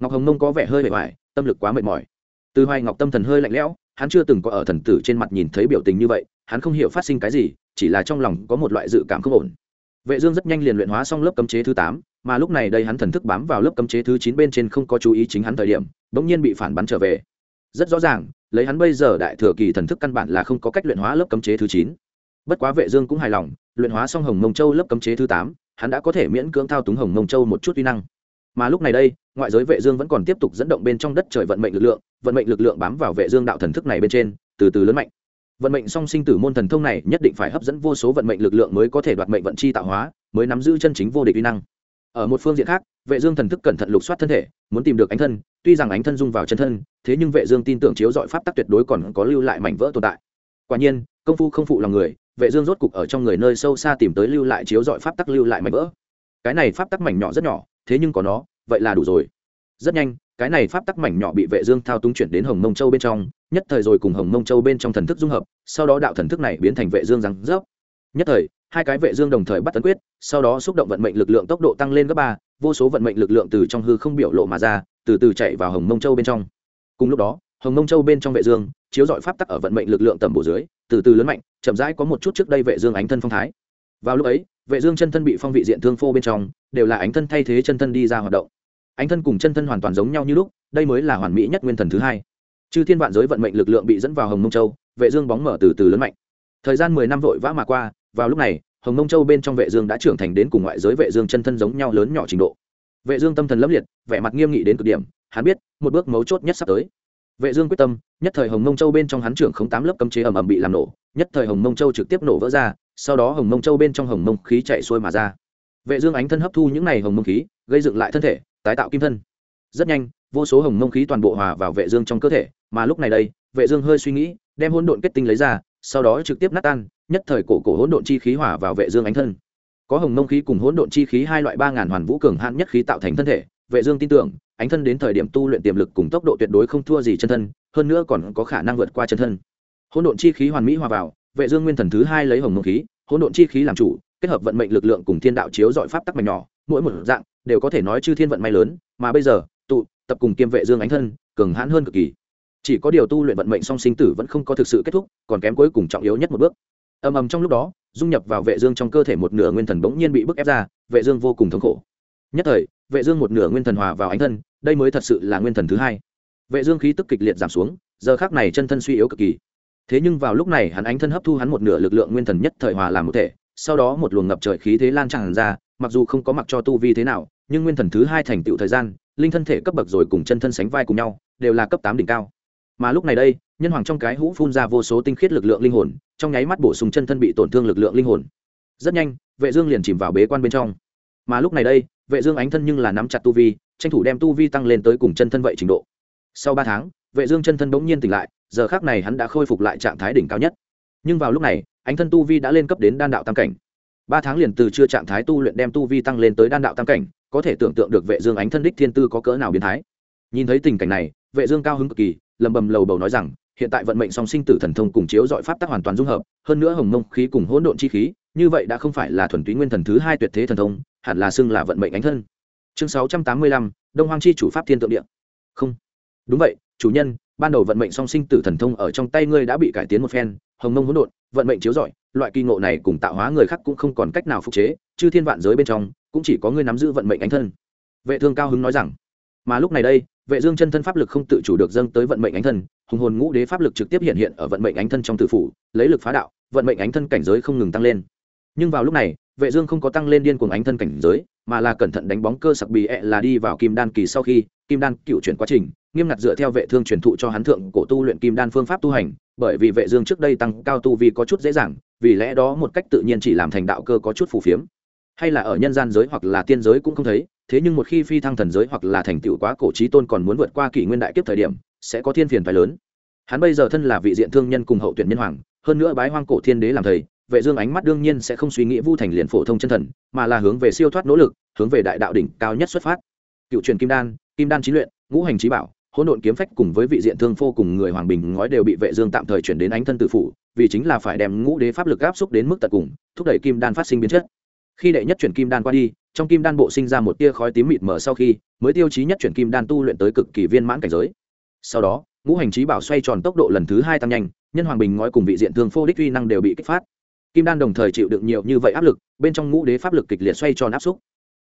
ngọc hồng nông có vẻ hơi bề ngoài, tâm lực quá mệt mỏi. Từ hoài ngọc tâm thần hơi lạnh lẽo, hắn chưa từng có ở thần tử trên mặt nhìn thấy biểu tình như vậy, hắn không hiểu phát sinh cái gì, chỉ là trong lòng có một loại dự cảm không ổn. Vệ dương rất nhanh liền luyện hóa xong lớp cấm chế thứ tám, mà lúc này đây hắn thần thức bám vào lớp cấm chế thứ chín bên trên không có chú ý chính hắn thời điểm, bỗng nhiên bị phản bắn trở về. Rất rõ ràng, lấy hắn bây giờ đại thừa kỳ thần thức căn bản là không có cách luyện hóa lớp cấm chế thứ chín. Bất quá vệ dương cũng hài lòng, luyện hóa xong hồng mông châu lớp cấm chế thứ tám, hắn đã có thể miễn cưỡng thao túng hồng mông châu một chút uy năng mà lúc này đây, ngoại giới vệ dương vẫn còn tiếp tục dẫn động bên trong đất trời vận mệnh lực lượng, vận mệnh lực lượng bám vào vệ dương đạo thần thức này bên trên, từ từ lớn mạnh. Vận mệnh song sinh tử môn thần thông này nhất định phải hấp dẫn vô số vận mệnh lực lượng mới có thể đoạt mệnh vận chi tạo hóa, mới nắm giữ chân chính vô địch uy năng. Ở một phương diện khác, vệ dương thần thức cẩn thận lục soát thân thể, muốn tìm được ánh thân, tuy rằng ánh thân dung vào chân thân, thế nhưng vệ dương tin tưởng chiếu dọi pháp tắc tuyệt đối còn có lưu lại mảnh vỡ tồn tại. Quả nhiên, công phu không phụ lòng người, vệ dương rốt cục ở trong người nơi sâu xa tìm tới lưu lại chiếu dọi pháp tắc lưu lại mảnh vỡ. Cái này pháp tắc mảnh nhỏ rất nhỏ thế nhưng có nó, vậy là đủ rồi. Rất nhanh, cái này pháp tắc mảnh nhỏ bị vệ dương thao túng chuyển đến hồng mông châu bên trong, nhất thời rồi cùng hồng mông châu bên trong thần thức dung hợp, sau đó đạo thần thức này biến thành vệ dương răng rớp. Nhất thời, hai cái vệ dương đồng thời bắt tấn quyết, sau đó xúc động vận mệnh lực lượng tốc độ tăng lên gấp ba, vô số vận mệnh lực lượng từ trong hư không biểu lộ mà ra, từ từ chạy vào hồng mông châu bên trong. Cùng lúc đó, hồng mông châu bên trong vệ dương, chiếu dọi pháp tắc ở vận mệnh lực lượng tầm bổ dưới, từ từ lớn mạnh, chậm rãi có một chút trước đây vệ dương ánh thân phong thái vào lúc ấy, vệ dương chân thân bị phong vị diện thương phô bên trong, đều là ánh thân thay thế chân thân đi ra hoạt động. Ánh thân cùng chân thân hoàn toàn giống nhau như lúc, đây mới là hoàn mỹ nhất nguyên thần thứ hai. Chư thiên vạn giới vận mệnh lực lượng bị dẫn vào hồng mông châu, vệ dương bóng mở từ từ lớn mạnh. Thời gian mười năm vội vã mà qua, vào lúc này, hồng mông châu bên trong vệ dương đã trưởng thành đến cùng ngoại giới vệ dương chân thân giống nhau lớn nhỏ trình độ. Vệ dương tâm thần lấp liệt, vẻ mặt nghiêm nghị đến cực điểm, hắn biết, một bước mấu chốt nhất sắp tới. Vệ dương quyết tâm, nhất thời hồng mông châu bên trong hắn trưởng không tám lớp cấm chế ầm ầm bị làm nổ, nhất thời hồng mông châu trực tiếp nổ vỡ ra sau đó hồng mông châu bên trong hồng mông khí chạy xuôi mà ra. Vệ dương ánh thân hấp thu những này hồng mông khí, gây dựng lại thân thể, tái tạo kim thân. Rất nhanh, vô số hồng mông khí toàn bộ hòa vào vệ dương trong cơ thể, mà lúc này đây, vệ dương hơi suy nghĩ, đem hỗn độn kết tinh lấy ra, sau đó trực tiếp nát tan, nhất thời cổ cổ hỗn độn chi khí hòa vào vệ dương ánh thân. Có hồng mông khí cùng hỗn độn chi khí hai loại ba ngàn hoàn vũ cường hạn nhất khí tạo thành thân thể, vệ dương tin tưởng, ánh thân đến thời điểm tu luyện tiềm lực cùng tốc độ tuyệt đối không thua gì chân thân, hơn nữa còn có khả năng vượt qua chân thân. Hỗn độn chi khí hoàn mỹ hòa vào vệ dương nguyên thần thứ hai lấy hồng mông khí, hỗn độn chi khí làm chủ, kết hợp vận mệnh lực lượng cùng thiên đạo chiếu dọi pháp tắc mảnh nhỏ, mỗi một dạng đều có thể nói chư thiên vận may lớn, mà bây giờ, tụ, tập cùng kiêm vệ dương ánh thân, cường hãn hơn cực kỳ. Chỉ có điều tu luyện vận mệnh song sinh tử vẫn không có thực sự kết thúc, còn kém cuối cùng trọng yếu nhất một bước. Ầm ầm trong lúc đó, dung nhập vào vệ dương trong cơ thể một nửa nguyên thần bỗng nhiên bị bức ép ra, vệ dương vô cùng thống khổ. Nhất thời, vệ dương một nửa nguyên thần hòa vào ánh thân, đây mới thật sự là nguyên thần thứ hai. Vệ dương khí tức kịch liệt giảm xuống, giờ khắc này chân thân suy yếu cực kỳ thế nhưng vào lúc này hắn ánh thân hấp thu hắn một nửa lực lượng nguyên thần nhất thời hòa làm một thể, sau đó một luồng ngập trời khí thế lan tràn ra, mặc dù không có mặc cho tu vi thế nào, nhưng nguyên thần thứ hai thành tựu thời gian, linh thân thể cấp bậc rồi cùng chân thân sánh vai cùng nhau, đều là cấp tám đỉnh cao. Mà lúc này đây, nhân hoàng trong cái hũ phun ra vô số tinh khiết lực lượng linh hồn, trong nháy mắt bổ sung chân thân bị tổn thương lực lượng linh hồn. Rất nhanh, vệ dương liền chìm vào bế quan bên trong. Mà lúc này đây, vệ dương ánh thân nhưng là nắm chặt tu vi, tranh thủ đem tu vi tăng lên tới cùng chân thân vậy trình độ. Sau ba tháng, vệ dương chân thân đống nhiên tỉnh lại giờ khắc này hắn đã khôi phục lại trạng thái đỉnh cao nhất. Nhưng vào lúc này ánh thân tu vi đã lên cấp đến đan đạo tam cảnh. Ba tháng liền từ chưa trạng thái tu luyện đem tu vi tăng lên tới đan đạo tam cảnh có thể tưởng tượng được vệ dương ánh thân đích thiên tư có cỡ nào biến thái. Nhìn thấy tình cảnh này vệ dương cao hứng cực kỳ lầm bầm lầu bầu nói rằng hiện tại vận mệnh song sinh tử thần thông cùng chiếu dọi pháp tắc hoàn toàn dung hợp hơn nữa hồng mông khí cùng hỗn độn chi khí như vậy đã không phải là thuần túy nguyên thần thứ hai tuyệt thế thần thông hẳn là xưng là vận mệnh ánh thân. Chương 685, đông hoang chi chủ pháp thiên tượng địa. Không. Đúng vậy chủ nhân ban đầu vận mệnh song sinh tử thần thông ở trong tay ngươi đã bị cải tiến một phen, hồng mông hỗn độn, vận mệnh chiếu rọi, loại kỳ ngộ này cùng tạo hóa người khác cũng không còn cách nào phục chế chứ thiên vạn giới bên trong, cũng chỉ có ngươi nắm giữ vận mệnh ánh thân. Vệ thương cao hứng nói rằng, mà lúc này đây, vệ dương chân thân pháp lực không tự chủ được dâng tới vận mệnh ánh thân, hùng hồn ngũ đế pháp lực trực tiếp hiện hiện ở vận mệnh ánh thân trong tử phủ, lấy lực phá đạo, vận mệnh ánh thân cảnh giới không ngừng tăng lên. Nhưng vào lúc này, vệ dương không có tăng lên điên cuồng ánh thân cảnh giới, mà là cẩn thận đánh bóng cơ sặc bì ẹ là đi vào kim đan kỳ sau khi, kim đan cựu chuyển quá trình nghiêm ngặt dựa theo vệ thương truyền thụ cho hắn thượng cổ tu luyện kim đan phương pháp tu hành, bởi vì vệ dương trước đây tăng cao tu vi có chút dễ dàng, vì lẽ đó một cách tự nhiên chỉ làm thành đạo cơ có chút phù phiếm. Hay là ở nhân gian giới hoặc là tiên giới cũng không thấy, thế nhưng một khi phi thăng thần giới hoặc là thành tựu quá cổ trí tôn còn muốn vượt qua kỷ nguyên đại kiếp thời điểm, sẽ có thiên phiền phải lớn. Hắn bây giờ thân là vị diện thương nhân cùng hậu tuyển nhân hoàng, hơn nữa bái hoang cổ thiên đế làm thầy, vệ dương ánh mắt đương nhiên sẽ không suy nghĩ vu thành liền phổ thông chân thần, mà là hướng về siêu thoát nỗ lực, hướng về đại đạo đỉnh cao nhất xuất phát. Cựu truyền kim đan kim đan trí luyện, ngũ hành trí bảo hỗn độn kiếm phách cùng với vị diện thương phô cùng người hoàng bình ngói đều bị vệ dương tạm thời chuyển đến ánh thân tử phủ, vì chính là phải đem ngũ đế pháp lực áp xúc đến mức tận cùng, thúc đẩy kim đan phát sinh biến chất. Khi đệ nhất chuyển kim đan qua đi, trong kim đan bộ sinh ra một tia khói tím mịt mờ sau khi, mới tiêu chí nhất chuyển kim đan tu luyện tới cực kỳ viên mãn cảnh giới. Sau đó, ngũ hành trí bảo xoay tròn tốc độ lần thứ hai tăng nhanh, nhân hoàng bình ngói cùng vị diện thương phô đích uy năng đều bị kích phát. Kim đan đồng thời chịu đựng nhiều như vậy áp lực, bên trong ngũ đế pháp lực kịch liệt xoay tròn áp xúc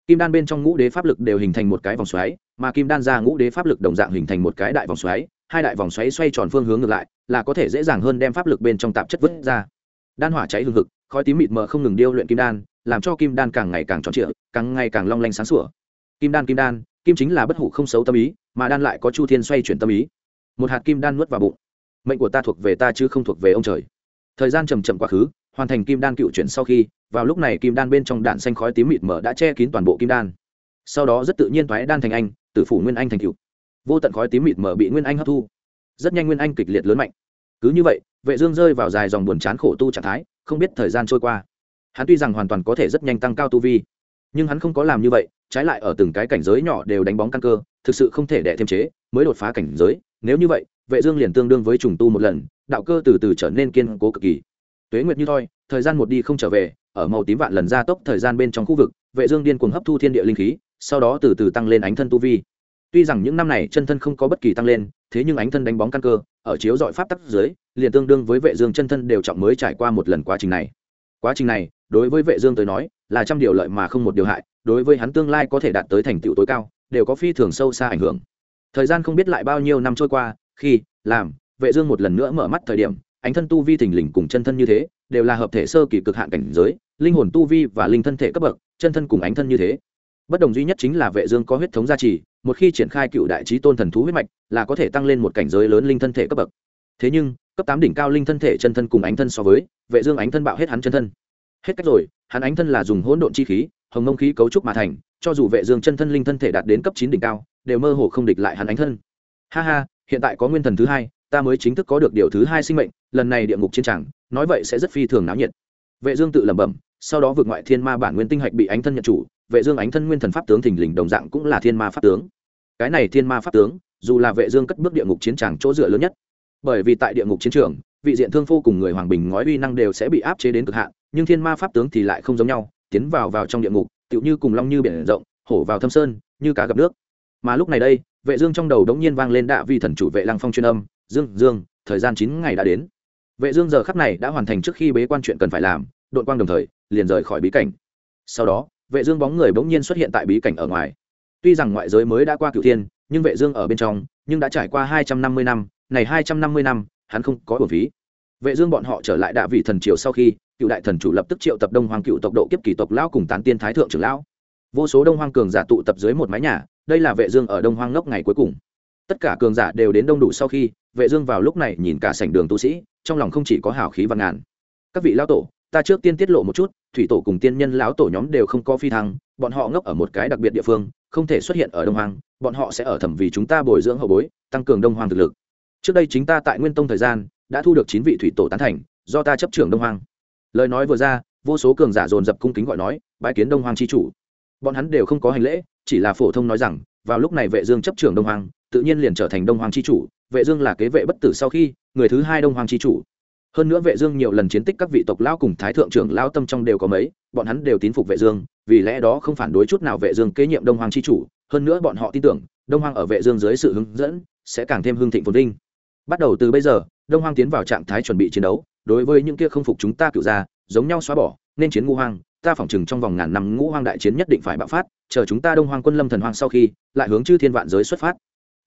kim đan bên trong ngũ đế pháp lực đều hình thành một cái vòng xoáy, mà kim đan ra ngũ đế pháp lực đồng dạng hình thành một cái đại vòng xoáy, hai đại vòng xoáy xoay tròn phương hướng ngược lại, là có thể dễ dàng hơn đem pháp lực bên trong tạp chất vứt ra. Đan hỏa cháy hừng hực, khói tím mịt mờ không ngừng điêu luyện kim đan, làm cho kim đan càng ngày càng tròn trịa, càng ngày càng long lanh sáng sủa. Kim đan kim đan, kim chính là bất hủ không xấu tâm ý, mà đan lại có chu thiên xoay chuyển tâm ý. Một hạt kim đan nuốt vào bụng. Mệnh của ta thuộc về ta chứ không thuộc về ông trời. Thời gian chầm chậm quá khứ, hoàn thành kim đan cựu chuyển sau khi vào lúc này kim đan bên trong đạn xanh khói tím mịt mờ đã che kín toàn bộ kim đan. Sau đó rất tự nhiên thoái đan thành anh tử phủ nguyên anh thành cựu. Vô tận khói tím mịt mờ bị nguyên anh hấp thu. Rất nhanh nguyên anh kịch liệt lớn mạnh. Cứ như vậy vệ dương rơi vào dài dòng buồn chán khổ tu trạng thái không biết thời gian trôi qua. Hắn tuy rằng hoàn toàn có thể rất nhanh tăng cao tu vi nhưng hắn không có làm như vậy trái lại ở từng cái cảnh giới nhỏ đều đánh bóng căn cơ thực sự không thể đẻ thêm chế mới đột phá cảnh giới. Nếu như vậy vệ dương liền tương đương với trùng tu một lần đạo cơ từ từ trở nên kiên cố cực kỳ. Tuế nguyệt như thôi, thời gian một đi không trở về ở màu tím vạn lần gia tốc thời gian bên trong khu vực, vệ dương điên cuồng hấp thu thiên địa linh khí, sau đó từ từ tăng lên ánh thân tu vi. Tuy rằng những năm này chân thân không có bất kỳ tăng lên, thế nhưng ánh thân đánh bóng căn cơ, ở chiếu dọi pháp tắc dưới, liền tương đương với vệ dương chân thân đều trọng mới trải qua một lần quá trình này. Quá trình này, đối với vệ dương tới nói, là trăm điều lợi mà không một điều hại, đối với hắn tương lai có thể đạt tới thành tựu tối cao, đều có phi thường sâu xa ảnh hưởng. Thời gian không biết lại bao nhiêu năm trôi qua, khi, làm, vệ dương một lần nữa mở mắt thời điểm ánh thân tu vi thình lình cùng chân thân như thế, đều là hợp thể sơ kỳ cực hạn cảnh giới, linh hồn tu vi và linh thân thể cấp bậc, chân thân cùng ánh thân như thế. Bất đồng duy nhất chính là vệ dương có huyết thống gia trì, một khi triển khai cựu đại trí tôn thần thú huyết mạch, là có thể tăng lên một cảnh giới lớn linh thân thể cấp bậc. Thế nhưng, cấp tám đỉnh cao linh thân thể chân thân cùng ánh thân so với, vệ dương ánh thân bạo hết hắn chân thân. Hết cách rồi, hắn ánh thân là dùng hỗn độn chi khí, hồng ngông khí cấu trúc mà thành, cho dù vệ dương chân thân linh thân thể đạt đến cấp chín đỉnh cao, đều mơ hồ không địch lại hắn ánh thân. Ha ha, hiện tại có nguyên thần thứ hai ta mới chính thức có được điều thứ hai sinh mệnh, lần này địa ngục chiến tràng, nói vậy sẽ rất phi thường náo nhiệt. Vệ dương tự lẩm bẩm, sau đó vượt ngoại thiên ma bản nguyên tinh hạch bị ánh thân nhận chủ, vệ dương ánh thân nguyên thần pháp tướng thình lình đồng dạng cũng là thiên ma pháp tướng. Cái này thiên ma pháp tướng, dù là vệ dương cất bước địa ngục chiến tràng chỗ dựa lớn nhất, bởi vì tại địa ngục chiến trường, vị diện thương phu cùng người hoàng bình ngói uy năng đều sẽ bị áp chế đến cực hạn, nhưng thiên ma pháp tướng thì lại không giống nhau, tiến vào vào trong địa ngục, tựu như cùng long như biển rộng, hổ vào thâm sơn, như cá gặp nước. Mà lúc này đây, vệ dương trong đầu đống nhiên vang lên đạ vi thần chủ vệ lăng phong chuyên âm dương dương, thời gian chín ngày đã đến. Vệ dương giờ khắc này đã hoàn thành trước khi bế quan chuyện cần phải làm, đội quang đồng thời, liền rời khỏi bí cảnh. Sau đó, vệ dương bóng người bỗng nhiên xuất hiện tại bí cảnh ở ngoài. Tuy rằng ngoại giới mới đã qua cửu thiên, nhưng vệ dương ở bên trong, nhưng đã trải qua 250 năm này 250 năm hắn không có uổng phí. Vệ dương bọn họ trở lại đạ vị thần triều sau khi, cựu đại thần chủ lập tức triệu tập đông hoàng cựu tộc độ kiếp kỳ tộc lão cùng tán tiên thái thượng trưởng lão. Vô số đông hoàng cường giả tụ tập dưới một mái nhà, đây là vệ dương ở đông hoàng ngốc ngày cuối cùng. Tất cả cường giả đều đến đông đủ sau khi vệ dương vào lúc này nhìn cả sảnh đường tu sĩ, trong lòng không chỉ có hào khí và ngàn. Các vị lão tổ, ta trước tiên tiết lộ một chút, thủy tổ cùng tiên nhân lão tổ nhóm đều không có phi thăng, bọn họ ngốc ở một cái đặc biệt địa phương, không thể xuất hiện ở đông hoàng bọn họ sẽ ở thẩm vì chúng ta bồi dưỡng hậu bối, tăng cường đông hoàng thực lực. Trước đây chính ta tại nguyên tông thời gian, đã thu được chín vị thủy tổ tán thành, do ta chấp trưởng đông hoàng lời nói vừa ra, vô số cường giả dồn dập cung kính gọi nói bãi kiến đông hoàng chi chủ. Bọn hắn đều không có hành lễ, chỉ là phổ thông nói rằng, vào lúc này vệ dương chấp trưởng đông hoàng tự nhiên liền trở thành đông hoàng chi chủ vệ dương là kế vệ bất tử sau khi, người thứ hai đông hoàng Chi chủ. Hơn nữa vệ dương nhiều lần chiến tích các vị tộc lão cùng thái thượng trưởng lão tâm trong đều có mấy, bọn hắn đều tín phục vệ dương, vì lẽ đó không phản đối chút nào vệ dương kế nhiệm đông hoàng Chi chủ. Hơn nữa bọn họ tin tưởng, đông hoàng ở vệ dương dưới sự hướng dẫn, sẽ càng thêm hương thịnh phồn vinh. Bắt đầu từ bây giờ, đông hoàng tiến vào trạng thái chuẩn bị chiến đấu, đối với những kia không phục chúng ta cựu ra giống nhau xóa bỏ, nên chiến ngũ hoang, ta phỏng chừng trong vòng ngàn năm ngũ hoang đại chiến nhất định phải bạo phát, chờ chúng ta đông hoang quân lâm thần hoang sau khi, lại hướng chư thiên vạn giới xuất phát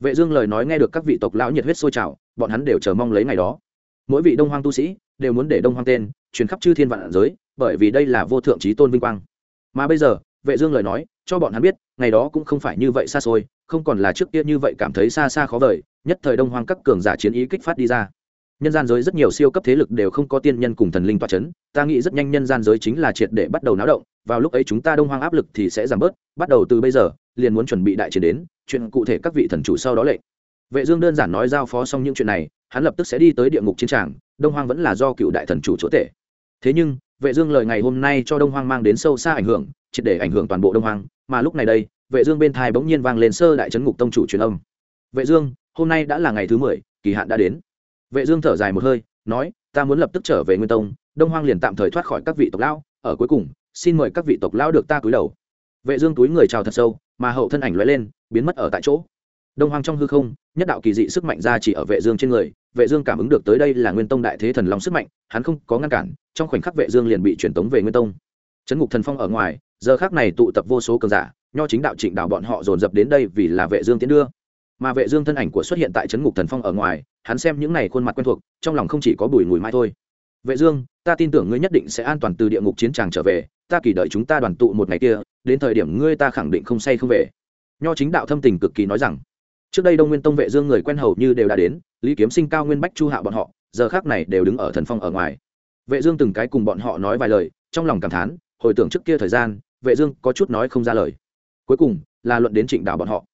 vệ dương lời nói nghe được các vị tộc lão nhiệt huyết sôi trào, bọn hắn đều chờ mong lấy ngày đó. Mỗi vị đông hoang tu sĩ đều muốn để đông hoang tên truyền khắp chư thiên vạn giới, bởi vì đây là vô thượng trí tôn vinh quang. Mà bây giờ, vệ dương lời nói cho bọn hắn biết, ngày đó cũng không phải như vậy xa xôi, không còn là trước kia như vậy cảm thấy xa xa khó vời, nhất thời đông hoang các cường giả chiến ý kích phát đi ra nhân gian giới rất nhiều siêu cấp thế lực đều không có tiên nhân cùng thần linh toa c h ấ n ta nghĩ rất nhanh nhân gian giới chính là triệt để bắt đầu náo động, vào lúc ấy chúng ta đông hoang áp lực thì sẽ giảm bớt, bắt đầu từ bây giờ, liền muốn chuẩn bị đại chiến đến, chuyện cụ thể các vị thần chủ sau đó lệ. vệ dương đơn giản nói giao phó xong những chuyện này, hắn lập tức sẽ đi tới địa ngục chiến tràng, đông hoang vẫn là do cựu đại thần chủ chỗ tể. Thế nhưng, vệ dương lời ngày hôm nay cho đông hoang mang đến sâu xa ảnh hưởng, triệt để ảnh hưởng toàn bộ đông hoang, mà lúc này đây, vệ dương bên thai bỗng nhiên vang lên sơ đại trấn ngục tông chủ truyền âm. Vệ dương, hôm nay đã là ngày thứ mười, kỳ hạn đã đến vệ dương thở dài một hơi, nói, ta muốn lập tức trở về nguyên tông, đông hoang liền tạm thời thoát khỏi các vị tộc lão, ở cuối cùng, xin mời các vị tộc lão được ta cúi đầu. Vệ dương túi người chào thật sâu, mà hậu thân ảnh lóe lên, biến mất ở tại chỗ. Đông hoang trong hư không, nhất đạo kỳ dị sức mạnh ra chỉ ở vệ dương trên người, vệ dương cảm ứng được tới đây là nguyên tông đại thế thần long sức mạnh, hắn không có ngăn cản, trong khoảnh khắc vệ dương liền bị truyền tống về nguyên tông. Chấn ngục thần phong ở ngoài, giờ khắc này tụ tập vô số cường giả, nho chính đạo trịnh đạo bọn họ dồn dập đến đây vì là vệ dương tiến đưa mà vệ dương thân ảnh của xuất hiện tại chấn ngục thần phong ở ngoài, hắn xem những này khuôn mặt quen thuộc, trong lòng không chỉ có bùi ngùi mai thôi. Vệ dương, ta tin tưởng ngươi nhất định sẽ an toàn từ địa ngục chiến tràng trở về, ta kỳ đợi chúng ta đoàn tụ một ngày kia, đến thời điểm ngươi ta khẳng định không say không về. Nho chính đạo thâm tình cực kỳ nói rằng. Trước đây đông nguyên tông vệ dương người quen hầu như đều đã đến, lý kiếm sinh, cao nguyên bách chu hạ bọn họ, giờ khắc này đều đứng ở thần phong ở ngoài. Vệ dương từng cái cùng bọn họ nói vài lời, trong lòng cảm thán, hồi tưởng trước kia thời gian, vệ dương có chút nói không ra lời. Cuối cùng, là luận đến trịnh đạo bọn họ.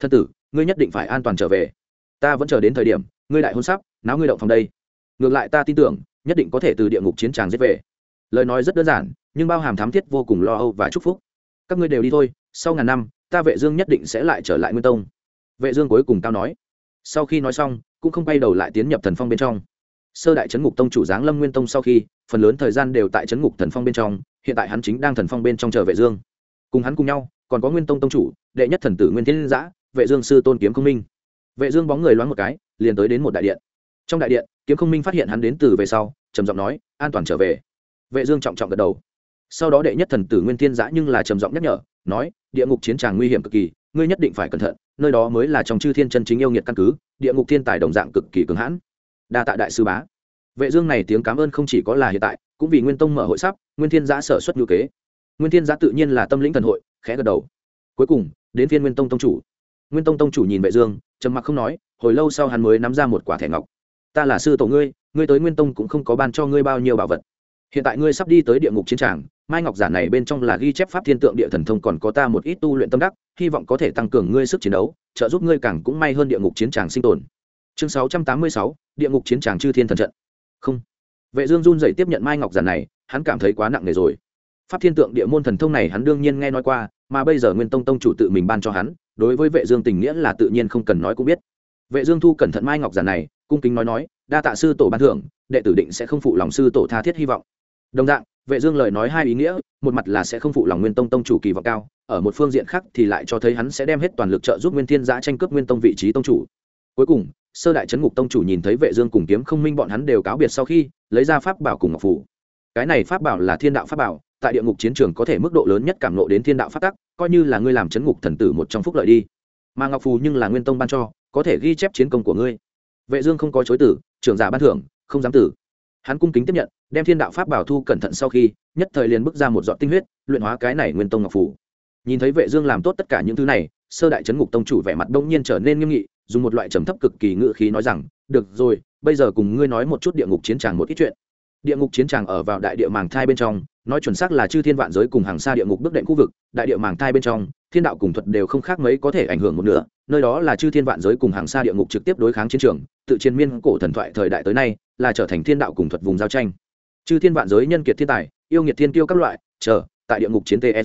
Thân tử ngươi nhất định phải an toàn trở về. Ta vẫn chờ đến thời điểm, ngươi đại hôn sắp, náo ngươi động phòng đây. Ngược lại ta tin tưởng, nhất định có thể từ địa ngục chiến tràng giết về. Lời nói rất đơn giản, nhưng bao hàm thám thiết vô cùng lo âu và chúc phúc. Các ngươi đều đi thôi, sau ngàn năm, ta vệ dương nhất định sẽ lại trở lại nguyên tông. Vệ dương cuối cùng cao nói. Sau khi nói xong, cũng không quay đầu lại tiến nhập thần phong bên trong. Sơ đại chấn ngục tông chủ giáng lâm nguyên tông sau khi, phần lớn thời gian đều tại chấn ngục thần phong bên trong, hiện tại hắn chính đang thần phong bên trong chờ vệ dương. Cùng hắn cùng nhau, còn có nguyên tông tông chủ, đệ nhất thần tử nguyên thiên giã vệ dương sư tôn kiếm không minh. Vệ dương bóng người loáng một cái, liền tới đến một đại điện. Trong đại điện, kiếm không minh phát hiện hắn đến từ về sau, trầm giọng nói, an toàn trở về. Vệ dương trọng trọng gật đầu. Sau đó đệ nhất thần tử nguyên thiên giã nhưng là trầm giọng nhắc nhở, nói, địa ngục chiến tràng nguy hiểm cực kỳ, ngươi nhất định phải cẩn thận, nơi đó mới là trong chư thiên chân chính yêu nghiệt căn cứ, địa ngục thiên tài đồng dạng cực kỳ cứng hãn. Đa tạ đại sư bá. Vệ dương này tiếng cảm ơn không chỉ có là hiện tại, cũng vì nguyên tông mở hội sắp, nguyên thiên giã sở xuất ngữ kế. Nguyên thiên giã tự nhiên là tâm lĩnh thần hội, khẽ gật đầu. Cuối cùng, đến phiên nguyên tông tông chủ nguyên tông tông chủ nhìn vệ dương trầm mặc không nói hồi lâu sau hắn mới nắm ra một quả thẻ ngọc. Ta là sư tổ ngươi ngươi tới nguyên tông cũng không có ban cho ngươi bao nhiêu bảo vật. Hiện tại ngươi sắp đi tới địa ngục chiến tràng mai ngọc giả này bên trong là ghi chép pháp thiên tượng địa thần thông còn có ta một ít tu luyện tâm đắc hy vọng có thể tăng cường ngươi sức chiến đấu trợ giúp ngươi càng cũng may hơn địa ngục chiến tràng sinh tồn. Chương 686, địa ngục chiến tràng chư thiên thần trận. Không. Vệ dương run rẩy tiếp nhận mai ngọc giả này hắn cảm thấy quá nặng nề rồi. Pháp thiên tượng địa môn thần thông này hắn đương nhiên nghe nói qua mà bây giờ nguyên tông tông chủ tự mình ban cho hắn đối với vệ dương tình nghĩa là tự nhiên không cần nói cũng biết. Vệ dương thu cẩn thận mai ngọc giản này, cung kính nói nói, đa tạ sư tổ ban thưởng, đệ tử định sẽ không phụ lòng sư tổ tha thiết hy vọng. Đồng dạng, vệ dương lời nói hai ý nghĩa, một mặt là sẽ không phụ lòng nguyên tông tông chủ kỳ vọng cao, ở một phương diện khác thì lại cho thấy hắn sẽ đem hết toàn lực trợ giúp nguyên thiên giã tranh cướp nguyên tông vị trí tông chủ. Cuối cùng, sơ đại chấn ngục tông chủ nhìn thấy vệ dương cùng kiếm không minh bọn hắn đều cáo biệt sau khi, lấy ra pháp bảo cùng ngọc phủ cái này pháp bảo là thiên đạo pháp bảo, tại địa ngục chiến trường có thể mức độ lớn nhất cảm nộ đến thiên đạo pháp tắc, coi như là ngươi làm chấn ngục thần tử một trong phúc lợi đi. Mà ngọc phù nhưng là nguyên tông ban cho, có thể ghi chép chiến công của ngươi. Vệ dương không có chối tử trưởng giả ban thưởng, không dám tử. Hắn cung kính tiếp nhận, đem thiên đạo pháp bảo thu cẩn thận sau khi, nhất thời liền bước ra một giọt tinh huyết, luyện hóa cái này nguyên tông ngọc phù. Nhìn thấy vệ dương làm tốt tất cả những thứ này, sơ đại chấn ngục tông chủ vẻ mặt đông nhiên trở nên nghiêm nghị, dùng một loại trầm thấp cực kỳ ngự khí nói rằng, được rồi, bây giờ cùng ngươi nói một chút địa ngục chiến tràng một ít chuyện địa ngục chiến tràng ở vào đại địa màng thai bên trong, nói chuẩn xác là chư thiên vạn giới cùng hàng xa địa ngục bước đệm khu vực, đại địa màng thai bên trong, thiên đạo cùng thuật đều không khác mấy có thể ảnh hưởng một nửa, nơi đó là chư thiên vạn giới cùng hàng xa địa ngục trực tiếp đối kháng chiến trường, tự chiến miên cổ thần thoại thời đại tới nay, là trở thành thiên đạo cùng thuật vùng giao tranh. Chư thiên vạn giới nhân kiệt thiên tài, yêu nghiệt thiên tiêu các loại, chờ, tại địa ngục chiến tl e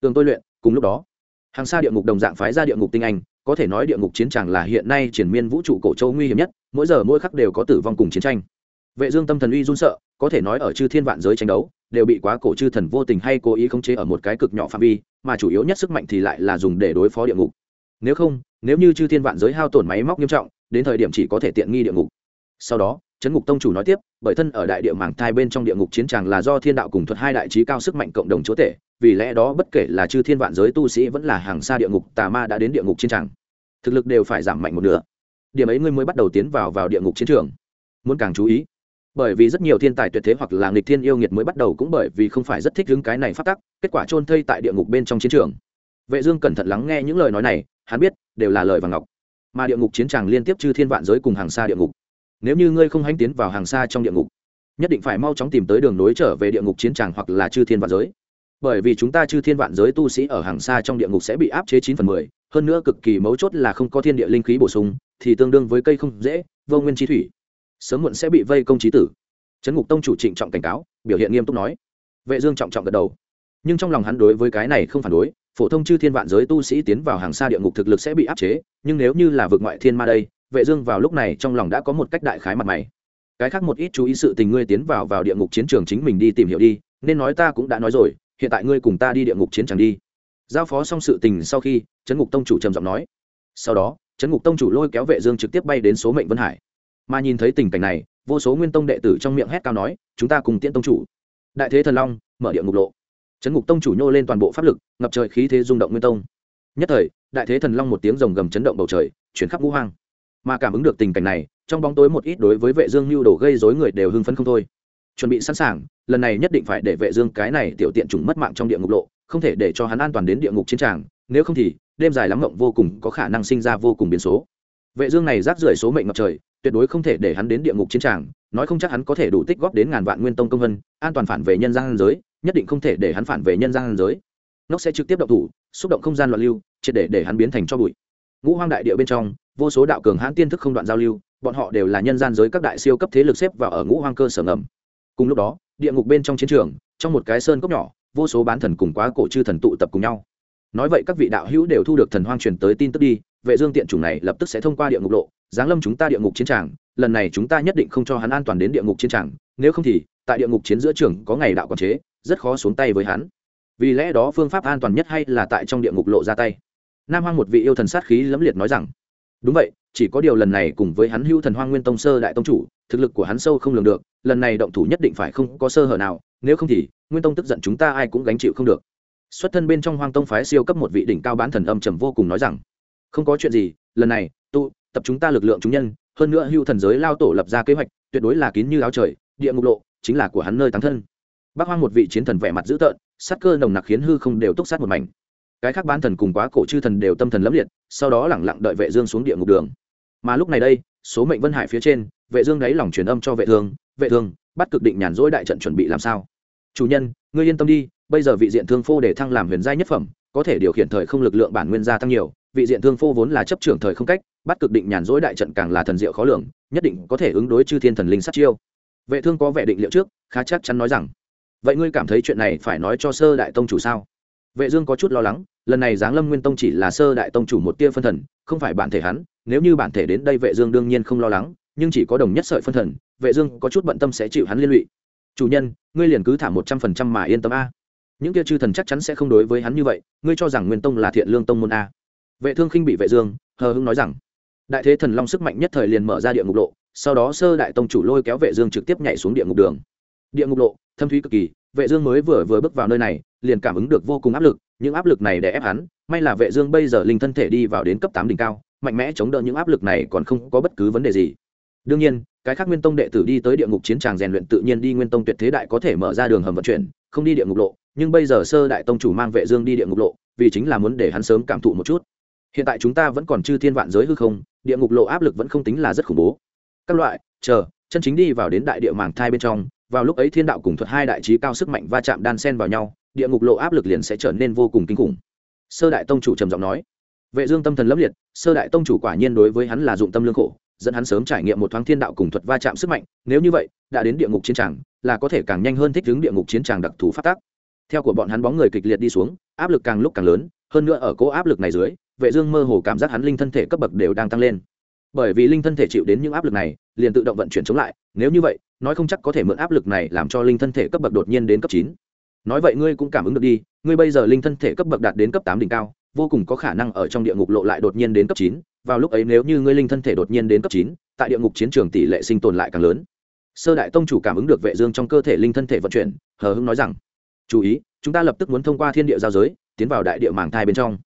tường tôi luyện, cùng lúc đó, hàng xa địa ngục đồng dạng phái ra địa ngục tinh anh, có thể nói địa ngục chiến tràng là hiện nay triển miên vũ trụ cổ châu nguy hiểm nhất, mỗi giờ mỗi khắc đều có tử vong cùng chiến tranh vệ dương tâm thần uy run sợ, có thể nói ở chư thiên vạn giới tranh đấu, đều bị quá cổ chư thần vô tình hay cố ý khống chế ở một cái cực nhỏ phạm vi, mà chủ yếu nhất sức mạnh thì lại là dùng để đối phó địa ngục. Nếu không, nếu như chư thiên vạn giới hao tổn máy móc nghiêm trọng, đến thời điểm chỉ có thể tiện nghi địa ngục. Sau đó, chấn ngục tông chủ nói tiếp, bởi thân ở đại địa mảng thai bên trong địa ngục chiến tràng là do thiên đạo cùng thuật hai đại trí cao sức mạnh cộng đồng chúa tể, vì lẽ đó bất kể là chư thiên vạn giới tu sĩ vẫn là hàng xa địa ngục, tà ma đã đến địa ngục chiến tràng. Thực lực đều phải giảm mạnh một nửa. Điểm ấy ngươi mới bắt đầu tiến vào vào địa ngục chiến trường. Muốn càng chú ý bởi vì rất nhiều thiên tài tuyệt thế hoặc là nghịch thiên yêu nghiệt mới bắt đầu cũng bởi vì không phải rất thích hứng cái này phát tắc, kết quả trôn thây tại địa ngục bên trong chiến trường. Vệ dương cẩn thận lắng nghe những lời nói này, hắn biết, đều là lời vàng ngọc. Mà địa ngục chiến tràng liên tiếp chư thiên vạn giới cùng hàng xa địa ngục. Nếu như ngươi không hành tiến vào hàng xa trong địa ngục, nhất định phải mau chóng tìm tới đường nối trở về địa ngục chiến tràng hoặc là chư thiên vạn giới. Bởi vì chúng ta chư thiên vạn giới tu sĩ ở hàng xa trong địa ngục sẽ bị áp chế chín phần mười, hơn nữa cực kỳ mấu chốt là không có thiên địa linh khí bổ sung, thì tương đương với cây không dễ, vô nguyên chi thủy sớm muộn sẽ bị vây công trí tử. Trấn ngục tông chủ trịnh trọng cảnh cáo, biểu hiện nghiêm túc nói. Vệ dương trọng trọng gật đầu. Nhưng trong lòng hắn đối với cái này không phản đối, phổ thông chư thiên vạn giới tu sĩ tiến vào hàng xa địa ngục thực lực sẽ bị áp chế, nhưng nếu như là vượt ngoại thiên ma đây, vệ dương vào lúc này trong lòng đã có một cách đại khái mặt mày. Cái khác một ít chú ý sự tình ngươi tiến vào vào địa ngục chiến trường chính mình đi tìm hiểu đi, nên nói ta cũng đã nói rồi, hiện tại ngươi cùng ta đi địa ngục chiến trường đi. Giao phó xong sự tình sau khi, trấn ngục tông chủ trầm giọng nói. Sau đó, trấn ngục tông chủ lôi kéo vệ dương trực tiếp bay đến số mệnh vân hải mà nhìn thấy tình cảnh này, vô số nguyên tông đệ tử trong miệng hét cao nói, chúng ta cùng tiễn tông chủ. Đại thế thần long mở địa ngục lộ. Trấn ngục tông chủ nhô lên toàn bộ pháp lực, ngập trời khí thế rung động nguyên tông. Nhất thời, đại thế thần long một tiếng rồng gầm chấn động bầu trời, chuyển khắp ngũ hoang. Mà cảm ứng được tình cảnh này, trong bóng tối một ít đối với vệ dương lưu đồ gây rối người đều hưng phấn không thôi. Chuẩn bị sẵn sàng, lần này nhất định phải để vệ dương cái này tiểu tiện trùng mất mạng trong địa ngục lộ, không thể để cho hắn an toàn đến địa ngục chiến tràng, nếu không thì, đêm dài lắm mộng vô cùng có khả năng sinh ra vô cùng biến số. Vệ dương này rác rưởi số mệnh ngập trời tuyệt đối không thể để hắn đến địa ngục chiến trường nói không chắc hắn có thể đủ tích góp đến ngàn vạn nguyên tông công vân, an toàn phản về nhân gian giới, nhất định không thể để hắn phản về nhân gian giới. Nó sẽ trực tiếp động thủ, xúc động không gian loạn lưu, triệt để để hắn biến thành cho bụi. Ngũ hoang đại địa bên trong, vô số đạo cường hãn tiên thức không đoạn giao lưu, bọn họ đều là nhân gian giới các đại siêu cấp thế lực xếp vào ở ngũ hoang cơ sở ngầm. Cùng lúc đó, địa ngục bên trong chiến trường, trong một cái sơn cốc nhỏ, vô số bán thần cùng quá cổ chư thần tụ tập cùng nhau. Nói vậy các vị đạo hữu đều thu được thần hoang truyền tới tin tức đi, vệ dương tiện chủng này lập tức sẽ thông qua địa ngục lộ giáng lâm chúng ta địa ngục chiến tràng, lần này chúng ta nhất định không cho hắn an toàn đến địa ngục chiến tràng, nếu không thì, tại địa ngục chiến giữa trường có ngày đạo quản chế, rất khó xuống tay với hắn. Vì lẽ đó phương pháp an toàn nhất hay là tại trong địa ngục lộ ra tay. Nam hoang một vị yêu thần sát khí lẫm liệt nói rằng. Đúng vậy, chỉ có điều lần này cùng với hắn hưu thần hoang nguyên tông sơ đại tông chủ, thực lực của hắn sâu không lường được, lần này động thủ nhất định phải không có sơ hở nào, nếu không thì, nguyên tông tức giận chúng ta ai cũng gánh chịu không được. Xuất thân bên trong hoang tông phái siêu cấp một vị đỉnh cao bán thần âm trầm vô cùng nói rằng. Không có chuyện gì, lần này tụ tập chúng ta lực lượng chúng nhân, hơn nữa hưu thần giới lao tổ lập ra kế hoạch, tuyệt đối là kín như áo trời, địa ngục lộ, chính là của hắn nơi táng thân. Bác hoang một vị chiến thần vẻ mặt dữ tợn, sát cơ nồng nặc khiến hư không đều túc sát một mảnh. Cái khác bán thần cùng quá cổ chư thần đều tâm thần lẫm liệt, sau đó lẳng lặng đợi vệ dương xuống địa ngục đường. Mà lúc này đây, số mệnh vân hải phía trên, vệ dương đáy lòng truyền âm cho vệ thương vệ thương, bắt cực định nhàn rỗi đại trận chuẩn bị làm sao? Chủ nhân, ngươi yên tâm đi, bây giờ vị diện thương phô để thăng làm huyền giai nhất phẩm, có thể điều khiển thời không lực lượng bản nguyên gia tăng nhiều vị diện thương phô vốn là chấp trưởng thời không cách, bắt cực định nhàn rỗi đại trận càng là thần diệu khó lường, nhất định có thể ứng đối chư thiên thần linh sát chiêu. Vệ thương có vẻ định liệu trước, khá chắc chắn nói rằng, vậy ngươi cảm thấy chuyện này phải nói cho sơ đại tông chủ sao? Vệ dương có chút lo lắng, lần này giáng lâm nguyên tông chỉ là sơ đại tông chủ một tia phân thần, không phải bản thể hắn, nếu như bản thể đến đây vệ dương đương nhiên không lo lắng, nhưng chỉ có đồng nhất sợi phân thần, vệ dương có chút bận tâm sẽ chịu hắn liên lụy. Chủ nhân, ngươi liền cứ thả một trăm phần trăm mà yên tâm a. Những kia chư thần chắc chắn sẽ không đối với hắn như vậy, ngươi cho rằng nguyên tông là thiện lương tông môn a vệ thương khinh bị vệ dương, hờ hững nói rằng, đại thế thần long sức mạnh nhất thời liền mở ra địa ngục lộ, sau đó sơ đại tông chủ lôi kéo vệ dương trực tiếp nhảy xuống địa ngục đường. Địa ngục lộ, thâm thúy cực kỳ, vệ dương mới vừa vừa bước vào nơi này, liền cảm ứng được vô cùng áp lực, những áp lực này để ép hắn, may là vệ dương bây giờ linh thân thể đi vào đến cấp tám đỉnh cao, mạnh mẽ chống đỡ những áp lực này còn không có bất cứ vấn đề gì. Đương nhiên, cái khác nguyên tông đệ tử đi tới địa ngục chiến tràng rèn luyện tự nhiên đi nguyên tông tuyệt thế đại có thể mở ra đường hầm vận chuyển, không đi địa ngục lộ, nhưng bây giờ sơ đại tông chủ mang vệ dương đi địa ngục lộ, vì chính là muốn để hắn sớm cảm thụ một chút hiện tại chúng ta vẫn còn chư thiên vạn giới hư không, địa ngục lộ áp lực vẫn không tính là rất khủng bố. Các loại, chờ, chân chính đi vào đến đại địa màng thai bên trong, vào lúc ấy thiên đạo cùng thuật hai đại trí cao sức mạnh va chạm đan sen vào nhau, địa ngục lộ áp lực liền sẽ trở nên vô cùng kinh khủng. Sơ đại tông chủ trầm giọng nói. Vệ dương tâm thần lấp liệt, sơ đại tông chủ quả nhiên đối với hắn là dụng tâm lương khổ, dẫn hắn sớm trải nghiệm một thoáng thiên đạo cùng thuật va chạm sức mạnh, nếu như vậy, đã đến địa ngục chiến tràng là có thể càng nhanh hơn thích ứng địa ngục chiến tràng đặc thù phát tác. Theo của bọn hắn bóng người kịch liệt đi xuống, áp lực càng lúc càng lớn, hơn nữa ở cố áp lực này dưới vệ dương mơ hồ cảm giác hắn linh thân thể cấp bậc đều đang tăng lên. Bởi vì linh thân thể chịu đến những áp lực này, liền tự động vận chuyển chống lại. Nếu như vậy, nói không chắc có thể mượn áp lực này làm cho linh thân thể cấp bậc đột nhiên đến cấp chín. Nói vậy ngươi cũng cảm ứng được đi, ngươi bây giờ linh thân thể cấp bậc đạt đến cấp tám đỉnh cao, vô cùng có khả năng ở trong địa ngục lộ lại đột nhiên đến cấp chín. Vào lúc ấy nếu như ngươi linh thân thể đột nhiên đến cấp chín, tại địa ngục chiến trường tỷ lệ sinh tồn lại càng lớn. Sơ đại tông chủ cảm ứng được vệ dương trong cơ thể linh thân thể vận chuyển, hờ hững nói rằng, chú ý, chúng ta lập tức muốn thông qua thiên địa giao giới, tiến vào đại địa màng thai bên trong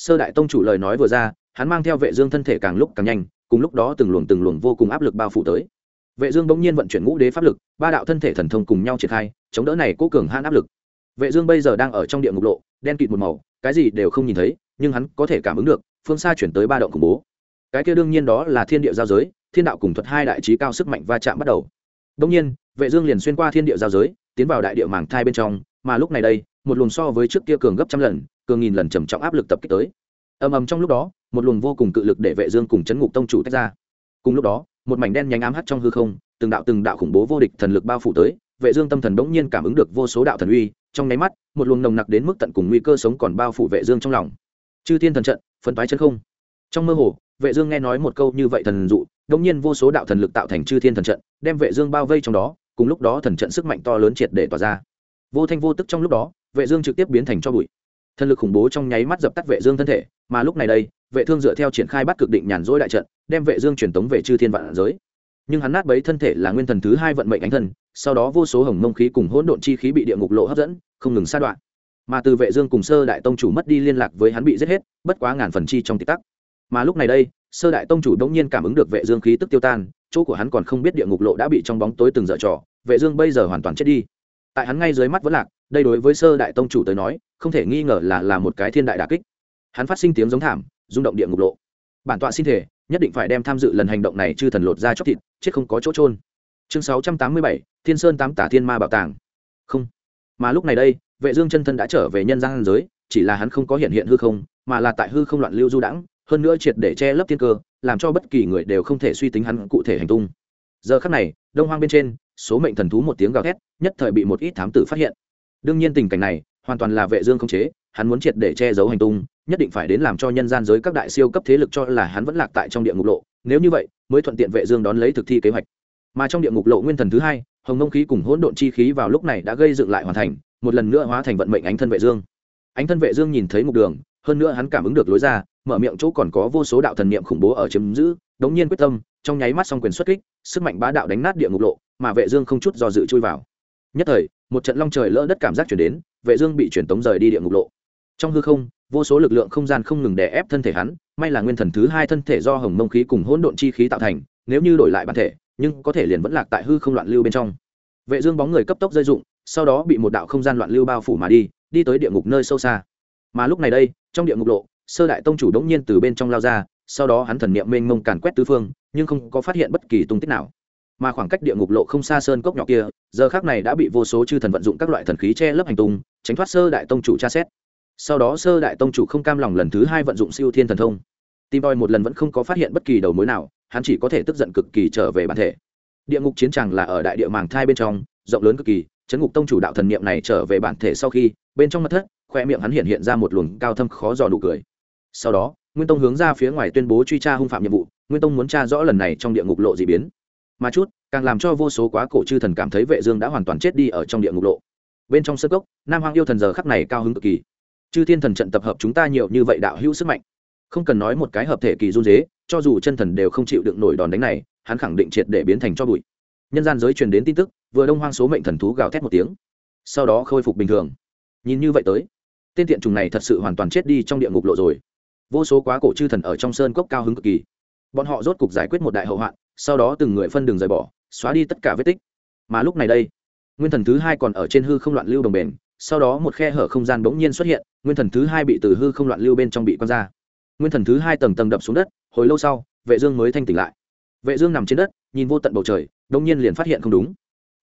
sơ đại tông chủ lời nói vừa ra, hắn mang theo vệ dương thân thể càng lúc càng nhanh, cùng lúc đó từng luồng từng luồng vô cùng áp lực bao phủ tới. Vệ dương bỗng nhiên vận chuyển ngũ đế pháp lực, ba đạo thân thể thần thông cùng nhau triển khai, chống đỡ này cố cường hãn áp lực. Vệ dương bây giờ đang ở trong địa ngục lộ, đen kịt một màu, cái gì đều không nhìn thấy, nhưng hắn có thể cảm ứng được, phương xa chuyển tới ba động khủng bố. Cái kia đương nhiên đó là thiên địa giao giới, thiên đạo cùng thuật hai đại trí cao sức mạnh va chạm bắt đầu. Bỗng nhiên, vệ dương liền xuyên qua thiên địa giao giới, tiến vào đại địa màng thai bên trong, mà lúc này đây, một luồng so với trước kia cường gấp trăm lần cường nghìn lần trầm trọng áp lực tập kích tới. Ầm ầm trong lúc đó, một luồng vô cùng cự lực để vệ dương cùng chấn ngục tông chủ tách ra. Cùng lúc đó, một mảnh đen nhánh ám hắt trong hư không, từng đạo từng đạo khủng bố vô địch thần lực bao phủ tới, vệ dương tâm thần đống nhiên cảm ứng được vô số đạo thần uy, trong nháy mắt, một luồng nồng nặc đến mức tận cùng nguy cơ sống còn bao phủ vệ dương trong lòng. Chư thiên thần trận, phân toái chân không. Trong mơ hồ, vệ dương nghe nói một câu như vậy thần dụ, đống nhiên vô số đạo thần lực tạo thành chư thiên thần trận, đem vệ dương bao vây trong đó, cùng lúc đó thần trận sức mạnh to lớn triệt để tỏa ra. Vô thanh vô tức trong lúc đó, vệ dương trực tiếp biến thành cho bụi thần lực khủng bố trong nháy mắt dập tắt vệ dương thân thể, mà lúc này đây, vệ thương dựa theo triển khai bắt cực định nhàn rỗi đại trận, đem vệ dương truyền tống về chư thiên vạn giới. Nhưng hắn nát bấy thân thể là nguyên thần thứ hai vận mệnh ánh thần, sau đó vô số hồng mông khí cùng hỗn độn chi khí bị địa ngục lộ hấp dẫn, không ngừng sa đoạn. Mà từ vệ dương cùng sơ đại tông chủ mất đi liên lạc với hắn bị giết hết, bất quá ngàn phần chi trong tích tắc. Mà lúc này đây, sơ đại tông chủ đống nhiên cảm ứng được vệ dương khí tức tiêu tan, chỗ của hắn còn không biết địa ngục lộ đã bị trong bóng tối từng dở trò, vệ dương bây giờ hoàn toàn chết đi. Tại hắn ngay dưới mắt vẫn lạc đây đối với sơ đại tông chủ tới nói không thể nghi ngờ là là một cái thiên đại đả kích. Hắn phát sinh tiếng giống thảm rung động địa ngục lộ. Bản tọa xin thể nhất định phải đem tham dự lần hành động này chư thần lột ra chóc thịt chết không có chỗ trôn chương 687, thiên sơn tám tả thiên ma bảo tàng. Không. Mà lúc này đây vệ dương chân thân đã trở về nhân gian giới chỉ là hắn không có hiện hiện hư không mà là tại hư không loạn lưu du đãng hơn nữa triệt để che lấp thiên cơ làm cho bất kỳ người đều không thể suy tính hắn cụ thể hành tung. Giờ khắc này đông hoang bên trên số mệnh thần thú một tiếng gào thét nhất thời bị một ít thám tử phát hiện đương nhiên tình cảnh này, hoàn toàn là vệ dương không chế, hắn muốn triệt để che giấu hành tung, nhất định phải đến làm cho nhân gian giới các đại siêu cấp thế lực cho là hắn vẫn lạc tại trong địa ngục lộ. Nếu như vậy, mới thuận tiện vệ dương đón lấy thực thi kế hoạch. Mà trong địa ngục lộ nguyên thần thứ hai, hồng nông khí cùng hỗn độn chi khí vào lúc này đã gây dựng lại hoàn thành, một lần nữa hóa thành vận mệnh ánh thân vệ dương. Ánh thân vệ dương nhìn thấy ngục đường, hơn nữa hắn cảm ứng được lối ra, mở miệng chỗ còn có vô số đạo thần niệm khủng bố ở chiếm giữ, đống nhiên quyết tâm, trong nháy mắt song quyền xuất kích, sức mạnh bá đạo đánh nát địa ngục lộ, mà vệ dương không chút do dự chui vào. Nhất thời một trận long trời lỡ đất cảm giác truyền đến, vệ dương bị truyền tống rời đi địa ngục lộ. Trong hư không, vô số lực lượng không gian không ngừng đè ép thân thể hắn, may là nguyên thần thứ hai thân thể do hồng mông khí cùng hỗn độn chi khí tạo thành, nếu như đổi lại bản thể, nhưng có thể liền vẫn lạc tại hư không loạn lưu bên trong. Vệ dương bóng người cấp tốc rơi dụng, sau đó bị một đạo không gian loạn lưu bao phủ mà đi đi tới địa ngục nơi sâu xa. Mà lúc này đây, trong địa ngục lộ, sơ đại tông chủ đống nhiên từ bên trong lao ra, sau đó hắn thần niệm mênh mông càn quét tứ phương, nhưng không có phát hiện bất kỳ tung tích nào mà khoảng cách địa ngục lộ không xa sơn cốc nhỏ kia, giờ khác này đã bị vô số chư thần vận dụng các loại thần khí che lấp hành tung, tránh thoát sơ đại tông chủ tra xét. Sau đó sơ đại tông chủ không cam lòng lần thứ hai vận dụng siêu thiên thần thông. Tim đòi một lần vẫn không có phát hiện bất kỳ đầu mối nào, hắn chỉ có thể tức giận cực kỳ trở về bản thể. Địa ngục chiến tràng là ở đại địa màng thai bên trong, rộng lớn cực kỳ, chấn ngục tông chủ đạo thần niệm này trở về bản thể sau khi, bên trong mặt thất, khoe miệng hắn hiện hiện ra một luồng cao thâm khó dò nụ cười. Sau đó, nguyên tông hướng ra phía ngoài tuyên bố truy tra hung phạm nhiệm vụ, nguyên tông muốn tra rõ lần này trong địa ngục lộ d ị biến mà chút, càng làm cho vô số quá cổ chư thần cảm thấy vệ dương đã hoàn toàn chết đi ở trong địa ngục lộ. Bên trong sân cốc, nam hoàng yêu thần giờ khắc này cao hứng cực kỳ. Chư thiên thần trận tập hợp chúng ta nhiều như vậy đạo hữu sức mạnh. Không cần nói một cái hợp thể kỳ run dế, cho dù chân thần đều không chịu đựng nổi đòn đánh này, hắn khẳng định triệt để biến thành cho bụi. Nhân gian giới truyền đến tin tức, vừa đông hoang số mệnh thần thú gào thét một tiếng. Sau đó khôi phục bình thường. Nhìn như vậy tới, tên tiện trùng này thật sự hoàn toàn chết đi trong địa ngục lộ rồi. Vô số quá cổ chư thần ở trong sơn cốc cao hứng cực kỳ. Bọn họ rốt cục giải quyết một đại hậu hoạn sau đó từng người phân đường rời bỏ, xóa đi tất cả vết tích. Mà lúc này đây, nguyên thần thứ hai còn ở trên hư không loạn lưu đồng bền, sau đó một khe hở không gian bỗng nhiên xuất hiện, nguyên thần thứ hai bị từ hư không loạn lưu bên trong bị quăng ra. Nguyên thần thứ hai tầng tầng đập xuống đất, hồi lâu sau, vệ dương mới thanh tỉnh lại. Vệ dương nằm trên đất, nhìn vô tận bầu trời đông nhiên liền phát hiện không đúng.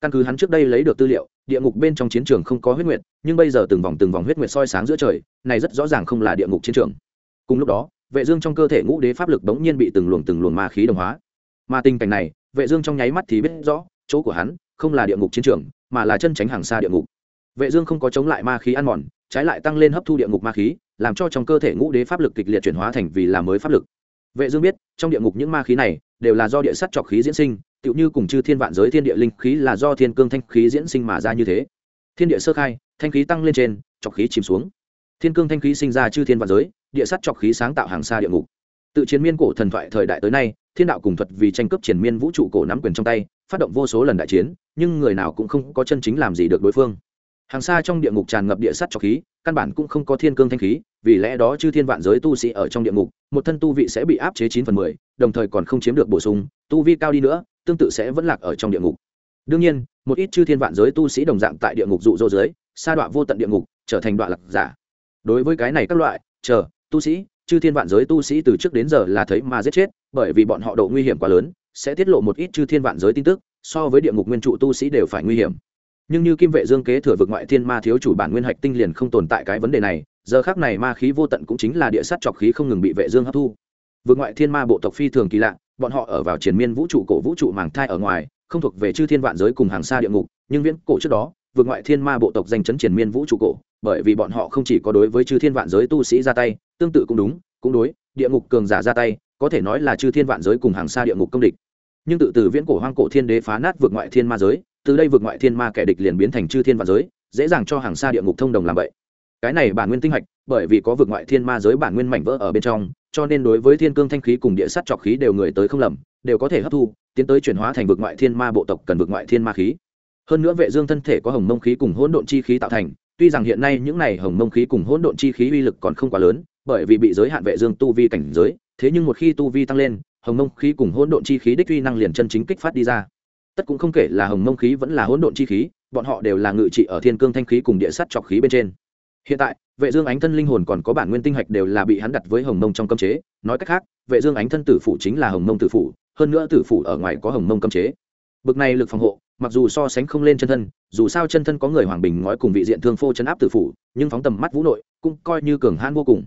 Căn cứ hắn trước đây lấy được tư liệu, địa ngục bên trong chiến trường không có huyết nguyệt, nhưng bây giờ từng vòng từng vòng huyết nguyệt soi sáng giữa trời, này rất rõ ràng không là địa ngục chiến trường. Cùng lúc đó, vệ dương trong cơ thể ngũ đế pháp lực đống nhiên bị từng luồng từng luồng ma khí đồng hóa mà tình cảnh này, vệ dương trong nháy mắt thì biết rõ, chỗ của hắn không là địa ngục chiến trường, mà là chân tránh hàng xa địa ngục. Vệ dương không có chống lại ma khí ăn mòn, trái lại tăng lên hấp thu địa ngục ma khí, làm cho trong cơ thể ngũ đế pháp lực kịch liệt chuyển hóa thành vì là mới pháp lực. Vệ dương biết, trong địa ngục những ma khí này đều là do địa sắt trọc khí diễn sinh, tựu như cùng chư thiên vạn giới thiên địa linh khí là do thiên cương thanh khí diễn sinh mà ra như thế. Thiên địa sơ khai, thanh khí tăng lên trên trọc khí chìm xuống. Thiên cương thanh khí sinh ra chư thiên vạn giới, địa sắt trọc khí sáng tạo hàng xa địa ngục. Tự chiến miên cổ thần thoại thời đại tới nay thiên đạo cùng thuật vì tranh cướp triển miên vũ trụ cổ nắm quyền trong tay, phát động vô số lần đại chiến, nhưng người nào cũng không có chân chính làm gì được đối phương. Hàng xa trong địa ngục tràn ngập địa sắt cho khí, căn bản cũng không có thiên cương thanh khí, vì lẽ đó chư thiên vạn giới tu sĩ ở trong địa ngục, một thân tu vị sẽ bị áp chế chín phần mười, đồng thời còn không chiếm được bổ sung, tu vi cao đi nữa, tương tự sẽ vẫn lạc ở trong địa ngục. Đương nhiên, một ít chư thiên vạn giới tu sĩ đồng dạng tại địa ngục dụ dỗ dưới, sa đọa vô tận địa ngục, trở thành đoạn lạc giả. Đối với cái này các loại, chờ, tu sĩ chư thiên vạn giới tu sĩ từ trước đến giờ là thấy mà giết chết, bởi vì bọn họ độ nguy hiểm quá lớn, sẽ tiết lộ một ít chư thiên vạn giới tin tức, so với địa ngục nguyên trụ tu sĩ đều phải nguy hiểm. Nhưng như kim vệ dương kế thừa vực ngoại thiên ma thiếu chủ bản nguyên hạch tinh liền không tồn tại cái vấn đề này, giờ khác này ma khí vô tận cũng chính là địa sát trọc khí không ngừng bị vệ dương hấp thu. Vực ngoại thiên ma bộ tộc phi thường kỳ lạ, bọn họ ở vào triển miên vũ trụ, cổ vũ trụ màng thai ở ngoài, không thuộc về chư thiên vạn giới cùng hàng xa địa ngục, nhưng viễn cổ trước đó vượt ngoại thiên ma bộ tộc danh chấn triển miên vũ trụ cổ, bởi vì bọn họ không chỉ có đối với chư thiên vạn giới tu sĩ ra tay tương tự cũng đúng, cũng đối, địa ngục cường giả ra tay, có thể nói là chư thiên vạn giới cùng hàng xa địa ngục công địch. Nhưng tự từ viễn cổ hoang cổ thiên đế phá nát vượt ngoại thiên ma giới, từ đây vượt ngoại thiên ma kẻ địch liền biến thành chư thiên vạn giới, dễ dàng cho hàng xa địa ngục thông đồng làm vậy. Cái này bản nguyên tinh hạch, bởi vì có vực ngoại thiên ma giới bản nguyên mảnh vỡ ở bên trong, cho nên đối với thiên cương thanh khí cùng địa sắt trọc khí đều người tới không lầm, đều có thể hấp thu, tiến tới chuyển hóa thành vực ngoại thiên ma bộ tộc cần vực ngoại thiên ma khí. Hơn nữa vệ dương thân thể có hồng mông khí cùng hỗn độn chi khí tạo thành, tuy rằng hiện nay những này hồng mông khí cùng hỗn độn chi khí uy lực còn không quá lớn bởi vì bị giới hạn vệ dương tu vi cảnh giới, thế nhưng một khi tu vi tăng lên, hồng mông khí cùng hỗn độn chi khí đích uy năng liền chân chính kích phát đi ra. Tất cũng không kể là hồng mông khí vẫn là hỗn độn chi khí, bọn họ đều là ngự trị ở thiên cương thanh khí cùng địa sắt trọc khí bên trên. Hiện tại, vệ dương ánh thân linh hồn còn có bản nguyên tinh hạch đều là bị hắn đặt với hồng mông trong cấm chế. Nói cách khác, vệ dương ánh thân tử phủ chính là hồng mông tử phủ, hơn nữa tử phủ ở ngoài có hồng mông cấm chế. Bực này lực phòng hộ, mặc dù so sánh không lên chân thân, dù sao chân thân có người hoàng bình ngói cùng vị diện thương phô chấn áp tử phủ, nhưng phóng tầm mắt vũ nội, cũng coi như cường hãn vô cùng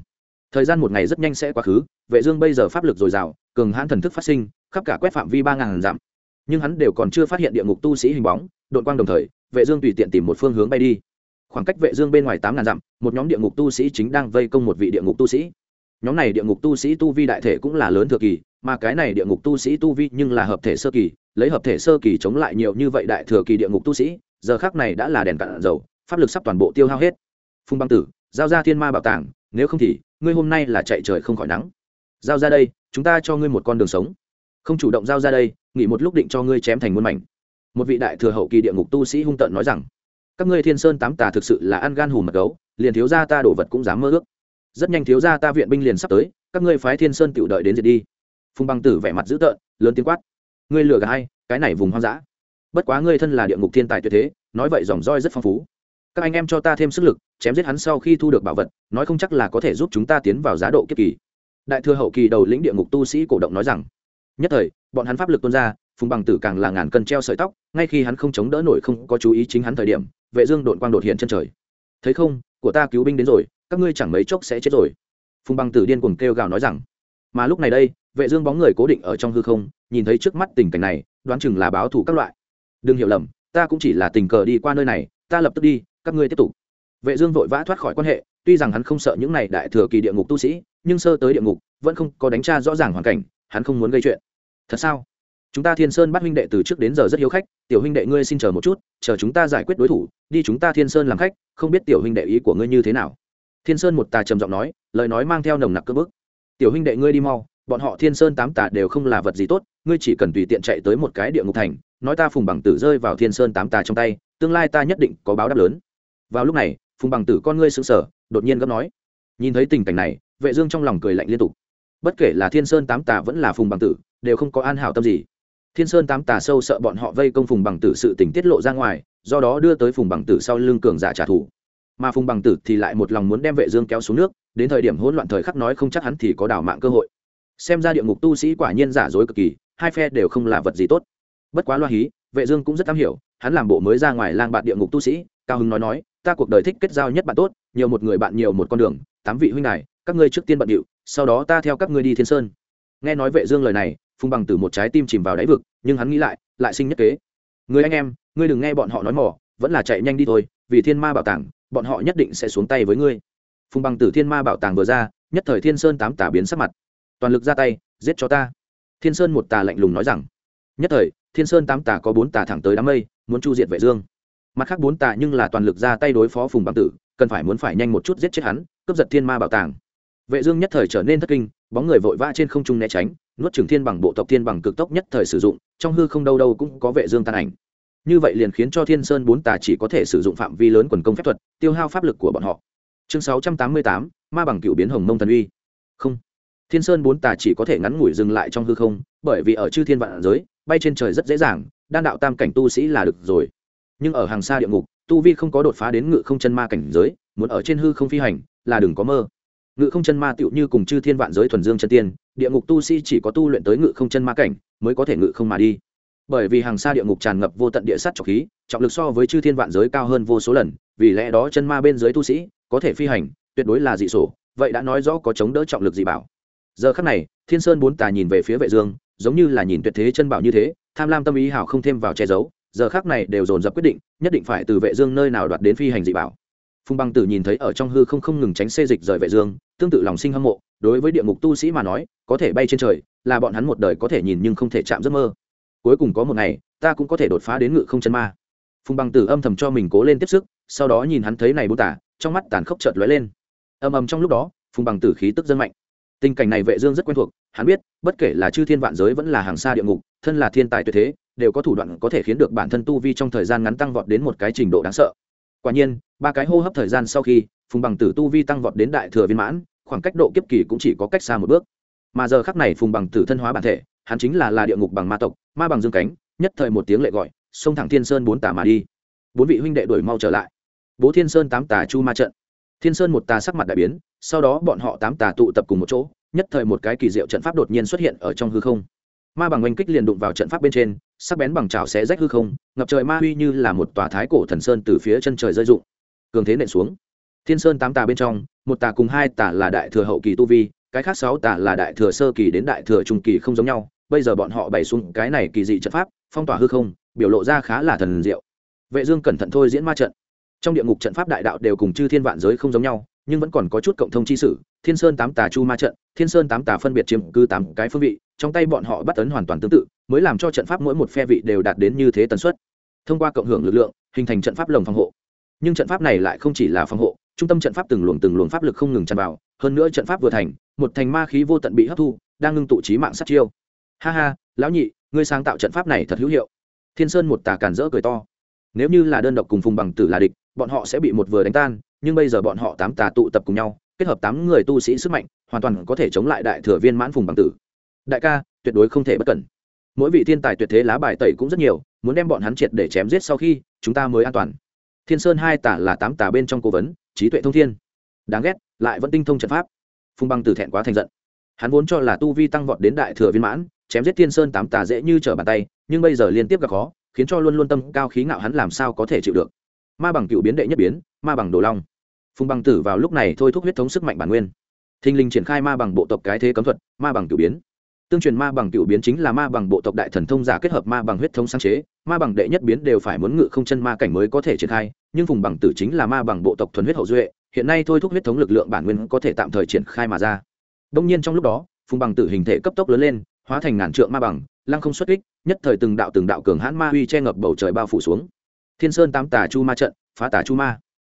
thời gian một ngày rất nhanh sẽ quá khứ, vệ dương bây giờ pháp lực dồi dào, cường hãn thần thức phát sinh, khắp cả quét phạm vi ba ngàn dặm. Nhưng hắn đều còn chưa phát hiện địa ngục tu sĩ hình bóng đội quang đồng thời, vệ dương tùy tiện tìm một phương hướng bay đi. Khoảng cách vệ dương bên ngoài tám ngàn dặm, một nhóm địa ngục tu sĩ chính đang vây công một vị địa ngục tu sĩ. Nhóm này địa ngục tu sĩ tu vi đại thể cũng là lớn thừa kỳ, mà cái này địa ngục tu sĩ tu vi nhưng là hợp thể sơ kỳ, lấy hợp thể sơ kỳ chống lại nhiều như vậy đại thừa kỳ địa ngục tu sĩ, giờ khắc này đã là đèn cạn dầu, pháp lực sắp toàn bộ tiêu hao hết. Phung băng tử, giao ra thiên ma bảo tàng, nếu không thì ngươi hôm nay là chạy trời không khỏi nắng. Giao ra đây, chúng ta cho ngươi một con đường sống. Không chủ động giao ra đây, nghỉ một lúc định cho ngươi chém thành muôn mảnh. Một vị đại thừa hậu kỳ địa ngục tu sĩ hung tợn nói rằng, các ngươi thiên sơn tám tà thực sự là ăn gan hùm mật gấu, liền thiếu gia ta đổ vật cũng dám mơ ước. Rất nhanh thiếu gia ta viện binh liền sắp tới, các ngươi phái thiên sơn tự đợi đến diệt đi. Phùng băng tử vẻ mặt dữ tợn, lớn tiếng quát, ngươi lừa gà hay cái này vùng hoang dã. Bất quá ngươi thân là địa ngục thiên tài tuyệt thế, nói vậy dòng roi rất phong phú các anh em cho ta thêm sức lực, chém giết hắn sau khi thu được bảo vật, nói không chắc là có thể giúp chúng ta tiến vào giá độ kiếp kỳ. Đại thừa hậu kỳ đầu lĩnh địa ngục tu sĩ cổ động nói rằng. Nhất thời, bọn hắn pháp lực tuôn ra, phùng bằng tử càng là ngàn cân treo sợi tóc, ngay khi hắn không chống đỡ nổi không có chú ý chính hắn thời điểm, vệ dương đội quang đột hiện chân trời. Thấy không, của ta cứu binh đến rồi, các ngươi chẳng mấy chốc sẽ chết rồi. Phùng bằng tử điên cuồng kêu gào nói rằng. Mà lúc này đây, vệ dương bóng người cố định ở trong hư không, nhìn thấy trước mắt tình cảnh này, đoán chừng là báo thù các loại. Đừng hiểu lầm, ta cũng chỉ là tình cờ đi qua nơi này, ta lập tức đi các ngươi tiếp tục. Vệ dương vội vã thoát khỏi quan hệ, tuy rằng hắn không sợ những này đại thừa kỳ địa ngục tu sĩ, nhưng sơ tới địa ngục, vẫn không có đánh tra rõ ràng hoàn cảnh, hắn không muốn gây chuyện. Thật sao? Chúng ta thiên sơn bắt huynh đệ từ trước đến giờ rất hiếu khách, tiểu huynh đệ ngươi xin chờ một chút, chờ chúng ta giải quyết đối thủ, đi chúng ta thiên sơn làm khách, không biết tiểu huynh đệ ý của ngươi như thế nào. Thiên sơn một tà trầm giọng nói, lời nói mang theo nồng nặc cơ bức. Tiểu huynh đệ ngươi đi mau, bọn họ thiên sơn tám tà đều không là vật gì tốt, ngươi chỉ cần tùy tiện chạy tới một cái địa ngục thành, nói ta phùng bằng tử rơi vào thiên sơn tám tà trong tay, tương lai ta nhất định có báo đáp lớn vào lúc này, phùng bằng tử con ngươi sững sờ, đột nhiên gấp nói, nhìn thấy tình cảnh này, vệ dương trong lòng cười lạnh liên tục. Bất kể là thiên sơn tám tà vẫn là phùng bằng tử, đều không có an hảo tâm gì. Thiên sơn tám tà sâu sợ bọn họ vây công phùng bằng tử sự tình tiết lộ ra ngoài, do đó đưa tới phùng bằng tử sau lưng cường giả trả thù. Mà phùng bằng tử thì lại một lòng muốn đem vệ dương kéo xuống nước, đến thời điểm hỗn loạn thời khắc nói không chắc hắn thì có đảo mạng cơ hội. Xem ra địa ngục tu sĩ quả nhiên giả dối cực kỳ, hai phe đều không là vật gì tốt. Bất quá loa hí, vệ dương cũng rất am hiểu, hắn làm bộ mới ra ngoài lang bạn địa ngục tu sĩ, cao hưng nói nói ta cuộc đời thích kết giao nhất bạn tốt nhiều một người bạn nhiều một con đường tám vị huynh này, các ngươi trước tiên bận điệu sau đó ta theo các ngươi đi thiên sơn. Nghe nói vệ dương lời này Phung bằng từ một trái tim chìm vào đáy vực nhưng hắn nghĩ lại lại sinh nhất kế. Người anh em ngươi đừng nghe bọn họ nói mỏ vẫn là chạy nhanh đi thôi vì thiên ma bảo tàng bọn họ nhất định sẽ xuống tay với ngươi. Phung bằng tử thiên ma bảo tàng vừa ra nhất thời thiên sơn tám tà biến sắc mặt. Toàn lực ra tay giết cho ta. Thiên sơn một tà lạnh lùng nói rằng nhất thời thiên sơn tám tà có bốn tà thẳng tới đám mây muốn chu diệt vệ dương mặt khác bốn tà nhưng là toàn lực ra tay đối phó phùng bằng tử cần phải muốn phải nhanh một chút giết chết hắn cướp giật thiên ma bảo tàng. Vệ dương nhất thời trở nên thất kinh bóng người vội vã trên không trung né tránh nuốt trường thiên bằng bộ tộc thiên bằng cực tốc nhất thời sử dụng trong hư không đâu đâu cũng có vệ dương tan ảnh. Như vậy liền khiến cho thiên sơn bốn tà chỉ có thể sử dụng phạm vi lớn quần công phép thuật tiêu hao pháp lực của bọn họ. Chương 688, ma bằng cựu biến hồng mông thần uy. Không. Thiên sơn bốn tà chỉ có thể ngắn ngủi dừng lại trong hư không bởi vì ở chư thiên vạn giới bay trên trời rất dễ dàng đan đạo tam cảnh tu sĩ là được rồi nhưng ở hàng xa địa ngục, tu vi không có đột phá đến ngự không chân ma cảnh giới, muốn ở trên hư không phi hành, là đừng có mơ. Ngự không chân ma tựu như cùng chư thiên vạn giới thuần dương chân tiên, địa ngục tu sĩ chỉ có tu luyện tới ngự không chân ma cảnh, mới có thể ngự không mà đi. Bởi vì hàng xa địa ngục tràn ngập vô tận địa sắt trọc khí, trọng lực so với chư thiên vạn giới cao hơn vô số lần, vì lẽ đó chân ma bên dưới tu sĩ có thể phi hành, tuyệt đối là dị sổ, vậy đã nói rõ có chống đỡ trọng lực dị bảo. Giờ khắc này, thiên sơn bốn tà nhìn về phía vệ dương, giống như là nhìn tuyệt thế chân bảo như thế, tham lam tâm ý hảo không thêm vào che giấu giờ khác này đều dồn dập quyết định, nhất định phải từ vệ dương nơi nào đoạt đến phi hành dị bảo. Phùng băng tử nhìn thấy ở trong hư không không ngừng tránh xê dịch rời vệ dương, tương tự lòng sinh hâm mộ, đối với địa ngục tu sĩ mà nói, có thể bay trên trời, là bọn hắn một đời có thể nhìn nhưng không thể chạm giấc mơ. Cuối cùng có một ngày, ta cũng có thể đột phá đến ngự không chân ma. Phùng băng tử âm thầm cho mình cố lên tiếp sức, sau đó nhìn hắn thấy này bố tả, trong mắt tàn khốc chợt lóe lên. Âm âm trong lúc đó, phùng bằng tử khí tức dân mạnh. Tình cảnh này vệ dương rất quen thuộc, hắn biết, bất kể là chư thiên vạn giới vẫn là hàng xa địa ngục, thân là thiên tài tuyệt thế đều có thủ đoạn có thể khiến được bản thân tu vi trong thời gian ngắn tăng vọt đến một cái trình độ đáng sợ. Quả nhiên, ba cái hô hấp thời gian sau khi, phùng bằng tử tu vi tăng vọt đến đại thừa viên mãn, khoảng cách độ kiếp kỳ cũng chỉ có cách xa một bước. Mà giờ khắc này phùng bằng tử thân hóa bản thể, hắn chính là là địa ngục bằng ma tộc, ma bằng dương cánh, nhất thời một tiếng lệ gọi, xông thẳng thiên sơn bốn tà mà đi. Bốn vị huynh đệ đuổi mau trở lại. Bố thiên sơn tám tà chu ma trận. Thiên sơn một tà sắc mặt đại biến, sau đó bọn họ tám tà tụ tập cùng một chỗ, nhất thời một cái kỳ diệu trận pháp đột nhiên xuất hiện ở trong hư không ma bằng oanh kích liền đụng vào trận pháp bên trên, sắc bén bằng trào xé rách hư không, ngập trời ma huy như là một tòa thái cổ thần sơn từ phía chân trời rơi rụng. Cường thế nện xuống. Thiên sơn tám tà bên trong, một tà cùng hai tà là đại thừa hậu kỳ tu vi, cái khác sáu tà là đại thừa sơ kỳ đến đại thừa trung kỳ không giống nhau, bây giờ bọn họ bày xuống cái này kỳ dị trận pháp, phong tỏa hư không, biểu lộ ra khá là thần diệu. Vệ dương cẩn thận thôi diễn ma trận. Trong địa ngục trận pháp đại đạo đều cùng chư thiên vạn giới không giống nhau nhưng vẫn còn có chút cộng thông chi sử. Thiên sơn tám tà chu ma trận, thiên sơn tám tà phân biệt chiếm cứ tám cái phương vị, trong tay bọn họ bắt ấn hoàn toàn tương tự, mới làm cho trận pháp mỗi một phe vị đều đạt đến như thế tần suất. Thông qua cộng hưởng lực lượng, hình thành trận pháp lồng phòng hộ. Nhưng trận pháp này lại không chỉ là phòng hộ, trung tâm trận pháp từng luồng từng luồng pháp lực không ngừng tràn vào, hơn nữa trận pháp vừa thành, một thành ma khí vô tận bị hấp thu, đang ngưng tụ trí mạng sát chiêu. Ha ha, lão nhị, ngươi sáng tạo trận pháp này thật hữu hiệu. Thiên sơn một tà càn rỡ cười to. Nếu như là đơn độc cùng phùng bằng tử là địch, bọn họ sẽ bị một vừa đánh tan nhưng bây giờ bọn họ tám tà tụ tập cùng nhau, kết hợp tám người tu sĩ sức mạnh, hoàn toàn có thể chống lại đại thừa viên mãn phùng bằng tử. Đại ca, tuyệt đối không thể bất cẩn. Mỗi vị thiên tài tuyệt thế lá bài tẩy cũng rất nhiều, muốn đem bọn hắn triệt để chém giết sau khi, chúng ta mới an toàn. Thiên sơn hai tả là tám tà bên trong cố vấn, trí tuệ thông thiên. Đáng ghét, lại vẫn tinh thông trận pháp. Phùng bằng tử thẹn quá thành giận. Hắn vốn cho là tu vi tăng vọt đến đại thừa viên mãn, chém giết thiên sơn tám tà dễ như trở bàn tay, nhưng bây giờ liên tiếp gặp khó, khiến cho luôn luôn tâm cao khí ngạo hắn làm sao có thể chịu được ma bằng cựu biến đệ nhất biến, ma bằng đồ long. Phùng bằng tử vào lúc này thôi thúc huyết thống sức mạnh bản nguyên. Thinh linh triển khai ma bằng bộ tộc cái thế cấm thuật, ma bằng cựu biến. Tương truyền ma bằng cựu biến chính là ma bằng bộ tộc đại thần thông giả kết hợp ma bằng huyết thống sáng chế, ma bằng đệ nhất biến đều phải muốn ngự không chân ma cảnh mới có thể triển khai, nhưng phùng bằng tử chính là ma bằng bộ tộc thuần huyết hậu duệ, hiện nay thôi thúc huyết thống lực lượng bản nguyên có thể tạm thời triển khai mà ra. Đông nhiên trong lúc đó, phùng bằng tử hình thể cấp tốc lớn lên, hóa thành ngàn trượng ma bằng, lăng không xuất kích, nhất thời từng đạo từng đạo cường hãn ma uy che ngập bầu trời bao phủ xuống thiên sơn tám tà chu ma trận, phá tà chu ma.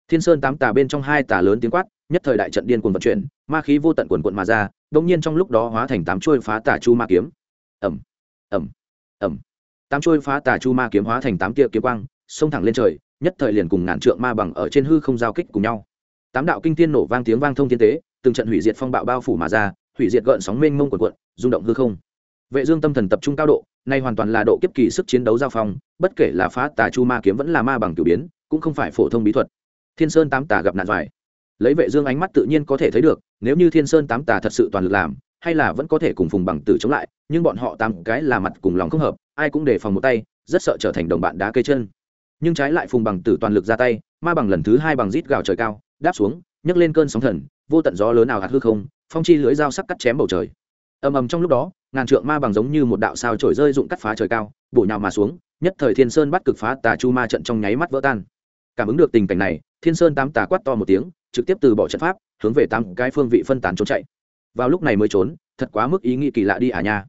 Thiên sơn tám tà bên trong hai tà lớn tiếng quát, nhất thời đại trận điên cuồng vận chuyển, ma khí vô tận quần quận mà ra đông nhiên trong lúc đó hóa thành tám chuôi phá tà chu ma kiếm. Ẩm ẩm ẩm tám chuôi phá tà chu ma kiếm hóa thành tám tia kiếm quang, xông thẳng lên trời, nhất thời liền cùng ngàn trượng ma bằng ở trên hư không giao kích cùng nhau. Tám đạo kinh thiên nổ vang tiếng vang thông thiên tế, từng trận hủy diệt phong bạo bao phủ mà ra, hủy diệt gợn sóng mênh mông quần quận rung động hư không vệ dương tâm thần tập trung cao độ, nay hoàn toàn là độ kiếp kỳ sức chiến đấu giao phong, bất kể là phá tà chu ma kiếm vẫn là ma bằng tiểu biến, cũng không phải phổ thông bí thuật. Thiên sơn tám tà gặp nạn dài lấy vệ dương ánh mắt tự nhiên có thể thấy được, nếu như thiên sơn tám tà thật sự toàn lực làm, hay là vẫn có thể cùng phùng bằng tử chống lại, nhưng bọn họ tám cái là mặt cùng lòng không hợp, ai cũng đề phòng một tay, rất sợ trở thành đồng bạn đá cây chân. Nhưng trái lại phùng bằng tử toàn lực ra tay, ma bằng lần thứ hai bằng rít gào trời cao, đáp xuống, nhấc lên cơn sóng thần, vô tận gió lớn nào hạt hư không, phong chi lưới dao sắc cắt chém bầu trời. Ầm ầm trong lúc đó ngàn trượng ma bằng giống như một đạo sao trổi rơi dụng cắt phá trời cao, bổ nhào mà xuống, nhất thời thiên sơn bắt cực phá tà chu ma trận trong nháy mắt vỡ tan. Cảm ứng được tình cảnh này, thiên sơn tám tà quát to một tiếng, trực tiếp từ bỏ trận pháp, hướng về tám cái phương vị phân tán trốn chạy. Vào lúc này mới trốn, thật quá mức ý nghĩ kỳ lạ đi à nha.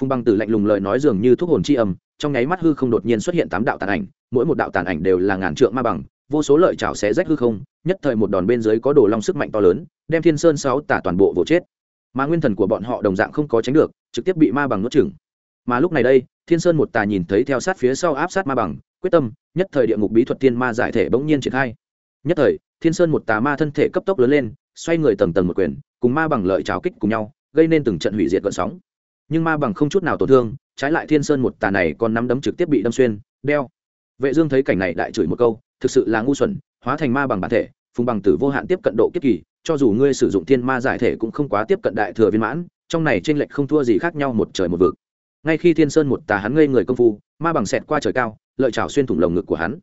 Phùng băng tử lạnh lùng lời nói dường như thuốc hồn chi âm, trong nháy mắt hư không đột nhiên xuất hiện tám đạo tàn ảnh, mỗi một đạo tàn ảnh đều là ngàn trượng ma bằng, vô số lợi chảo xé rách hư không, nhất thời một đòn bên dưới có đồ long sức mạnh to lớn, đem thiên sơn sáu tả toàn bộ vỗ chết mà nguyên thần của bọn họ đồng dạng không có tránh được, trực tiếp bị ma bằng nuốt chửng. Mà lúc này đây, thiên sơn một tà nhìn thấy theo sát phía sau áp sát ma bằng, quyết tâm, nhất thời địa ngục bí thuật tiên ma giải thể bỗng nhiên triển khai. Nhất thời, thiên sơn một tà ma thân thể cấp tốc lớn lên, xoay người tầng tầng một quyền, cùng ma bằng lợi trào kích cùng nhau, gây nên từng trận hủy diệt gợn sóng. Nhưng ma bằng không chút nào tổn thương, trái lại thiên sơn một tà này còn nắm đấm trực tiếp bị đâm xuyên, đeo. Vệ dương thấy cảnh này đại chửi một câu, thực sự là ngu xuẩn, hóa thành ma bằng bản thể, phùng bằng tử vô hạn tiếp cận độ kiếp kỳ cho dù ngươi sử dụng thiên ma giải thể cũng không quá tiếp cận đại thừa viên mãn, trong này trên lệch không thua gì khác nhau một trời một vực. Ngay khi thiên sơn một tà hắn ngây người công phu, ma bằng xẹt qua trời cao, lợi chảo xuyên thủng lồng ngực của hắn.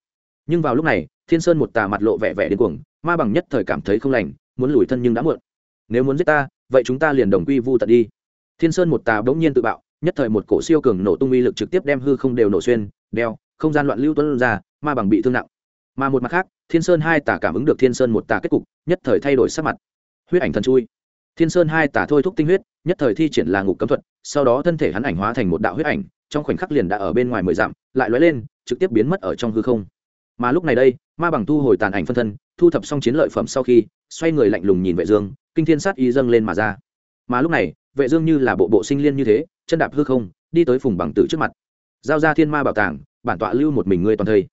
Nhưng vào lúc này, thiên sơn một tà mặt lộ vẻ vẻ đến cuồng, ma bằng nhất thời cảm thấy không lành, muốn lùi thân nhưng đã muộn. Nếu muốn giết ta, vậy chúng ta liền đồng quy vu tận đi. Thiên sơn một tà bỗng nhiên tự bạo, nhất thời một cổ siêu cường nổ tung uy lực trực tiếp đem hư không đều nổ xuyên, đeo, không gian loạn lưu tuấn ra, ma bằng bị thương nặng mà một mặt khác, thiên sơn hai tà cảm ứng được thiên sơn một tà kết cục, nhất thời thay đổi sắc mặt. Huyết ảnh thần chui. Thiên sơn hai tà thôi thúc tinh huyết, nhất thời thi triển là ngục cấm thuật, sau đó thân thể hắn ảnh hóa thành một đạo huyết ảnh, trong khoảnh khắc liền đã ở bên ngoài mười dặm, lại lóe lên, trực tiếp biến mất ở trong hư không. Mà lúc này đây, ma bằng thu hồi tàn ảnh phân thân, thu thập xong chiến lợi phẩm sau khi, xoay người lạnh lùng nhìn vệ dương, kinh thiên sát y dâng lên mà ra. Mà lúc này, vệ dương như là bộ bộ sinh liên như thế, chân đạp hư không, đi tới phùng bằng tử trước mặt. Giao ra thiên ma bảo tàng, bản tọa lưu một mình ngươi toàn thây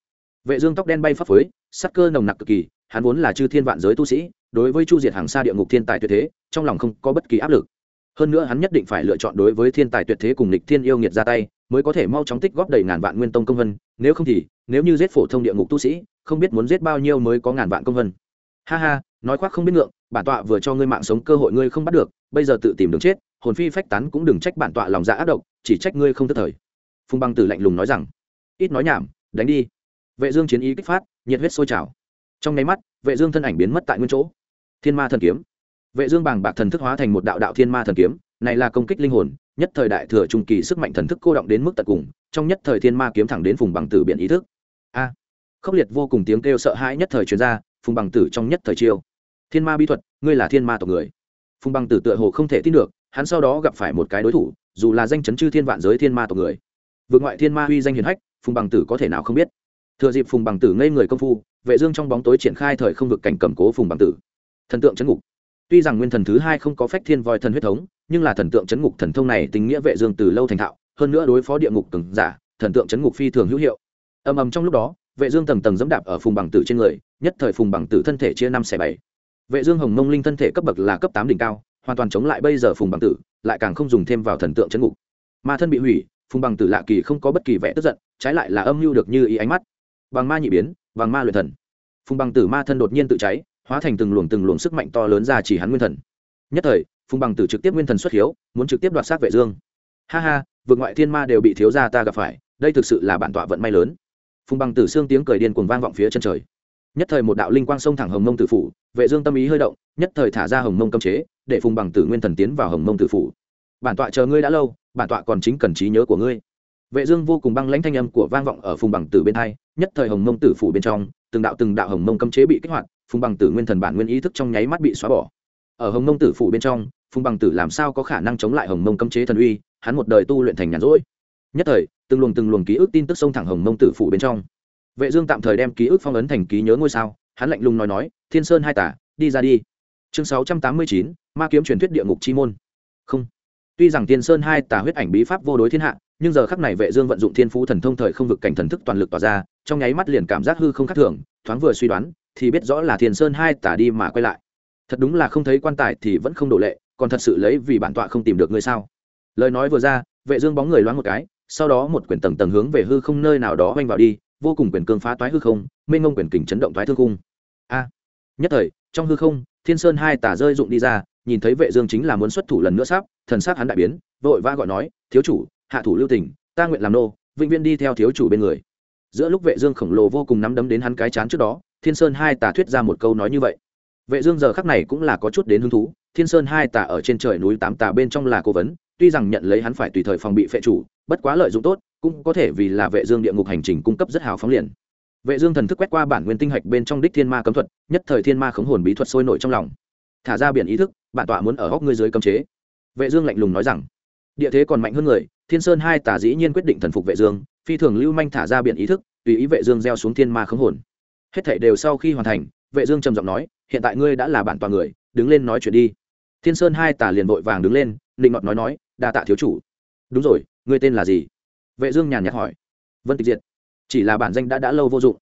vệ dương tóc đen bay phấp phới, sắc cơ nồng nặc cực kỳ, hắn vốn là chư thiên vạn giới tu sĩ, đối với chu diệt hàng xa địa ngục thiên tài tuyệt thế, trong lòng không có bất kỳ áp lực. Hơn nữa hắn nhất định phải lựa chọn đối với thiên tài tuyệt thế cùng lịch thiên yêu nghiệt ra tay, mới có thể mau chóng tích góp đầy ngàn vạn nguyên tông công vân, nếu không thì, nếu như giết phổ thông địa ngục tu sĩ, không biết muốn giết bao nhiêu mới có ngàn vạn công vân. Ha ha, nói khoác không biết ngượng, bản tọa vừa cho ngươi mạng sống cơ hội ngươi không bắt được, bây giờ tự tìm đường chết, hồn phi phách tán cũng đừng trách bản tọa lòng dạ ác độc, chỉ trách ngươi không thất thời. Phùng băng tử lạnh lùng nói rằng, ít nói nhảm, đánh đi vệ dương chiến ý kích phát, nhiệt huyết sôi trào. Trong nháy mắt, vệ dương thân ảnh biến mất tại nguyên chỗ. Thiên ma thần kiếm. Vệ dương bàng bạc thần thức hóa thành một đạo đạo thiên ma thần kiếm, này là công kích linh hồn, nhất thời đại thừa trung kỳ sức mạnh thần thức cô động đến mức tận cùng, trong nhất thời thiên ma kiếm thẳng đến phùng bằng tử biện ý thức. A! Khốc liệt vô cùng tiếng kêu sợ hãi nhất thời truyền ra, phùng bằng tử trong nhất thời chiêu. Thiên ma bí thuật, ngươi là thiên ma tộc người. Phùng bằng tử tựa hồ không thể tin được, hắn sau đó gặp phải một cái đối thủ, dù là danh chấn chư thiên vạn giới thiên ma tộc người. Vượt ngoại thiên ma huy danh hiển hách, phùng bằng tử có thể nào không biết thừa dịp phùng bằng tử ngây người công phu, vệ dương trong bóng tối triển khai thời không vực cảnh cầm cố phùng bằng tử. Thần tượng chấn ngục. Tuy rằng nguyên thần thứ hai không có phách thiên voi thần huyết thống, nhưng là thần tượng chấn ngục thần thông này tình nghĩa vệ dương từ lâu thành thạo, hơn nữa đối phó địa ngục cường giả, thần tượng chấn ngục phi thường hữu hiệu. Ầm ầm trong lúc đó, vệ dương tầng tầng dẫm đạp ở phùng bằng tử trên người, nhất thời phùng bằng tử thân thể chia năm xẻ bảy. Vệ dương hồng mông linh thân thể cấp bậc là cấp tám đỉnh cao, hoàn toàn chống lại bây giờ phùng bằng tử, lại càng không dùng thêm vào thần tượng chấn ngục. Ma thân bị hủy, phùng bằng tử lạ kỳ không có bất kỳ vẻ tức giận, trái lại là âm mưu được như ý ánh mắt bằng ma nhị biến, bằng ma luyện thần. Phùng bằng tử ma thân đột nhiên tự cháy, hóa thành từng luồng từng luồng sức mạnh to lớn ra chỉ hắn nguyên thần. Nhất thời, phùng bằng tử trực tiếp nguyên thần xuất hiếu, muốn trực tiếp đoạt sát vệ dương. Ha ha vượt ngoại thiên ma đều bị thiếu gia ta gặp phải, đây thực sự là bản tọa vận may lớn. Phùng bằng tử xương tiếng cười điên cuồng vang vọng phía chân trời. Nhất thời một đạo linh quang sông thẳng hồng mông tử phủ, vệ dương tâm ý hơi động, nhất thời thả ra hồng mông cấm chế, để phùng bằng tử nguyên thần tiến vào hồng mông tử phủ. Bản tọa chờ ngươi đã lâu, bản tọa còn chính cần trí nhớ của ngươi. Vệ dương vô cùng băng lãnh thanh âm của vang vọng ở phùng bằng tử bên hai nhất thời hồng mông tử phủ bên trong từng đạo từng đạo hồng mông cấm chế bị kích hoạt phùng bằng tử nguyên thần bản nguyên ý thức trong nháy mắt bị xóa bỏ. Ở hồng mông tử phủ bên trong phùng bằng tử làm sao có khả năng chống lại hồng mông cấm chế thần uy hắn một đời tu luyện thành nhàn rỗi. Nhất thời từng luồng từng luồng ký ức tin tức xông thẳng hồng mông tử phủ bên trong. Vệ dương tạm thời đem ký ức phong ấn thành ký nhớ ngôi sao hắn lạnh lùng nói nói thiên sơn hai tả đi ra đi. Chương 689, ma kiếm truyền thuyết địa ngục chi môn. Không. Tuy rằng thiên sơn hai tả huyết ảnh bí pháp vô đối thiên hạ nhưng giờ khắc này vệ dương vận dụng thiên phú thần thông thời không vực cảnh thần thức toàn lực tỏa ra, trong nháy mắt liền cảm giác hư không khác thường, thoáng vừa suy đoán, thì biết rõ là thiên sơn hai tả đi mà quay lại. Thật đúng là không thấy quan tài thì vẫn không đổ lệ, còn thật sự lấy vì bản tọa không tìm được người sao? Lời nói vừa ra, vệ dương bóng người loáng một cái, sau đó một quyển tầng tầng hướng về hư không nơi nào đó vanh vào đi, vô cùng quyền cương phá toái hư không, mênh ngông quyền kình chấn động toái thương cung a! Nhất thời, trong hư không, thiên sơn hai tả rơi dụng đi ra, nhìn thấy vệ dương chính là muốn xuất thủ lần nữa sắp, thần sắc hắn đại biến, vội vã gọi nói, thiếu chủ hạ thủ lưu tình, ta nguyện làm nô, vĩnh viễn đi theo thiếu chủ bên người. Giữa lúc vệ dương khổng lồ vô cùng nắm đấm đến hắn cái chán trước đó, thiên sơn hai tà thuyết ra một câu nói như vậy. Vệ dương giờ khắc này cũng là có chút đến hứng thú, thiên sơn hai tà ở trên trời núi tám tà bên trong là cố vấn, tuy rằng nhận lấy hắn phải tùy thời phòng bị phệ chủ, bất quá lợi dụng tốt, cũng có thể vì là vệ dương địa ngục hành trình cung cấp rất hào phóng liền. Vệ dương thần thức quét qua bản nguyên tinh hạch bên trong đích thiên ma cấm thuật, nhất thời thiên ma khống hồn bí thuật sôi nổi trong lòng. Thả ra biển ý thức, bản tọa muốn ở góc ngươi dưới cấm chế. Vệ dương lạnh lùng nói rằng, địa thế còn mạnh hơn người thiên sơn hai tà dĩ nhiên quyết định thần phục vệ dương, phi thường lưu manh thả ra biển ý thức, tùy ý vệ dương gieo xuống thiên ma khống hồn. Hết thảy đều sau khi hoàn thành, vệ dương trầm giọng nói, hiện tại ngươi đã là bản toàn người, đứng lên nói chuyện đi. Thiên sơn hai tà liền vội vàng đứng lên định ngọt nói nói, đa tạ thiếu chủ. Đúng rồi, ngươi tên là gì? Vệ dương nhàn nhạt hỏi. Vân tịch diệt. Chỉ là bản danh đã đã lâu vô dụng.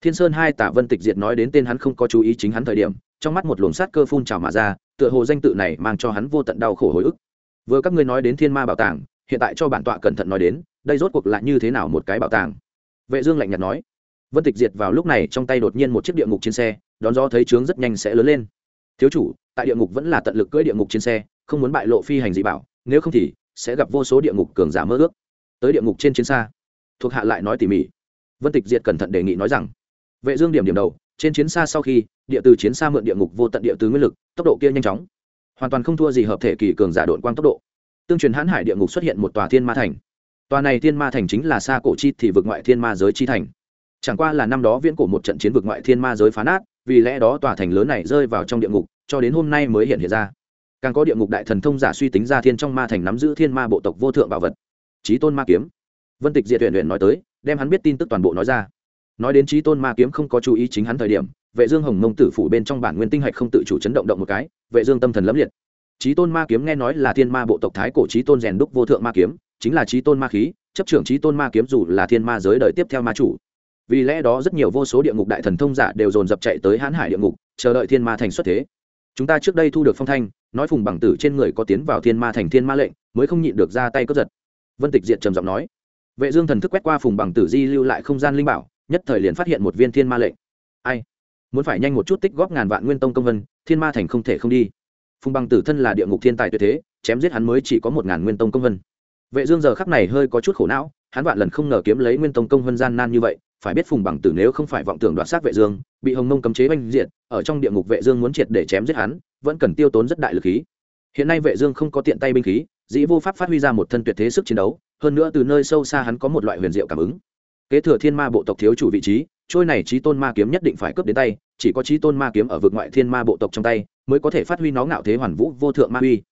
Thiên sơn hai tả vân tịch diệt nói đến tên hắn không có chú ý chính hắn thời điểm, trong mắt một luồng sát cơ phun trào mà ra, tựa hồ danh tự này mang cho hắn vô tận đau khổ hồi ức. Vừa các ngươi nói đến thiên ma bảo tàng hiện tại cho bản tọa cẩn thận nói đến, đây rốt cuộc là như thế nào một cái bảo tàng? Vệ dương lạnh nhạt nói. Vân tịch diệt vào lúc này trong tay đột nhiên một chiếc địa ngục trên xe, đón gió thấy trướng rất nhanh sẽ lớn lên. Thiếu chủ, tại địa ngục vẫn là tận lực cưỡi địa ngục trên xe, không muốn bại lộ phi hành dị bảo, nếu không thì sẽ gặp vô số địa ngục cường giả mơ ước. Tới địa ngục trên chiến xa. Thuộc hạ lại nói tỉ mỉ. Vân tịch diệt cẩn thận đề nghị nói rằng, vệ dương điểm điểm đầu, trên chiến xa sau khi, địa từ chiến xa mượn địa ngục vô tận địa từ nguyên lực, tốc độ kia nhanh chóng. Hoàn toàn không thua gì hợp thể kỳ cường giả độn quang tốc độ tương truyền hãn hải địa ngục xuất hiện một tòa thiên ma thành. Tòa này thiên ma thành chính là xa cổ chi thì vực ngoại thiên ma giới chi thành. Chẳng qua là năm đó viễn cổ một trận chiến vực ngoại thiên ma giới phá nát, vì lẽ đó tòa thành lớn này rơi vào trong địa ngục, cho đến hôm nay mới hiện hiện ra. Càng có địa ngục đại thần thông giả suy tính ra thiên trong ma thành nắm giữ thiên ma bộ tộc vô thượng bảo vật. Trí tôn ma kiếm. Vân tịch diệt huyện huyện nói tới, đem hắn biết tin tức toàn bộ nói ra. Nói đến trí tôn ma kiếm không có chú ý chính hắn thời điểm, vệ dương hồng mông tử phủ bên trong bản nguyên tinh hạch không tự chủ chấn động động một cái, vệ dương tâm thần lẫm liệt chí tôn ma kiếm nghe nói là thiên ma bộ tộc thái cổ chí tôn rèn đúc vô thượng ma kiếm, chính là chí tôn ma khí, chấp trưởng chí tôn ma kiếm dù là thiên ma giới đời tiếp theo ma chủ. Vì lẽ đó rất nhiều vô số địa ngục đại thần thông giả đều dồn dập chạy tới hãn hải địa ngục, chờ đợi thiên ma thành xuất thế. Chúng ta trước đây thu được phong thanh, nói phùng bằng tử trên người có tiến vào thiên ma thành thiên ma lệnh, mới không nhịn được ra tay cướp giật. Vân tịch diện trầm giọng nói. Vệ dương thần thức quét qua phùng bằng tử di lưu lại không gian linh bảo, nhất thời liền phát hiện một viên thiên ma lệnh. Ai? Muốn phải nhanh một chút tích góp ngàn vạn nguyên tông công vân, thiên ma thành không thể không đi phùng bằng tử thân là địa ngục thiên tài tuyệt thế, chém giết hắn mới chỉ có một ngàn nguyên tông công vân. Vệ dương giờ khắc này hơi có chút khổ não, hắn vạn lần không ngờ kiếm lấy nguyên tông công vân gian nan như vậy, phải biết phùng bằng tử nếu không phải vọng tưởng đoạt sát vệ dương, bị hồng mông cấm chế banh diệt, ở trong địa ngục vệ dương muốn triệt để chém giết hắn, vẫn cần tiêu tốn rất đại lực khí. Hiện nay vệ dương không có tiện tay binh khí, dĩ vô pháp phát huy ra một thân tuyệt thế sức chiến đấu, hơn nữa từ nơi sâu xa hắn có một loại huyền diệu cảm ứng. Kế thừa thiên ma bộ tộc thiếu chủ vị trí trôi này trí tôn ma kiếm nhất định phải cướp đến tay, chỉ có trí tôn ma kiếm ở vực ngoại thiên ma bộ tộc trong tay, mới có thể phát huy nó ngạo thế hoàn vũ vô thượng ma uy.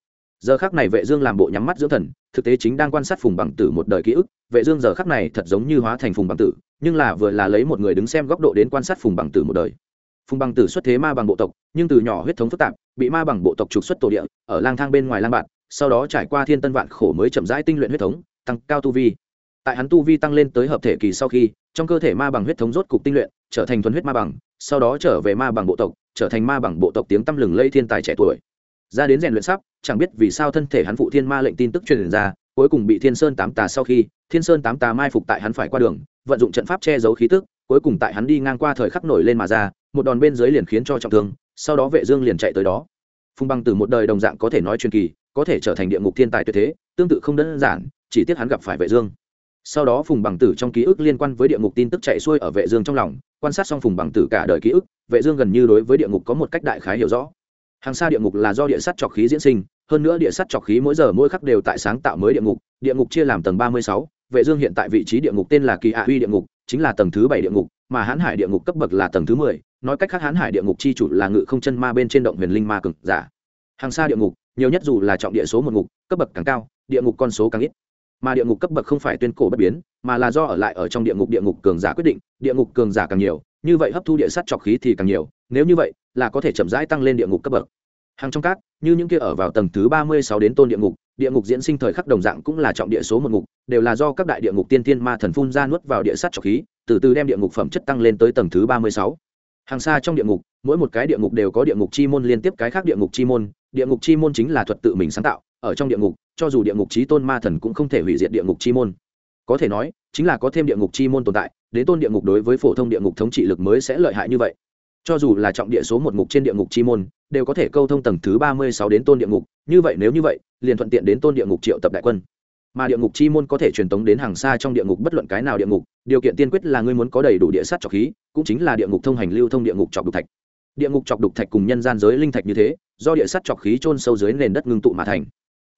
Giờ khắc này vệ dương làm bộ nhắm mắt dưỡng thần, thực tế chính đang quan sát phùng bằng tử một đời ký ức. Vệ dương giờ khắc này thật giống như hóa thành phùng bằng tử, nhưng là vừa là lấy một người đứng xem góc độ đến quan sát phùng bằng tử một đời. Phùng bằng tử xuất thế ma bằng bộ tộc, nhưng từ nhỏ huyết thống phức tạp, bị ma bằng bộ tộc trục xuất tổ địa, ở lang thang bên ngoài lang bạn, sau đó trải qua thiên tân vạn khổ mới chậm rãi tinh luyện huyết thống, tăng cao tu vi. Tại hắn tu vi tăng lên tới hợp thể kỳ sau khi trong cơ thể ma bằng huyết thống rốt cục tinh luyện, trở thành thuần huyết ma bằng, sau đó trở về ma bằng bộ tộc, trở thành ma bằng bộ tộc tiếng tăm lừng lây thiên tài trẻ tuổi. Ra đến rèn luyện sắp, chẳng biết vì sao thân thể hắn phụ thiên ma lệnh tin tức truyền ra, cuối cùng bị thiên sơn tám tà sau khi, thiên sơn tám tà mai phục tại hắn phải qua đường, vận dụng trận pháp che giấu khí tức, cuối cùng tại hắn đi ngang qua thời khắc nổi lên mà ra, một đòn bên dưới liền khiến cho trọng thương, sau đó vệ dương liền chạy tới đó. Phùng băng từ một đời đồng dạng có thể nói truyền kỳ, có thể trở thành địa ngục thiên tài tuyệt thế, tương tự không đơn giản, chỉ tiếc hắn gặp phải vệ dương sau đó phùng bằng tử trong ký ức liên quan với địa ngục tin tức chạy xuôi ở vệ dương trong lòng quan sát xong phùng bằng tử cả đời ký ức vệ dương gần như đối với địa ngục có một cách đại khái hiểu rõ. Hàng xa địa ngục là do địa sắt trọc khí diễn sinh hơn nữa địa sắt trọc khí mỗi giờ mỗi khắc đều tại sáng tạo mới địa ngục địa ngục chia làm tầng 36, vệ dương hiện tại vị trí địa ngục tên là kỳ hạ huy địa ngục chính là tầng thứ bảy địa ngục mà hán hải địa ngục cấp bậc là tầng thứ 10, nói cách khác hán hải địa ngục chi chủ là ngự không chân ma bên trên động huyền linh ma cường giả. Hàng xa địa ngục nhiều nhất dù là trọng địa số một ngục cấp bậc càng cao địa ngục con số càng ít mà địa ngục cấp bậc không phải tuyên cổ bất biến mà là do ở lại ở trong địa ngục địa ngục cường giả quyết định địa ngục cường giả càng nhiều như vậy hấp thu địa sắt trọc khí thì càng nhiều nếu như vậy là có thể chậm rãi tăng lên địa ngục cấp bậc hàng trong cát như những kia ở vào tầng thứ ba mươi sáu đến tôn địa ngục địa ngục diễn sinh thời khắc đồng dạng cũng là trọng địa số một ngục đều là do các đại địa ngục tiên tiên ma thần phun ra nuốt vào địa sắt trọc khí từ từ đem địa ngục phẩm chất tăng lên tới tầng thứ ba mươi sáu hàng xa trong địa ngục mỗi một cái địa ngục đều có địa ngục chi môn liên tiếp cái khác địa ngục chi môn địa ngục chi môn chính là thuật tự mình sáng tạo ở trong địa ngục cho dù địa ngục trí tôn ma thần cũng không thể hủy diệt địa ngục chi môn có thể nói chính là có thêm địa ngục chi môn tồn tại đến tôn địa ngục đối với phổ thông địa ngục thống trị lực mới sẽ lợi hại như vậy cho dù là trọng địa số một ngục trên địa ngục chi môn đều có thể câu thông tầng thứ ba mươi sáu đến tôn địa ngục như vậy nếu như vậy liền thuận tiện đến tôn địa ngục triệu tập đại quân mà địa ngục chi môn có thể truyền tống đến hàng xa trong địa ngục bất luận cái nào địa ngục điều kiện tiên quyết là ngươi muốn có đầy đủ địa sát trọc khí cũng chính là địa ngục thông hành lưu thông địa ngục trọc đục thạch địa ngục trọc đục thạch cùng nhân gian giới linh thạch như thế do địa sát trọc khí trôn sâu dưới nền đất ngưng tụ mà thành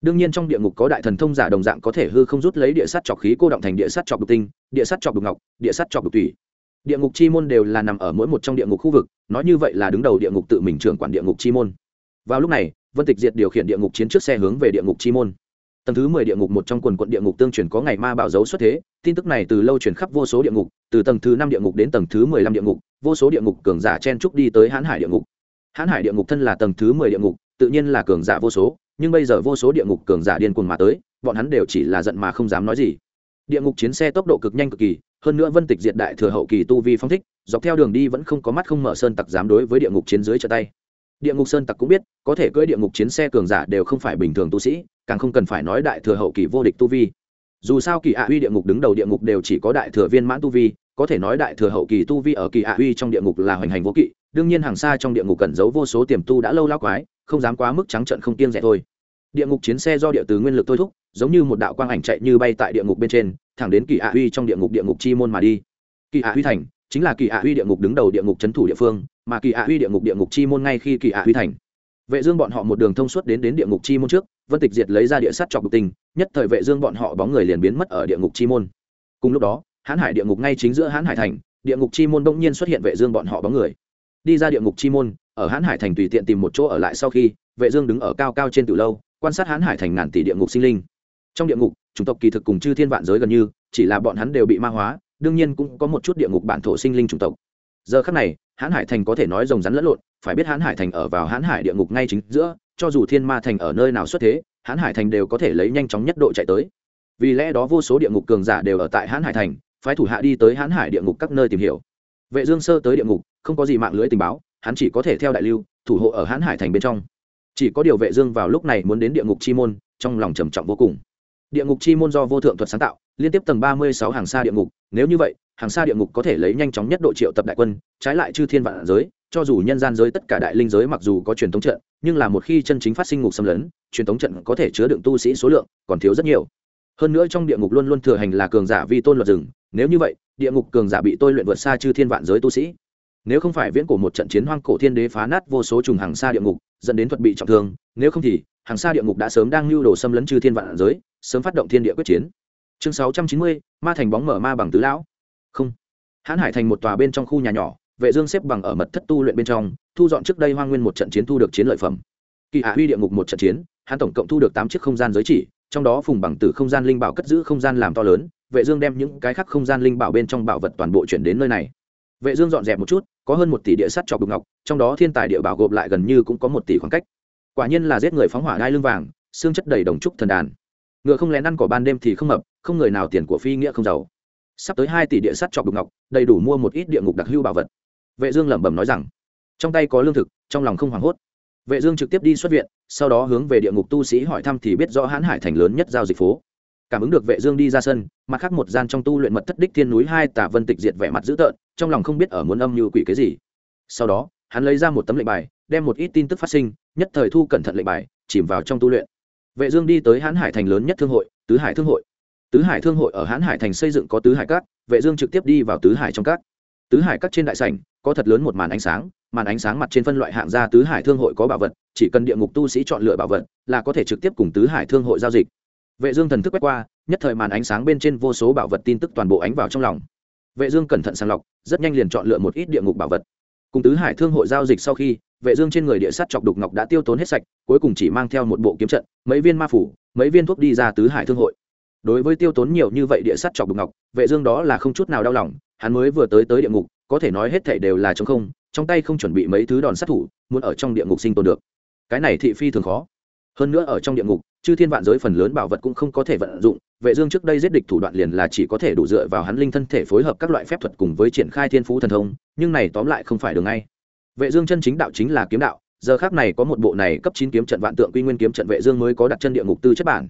đương nhiên trong địa ngục có đại thần thông giả đồng dạng có thể hư không rút lấy địa sát chọc khí cô động thành địa sát chọc đục tinh địa sát chọc đục ngọc địa sát chọc đục tủy địa ngục chi môn đều là nằm ở mỗi một trong địa ngục khu vực nói như vậy là đứng đầu địa ngục tự mình trưởng quản địa ngục chi môn vào lúc này vân tịch diệt điều khiển địa ngục chiến trước xe hướng về địa ngục chi môn tầng thứ mười địa ngục một trong quần quận địa ngục tương truyền có ngày ma bảo dấu xuất thế tin tức này từ lâu truyền khắp vô số địa ngục từ tầng thứ năm địa ngục đến tầng thứ mười lăm địa ngục vô số địa ngục cường giả chen trúc đi tới hãn hải địa ngục hãn hải địa ngục thân là tầng thứ mười địa ngục tự nhiên là cường giả vô số, nhưng bây giờ vô số địa ngục cường giả điên cuồng mà tới, bọn hắn đều chỉ là giận mà không dám nói gì. Địa ngục chiến xe tốc độ cực nhanh cực kỳ, hơn nữa vân tịch diệt đại thừa hậu kỳ tu vi phong thích, dọc theo đường đi vẫn không có mắt không mở sơn tặc dám đối với địa ngục chiến dưới trở tay. Địa ngục sơn tặc cũng biết, có thể cưỡi địa ngục chiến xe cường giả đều không phải bình thường tu sĩ, càng không cần phải nói đại thừa hậu kỳ vô địch tu vi. Dù sao kỳ ạ huy địa ngục đứng đầu địa ngục đều chỉ có đại thừa viên mãn tu vi, có thể nói đại thừa hậu kỳ tu vi ở kỳ ạ huy trong địa ngục là hoành hành vô kỵ, đương nhiên hàng xa trong địa ngục cẩn giấu vô số tiềm tu đã lâu lao quái không dám quá mức trắng trận không kiêng rẻ thôi địa ngục chiến xe do địa từ nguyên lực thôi thúc giống như một đạo quang ảnh chạy như bay tại địa ngục bên trên thẳng đến kỳ ạ huy trong địa ngục địa ngục chi môn mà đi kỳ ạ huy thành chính là kỳ ạ huy địa ngục đứng đầu địa ngục trấn thủ địa phương mà kỳ ạ huy địa ngục địa ngục chi môn ngay khi kỳ ạ huy thành vệ dương bọn họ một đường thông suốt đến đến địa ngục chi môn trước vân tịch diệt lấy ra địa sắt chọc đục tình nhất thời vệ dương bọn họ bóng người liền biến mất ở địa ngục chi môn cùng lúc đó hán hải địa ngục ngay chính giữa hán hải thành địa ngục chi môn bỗng nhiên xuất hiện vệ dương bọn họ bóng người đi ra địa ngục chi môn ở hán hải thành tùy tiện tìm một chỗ ở lại sau khi, vệ dương đứng ở cao cao trên tử lâu, quan sát hán hải thành ngàn tỷ địa ngục sinh linh. Trong địa ngục, chủng tộc kỳ thực cùng chư thiên vạn giới gần như, chỉ là bọn hắn đều bị ma hóa, đương nhiên cũng có một chút địa ngục bản thổ sinh linh chủng tộc. Giờ khắc này, hãn hải thành có thể nói rồng rắn lẫn lộn, phải biết hãn hải thành ở vào hãn hải địa ngục ngay chính giữa, cho dù thiên ma thành ở nơi nào xuất thế, hãn hải thành đều có thể lấy nhanh chóng nhất độ chạy tới. Vì lẽ đó vô số địa ngục cường giả đều ở tại hãn hải thành, phái thủ hạ đi tới hãn hải địa ngục các nơi tìm hiểu. Vệ dương sơ tới địa ngục, không có gì mạng lưới tình báo hắn chỉ có thể theo đại lưu, thủ hộ ở hãn hải thành bên trong. Chỉ có điều vệ dương vào lúc này muốn đến địa ngục chi môn, trong lòng trầm trọng vô cùng. Địa ngục chi môn do vô thượng thuật sáng tạo, liên tiếp tầng 36 hàng xa địa ngục, nếu như vậy, hàng xa địa ngục có thể lấy nhanh chóng nhất độ triệu tập đại quân, trái lại chư thiên vạn giới, cho dù nhân gian giới tất cả đại linh giới mặc dù có truyền thống trận, nhưng là một khi chân chính phát sinh ngục xâm lấn, truyền thống trận có thể chứa đựng tu sĩ số lượng còn thiếu rất nhiều. Hơn nữa trong địa ngục luôn luôn thừa hành là cường giả vi tôn luật rừng, nếu như vậy, địa ngục cường giả bị tôi luyện vượt xa chư thiên vạn giới tu sĩ nếu không phải viễn cổ một trận chiến hoang cổ thiên đế phá nát vô số trùng hàng xa địa ngục, dẫn đến thuật bị trọng thương, nếu không thì, hàng xa địa ngục đã sớm đang lưu đồ xâm lấn chư thiên vạn giới, sớm phát động thiên địa quyết chiến. Chương sáu trăm chín mươi, ma thành bóng mở ma bằng tứ lão. Không. Hãn hải thành một tòa bên trong khu nhà nhỏ, vệ dương xếp bằng ở mật thất tu luyện bên trong, thu dọn trước đây hoang nguyên một trận chiến thu được chiến lợi phẩm. Kỳ hạ huy địa ngục một trận chiến, hắn tổng cộng thu được tám chiếc không gian giới chỉ, trong đó phùng bằng tử không gian linh bảo cất giữ không gian làm to lớn, vệ dương đem những cái khác không gian linh bảo bên trong bảo vật toàn bộ chuyển đến nơi này vệ dương dọn dẹp một chút, có hơn một tỷ địa sắt trọc đục ngọc, trong đó thiên tài địa bảo gộp lại gần như cũng có một tỷ khoảng cách. Quả nhiên là giết người phóng hỏa đai lưng vàng, xương chất đầy đồng trúc thần đàn. Ngựa không lén ăn cỏ ban đêm thì không mập, không người nào tiền của phi nghĩa không giàu. Sắp tới hai tỷ địa sắt trọc đục ngọc, đầy đủ mua một ít địa ngục đặc hưu bảo vật. Vệ dương lẩm bẩm nói rằng, trong tay có lương thực, trong lòng không hoảng hốt. Vệ dương trực tiếp đi xuất viện, sau đó hướng về địa ngục tu sĩ hỏi thăm thì biết rõ hãn hải thành lớn nhất giao dịch phố cảm ứng được vệ dương đi ra sân, mặt khác một gian trong tu luyện mật thất đích thiên núi hai tả vân tịch diệt vẻ mặt dữ tợn, trong lòng không biết ở muốn âm như quỷ cái gì. Sau đó, hắn lấy ra một tấm lệnh bài, đem một ít tin tức phát sinh, nhất thời thu cẩn thận lệnh bài, chìm vào trong tu luyện. Vệ dương đi tới hãn hải thành lớn nhất thương hội, tứ hải thương hội. Tứ hải thương hội ở hãn hải thành xây dựng có tứ hải các vệ dương trực tiếp đi vào tứ hải trong các tứ hải các trên đại sảnh, có thật lớn một màn ánh sáng, màn ánh sáng mặt trên phân loại hạng gia tứ hải thương hội có bảo vật, chỉ cần địa ngục tu sĩ chọn lựa bảo vật, là có thể trực tiếp cùng tứ hải thương hội giao dịch vệ dương thần thức quét qua, nhất thời màn ánh sáng bên trên vô số bảo vật tin tức toàn bộ ánh vào trong lòng. Vệ dương cẩn thận sàng lọc, rất nhanh liền chọn lựa một ít địa ngục bảo vật. Cùng tứ hải thương hội giao dịch sau khi, vệ dương trên người địa sát chọc đục ngọc đã tiêu tốn hết sạch, cuối cùng chỉ mang theo một bộ kiếm trận, mấy viên ma phủ, mấy viên thuốc đi ra tứ hải thương hội. Đối với tiêu tốn nhiều như vậy địa sát chọc đục ngọc, vệ dương đó là không chút nào đau lòng, hắn mới vừa tới tới địa ngục, có thể nói hết thảy đều là trống không, trong tay không chuẩn bị mấy thứ đòn sát thủ, muốn ở trong địa ngục sinh tồn được. Cái này thị phi thường khó. Hơn nữa ở trong địa ngục chư thiên vạn giới phần lớn bảo vật cũng không có thể vận dụng, vệ dương trước đây giết địch thủ đoạn liền là chỉ có thể đủ dựa vào hắn linh thân thể phối hợp các loại phép thuật cùng với triển khai thiên phú thần thông, nhưng này tóm lại không phải đường ngay. Vệ dương chân chính đạo chính là kiếm đạo, giờ khắc này có một bộ này cấp 9 kiếm trận vạn tượng quy nguyên kiếm trận vệ dương mới có đặt chân địa ngục tư chất bản.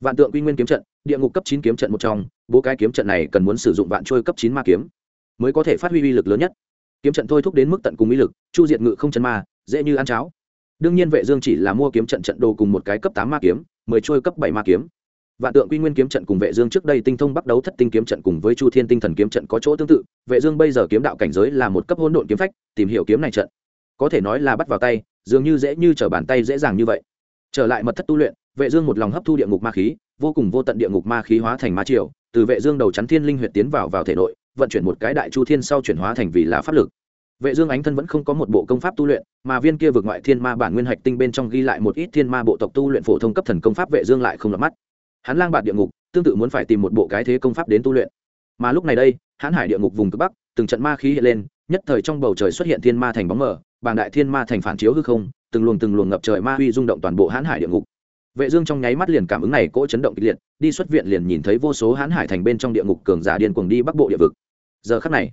Vạn tượng quy nguyên kiếm trận, địa ngục cấp 9 kiếm trận một trong, bố cái kiếm trận này cần muốn sử dụng vạn trôi cấp 9 ma kiếm, mới có thể phát huy uy lực lớn nhất. Kiếm trận thôi thúc đến mức tận cùng uy lực, chu diệt ngự không chân ma, dễ như ăn cháo đương nhiên vệ dương chỉ là mua kiếm trận trận đồ cùng một cái cấp tám ma kiếm, mười trôi cấp bảy ma kiếm. Vạn tượng quy nguyên kiếm trận cùng vệ dương trước đây tinh thông bắt đấu thất tinh kiếm trận cùng với chu thiên tinh thần kiếm trận có chỗ tương tự, vệ dương bây giờ kiếm đạo cảnh giới là một cấp hỗn độn kiếm phách, tìm hiểu kiếm này trận. Có thể nói là bắt vào tay, dường như dễ như trở bàn tay dễ dàng như vậy. Trở lại mật thất tu luyện, vệ dương một lòng hấp thu địa ngục ma khí, vô cùng vô tận địa ngục ma khí hóa thành ma triều, từ vệ dương đầu chắn thiên linh huyệt tiến vào vào thể nội, vận chuyển một cái đại chu thiên sau chuyển hóa thành vì là pháp lực vệ dương ánh thân vẫn không có một bộ công pháp tu luyện, mà viên kia vượt ngoại thiên ma bản nguyên hạch tinh bên trong ghi lại một ít thiên ma bộ tộc tu luyện phổ thông cấp thần công pháp, vệ dương lại không lọt mắt. Hắn lang bạt địa ngục, tương tự muốn phải tìm một bộ cái thế công pháp đến tu luyện. Mà lúc này đây Hán hải địa ngục vùng cực bắc, từng trận ma khí hiện lên, nhất thời trong bầu trời xuất hiện thiên ma thành bóng mờ, bàng đại thiên ma thành phản chiếu hư không, từng luồng từng luồng ngập trời ma uy rung động toàn bộ Hán hải địa ngục. Vệ dương trong nháy mắt liền cảm ứng này cỗ chấn động kịch liệt, đi xuất viện liền nhìn thấy vô số Hán hải thành bên trong địa ngục cường giả điên cuồng đi bắc bộ địa vực. Giờ khắc này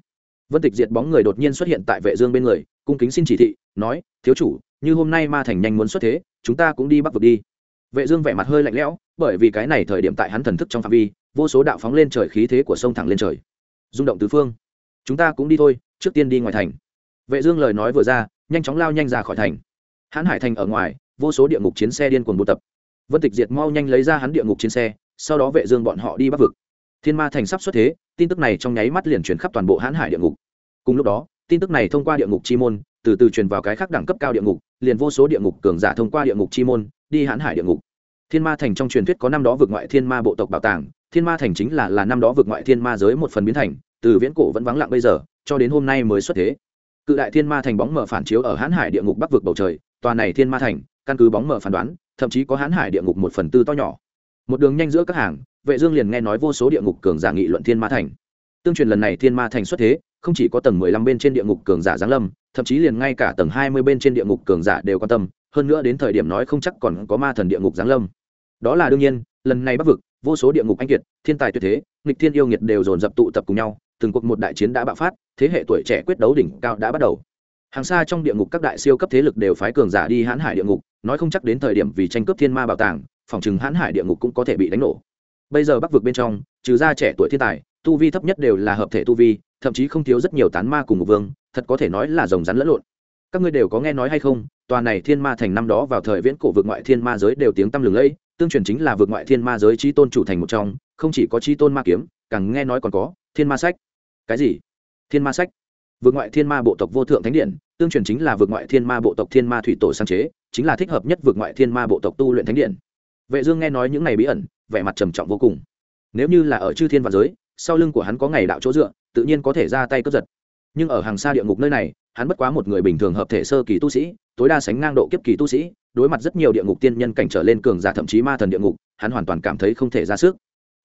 vân tịch diệt bóng người đột nhiên xuất hiện tại vệ dương bên người, cung kính xin chỉ thị, nói, thiếu chủ, như hôm nay ma thành nhanh muốn xuất thế, chúng ta cũng đi bắc vực đi. Vệ dương vẻ mặt hơi lạnh lẽo, bởi vì cái này thời điểm tại hắn thần thức trong phạm vi, vô số đạo phóng lên trời khí thế của sông thẳng lên trời. Rung động tứ phương. Chúng ta cũng đi thôi, trước tiên đi ngoài thành. Vệ dương lời nói vừa ra, nhanh chóng lao nhanh ra khỏi thành. Hãn hải thành ở ngoài, vô số địa ngục chiến xe điên cuồng buôn tập. Vân tịch diệt mau nhanh lấy ra hắn địa ngục chiến xe, sau đó vệ dương bọn họ đi bắc vực. Thiên ma thành sắp xuất thế tin tức này trong nháy mắt liền truyền khắp toàn bộ hãn hải địa ngục. Cùng lúc đó, tin tức này thông qua địa ngục chi môn, từ từ truyền vào cái khác đẳng cấp cao địa ngục, liền vô số địa ngục cường giả thông qua địa ngục chi môn, đi hãn hải địa ngục. Thiên ma thành trong truyền thuyết có năm đó vượt ngoại thiên ma bộ tộc bảo tàng, thiên ma thành chính là là năm đó vượt ngoại thiên ma giới một phần biến thành, từ viễn cổ vẫn vắng lặng bây giờ, cho đến hôm nay mới xuất thế. Cự đại thiên ma thành bóng mở phản chiếu ở hãn hải địa ngục bắc vực bầu trời, tòa này thiên ma thành, căn cứ bóng mở phán đoán, thậm chí có hãn hải địa ngục một phần tư to nhỏ một đường nhanh giữa các hàng, vệ dương liền nghe nói vô số địa ngục cường giả nghị luận thiên ma thành. Tương truyền lần này thiên ma thành xuất thế, không chỉ có tầng mười lăm bên trên địa ngục cường giả giáng lâm, thậm chí liền ngay cả tầng hai mươi bên trên địa ngục cường giả đều quan tâm, hơn nữa đến thời điểm nói không chắc còn có ma thần địa ngục giáng lâm. Đó là đương nhiên, lần này bắc vực, vô số địa ngục anh kiệt, thiên tài tuyệt thế, nghịch thiên yêu nghiệt đều dồn dập tụ tập cùng nhau, từng cuộc một đại chiến đã bạo phát, thế hệ tuổi trẻ quyết đấu đỉnh cao đã bắt đầu. Hàng xa trong địa ngục các đại siêu cấp thế lực đều phái cường giả đi hãn hải địa ngục, nói không chắc đến thời điểm vì tranh cướp thiên ma bảo tàng phòng chừng hãn hải địa ngục cũng có thể bị đánh nổ. Bây giờ bắc vực bên trong, trừ ra trẻ tuổi thiên tài, tu vi thấp nhất đều là hợp thể tu vi, thậm chí không thiếu rất nhiều tán ma cùng ngục vương, thật có thể nói là rồng rắn lẫn lộn. Các ngươi đều có nghe nói hay không, tòa này thiên ma thành năm đó vào thời viễn cổ vực ngoại thiên ma giới đều tiếng tăm lừng lẫy, tương truyền chính là vực ngoại thiên ma giới trí tôn chủ thành một trong, không chỉ có trí tôn ma kiếm, càng nghe nói còn có thiên ma sách. Cái gì? Thiên ma sách? Vượt ngoại thiên ma bộ tộc vô thượng thánh điện, tương truyền chính là vượt ngoại thiên ma bộ tộc thiên ma thủy tổ sáng chế, chính là thích hợp nhất vượt ngoại thiên ma bộ tộc tu luyện thánh điện vệ dương nghe nói những này bí ẩn, vẻ mặt trầm trọng vô cùng. Nếu như là ở chư thiên và giới, sau lưng của hắn có ngày đạo chỗ dựa, tự nhiên có thể ra tay cướp giật. Nhưng ở hàng xa địa ngục nơi này, hắn bất quá một người bình thường hợp thể sơ kỳ tu sĩ, tối đa sánh ngang độ kiếp kỳ tu sĩ, đối mặt rất nhiều địa ngục tiên nhân cảnh trở lên cường giả thậm chí ma thần địa ngục, hắn hoàn toàn cảm thấy không thể ra sức.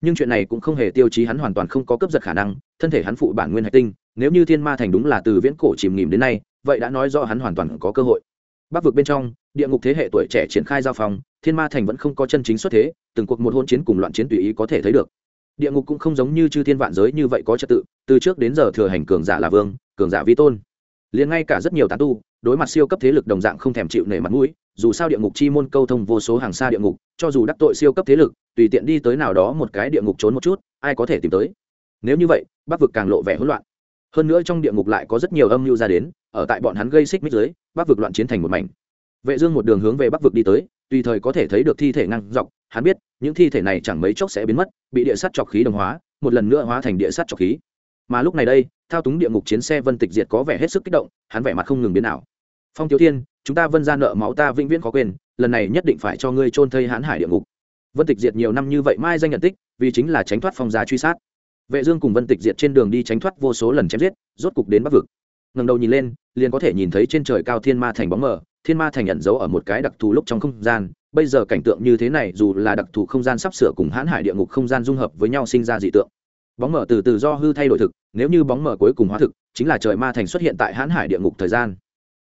Nhưng chuyện này cũng không hề tiêu chí hắn hoàn toàn không có cướp giật khả năng, thân thể hắn phụ bản nguyên hạch tinh, nếu như thiên ma thành đúng là từ viễn cổ chìm nghỉm đến nay, vậy đã nói rõ hắn hoàn toàn có cơ hội. Bắc vực bên trong, địa ngục thế hệ tuổi trẻ triển khai giao phòng thiên ma thành vẫn không có chân chính xuất thế, từng cuộc một hôn chiến cùng loạn chiến tùy ý có thể thấy được. Địa ngục cũng không giống như chư thiên vạn giới như vậy có trật tự, từ trước đến giờ thừa hành cường giả là vương, cường giả vi tôn. Liền ngay cả rất nhiều tán tu, đối mặt siêu cấp thế lực đồng dạng không thèm chịu nể mặt mũi, dù sao địa ngục chi môn câu thông vô số hàng xa địa ngục, cho dù đắc tội siêu cấp thế lực, tùy tiện đi tới nào đó một cái địa ngục trốn một chút, ai có thể tìm tới. Nếu như vậy, bắc vực càng lộ vẻ hỗn loạn. Hơn nữa trong địa ngục lại có rất nhiều âm mưu ra đến, ở tại bọn hắn gây xích mích dưới, bắc vực loạn chiến thành một mảnh vệ dương một đường hướng về bắc vực đi tới tùy thời có thể thấy được thi thể ngang, dọc hắn biết những thi thể này chẳng mấy chốc sẽ biến mất bị địa sắt trọc khí đồng hóa một lần nữa hóa thành địa sắt trọc khí. Mà lúc này đây thao túng địa ngục chiến xe vân tịch diệt có vẻ hết sức kích động hắn vẻ mặt không ngừng biến ảo. Phong thiếu thiên chúng ta vân ra nợ máu ta vĩnh viễn khó quên lần này nhất định phải cho ngươi trôn thây hãn hải địa ngục. Vân tịch diệt nhiều năm như vậy mai danh nhận tích vì chính là tránh thoát phong giá truy sát. Vệ dương cùng vân tịch diệt trên đường đi tránh thoát vô số lần chém giết rốt cục đến bắc vực. Ngẩng đầu nhìn lên liền có thể nhìn thấy trên trời cao thiên ma thành bóng mờ thiên ma thành ẩn giấu ở một cái đặc thù lúc trong không gian. Bây giờ cảnh tượng như thế này, dù là đặc thù không gian sắp sửa cùng hãn hải địa ngục không gian dung hợp với nhau sinh ra dị tượng. Bóng mở từ từ do hư thay đổi thực, nếu như bóng mở cuối cùng hóa thực, chính là trời ma thành xuất hiện tại hãn hải địa ngục thời gian.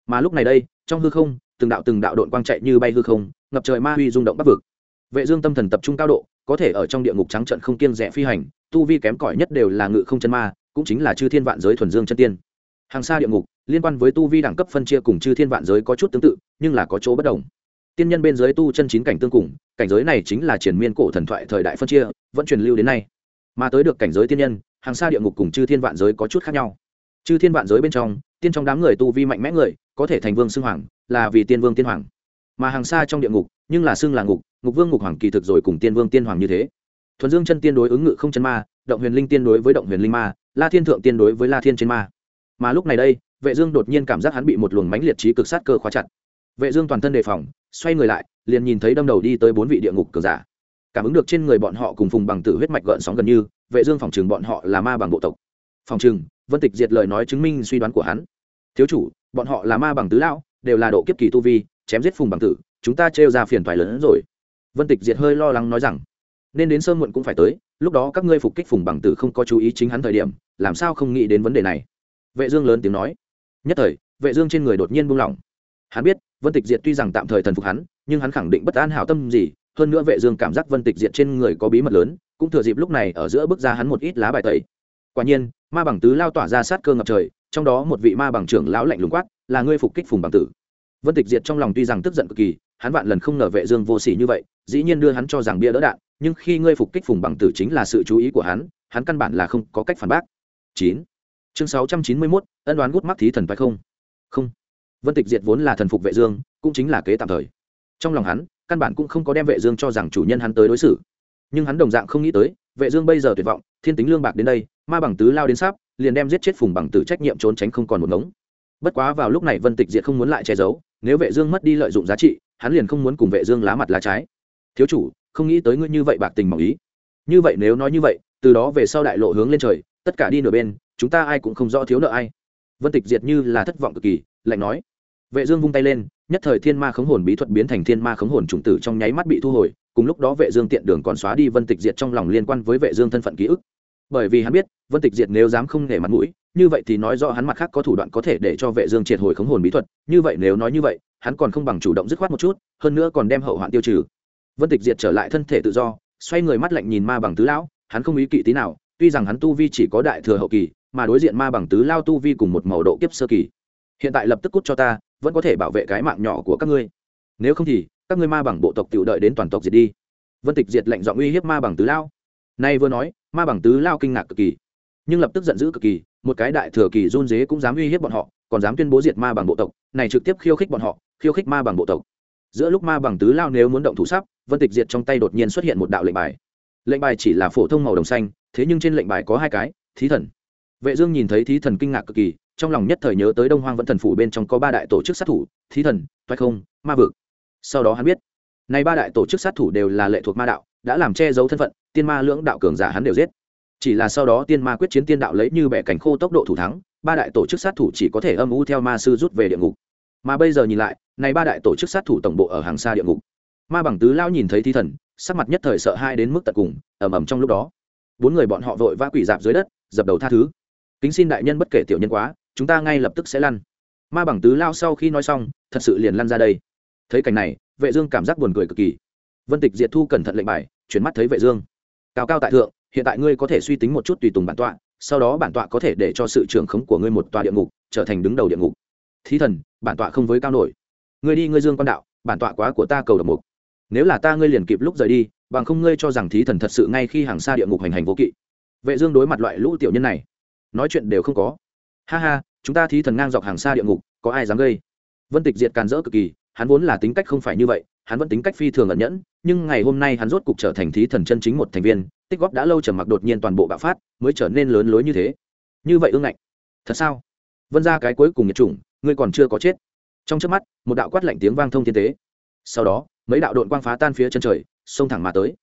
Mà lúc này đây, trong hư không, từng đạo từng đạo đội quang chạy như bay hư không, ngập trời ma huy rung động bắc vực. Vệ dương tâm thần tập trung cao độ, có thể ở trong địa ngục trắng trận không kiêng rẻ phi hành, tu vi kém cỏi nhất đều là ngự không chân ma, cũng chính là chư thiên vạn giới thuần dương chân tiên. Hàng xa địa ngục liên quan với tu vi đẳng cấp phân chia cùng chư thiên vạn giới có chút tương tự, nhưng là có chỗ bất đồng. Tiên nhân bên giới tu chân chín cảnh tương cùng, cảnh giới này chính là triển miên cổ thần thoại thời đại phân chia, vẫn truyền lưu đến nay. Mà tới được cảnh giới tiên nhân, hàng xa địa ngục cùng chư thiên vạn giới có chút khác nhau. Chư thiên vạn giới bên trong, tiên trong đám người tu vi mạnh mẽ người, có thể thành vương xưng hoàng, là vì tiên vương tiên hoàng. Mà hàng xa trong địa ngục, nhưng là xưng là ngục ngục vương ngục hoàng kỳ thực rồi cùng tiên vương tiên hoàng như thế. Thuần dương chân tiên đối ứng ngự không chân ma, động huyền linh tiên đối với động huyền linh ma, la thiên thượng tiên đối với la thiên trên ma. Mà lúc này đây vệ dương đột nhiên cảm giác hắn bị một luồng mãnh liệt trí cực sát cơ khóa chặt. Vệ dương toàn thân đề phòng, xoay người lại, liền nhìn thấy đâm đầu đi tới bốn vị địa ngục cường giả. Cảm ứng được trên người bọn họ cùng phùng bằng tử huyết mạch gợn sóng gần như, vệ dương phòng trường bọn họ là ma bằng bộ tộc. Phòng trường, vân tịch diệt lời nói chứng minh suy đoán của hắn. Thiếu chủ, bọn họ là ma bằng tứ lão, đều là độ kiếp kỳ tu vi, chém giết phùng bằng tử, chúng ta treo ra phiền toái lớn hơn rồi. Vân tịch diệt hơi lo lắng nói rằng, nên đến sớm muộn cũng phải tới, lúc đó các ngươi phục kích phùng bằng tử không có chú ý chính hắn thời điểm, làm sao không nghĩ đến vấn đề này. Vệ dương lớn tiếng nói nhất thời vệ dương trên người đột nhiên buông lỏng. Hắn biết vân tịch diệt tuy rằng tạm thời thần phục hắn nhưng hắn khẳng định bất an hảo tâm gì hơn nữa vệ dương cảm giác vân tịch diệt trên người có bí mật lớn cũng thừa dịp lúc này ở giữa bước ra hắn một ít lá bài tẩy. Quả nhiên ma bằng tứ lao tỏa ra sát cơ ngập trời trong đó một vị ma bằng trưởng lão lạnh lùng quát là ngươi phục kích phùng bằng tử. Vân tịch diệt trong lòng tuy rằng tức giận cực kỳ hắn vạn lần không ngờ vệ dương vô sỉ như vậy dĩ nhiên đưa hắn cho rằng bia đỡ đạn nhưng khi ngươi phục kích phùng bằng tử chính là sự chú ý của hắn hắn căn bản là không có cách phản bác. Chín, chương sáu trăm chín mươi 691, ân đoán gút mắt thí thần phải không? Không. Vân tịch diệt vốn là thần phục vệ dương cũng chính là kế tạm thời. Trong lòng hắn căn bản cũng không có đem vệ dương cho rằng chủ nhân hắn tới đối xử. Nhưng hắn đồng dạng không nghĩ tới vệ dương bây giờ tuyệt vọng thiên tính lương bạc đến đây ma bằng tứ lao đến sắp liền đem giết chết phùng bằng tử trách nhiệm trốn tránh không còn một ngống. Bất quá vào lúc này vân tịch diệt không muốn lại che giấu nếu vệ dương mất đi lợi dụng giá trị hắn liền không muốn cùng vệ dương lá mặt lá trái. Thiếu chủ không nghĩ tới ngươi như vậy bạc tình mỏng ý. Như vậy nếu nói như vậy từ đó về sau đại lộ hướng lên trời tất cả đi nửa bên chúng ta ai cũng không rõ thiếu nợ ai. Vân tịch diệt như là thất vọng cực kỳ, lạnh nói. Vệ dương vung tay lên, nhất thời thiên ma khống hồn bí thuật biến thành thiên ma khống hồn trùng tử trong nháy mắt bị thu hồi, cùng lúc đó vệ dương tiện đường còn xóa đi vân tịch diệt trong lòng liên quan với vệ dương thân phận ký ức. Bởi vì hắn biết, vân tịch diệt nếu dám không nể mặt mũi, như vậy thì nói rõ hắn mặt khác có thủ đoạn có thể để cho vệ dương triệt hồi khống hồn bí thuật, như vậy nếu nói như vậy, hắn còn không bằng chủ động dứt khoát một chút, hơn nữa còn đem hậu hoạn tiêu trừ. Vân tịch diệt trở lại thân thể tự do, xoay người mắt lạnh nhìn ma bằng tứ lão, hắn không ý kỵ tí nào, tuy rằng hắn tu vi chỉ có đại thừa hậu kỳ mà đối diện ma bằng tứ lao tu vi cùng một màu độ kiếp sơ kỳ. Hiện tại lập tức cút cho ta, vẫn có thể bảo vệ cái mạng nhỏ của các ngươi. Nếu không thì, các ngươi ma bằng bộ tộc tự đợi đến toàn tộc diệt đi. Vân tịch diệt lệnh dọn uy hiếp ma bằng tứ lao. Nay vừa nói, ma bằng tứ lao kinh ngạc cực kỳ. Nhưng lập tức giận dữ cực kỳ, một cái đại thừa kỳ run dế cũng dám uy hiếp bọn họ, còn dám tuyên bố diệt ma bằng bộ tộc, này trực tiếp khiêu khích bọn họ, khiêu khích ma bằng bộ tộc. Giữa lúc ma bằng tứ lao nếu muốn động thủ sắp, vân tịch diệt trong tay đột nhiên xuất hiện một đạo lệnh bài. Lệnh bài chỉ là phổ thông màu đồng xanh, thế nhưng trên lệnh bài có hai cái, thí thần vệ dương nhìn thấy thí thần kinh ngạc cực kỳ, trong lòng nhất thời nhớ tới đông hoang vẫn thần phủ bên trong có ba đại tổ chức sát thủ, thí thần thoái không, ma vực. Sau đó hắn biết, này ba đại tổ chức sát thủ đều là lệ thuộc ma đạo, đã làm che giấu thân phận, tiên ma lưỡng đạo cường giả hắn đều giết. Chỉ là sau đó tiên ma quyết chiến tiên đạo lấy như bẻ cảnh khô tốc độ thủ thắng, ba đại tổ chức sát thủ chỉ có thể âm u theo ma sư rút về địa ngục. Mà bây giờ nhìn lại, này ba đại tổ chức sát thủ tổng bộ ở hàng xa địa ngục. Ma bằng tứ lao nhìn thấy thi thần, sắc mặt nhất thời sợ hai đến mức tận cùng, ầm ầm trong lúc đó, bốn người bọn họ vội vã quỷ dạp dưới đất, dập đầu tha thứ kính xin đại nhân bất kể tiểu nhân quá, chúng ta ngay lập tức sẽ lăn. Ma bằng tứ lao sau khi nói xong, thật sự liền lăn ra đây. Thấy cảnh này, vệ dương cảm giác buồn cười cực kỳ. Vân tịch diệt thu cẩn thận lệnh bài, chuyển mắt thấy vệ dương. Cao cao tại thượng, hiện tại ngươi có thể suy tính một chút tùy tùng bản tọa, sau đó bản tọa có thể để cho sự trưởng khống của ngươi một tòa địa ngục trở thành đứng đầu địa ngục. Thí thần, bản tọa không với cao nổi. Ngươi đi, ngươi dương quan đạo, bản tọa quá của ta cầu độc mục. Nếu là ta ngươi liền kịp lúc rời đi, bằng không ngươi cho rằng thí thần thật sự ngay khi hàng xa địa ngục hành hành vô kỵ. Vệ dương đối mặt loại lũ tiểu nhân này nói chuyện đều không có. Ha ha, chúng ta thí thần ngang dọc hàng xa địa ngục, có ai dám gây? Vân tịch diệt càn rỡ cực kỳ, hắn vốn là tính cách không phải như vậy, hắn vẫn tính cách phi thường ẩn nhẫn, nhưng ngày hôm nay hắn rốt cục trở thành thí thần chân chính một thành viên, tích góp đã lâu trầm mặc đột nhiên toàn bộ bạo phát, mới trở nên lớn lối như thế. Như vậy ương ngạnh. Thật sao? Vân ra cái cuối cùng nhiệt chủng, ngươi còn chưa có chết. Trong trước mắt, một đạo quát lạnh tiếng vang thông thiên tế. Sau đó, mấy đạo đội quang phá tan phía chân trời, xông thẳng mà tới.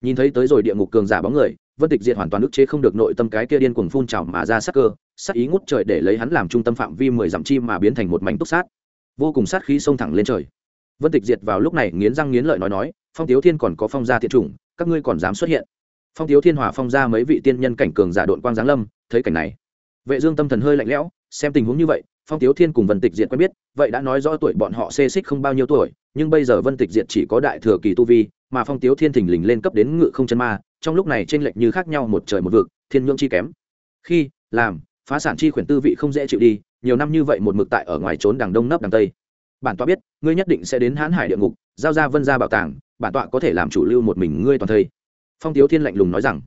Nhìn thấy tới rồi địa ngục cường giả bóng người vân tịch diệt hoàn toàn ức chế không được nội tâm cái kia điên cuồng phun trào mà ra sắc cơ sắc ý ngút trời để lấy hắn làm trung tâm phạm vi mười dặm chi mà biến thành một mảnh túc sát. Vô cùng sát khí xông thẳng lên trời. Vân tịch diệt vào lúc này nghiến răng nghiến lợi nói nói, phong tiếu thiên còn có phong gia thiện chủng, các ngươi còn dám xuất hiện? Phong tiếu thiên hòa phong ra mấy vị tiên nhân cảnh cường giả đội quang giáng lâm, thấy cảnh này. Vệ dương tâm thần hơi lạnh lẽo, xem tình huống như vậy, phong tiếu thiên cùng vân tịch diệt quen biết, vậy đã nói rõ tuổi bọn họ xê xích không bao nhiêu tuổi, nhưng bây giờ vân tịch diệt chỉ có đại thừa kỳ tu vi, mà phong tiếu thiên thình lình lên cấp đến ngự không chân ma trong lúc này trên lệch như khác nhau một trời một vực, thiên nhượng chi kém. Khi, làm, phá sản chi khuyển tư vị không dễ chịu đi, nhiều năm như vậy một mực tại ở ngoài trốn đằng đông nấp đằng tây. Bản tọa biết, ngươi nhất định sẽ đến hãn hải địa ngục, giao ra vân ra bảo tàng, bản tọa có thể làm chủ lưu một mình ngươi toàn thây. Phong tiếu thiên lạnh lùng nói rằng,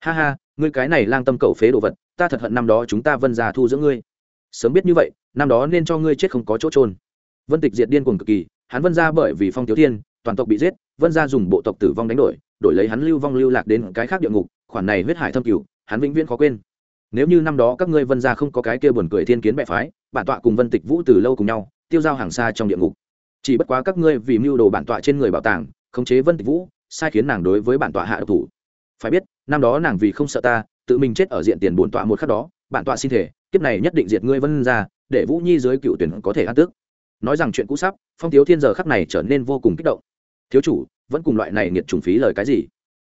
ha ha, ngươi cái này lang tâm cầu phế đồ vật, ta thật hận năm đó chúng ta vân ra thu giữa ngươi. Sớm biết như vậy, năm đó nên cho ngươi chết không có chỗ trôn vân tịch diệt điên cuồng cực kỳ, hắn vân ra bởi vì phong tiếu thiên, toàn tộc bị giết, vân ra dùng bộ tộc tử vong đánh đổi đổi lấy hắn lưu vong lưu lạc đến cái khác địa ngục, khoản này huyết hải thâm cửu, hắn vĩnh viễn khó quên. Nếu như năm đó các ngươi vân gia không có cái kia buồn cười thiên kiến bệ phái, bản tọa cùng vân tịch vũ từ lâu cùng nhau, tiêu giao hàng xa trong địa ngục. Chỉ bất quá các ngươi vì mưu đồ bản tọa trên người bảo tàng, khống chế vân tịch vũ, sai khiến nàng đối với bản tọa hạ độc thủ. Phải biết, năm đó nàng vì không sợ ta, tự mình chết ở diện tiền bổn tọa một khắc đó, bản tọa xin thể, kiếp này nhất định diệt ngươi vân ra để vũ nhi dưới cựu tuyển có thể ăn tước nói rằng chuyện cũ sắp, phong thiếu thiên giờ khắc này trở nên vô cùng kích động thiếu chủ, vẫn cùng loại này nghiệt trùng phí lời cái gì?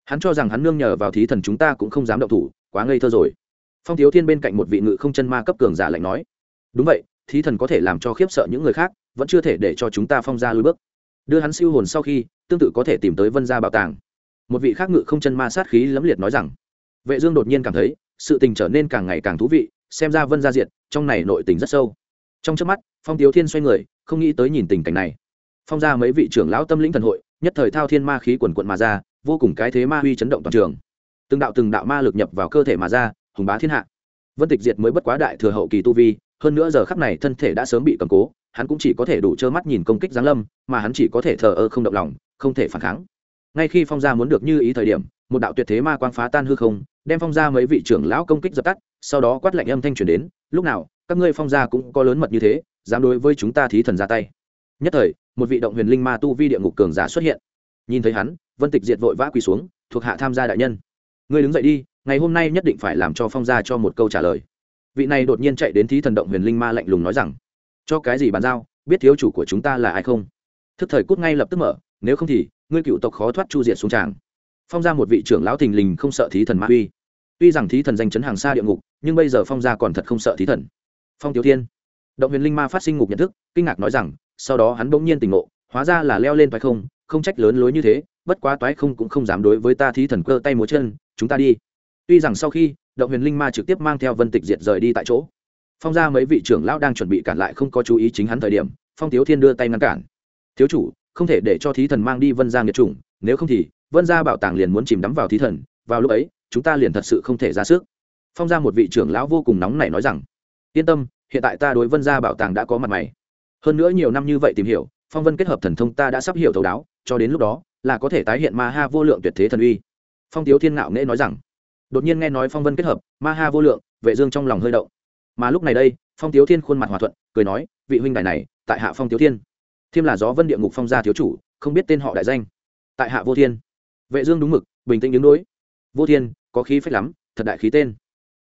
Hắn cho rằng hắn nương nhờ vào thí thần chúng ta cũng không dám động thủ, quá ngây thơ rồi. Phong thiếu thiên bên cạnh một vị ngự không chân ma cấp cường giả lạnh nói, đúng vậy, thí thần có thể làm cho khiếp sợ những người khác, vẫn chưa thể để cho chúng ta phong ra lùi bước. Đưa hắn siêu hồn sau khi, tương tự có thể tìm tới vân gia bảo tàng. Một vị khác ngự không chân ma sát khí lẫm liệt nói rằng, vệ dương đột nhiên cảm thấy, sự tình trở nên càng ngày càng thú vị, xem ra vân gia diệt, trong này nội tình rất sâu. Trong chớp mắt, phong thiếu thiên xoay người, không nghĩ tới nhìn tình cảnh này. Phong gia mấy vị trưởng lão tâm lĩnh thần hội nhất thời thao thiên ma khí quần quận mà ra, vô cùng cái thế ma huy chấn động toàn trường. Từng đạo từng đạo ma lực nhập vào cơ thể mà ra, hùng bá thiên hạ. Vân tịch diệt mới bất quá đại thừa hậu kỳ tu vi, hơn nữa giờ khắc này thân thể đã sớm bị cầm cố, hắn cũng chỉ có thể đủ trơ mắt nhìn công kích giáng lâm, mà hắn chỉ có thể thờ ơ không động lòng, không thể phản kháng. Ngay khi phong gia muốn được như ý thời điểm, một đạo tuyệt thế ma quang phá tan hư không, đem phong gia mấy vị trưởng lão công kích dập tắt, sau đó quát lạnh âm thanh truyền đến, lúc nào, các ngươi phong gia cũng có lớn mật như thế, dám đối với chúng ta thí thần ra tay. Nhất thời một vị động huyền linh ma tu vi địa ngục cường giả xuất hiện. Nhìn thấy hắn, vân tịch diệt vội vã quỳ xuống, thuộc hạ tham gia đại nhân. Ngươi đứng dậy đi, ngày hôm nay nhất định phải làm cho phong gia cho một câu trả lời. Vị này đột nhiên chạy đến thí thần động huyền linh ma lạnh lùng nói rằng, cho cái gì bàn giao, biết thiếu chủ của chúng ta là ai không? Thức thời cút ngay lập tức mở, nếu không thì, ngươi cựu tộc khó thoát chu diệt xuống tràng. Phong ra một vị trưởng lão thình lình không sợ thí thần ma uy. Tuy rằng thí thần danh chấn hàng xa địa ngục, nhưng bây giờ phong gia còn thật không sợ thí thần. Phong tiểu thiên, động huyền linh ma phát sinh ngục nhận thức, kinh ngạc nói rằng sau đó hắn bỗng nhiên tỉnh ngộ, hóa ra là leo lên toái không không trách lớn lối như thế, bất quá toái không cũng không dám đối với ta thí thần cơ tay múa chân, chúng ta đi. Tuy rằng sau khi, động huyền linh ma trực tiếp mang theo vân tịch diệt rời đi tại chỗ. Phong ra mấy vị trưởng lão đang chuẩn bị cản lại không có chú ý chính hắn thời điểm, phong tiếu thiên đưa tay ngăn cản. Thiếu chủ, không thể để cho thí thần mang đi vân gia nghiệt chủng, nếu không thì, vân gia bảo tàng liền muốn chìm đắm vào thí thần, vào lúc ấy, chúng ta liền thật sự không thể ra sức. Phong ra một vị trưởng lão vô cùng nóng nảy nói rằng, yên tâm, hiện tại ta đối vân gia bảo tàng đã có mặt mày hơn nữa nhiều năm như vậy tìm hiểu, phong vân kết hợp thần thông ta đã sắp hiểu thấu đáo, cho đến lúc đó, là có thể tái hiện ma ha vô lượng tuyệt thế thần uy. Phong tiếu thiên ngạo nghễ nói rằng, đột nhiên nghe nói phong vân kết hợp, ma ha vô lượng, vệ dương trong lòng hơi động. Mà lúc này đây, phong tiếu thiên khuôn mặt hòa thuận, cười nói, vị huynh đài này, tại hạ phong tiếu thiên. Thiêm là gió vân địa ngục phong gia thiếu chủ, không biết tên họ đại danh. Tại hạ vô thiên. Vệ dương đúng mực, bình tĩnh đứng đối. Vô thiên, có khí phách lắm, thật đại khí tên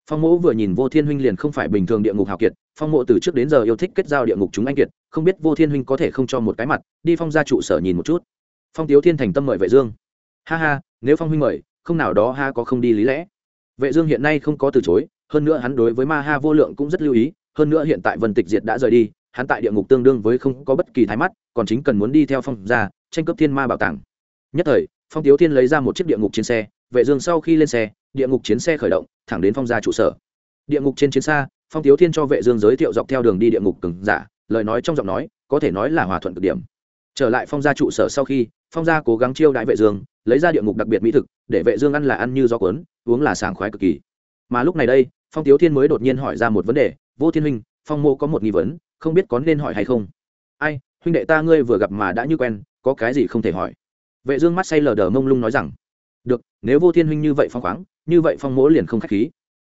phong mỗ vừa nhìn vô thiên huynh liền không phải bình thường địa ngục hào kiệt, phong mộ từ trước đến giờ yêu thích kết giao địa ngục chúng anh kiệt, không biết vô thiên huynh có thể không cho một cái mặt, đi phong gia trụ sở nhìn một chút. Phong tiếu thiên thành tâm mời vệ dương. Ha ha, nếu phong huynh mời, không nào đó ha có không đi lý lẽ. Vệ dương hiện nay không có từ chối, hơn nữa hắn đối với ma ha vô lượng cũng rất lưu ý, hơn nữa hiện tại vân tịch diệt đã rời đi, hắn tại địa ngục tương đương với không có bất kỳ thái mắt, còn chính cần muốn đi theo phong gia, tranh cướp thiên ma bảo tàng. Nhất thời, phong tiếu thiên lấy ra một chiếc địa ngục chiến xe vệ dương sau khi lên xe, địa ngục chiến xe khởi động, thẳng đến phong gia trụ sở. Địa ngục trên chiến xa, phong tiếu thiên cho vệ dương giới thiệu dọc theo đường đi địa ngục cường giả, lời nói trong giọng nói, có thể nói là hòa thuận cực điểm. Trở lại phong gia trụ sở sau khi, phong gia cố gắng chiêu đãi vệ dương, lấy ra địa ngục đặc biệt mỹ thực, để vệ dương ăn là ăn như gió cuốn, uống là sảng khoái cực kỳ. Mà lúc này đây, phong tiếu thiên mới đột nhiên hỏi ra một vấn đề, vô thiên huynh, phong mô có một nghi vấn, không biết có nên hỏi hay không? Ai, huynh đệ ta ngươi vừa gặp mà đã như quen, có cái gì không thể hỏi? Vệ dương mắt say lờ đờ mông lung nói rằng được, nếu vô thiên huynh như vậy phong khoáng, như vậy phong mỗ liền không khách khí.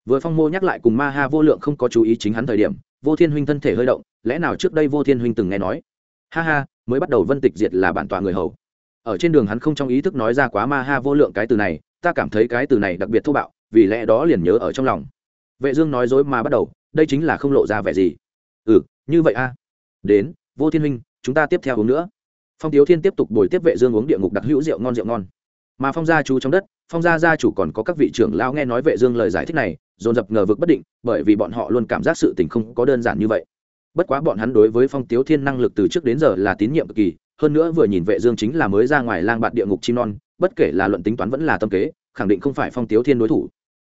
Vừa phong mô nhắc lại cùng ma ha vô lượng không có chú ý chính hắn thời điểm, vô thiên huynh thân thể hơi động, lẽ nào trước đây vô thiên huynh từng nghe nói? Ha ha, mới bắt đầu vân tịch diệt là bản tọa người hầu. Ở trên đường hắn không trong ý thức nói ra quá ma ha vô lượng cái từ này, ta cảm thấy cái từ này đặc biệt thô bạo, vì lẽ đó liền nhớ ở trong lòng. Vệ dương nói dối mà bắt đầu, đây chính là không lộ ra vẻ gì. Ừ như vậy a. Đến, vô thiên huynh, chúng ta tiếp theo uống nữa. Phong tiếu thiên tiếp tục bồi tiếp vệ dương uống địa ngục đặc hữu rượu ngon rượu ngon mà phong gia chú trong đất phong gia gia chủ còn có các vị trưởng lao nghe nói vệ dương lời giải thích này dồn dập ngờ vực bất định bởi vì bọn họ luôn cảm giác sự tình không có đơn giản như vậy. Bất quá bọn hắn đối với phong tiếu thiên năng lực từ trước đến giờ là tín nhiệm cực kỳ hơn nữa vừa nhìn vệ dương chính là mới ra ngoài lang bạt địa ngục chim non bất kể là luận tính toán vẫn là tâm kế khẳng định không phải phong tiếu thiên đối thủ.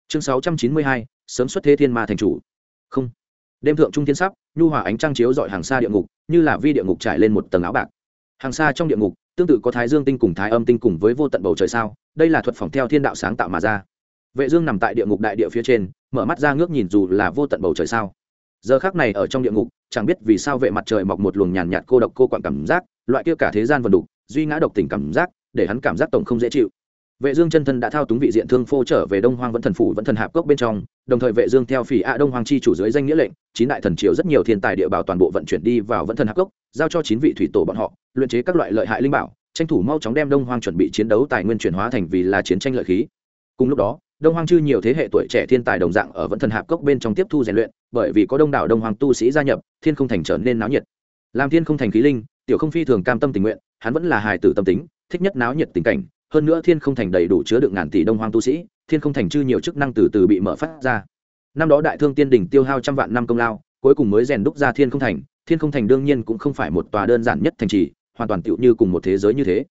Chương 692, sớm xuất thế thiên ma thành chủ. Không. Đêm thượng trung thiên sắp nhu hòa ánh trăng chiếu dọi hàng xa địa ngục như là vi địa ngục trải lên một tầng áo bạc. Hàng xa trong địa ngục tương tự có thái dương tinh cùng thái âm tinh cùng với vô tận bầu trời sao? Đây là thuật phòng theo thiên đạo sáng tạo mà ra. Vệ dương nằm tại địa ngục đại địa phía trên, mở mắt ra ngước nhìn dù là vô tận bầu trời sao? Giờ khắc này ở trong địa ngục, chẳng biết vì sao vệ mặt trời mọc một luồng nhàn nhạt cô độc cô quặn cảm giác, loại kia cả thế gian vần đục, duy ngã độc tình cảm giác, để hắn cảm giác tổng không dễ chịu vệ dương chân thân đã thao túng vị diện thương phô trở về đông hoang vẫn thần phủ vẫn thần hạp cốc bên trong, đồng thời vệ dương theo phỉ ạ đông hoang chi chủ dưới danh nghĩa lệnh, chín đại thần triều rất nhiều thiên tài địa bảo toàn bộ vận chuyển đi vào vẫn thần hạp cốc, giao cho chín vị thủy tổ bọn họ, luyện chế các loại lợi hại linh bảo, tranh thủ mau chóng đem đông hoang chuẩn bị chiến đấu tài nguyên chuyển hóa thành vì là chiến tranh lợi khí. Cùng lúc đó, đông hoang chư nhiều thế hệ tuổi trẻ thiên tài đồng dạng ở vẫn thần hạp cốc bên trong tiếp thu rèn luyện, bởi vì có đông đảo đông hoang tu sĩ gia nhập, thiên không thành trở nên náo nhiệt. Làm thiên không thành khí linh, tiểu không phi thường cam tâm tình nguyện, hắn vẫn là hài tử tâm tính, thích nhất náo nhiệt tình cảnh hơn nữa thiên không thành đầy đủ chứa được ngàn tỷ đông hoang tu sĩ, thiên không thành chư nhiều chức năng từ từ bị mở phát ra. Năm đó đại thương tiên đình tiêu hao trăm vạn năm công lao, cuối cùng mới rèn đúc ra thiên không thành. Thiên không thành đương nhiên cũng không phải một tòa đơn giản nhất thành trì, hoàn toàn tựu như cùng một thế giới như thế.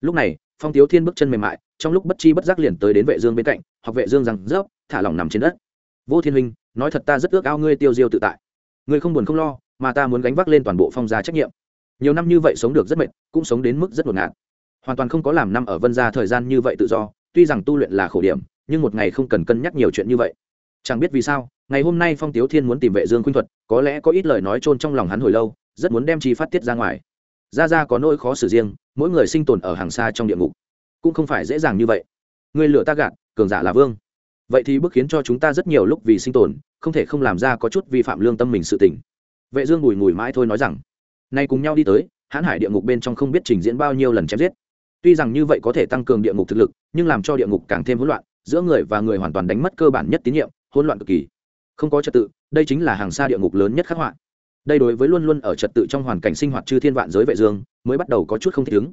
Lúc này, phong tiếu thiên bước chân mềm mại, trong lúc bất chi bất giác liền tới đến vệ dương bên cạnh hoặc vệ dương rằng rớp thả lỏng nằm trên đất. Vô thiên huynh, nói thật ta rất ước ao ngươi tiêu diêu tự tại. Ngươi không buồn không lo, mà ta muốn gánh vác lên toàn bộ phong gia trách nhiệm. Nhiều năm như vậy sống được rất mệt, cũng sống đến mức rất ngột ngạt hoàn toàn không có làm năm ở vân gia thời gian như vậy tự do, tuy rằng tu luyện là khổ điểm, nhưng một ngày không cần cân nhắc nhiều chuyện như vậy. Chẳng biết vì sao, ngày hôm nay phong tiếu thiên muốn tìm vệ dương khuynh thuật, có lẽ có ít lời nói trôn trong lòng hắn hồi lâu, rất muốn đem chi phát tiết ra ngoài. Ra ra có nỗi khó xử riêng, mỗi người sinh tồn ở hàng xa trong địa ngục, cũng không phải dễ dàng như vậy. Người lựa ta gạt, cường giả là vương. Vậy thì bước khiến cho chúng ta rất nhiều lúc vì sinh tồn, không thể không làm ra có chút vi phạm lương tâm mình sự tình. Vệ dương bùi ngùi mãi thôi nói rằng, nay cùng nhau đi tới, hãn hải địa ngục bên trong không biết trình diễn bao nhiêu lần chém giết tuy rằng như vậy có thể tăng cường địa ngục thực lực, nhưng làm cho địa ngục càng thêm hỗn loạn, giữa người và người hoàn toàn đánh mất cơ bản nhất tín nhiệm, hỗn loạn cực kỳ. Không có trật tự, đây chính là hàng xa địa ngục lớn nhất khắc họa. Đây đối với luôn luôn ở trật tự trong hoàn cảnh sinh hoạt chư thiên vạn giới vệ dương, mới bắt đầu có chút không thích ứng.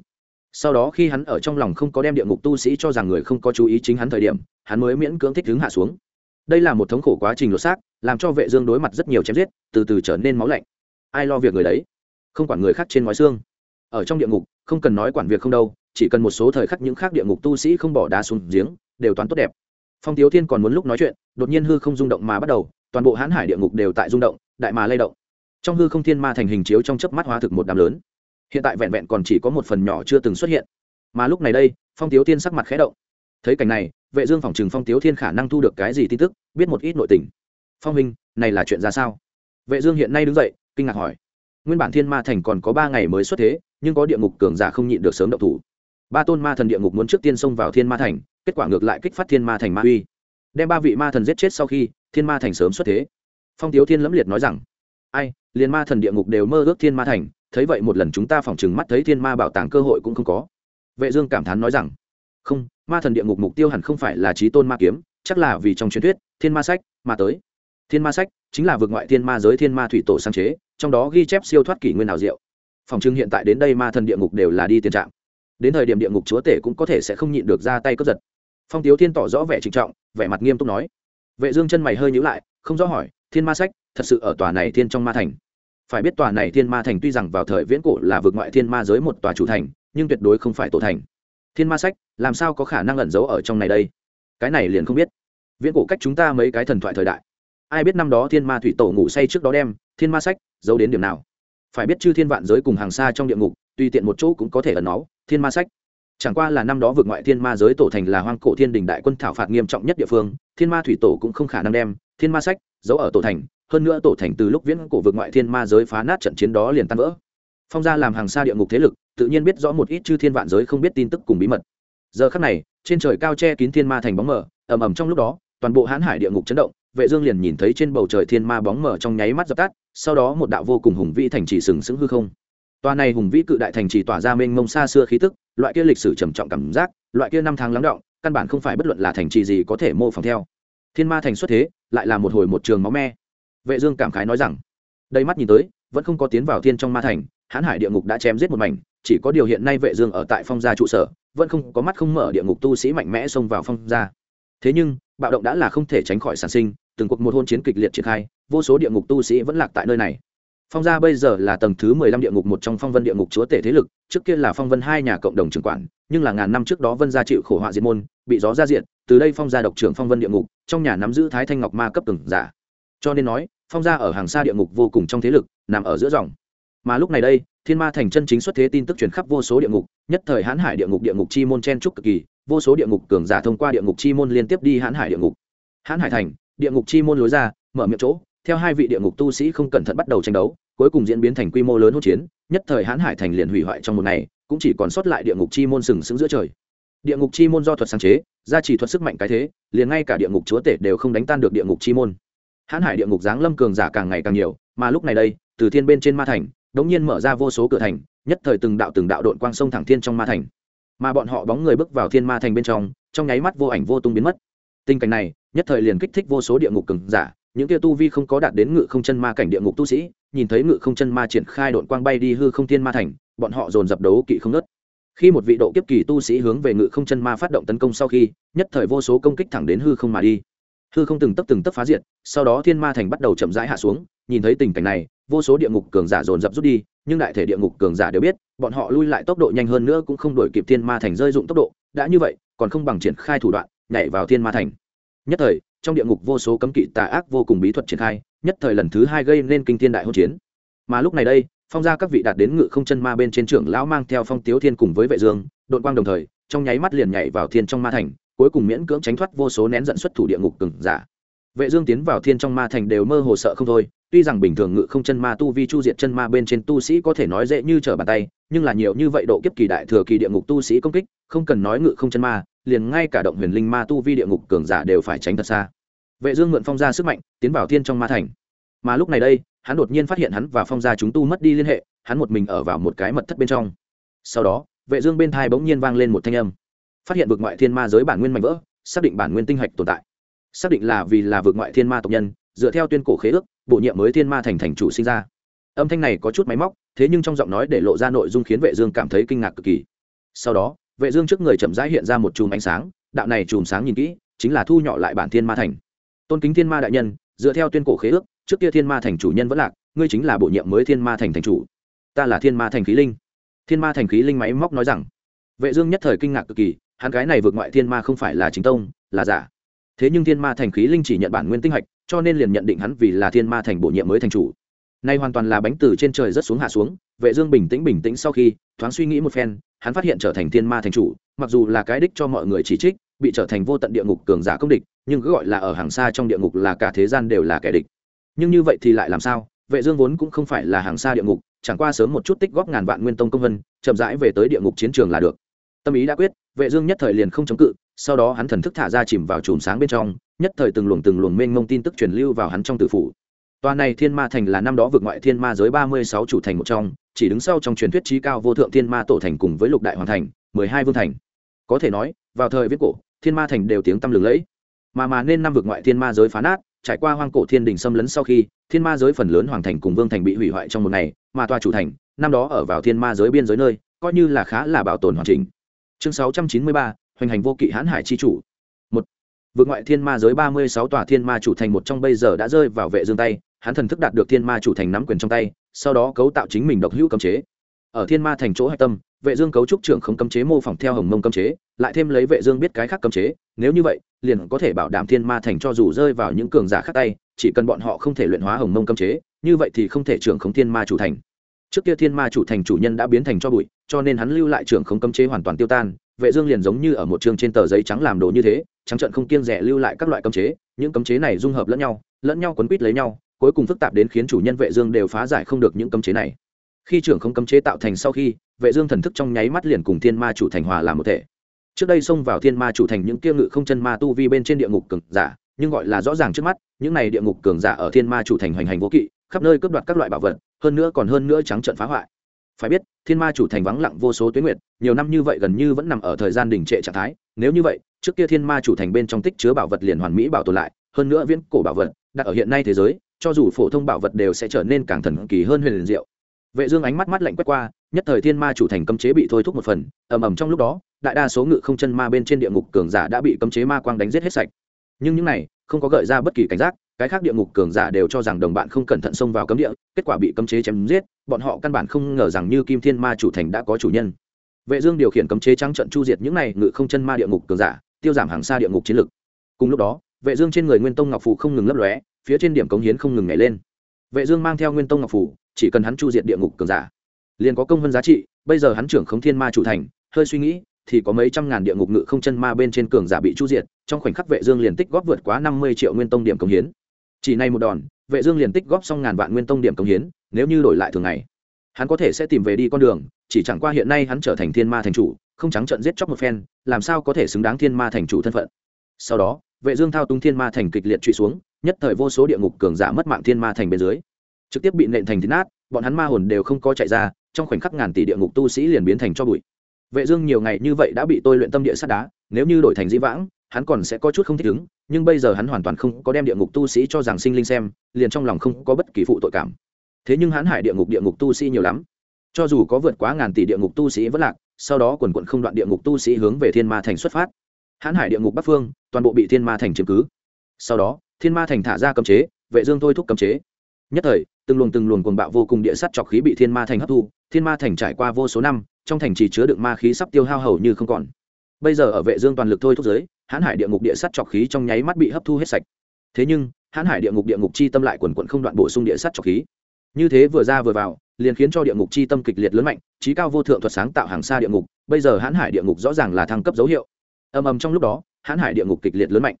Sau đó khi hắn ở trong lòng không có đem địa ngục tu sĩ cho rằng người không có chú ý chính hắn thời điểm, hắn mới miễn cưỡng thích ứng hạ xuống. Đây là một thống khổ quá trình lột xác, làm cho vệ dương đối mặt rất nhiều chém giết, từ từ trở nên máu lạnh. Ai lo việc người đấy? Không quản người khác trên ngói xương. Ở trong địa ngục, không cần nói quản việc không đâu chỉ cần một số thời khắc những khác địa ngục tu sĩ không bỏ đá xuống giếng, đều toán tốt đẹp. Phong tiếu thiên còn muốn lúc nói chuyện, đột nhiên hư không rung động mà bắt đầu, toàn bộ hãn hải địa ngục đều tại rung động, đại mà lay động. Trong hư không thiên ma thành hình chiếu trong chớp mắt hóa thực một đám lớn. Hiện tại vẹn vẹn còn chỉ có một phần nhỏ chưa từng xuất hiện. Mà lúc này đây, phong tiếu thiên sắc mặt khẽ động. Thấy cảnh này, vệ dương phòng trừng phong tiếu thiên khả năng thu được cái gì tin tức, biết một ít nội tình. Phong minh này là chuyện ra sao? Vệ dương hiện nay đứng dậy, kinh ngạc hỏi. Nguyên bản thiên ma thành còn có ba ngày mới xuất thế, nhưng có địa ngục cường giả không nhịn được sớm động thủ ba tôn ma thần địa ngục muốn trước tiên xông vào thiên ma thành, kết quả ngược lại kích phát thiên ma thành ma uy. Đem ba vị ma thần giết chết sau khi, thiên ma thành sớm xuất thế. Phong tiếu thiên lẫm liệt nói rằng, ai, liền ma thần địa ngục đều mơ ước thiên ma thành, thấy vậy một lần chúng ta phỏng chừng mắt thấy thiên ma bảo tàng cơ hội cũng không có. Vệ dương cảm thán nói rằng, không, ma thần địa ngục mục tiêu hẳn không phải là trí tôn ma kiếm, chắc là vì trong truyền thuyết, thiên ma sách, mà tới. Thiên ma sách chính là vượt ngoại thiên ma giới thiên ma thủy tổ sáng chế, trong đó ghi chép siêu thoát kỷ nguyên nào diệu. Phòng trưng hiện tại đến đây ma thần địa ngục đều là đi tiền trạng đến thời điểm địa ngục chúa tể cũng có thể sẽ không nhịn được ra tay cướp giật. Phong tiếu thiên tỏ rõ vẻ trịnh trọng, vẻ mặt nghiêm túc nói. Vệ dương chân mày hơi nhíu lại, không rõ hỏi, thiên ma sách, thật sự ở tòa này thiên trong ma thành? Phải biết tòa này thiên ma thành tuy rằng vào thời viễn cổ là vượt ngoại thiên ma giới một tòa chủ thành, nhưng tuyệt đối không phải tổ thành. Thiên ma sách, làm sao có khả năng ẩn giấu ở trong này đây? Cái này liền không biết. Viễn cổ cách chúng ta mấy cái thần thoại thời đại. Ai biết năm đó thiên ma thủy tổ ngủ say trước đó đem, thiên ma sách, giấu đến điểm nào? Phải biết chư thiên vạn giới cùng hàng xa trong địa ngục, tùy tiện một chỗ cũng có thể ẩn náu thiên ma sách. Chẳng qua là năm đó vượt ngoại thiên ma giới tổ thành là hoang cổ thiên đình đại quân thảo phạt nghiêm trọng nhất địa phương, thiên ma thủy tổ cũng không khả năng đem thiên ma sách giấu ở tổ thành, hơn nữa tổ thành từ lúc viễn cổ vượt ngoại thiên ma giới phá nát trận chiến đó liền tan vỡ. Phong gia làm hàng xa địa ngục thế lực, tự nhiên biết rõ một ít chư thiên vạn giới không biết tin tức cùng bí mật. Giờ khắc này, trên trời cao che kín thiên ma thành bóng mờ, ầm ầm trong lúc đó, toàn bộ hãn hải địa ngục chấn động, vệ dương liền nhìn thấy trên bầu trời thiên ma bóng mờ trong nháy mắt dập tắt, sau đó một đạo vô cùng hùng vĩ thành trì sừng sững hư không. Toa này hùng vĩ cự đại thành trì tỏa ra mênh mông xa xưa khí tức, loại kia lịch sử trầm trọng cảm giác, loại kia năm tháng lắng động, căn bản không phải bất luận là thành trì gì có thể mô phỏng theo. Thiên ma thành xuất thế, lại là một hồi một trường máu me. Vệ Dương cảm khái nói rằng, đây mắt nhìn tới, vẫn không có tiến vào thiên trong ma thành, hãn hải địa ngục đã chém giết một mảnh, chỉ có điều hiện nay Vệ Dương ở tại phong gia trụ sở, vẫn không có mắt không mở địa ngục tu sĩ mạnh mẽ xông vào phong gia. Thế nhưng, bạo động đã là không thể tránh khỏi sản sinh, từng cuộc một hôn chiến kịch liệt triển khai, vô số địa ngục tu sĩ vẫn lạc tại nơi này phong gia bây giờ là tầng thứ mười lăm địa ngục một trong phong vân địa ngục chúa tể thế lực, trước kia là phong vân hai nhà cộng đồng trưởng quản, nhưng là ngàn năm trước đó vân gia chịu khổ họa diệt môn, bị gió ra diện từ đây phong gia độc trưởng phong vân địa ngục, trong nhà nắm giữ thái thanh ngọc ma cấp từng giả. Cho nên nói, phong gia ở hàng xa địa ngục vô cùng trong thế lực, nằm ở giữa dòng. Mà lúc này đây, thiên ma thành chân chính xuất thế tin tức truyền khắp vô số địa ngục, nhất thời hãn hải địa ngục địa ngục chi môn chen trúc cực kỳ, vô số địa ngục cường giả thông qua địa ngục chi môn liên tiếp đi hãn hải địa ngục. Hãn hải thành, địa ngục chi môn lối ra, mở miệng chỗ theo hai vị địa ngục tu sĩ không cẩn thận bắt đầu tranh đấu, cuối cùng diễn biến thành quy mô lớn hỗn chiến, nhất thời hãn hải thành liền hủy hoại trong một ngày, cũng chỉ còn sót lại địa ngục chi môn sừng sững giữa trời. Địa ngục chi môn do thuật sáng chế, gia trì thuật sức mạnh cái thế, liền ngay cả địa ngục chúa tể đều không đánh tan được địa ngục chi môn. Hãn hải địa ngục giáng lâm cường giả càng ngày càng nhiều, mà lúc này đây, từ thiên bên trên ma thành, đống nhiên mở ra vô số cửa thành, nhất thời từng đạo từng đạo đội quang sông thẳng thiên trong ma thành. Mà bọn họ bóng người bước vào thiên ma thành bên trong trong nháy mắt vô ảnh vô tung biến mất. Tình cảnh này, nhất thời liền kích thích vô số địa ngục cường giả những kia tu vi không có đạt đến ngự không chân ma cảnh địa ngục tu sĩ, nhìn thấy ngự không chân ma triển khai đội quang bay đi hư không thiên ma thành, bọn họ dồn dập đấu kỵ không nớt khi một vị độ kiếp kỳ tu sĩ hướng về ngự không chân ma phát động tấn công sau khi, nhất thời vô số công kích thẳng đến hư không mà đi. Hư không từng tấp từng tấp phá diệt, sau đó thiên ma thành bắt đầu chậm rãi hạ xuống, nhìn thấy tình cảnh này, vô số địa ngục cường giả dồn dập rút đi, nhưng đại thể địa ngục cường giả đều biết, bọn họ lui lại tốc độ nhanh hơn nữa cũng không đổi kịp thiên ma thành rơi dụng tốc độ, đã như vậy, còn không bằng triển khai thủ đoạn, nhảy vào thiên ma thành. Nhất thời trong địa ngục vô số cấm kỵ tà ác vô cùng bí thuật triển khai, nhất thời lần thứ hai gây nên kinh thiên đại hỗn chiến. Mà lúc này đây, phong gia các vị đạt đến ngự không chân ma bên trên trưởng lão mang theo phong tiếu thiên cùng với vệ dương đội quang đồng thời, trong nháy mắt liền nhảy vào thiên trong ma thành, cuối cùng miễn cưỡng tránh thoát vô số nén giận xuất thủ địa ngục cường giả. Vệ dương tiến vào thiên trong ma thành đều mơ hồ sợ không thôi, tuy rằng bình thường ngự không chân ma tu vi chu diệt chân ma bên trên tu sĩ có thể nói dễ như trở bàn tay, nhưng là nhiều như vậy độ kiếp kỳ đại thừa kỳ địa ngục tu sĩ công kích, không cần nói ngự không chân ma, liền ngay cả động huyền linh ma tu vi địa ngục cường giả đều phải tránh thật xa vệ dương mượn phong gia sức mạnh, tiến vào thiên trong ma thành. Mà lúc này đây, hắn đột nhiên phát hiện hắn và phong gia chúng tu mất đi liên hệ, hắn một mình ở vào một cái mật thất bên trong. Sau đó, vệ dương bên thai bỗng nhiên vang lên một thanh âm. Phát hiện vực ngoại thiên ma giới bản nguyên mạnh vỡ, xác định bản nguyên tinh hạch tồn tại. Xác định là vì là vực ngoại thiên ma tộc nhân, dựa theo tuyên cổ khế ước, bổ nhiệm mới thiên ma thành thành chủ sinh ra. Âm thanh này có chút máy móc, thế nhưng trong giọng nói để lộ ra nội dung khiến vệ dương cảm thấy kinh ngạc cực kỳ. Sau đó, vệ dương trước người chậm rãi hiện ra một chùm ánh sáng, đạo này chùm sáng nhìn kỹ, chính là thu nhỏ lại bản thiên ma thành tôn kính thiên ma đại nhân, dựa theo tuyên cổ khế ước, trước kia thiên ma thành chủ nhân vẫn lạc, ngươi chính là bổ nhiệm mới thiên ma thành thành chủ. Ta là thiên ma thành khí linh. Thiên ma thành khí linh máy móc nói rằng. Vệ dương nhất thời kinh ngạc cực kỳ, hắn cái này vượt ngoại thiên ma không phải là chính tông, là giả. Thế nhưng thiên ma thành khí linh chỉ nhận bản nguyên tinh hạch, cho nên liền nhận định hắn vì là thiên ma thành bổ nhiệm mới thành chủ. Nay hoàn toàn là bánh từ trên trời rất xuống hạ xuống, vệ dương bình tĩnh bình tĩnh sau khi, thoáng suy nghĩ một phen, hắn phát hiện trở thành thiên ma thành chủ, mặc dù là cái đích cho mọi người chỉ trích bị trở thành vô tận địa ngục cường giả công địch, nhưng cứ gọi là ở hàng xa trong địa ngục là cả thế gian đều là kẻ địch. Nhưng như vậy thì lại làm sao? Vệ dương vốn cũng không phải là hàng xa địa ngục, chẳng qua sớm một chút tích góp ngàn vạn nguyên tông công vân, chậm rãi về tới địa ngục chiến trường là được. Tâm ý đã quyết, vệ dương nhất thời liền không chống cự, sau đó hắn thần thức thả ra chìm vào chùm sáng bên trong, nhất thời từng luồng từng luồng mênh mông tin tức truyền lưu vào hắn trong tử phủ. Tòa này thiên ma thành là năm đó vượt ngoại thiên ma giới ba mươi sáu chủ thành một trong, chỉ đứng sau trong truyền thuyết trí cao vô thượng thiên ma tổ thành cùng với lục đại hoàng thành, mười hai vương thành. Có thể nói, vào thời viết cổ thiên ma thành đều tiếng tăm lừng lẫy. Mà mà nên năm vượt ngoại thiên ma giới phá nát, trải qua hoang cổ thiên đình xâm lấn sau khi, thiên ma giới phần lớn hoàng thành cùng vương thành bị hủy hoại trong một ngày, mà tòa chủ thành, năm đó ở vào thiên ma giới biên giới nơi, coi như là khá là bảo tồn hoàn chỉnh. Chương sáu trăm chín mươi ba, hoành hành vô kỵ hãn hải chi chủ. Một vượt ngoại thiên ma giới ba mươi sáu tòa thiên ma chủ thành một trong bây giờ đã rơi vào vệ dương tay, hắn thần thức đạt được thiên ma chủ thành nắm quyền trong tay, sau đó cấu tạo chính mình độc hữu cấm chế ở thiên ma thành chỗ hạch tâm, vệ dương cấu trúc trưởng không cấm chế mô phỏng theo hồng mông cấm chế, lại thêm lấy vệ dương biết cái khác cấm chế, nếu như vậy, liền có thể bảo đảm thiên ma thành cho dù rơi vào những cường giả khác tay, chỉ cần bọn họ không thể luyện hóa hồng mông cấm chế, như vậy thì không thể trưởng không thiên ma chủ thành. Trước kia thiên ma chủ thành chủ nhân đã biến thành cho bụi, cho nên hắn lưu lại trưởng không cấm chế hoàn toàn tiêu tan, vệ dương liền giống như ở một trường trên tờ giấy trắng làm đồ như thế, trắng trợn không kiêng rẻ lưu lại các loại cấm chế, những cấm chế này dung hợp lẫn nhau lẫn nhau quấn quít lấy nhau, cuối cùng phức tạp đến khiến chủ nhân vệ dương đều phá giải không được những cấm chế này khi trưởng không cấm chế tạo thành sau khi, vệ dương thần thức trong nháy mắt liền cùng thiên ma chủ thành hòa làm một thể. Trước đây xông vào thiên ma chủ thành những kia ngự không chân ma tu vi bên trên địa ngục cường giả, nhưng gọi là rõ ràng trước mắt, những này địa ngục cường giả ở thiên ma chủ thành hoành hành vô kỵ, khắp nơi cướp đoạt các loại bảo vật, hơn nữa còn hơn nữa trắng trợn phá hoại. Phải biết, thiên ma chủ thành vắng lặng vô số tuyến nguyệt, nhiều năm như vậy gần như vẫn nằm ở thời gian đình trệ trạng thái, nếu như vậy, trước kia thiên ma chủ thành bên trong tích chứa bảo vật liền hoàn mỹ bảo tồn lại, hơn nữa viễn cổ bảo vật, đặt ở hiện nay thế giới, cho dù phổ thông bảo vật đều sẽ trở nên càng thần kỳ hơn huyền liền diệu vệ dương ánh mắt mắt lạnh quét qua, nhất thời thiên ma chủ thành cấm chế bị thôi thúc một phần, ầm ầm trong lúc đó, đại đa số ngự không chân ma bên trên địa ngục cường giả đã bị cấm chế ma quang đánh giết hết sạch. Nhưng những này, không có gợi ra bất kỳ cảnh giác, cái khác địa ngục cường giả đều cho rằng đồng bạn không cẩn thận xông vào cấm địa, kết quả bị cấm chế chém giết, bọn họ căn bản không ngờ rằng như kim thiên ma chủ thành đã có chủ nhân. Vệ dương điều khiển cấm chế trắng trận chu diệt những này ngự không chân ma địa ngục cường giả, tiêu giảm hàng xa địa ngục chiến lực. Cùng lúc đó, vệ dương trên người nguyên tông ngọc phù không ngừng lấp lóe, phía trên điểm cống hiến không ngừng nhảy lên. Vệ dương mang theo nguyên tông ngọc phù chỉ cần hắn chu diện địa ngục cường giả, liền có công hơn giá trị. Bây giờ hắn trưởng khống thiên ma chủ thành, hơi suy nghĩ, thì có mấy trăm ngàn địa ngục ngự không chân ma bên trên cường giả bị chu diệt, trong khoảnh khắc vệ dương liền tích góp vượt quá 50 triệu nguyên tông điểm công hiến. Chỉ này một đòn, vệ dương liền tích góp xong ngàn vạn nguyên tông điểm công hiến, nếu như đổi lại thường ngày, hắn có thể sẽ tìm về đi con đường, chỉ chẳng qua hiện nay hắn trở thành thiên ma thành chủ, không trắng trợn giết chóc một phen, làm sao có thể xứng đáng thiên ma thành chủ thân phận? Sau đó, vệ dương thao túng thiên ma thành kịch liệt truy xuống, nhất thời vô số địa ngục cường giả mất mạng thiên ma thành bên dưới trực tiếp bị nện thành thịt nát, bọn hắn ma hồn đều không có chạy ra, trong khoảnh khắc ngàn tỷ địa ngục tu sĩ liền biến thành cho bụi. Vệ dương nhiều ngày như vậy đã bị tôi luyện tâm địa sắt đá, nếu như đổi thành dĩ vãng, hắn còn sẽ có chút không thích ứng, nhưng bây giờ hắn hoàn toàn không có đem địa ngục tu sĩ cho rằng sinh linh xem, liền trong lòng không có bất kỳ phụ tội cảm. Thế nhưng hắn hải địa ngục địa ngục tu sĩ nhiều lắm. Cho dù có vượt quá ngàn tỷ địa ngục tu sĩ vẫn lạc, sau đó quần quận không đoạn địa ngục tu sĩ hướng về thiên ma thành xuất phát. Hãn hải địa ngục bắc phương, toàn bộ bị thiên ma thành chiếm cứ. Sau đó, thiên ma thành thả ra cấm chế, vệ dương thôi thúc cấm chế. Nhất thời từng luồng từng luồng cuồng bạo vô cùng địa sắt trọc khí bị thiên ma thành hấp thu, thiên ma thành trải qua vô số năm, trong thành chỉ chứa đựng ma khí sắp tiêu hao hầu như không còn. Bây giờ ở vệ dương toàn lực thôi thúc giới, hãn hải địa ngục địa sắt trọc khí trong nháy mắt bị hấp thu hết sạch. Thế nhưng, hãn hải địa ngục địa ngục chi tâm lại quần quận không đoạn bổ sung địa sắt trọc khí. Như thế vừa ra vừa vào, liền khiến cho địa ngục chi tâm kịch liệt lớn mạnh trí cao vô thượng thuật sáng tạo hàng xa địa ngục, bây giờ hãn hải địa ngục rõ ràng là thăng cấp dấu hiệu. Ầm ầm trong lúc đó, hãn hải địa ngục kịch liệt lớn mạnh.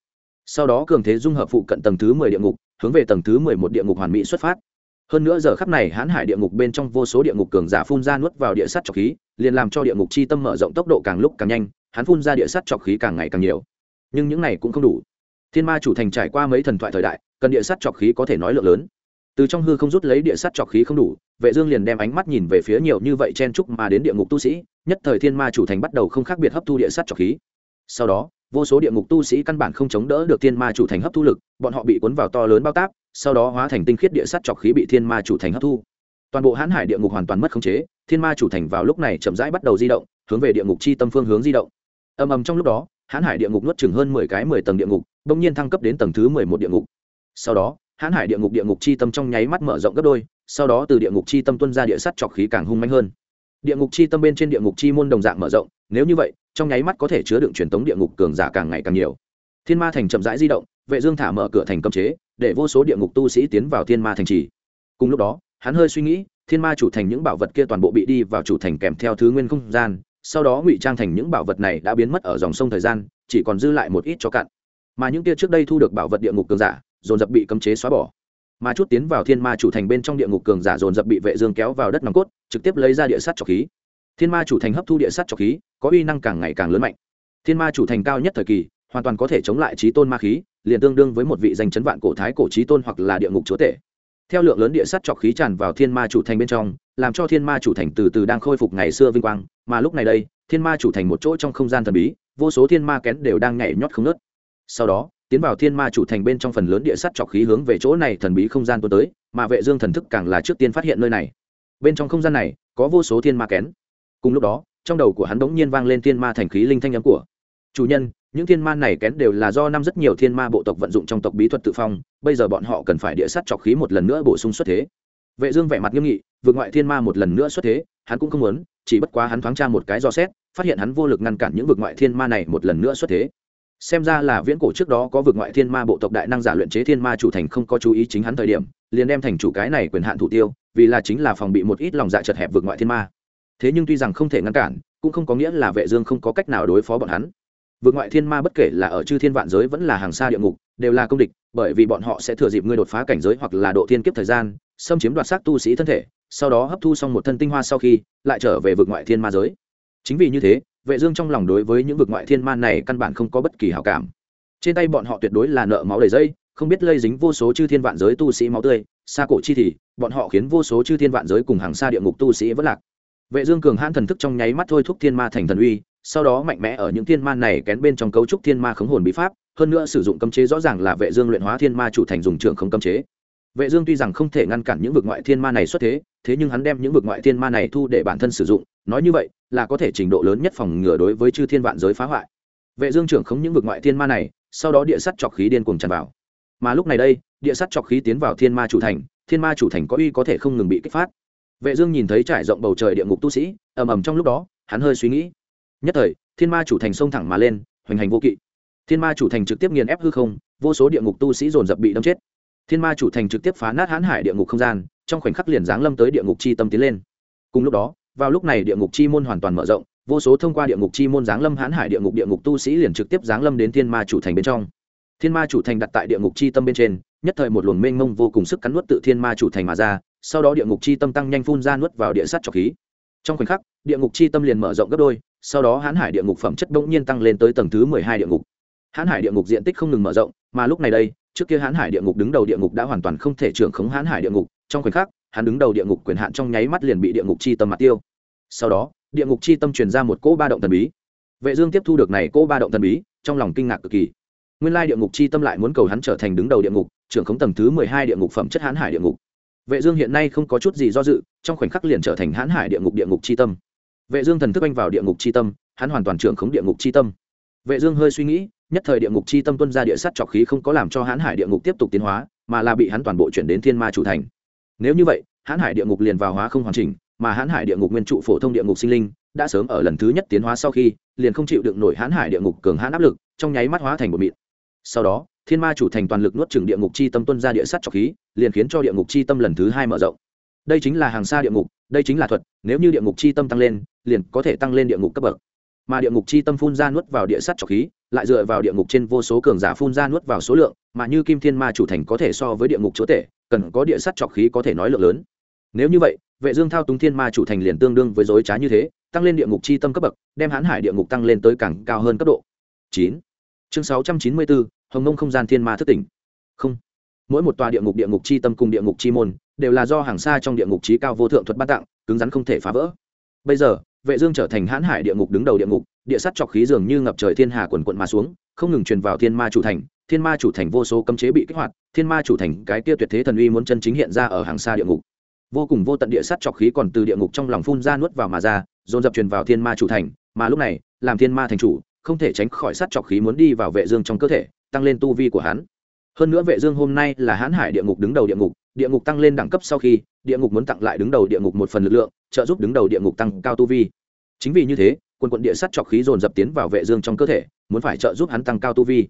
Sau đó cường thế dung hợp phụ cận tầng thứ mười địa ngục, hướng về tầng thứ mười một địa ngục hoàn mỹ xuất phát hơn nữa giờ khắp này hãn hải địa ngục bên trong vô số địa ngục cường giả phun ra nuốt vào địa sắt trọc khí, liền làm cho địa ngục chi tâm mở rộng tốc độ càng lúc càng nhanh, hắn phun ra địa sắt trọc khí càng ngày càng nhiều. Nhưng những này cũng không đủ. Thiên ma chủ thành trải qua mấy thần thoại thời đại, cần địa sắt trọc khí có thể nói lượng lớn. Từ trong hư không rút lấy địa sắt trọc khí không đủ, vệ dương liền đem ánh mắt nhìn về phía nhiều như vậy chen trúc mà đến địa ngục tu sĩ, nhất thời thiên ma chủ thành bắt đầu không khác biệt hấp thu địa sắt trọc khí. Sau đó vô số địa ngục tu sĩ căn bản không chống đỡ được thiên ma chủ thành hấp thu lực, bọn họ bị cuốn vào to lớn bao táp, sau đó hóa thành tinh khiết địa sắt trọc khí bị thiên ma chủ thành hấp thu. Toàn bộ hãn hải địa ngục hoàn toàn mất khống chế, thiên ma chủ thành vào lúc này chậm rãi bắt đầu di động, hướng về địa ngục chi tâm phương hướng di động. Ầm ầm trong lúc đó, hãn hải địa ngục nuốt chừng hơn mười cái mười tầng địa ngục, bỗng nhiên thăng cấp đến tầng thứ mười một địa ngục. Sau đó, hãn hải địa ngục địa ngục chi tâm trong nháy mắt mở rộng gấp đôi, sau đó từ địa ngục chi tâm tuân ra địa sắt trọc khí càng hung mạnh hơn. Địa ngục chi tâm bên trên địa ngục chi môn đồng dạng mở rộng, nếu như vậy trong nháy mắt có thể chứa đựng truyền tống địa ngục cường giả càng ngày càng nhiều. Thiên ma thành chậm rãi di động, vệ dương thả mở cửa thành cấm chế, để vô số địa ngục tu sĩ tiến vào thiên ma thành trì. Cùng lúc đó, hắn hơi suy nghĩ, thiên ma chủ thành những bảo vật kia toàn bộ bị đi vào chủ thành kèm theo thứ nguyên không gian, sau đó ngụy trang thành những bảo vật này đã biến mất ở dòng sông thời gian, chỉ còn dư lại một ít cho cạn. Mà những kia trước đây thu được bảo vật địa ngục cường giả, dồn dập bị cấm chế xóa bỏ. Mà chút tiến vào thiên ma chủ thành bên trong địa ngục cường giả dồn dập bị vệ dương kéo vào đất nòng cốt, trực tiếp lấy ra địa sắt cho khí thiên ma chủ thành hấp thu địa sắt trọc khí, có uy năng càng ngày càng lớn mạnh. Thiên ma chủ thành cao nhất thời kỳ, hoàn toàn có thể chống lại trí tôn ma khí, liền tương đương với một vị danh chấn vạn cổ thái cổ trí tôn hoặc là địa ngục chúa tể. Theo lượng lớn địa sắt trọc khí tràn vào thiên ma chủ thành bên trong, làm cho thiên ma chủ thành từ từ đang khôi phục ngày xưa vinh quang, mà lúc này đây, thiên ma chủ thành một chỗ trong không gian thần bí, vô số thiên ma kén đều đang nhảy nhót không nớt sau đó, tiến vào thiên ma chủ thành bên trong phần lớn địa sắt trọc khí hướng về chỗ này thần bí không gian tuôn tới, mà vệ dương thần thức càng là trước tiên phát hiện nơi này. Bên trong không gian này, có vô số thiên ma kén cùng lúc đó, trong đầu của hắn đống nhiên vang lên thiên ma thành khí linh thanh âm của, chủ nhân, những thiên ma này kén đều là do năm rất nhiều thiên ma bộ tộc vận dụng trong tộc bí thuật tự phong, bây giờ bọn họ cần phải địa sát trọc khí một lần nữa bổ sung xuất thế. Vệ dương vẻ mặt nghiêm nghị, vượt ngoại thiên ma một lần nữa xuất thế, hắn cũng không muốn, chỉ bất quá hắn thoáng tra một cái do xét, phát hiện hắn vô lực ngăn cản những vượt ngoại thiên ma này một lần nữa xuất thế. Xem ra là viễn cổ trước đó có vượt ngoại thiên ma bộ tộc đại năng giả luyện chế thiên ma chủ thành không có chú ý chính hắn thời điểm, liền đem thành chủ cái này quyền hạn thủ tiêu, vì là chính là phòng bị một ít lòng dạ chật hẹp vượt ngoại thiên ma thế nhưng tuy rằng không thể ngăn cản, cũng không có nghĩa là vệ dương không có cách nào đối phó bọn hắn. Vực ngoại thiên ma bất kể là ở chư thiên vạn giới vẫn là hàng xa địa ngục, đều là công địch, bởi vì bọn họ sẽ thừa dịp ngươi đột phá cảnh giới hoặc là độ thiên kiếp thời gian, xâm chiếm đoạt xác tu sĩ thân thể, sau đó hấp thu xong một thân tinh hoa sau khi, lại trở về vực ngoại thiên ma giới. Chính vì như thế, vệ dương trong lòng đối với những vực ngoại thiên ma này căn bản không có bất kỳ hảo cảm. Trên tay bọn họ tuyệt đối là nợ máu đầy dây, không biết lây dính vô số chư thiên vạn giới tu sĩ máu tươi, xa cổ chi thì, bọn họ khiến vô số chư thiên vạn giới cùng hàng xa địa ngục tu sĩ vẫn lạc vệ dương cường hãn thần thức trong nháy mắt thôi thúc thiên ma thành thần uy, sau đó mạnh mẽ ở những thiên ma này kén bên trong cấu trúc thiên ma khống hồn bí pháp, hơn nữa sử dụng cấm chế rõ ràng là vệ dương luyện hóa thiên ma chủ thành dùng trường không cấm chế. Vệ dương tuy rằng không thể ngăn cản những vực ngoại thiên ma này xuất thế thế nhưng hắn đem những vực ngoại thiên ma này thu để bản thân sử dụng, nói như vậy là có thể trình độ lớn nhất phòng ngừa đối với chư thiên vạn giới phá hoại. Vệ dương trưởng khống những vực ngoại thiên ma này, sau đó địa sắt chọc khí điên cuồng tràn vào. Mà lúc này đây, địa sắt chọc khí tiến vào thiên ma chủ thành, thiên ma chủ thành có uy có thể không ngừng bị kích phát vệ dương nhìn thấy trải rộng bầu trời địa ngục tu sĩ, ầm ầm trong lúc đó, hắn hơi suy nghĩ. Nhất thời, thiên ma chủ thành xông thẳng mà lên, hoành hành vô kỵ. Thiên ma chủ thành trực tiếp nghiền ép hư không, vô số địa ngục tu sĩ dồn dập bị đâm chết. Thiên ma chủ thành trực tiếp phá nát hãn hải địa ngục không gian, trong khoảnh khắc liền giáng lâm tới địa ngục chi tâm tiến lên. Cùng lúc đó, vào lúc này địa ngục chi môn hoàn toàn mở rộng, vô số thông qua địa ngục chi môn giáng lâm hãn hải địa ngục địa ngục tu sĩ liền trực tiếp giáng lâm đến thiên ma chủ thành bên trong. Thiên ma chủ thành đặt tại địa ngục chi tâm bên trên, nhất thời một luồng mênh mông vô cùng sức cắn nuốt tự thiên ma chủ thành mà ra sau đó địa ngục chi tâm tăng nhanh phun ra nuốt vào địa sắt trọc khí trong khoảnh khắc địa ngục chi tâm liền mở rộng gấp đôi sau đó hãn hải địa ngục phẩm chất bỗng nhiên tăng lên tới tầng thứ mười hai địa ngục hãn hải địa ngục diện tích không ngừng mở rộng mà lúc này đây trước kia hãn hải địa ngục đứng đầu địa ngục đã hoàn toàn không thể trưởng khống hãn hải địa ngục trong khoảnh khắc hắn đứng đầu địa ngục quyền hạn trong nháy mắt liền bị địa ngục chi tâm mặt tiêu sau đó địa ngục chi tâm truyền ra một cỗ ba động thần bí vệ dương tiếp thu được này cỗ ba động thần bí trong lòng kinh ngạc cực kỳ nguyên lai địa ngục chi tâm lại muốn cầu hắn trở thành đứng đầu địa ngục trưởng khống tầng thứ mười hai địa ngục phẩm chất hãn hải địa ngục vệ dương hiện nay không có chút gì do dự trong khoảnh khắc liền trở thành hãn hải địa ngục địa ngục chi tâm vệ dương thần thức anh vào địa ngục chi tâm hắn hoàn toàn trưởng khống địa ngục chi tâm vệ dương hơi suy nghĩ nhất thời địa ngục chi tâm tuân ra địa sát trọc khí không có làm cho hãn hải địa ngục tiếp tục tiến hóa mà là bị hắn toàn bộ chuyển đến thiên ma chủ thành nếu như vậy hãn hải địa ngục liền vào hóa không hoàn chỉnh mà hãn hải địa ngục nguyên trụ phổ thông địa ngục sinh linh đã sớm ở lần thứ nhất tiến hóa sau khi liền không chịu đựng nổi hãn hải địa ngục cường hãn áp lực trong nháy mắt hóa thành một mịn sau đó thiên ma chủ thành toàn lực nuốt chửng địa ngục chi tâm tuân ra địa sắt trọc khí liền khiến cho địa ngục chi tâm lần thứ hai mở rộng. Đây chính là hàng xa địa ngục đây chính là thuật nếu như địa ngục chi tâm tăng lên liền có thể tăng lên địa ngục cấp bậc. Mà địa ngục chi tâm phun ra nuốt vào địa sắt trọc khí lại dựa vào địa ngục trên vô số cường giả phun ra nuốt vào số lượng mà như kim thiên ma chủ thành có thể so với địa ngục chúa tể cần có địa sắt trọc khí có thể nói lượng lớn. Nếu như vậy vệ dương thao túng thiên ma chủ thành liền tương đương với dối trá như thế tăng lên địa ngục chi tâm cấp bậc đem hãn hải địa ngục tăng lên tới càng cao hơn cấp độ. 9. chương 694, hồng nông không gian thiên ma thức tỉnh. Không. Mỗi một tòa địa ngục địa ngục chi tâm cùng địa ngục chi môn, đều là do hàng xa trong địa ngục trí cao vô thượng thuật ban tặng, cứng rắn không thể phá vỡ. Bây giờ, vệ dương trở thành hãn hải địa ngục đứng đầu địa ngục, địa sắt chọc khí dường như ngập trời thiên hà quần quận mà xuống, không ngừng truyền vào thiên ma chủ thành, thiên ma chủ thành vô số cấm chế bị kích hoạt, thiên ma chủ thành cái kia tuyệt thế thần uy muốn chân chính hiện ra ở hàng xa địa ngục. Vô cùng vô tận địa sắt chọc khí còn từ địa ngục trong lòng phun ra nuốt vào mà ra, dồn dập truyền vào thiên ma chủ thành, mà lúc này, làm thiên ma thành chủ, không thể tránh khỏi sắt chọc khí muốn đi vào vệ dương trong cơ thể tăng lên tu vi của hắn. Hơn nữa vệ dương hôm nay là hãn hải địa ngục đứng đầu địa ngục địa ngục tăng lên đẳng cấp sau khi, địa ngục muốn tặng lại đứng đầu địa ngục một phần lực lượng, trợ giúp đứng đầu địa ngục tăng cao tu vi. Chính vì như thế, quân quận địa sắt trọc khí dồn dập tiến vào vệ dương trong cơ thể, muốn phải trợ giúp hắn tăng cao tu vi.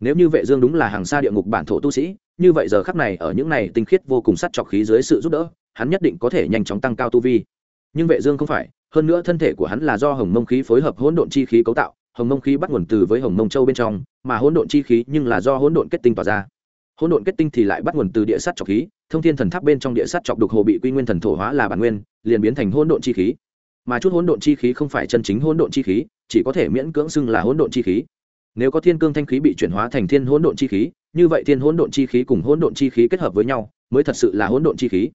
Nếu như vệ dương đúng là hàng xa địa ngục bản thổ tu sĩ, như vậy giờ khắc này ở những này tinh khiết vô cùng sắt trọc khí dưới sự giúp đỡ, hắn nhất định có thể nhanh chóng tăng cao tu vi. Nhưng vệ dương không phải, hơn nữa thân thể của hắn là do hồng mông khí phối hợp hỗn độn chi khí cấu tạo hồng mông khí bắt nguồn từ với hồng mông châu bên trong mà hỗn độn chi khí nhưng là do hỗn độn kết tinh tỏa ra hỗn độn kết tinh thì lại bắt nguồn từ địa sắt trọc khí thông thiên thần tháp bên trong địa sắt trọc đục hồ bị quy nguyên thần thổ hóa là bản nguyên liền biến thành hỗn độn chi khí mà chút hỗn độn chi khí không phải chân chính hỗn độn chi khí chỉ có thể miễn cưỡng xưng là hỗn độn chi khí nếu có thiên cương thanh khí bị chuyển hóa thành thiên hỗn độn chi khí như vậy thiên hỗn độn chi khí cùng hỗn độn chi khí kết hợp với nhau mới thật sự là hỗn độn chi khí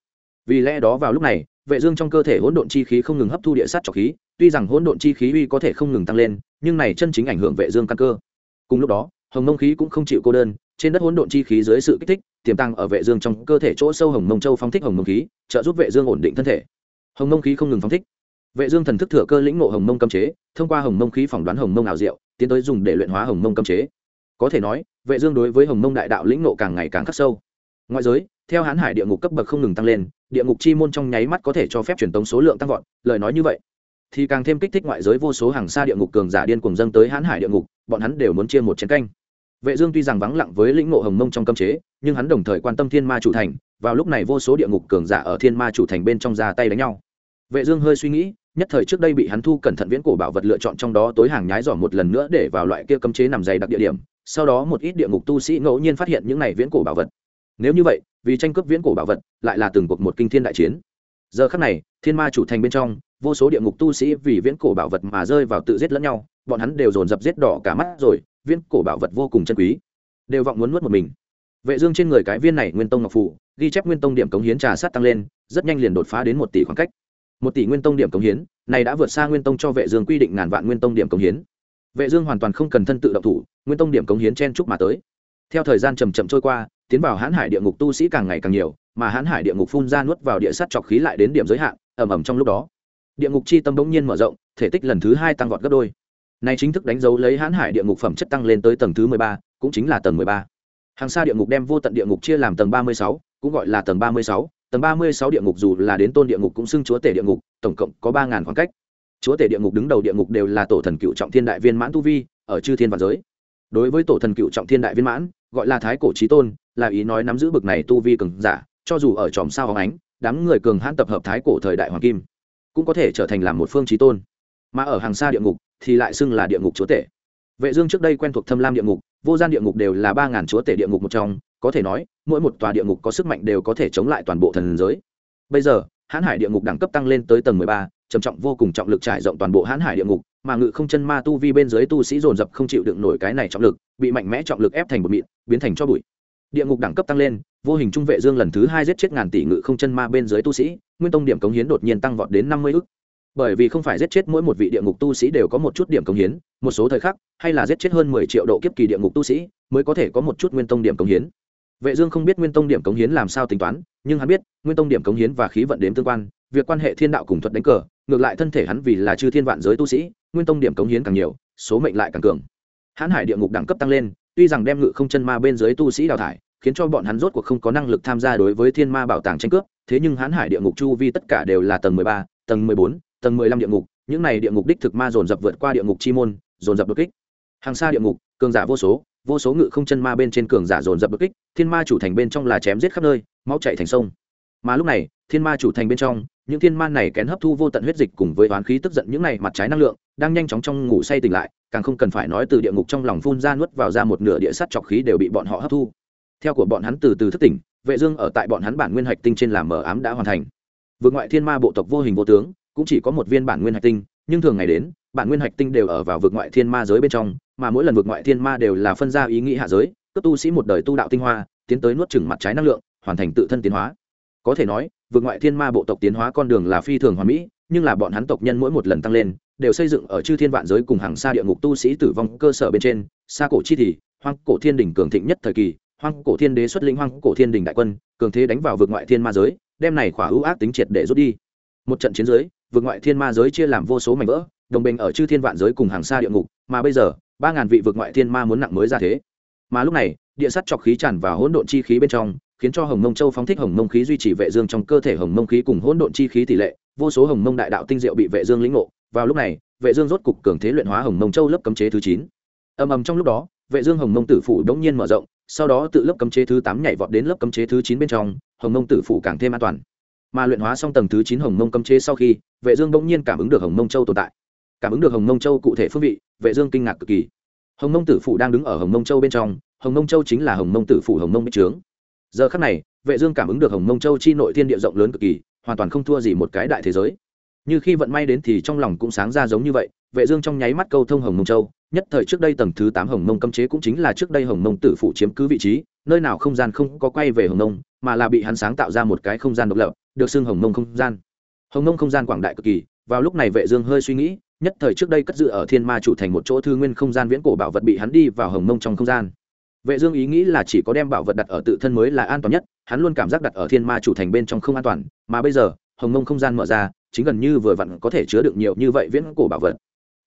vì lẽ đó vào lúc này vệ dương trong cơ thể hỗn độn chi khí không ngừng hấp thu địa sát trọc khí tuy rằng hỗn độn chi khí uy có thể không ngừng tăng lên nhưng này chân chính ảnh hưởng vệ dương căn cơ. Cùng lúc đó, hồng mông khí cũng không chịu cô đơn, trên đất hỗn độn chi khí dưới sự kích thích, tiềm tăng ở vệ dương trong cơ thể chỗ sâu hồng mông châu phóng thích hồng mông khí, trợ giúp vệ dương ổn định thân thể. Hồng mông khí không ngừng phóng thích. Vệ dương thần thức thừa cơ lĩnh ngộ hồng mông cấm chế, thông qua hồng mông khí phỏng đoán hồng mông ảo diệu, tiến tới dùng để luyện hóa hồng mông cấm chế. Có thể nói, vệ dương đối với hồng mông đại đạo lĩnh ngộ càng ngày càng khắc sâu. Ngoại giới, theo hán hải địa ngục cấp bậc không ngừng tăng lên, địa ngục chi môn trong nháy mắt có thể cho phép truyền tống số lượng tăng vọt, lời nói như vậy thì càng thêm kích thích ngoại giới vô số hàng xa địa ngục cường giả điên cuồng dâng tới hán hải địa ngục, bọn hắn đều muốn chia một chén canh. Vệ dương tuy rằng vắng lặng với lĩnh ngộ hồng mông trong cấm chế, nhưng hắn đồng thời quan tâm thiên ma chủ thành, vào lúc này vô số địa ngục cường giả ở thiên ma chủ thành bên trong ra tay đánh nhau. Vệ dương hơi suy nghĩ, nhất thời trước đây bị hắn thu cẩn thận viễn cổ bảo vật lựa chọn trong đó tối hàng nhái giỏ một lần nữa để vào loại kia cấm chế nằm dày đặc địa điểm, sau đó một ít địa ngục tu sĩ ngẫu nhiên phát hiện những này viễn cổ bảo vật. Nếu như vậy, vì tranh cướp viễn cổ bảo vật, lại là từng cuộc một kinh thiên đại chiến. Giờ khắc này, thiên ma chủ thành bên trong vô số địa ngục tu sĩ vì viễn cổ bảo vật mà rơi vào tự giết lẫn nhau, bọn hắn đều dồn dập giết đỏ cả mắt rồi, viễn cổ bảo vật vô cùng chân quý, đều vọng muốn nuốt một mình. Vệ dương trên người cái viên này nguyên tông ngọc phủ, ghi chép nguyên tông điểm cống hiến trà sát tăng lên, rất nhanh liền đột phá đến một tỷ khoảng cách. Một tỷ nguyên tông điểm cống hiến, này đã vượt xa nguyên tông cho vệ dương quy định ngàn vạn nguyên tông điểm cống hiến. Vệ dương hoàn toàn không cần thân tự động thủ, nguyên tông điểm cống hiến chen chúc mà tới. Theo thời gian chậm chậm trôi qua, tiến vào hãn hải địa ngục tu sĩ càng ngày càng nhiều, mà hãn hải địa ngục phun ra nuốt vào địa sát chọc khí lại đến điểm giới hạn, ầm ầm trong lúc đó địa ngục chi tâm bỗng nhiên mở rộng, thể tích lần thứ hai tăng vọt gấp đôi. Này chính thức đánh dấu lấy hãn hải địa ngục phẩm chất tăng lên tới tầng thứ mười ba, cũng chính là tầng mười ba. Hàng xa địa ngục đem vô tận địa ngục chia làm tầng ba mươi sáu, cũng gọi là tầng ba mươi sáu. Tầng ba mươi sáu địa ngục dù là đến tôn địa ngục cũng xưng chúa tể địa ngục, tổng cộng có ba ngàn khoảng cách. Chúa tể địa ngục đứng đầu địa ngục đều là tổ thần cựu trọng thiên đại viên mãn tu vi, ở chư thiên và giới. Đối với tổ thần cựu trọng thiên đại viên mãn, gọi là thái cổ trí tôn, là ý nói nắm giữ bực này tu vi cường giả, cho dù ở tròm sao hóng ánh, đám người cường hãn tập hợp thái cổ thời đại hoàng kim cũng có thể trở thành làm một phương trí tôn. Mà ở hàng xa địa ngục thì lại xưng là địa ngục chúa tể. Vệ dương trước đây quen thuộc thâm lam địa ngục, vô gian địa ngục đều là ba ngàn chúa tể địa ngục một trong, có thể nói, mỗi một tòa địa ngục có sức mạnh đều có thể chống lại toàn bộ thần giới. Bây giờ, hãn hải địa ngục đẳng cấp tăng lên tới tầng mười ba, trầm trọng vô cùng trọng lực trải rộng toàn bộ hãn hải địa ngục, mà ngự không chân ma tu vi bên dưới tu sĩ dồn dập không chịu đựng nổi cái này trọng lực, bị mạnh mẽ trọng lực ép thành một mịn, biến thành cho bụi địa ngục đẳng cấp tăng lên, vô hình trung vệ dương lần thứ hai giết chết ngàn tỷ ngự không chân ma bên dưới tu sĩ, nguyên tông điểm cống hiến đột nhiên tăng vọt đến năm mươi ức. Bởi vì không phải giết chết mỗi một vị địa ngục tu sĩ đều có một chút điểm cống hiến, một số thời khắc, hay là giết chết hơn mười triệu độ kiếp kỳ địa ngục tu sĩ, mới có thể có một chút nguyên tông điểm cống hiến. Vệ dương không biết nguyên tông điểm cống hiến làm sao tính toán, nhưng hắn biết, nguyên tông điểm cống hiến và khí vận đến tương quan, việc quan hệ thiên đạo cùng thuật đánh cờ, ngược lại thân thể hắn vì là chư thiên vạn giới tu sĩ, nguyên tông điểm cống hiến càng nhiều, số mệnh lại càng cường. Hãn hải địa ngục đẳng cấp tăng lên tuy rằng đem ngự không chân ma bên dưới tu sĩ đào thải khiến cho bọn hắn rốt cuộc không có năng lực tham gia đối với thiên ma bảo tàng tranh cướp thế nhưng hãn hải địa ngục chu vi tất cả đều là tầng mười ba, tầng mười bốn, tầng mười lăm địa ngục những này địa ngục đích thực ma dồn dập vượt qua địa ngục chi môn dồn dập đột kích. Hàng xa địa ngục cường giả vô số vô số ngự không chân ma bên trên cường giả dồn dập đột kích thiên ma chủ thành bên trong là chém giết khắp nơi máu chạy thành sông. Mà lúc này thiên ma chủ thành bên trong những thiên ma này kén hấp thu vô tận huyết dịch cùng với oán khí tức giận những này mặt trái năng lượng, đang nhanh chóng trong ngủ say tỉnh lại, càng không cần phải nói từ địa ngục trong lòng phun ra nuốt vào ra một nửa địa sắt trọc khí đều bị bọn họ hấp thu. Theo của bọn hắn từ từ thức tỉnh, vệ dương ở tại bọn hắn bản nguyên hạch tinh trên làm mờ ám đã hoàn thành. Vượt ngoại thiên ma bộ tộc vô hình vô tướng, cũng chỉ có một viên bản nguyên hạch tinh, nhưng thường ngày đến, bản nguyên hạch tinh đều ở vào vực ngoại thiên ma giới bên trong, mà mỗi lần vực ngoại thiên ma đều là phân ra ý nghĩ hạ giới, cấp tu sĩ một đời tu đạo tinh hoa, tiến tới nuốt chửng mặt trái năng lượng, hoàn thành tự thân tiến hóa. Có thể nói vực ngoại thiên ma bộ tộc tiến hóa con đường là phi thường hoàn mỹ, nhưng là bọn hắn tộc nhân mỗi một lần tăng lên, đều xây dựng ở chư thiên vạn giới cùng hàng xa địa ngục tu sĩ tử vong cơ sở bên trên. Xa cổ chi thì, hoang cổ thiên đỉnh cường thịnh nhất thời kỳ, hoang cổ thiên đế xuất linh hoang cổ thiên đỉnh đại quân, cường thế đánh vào vực ngoại thiên ma giới, đem này khỏa ưu ác tính triệt để rút đi. Một trận chiến giới, vượt ngoại thiên ma giới chia làm vô số mảnh vỡ, đồng bình ở chư thiên vạn giới cùng hàng xa địa ngục, mà bây giờ, ba ngàn vị vượt ngoại thiên ma muốn nặng mới ra thế. Mà lúc này, địa sắt chọc khí tràn vào hỗn độn chi khí bên trong khiến cho hồng mông châu phóng thích hồng mông khí duy trì vệ dương trong cơ thể hồng mông khí cùng hỗn độn chi khí tỷ lệ vô số hồng mông đại đạo tinh diệu bị vệ dương lĩnh ngộ vào lúc này vệ dương rốt cục cường thế luyện hóa hồng mông châu lớp cấm chế thứ 9. ầm ầm trong lúc đó vệ dương hồng mông tử phủ đống nhiên mở rộng sau đó tự lớp cấm chế thứ 8 nhảy vọt đến lớp cấm chế thứ 9 bên trong hồng mông tử phủ càng thêm an toàn mà luyện hóa xong tầng thứ 9 hồng mông cấm chế sau khi vệ dương đống nhiên cảm ứng được hồng mông châu tồn tại cảm ứng được hồng mông châu cụ thể phương vị vệ dương kinh ngạc cực kỳ hồng mông tử phủ đang đứng ở hồng mông châu bên trong hồng mông châu chính là hồng mông tử phủ hồng mông bích trướng giờ khắc này, vệ dương cảm ứng được hồng mông châu chi nội thiên địa rộng lớn cực kỳ, hoàn toàn không thua gì một cái đại thế giới. Như khi vận may đến thì trong lòng cũng sáng ra giống như vậy, vệ dương trong nháy mắt câu thông hồng mông châu, nhất thời trước đây tầng thứ 8 hồng mông cấm chế cũng chính là trước đây hồng mông tử phụ chiếm cứ vị trí, nơi nào không gian không có quay về hồng mông, mà là bị hắn sáng tạo ra một cái không gian độc lập, được xưng hồng mông không gian. Hồng mông không gian quảng đại cực kỳ, vào lúc này vệ dương hơi suy nghĩ, nhất thời trước đây cất giữ ở thiên ma chủ thành một chỗ thư nguyên không gian viễn cổ bảo vật bị hắn đi vào hồng mông trong không gian vệ dương ý nghĩ là chỉ có đem bảo vật đặt ở tự thân mới là an toàn nhất, hắn luôn cảm giác đặt ở thiên ma chủ thành bên trong không an toàn, mà bây giờ, hồng mông không gian mở ra, chính gần như vừa vặn có thể chứa được nhiều như vậy viễn cổ bảo vật.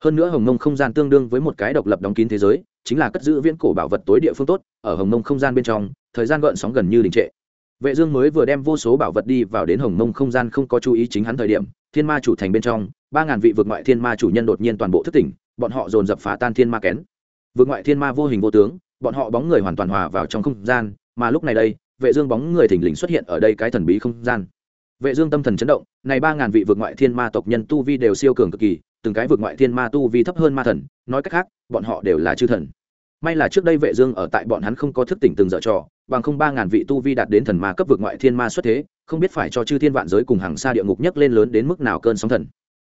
Hơn nữa hồng mông không gian tương đương với một cái độc lập đóng kín thế giới, chính là cất giữ viễn cổ bảo vật tối địa phương tốt, ở hồng mông không gian bên trong, thời gian gợn sóng gần như đình trệ. Vệ dương mới vừa đem vô số bảo vật đi vào đến hồng mông không gian không có chú ý chính hắn thời điểm, thiên ma chủ thành bên trong, ba ngàn vị vực ngoại thiên ma chủ nhân đột nhiên toàn bộ thức tỉnh, bọn họ dồn dập phá tan thiên ma kén. Vực ngoại thiên ma vô hình vô tướng bọn họ bóng người hoàn toàn hòa vào trong không gian, mà lúc này đây, vệ dương bóng người thình lình xuất hiện ở đây cái thần bí không gian. Vệ dương tâm thần chấn động, này ba ngàn vị vượt ngoại thiên ma tộc nhân tu vi đều siêu cường cực kỳ, từng cái vượt ngoại thiên ma tu vi thấp hơn ma thần, nói cách khác, bọn họ đều là chư thần. May là trước đây vệ dương ở tại bọn hắn không có thức tỉnh từng dở trò, bằng không ba ngàn vị tu vi đạt đến thần ma cấp vượt ngoại thiên ma xuất thế, không biết phải cho chư thiên vạn giới cùng hàng xa địa ngục nhấc lên lớn đến mức nào cơn sóng thần.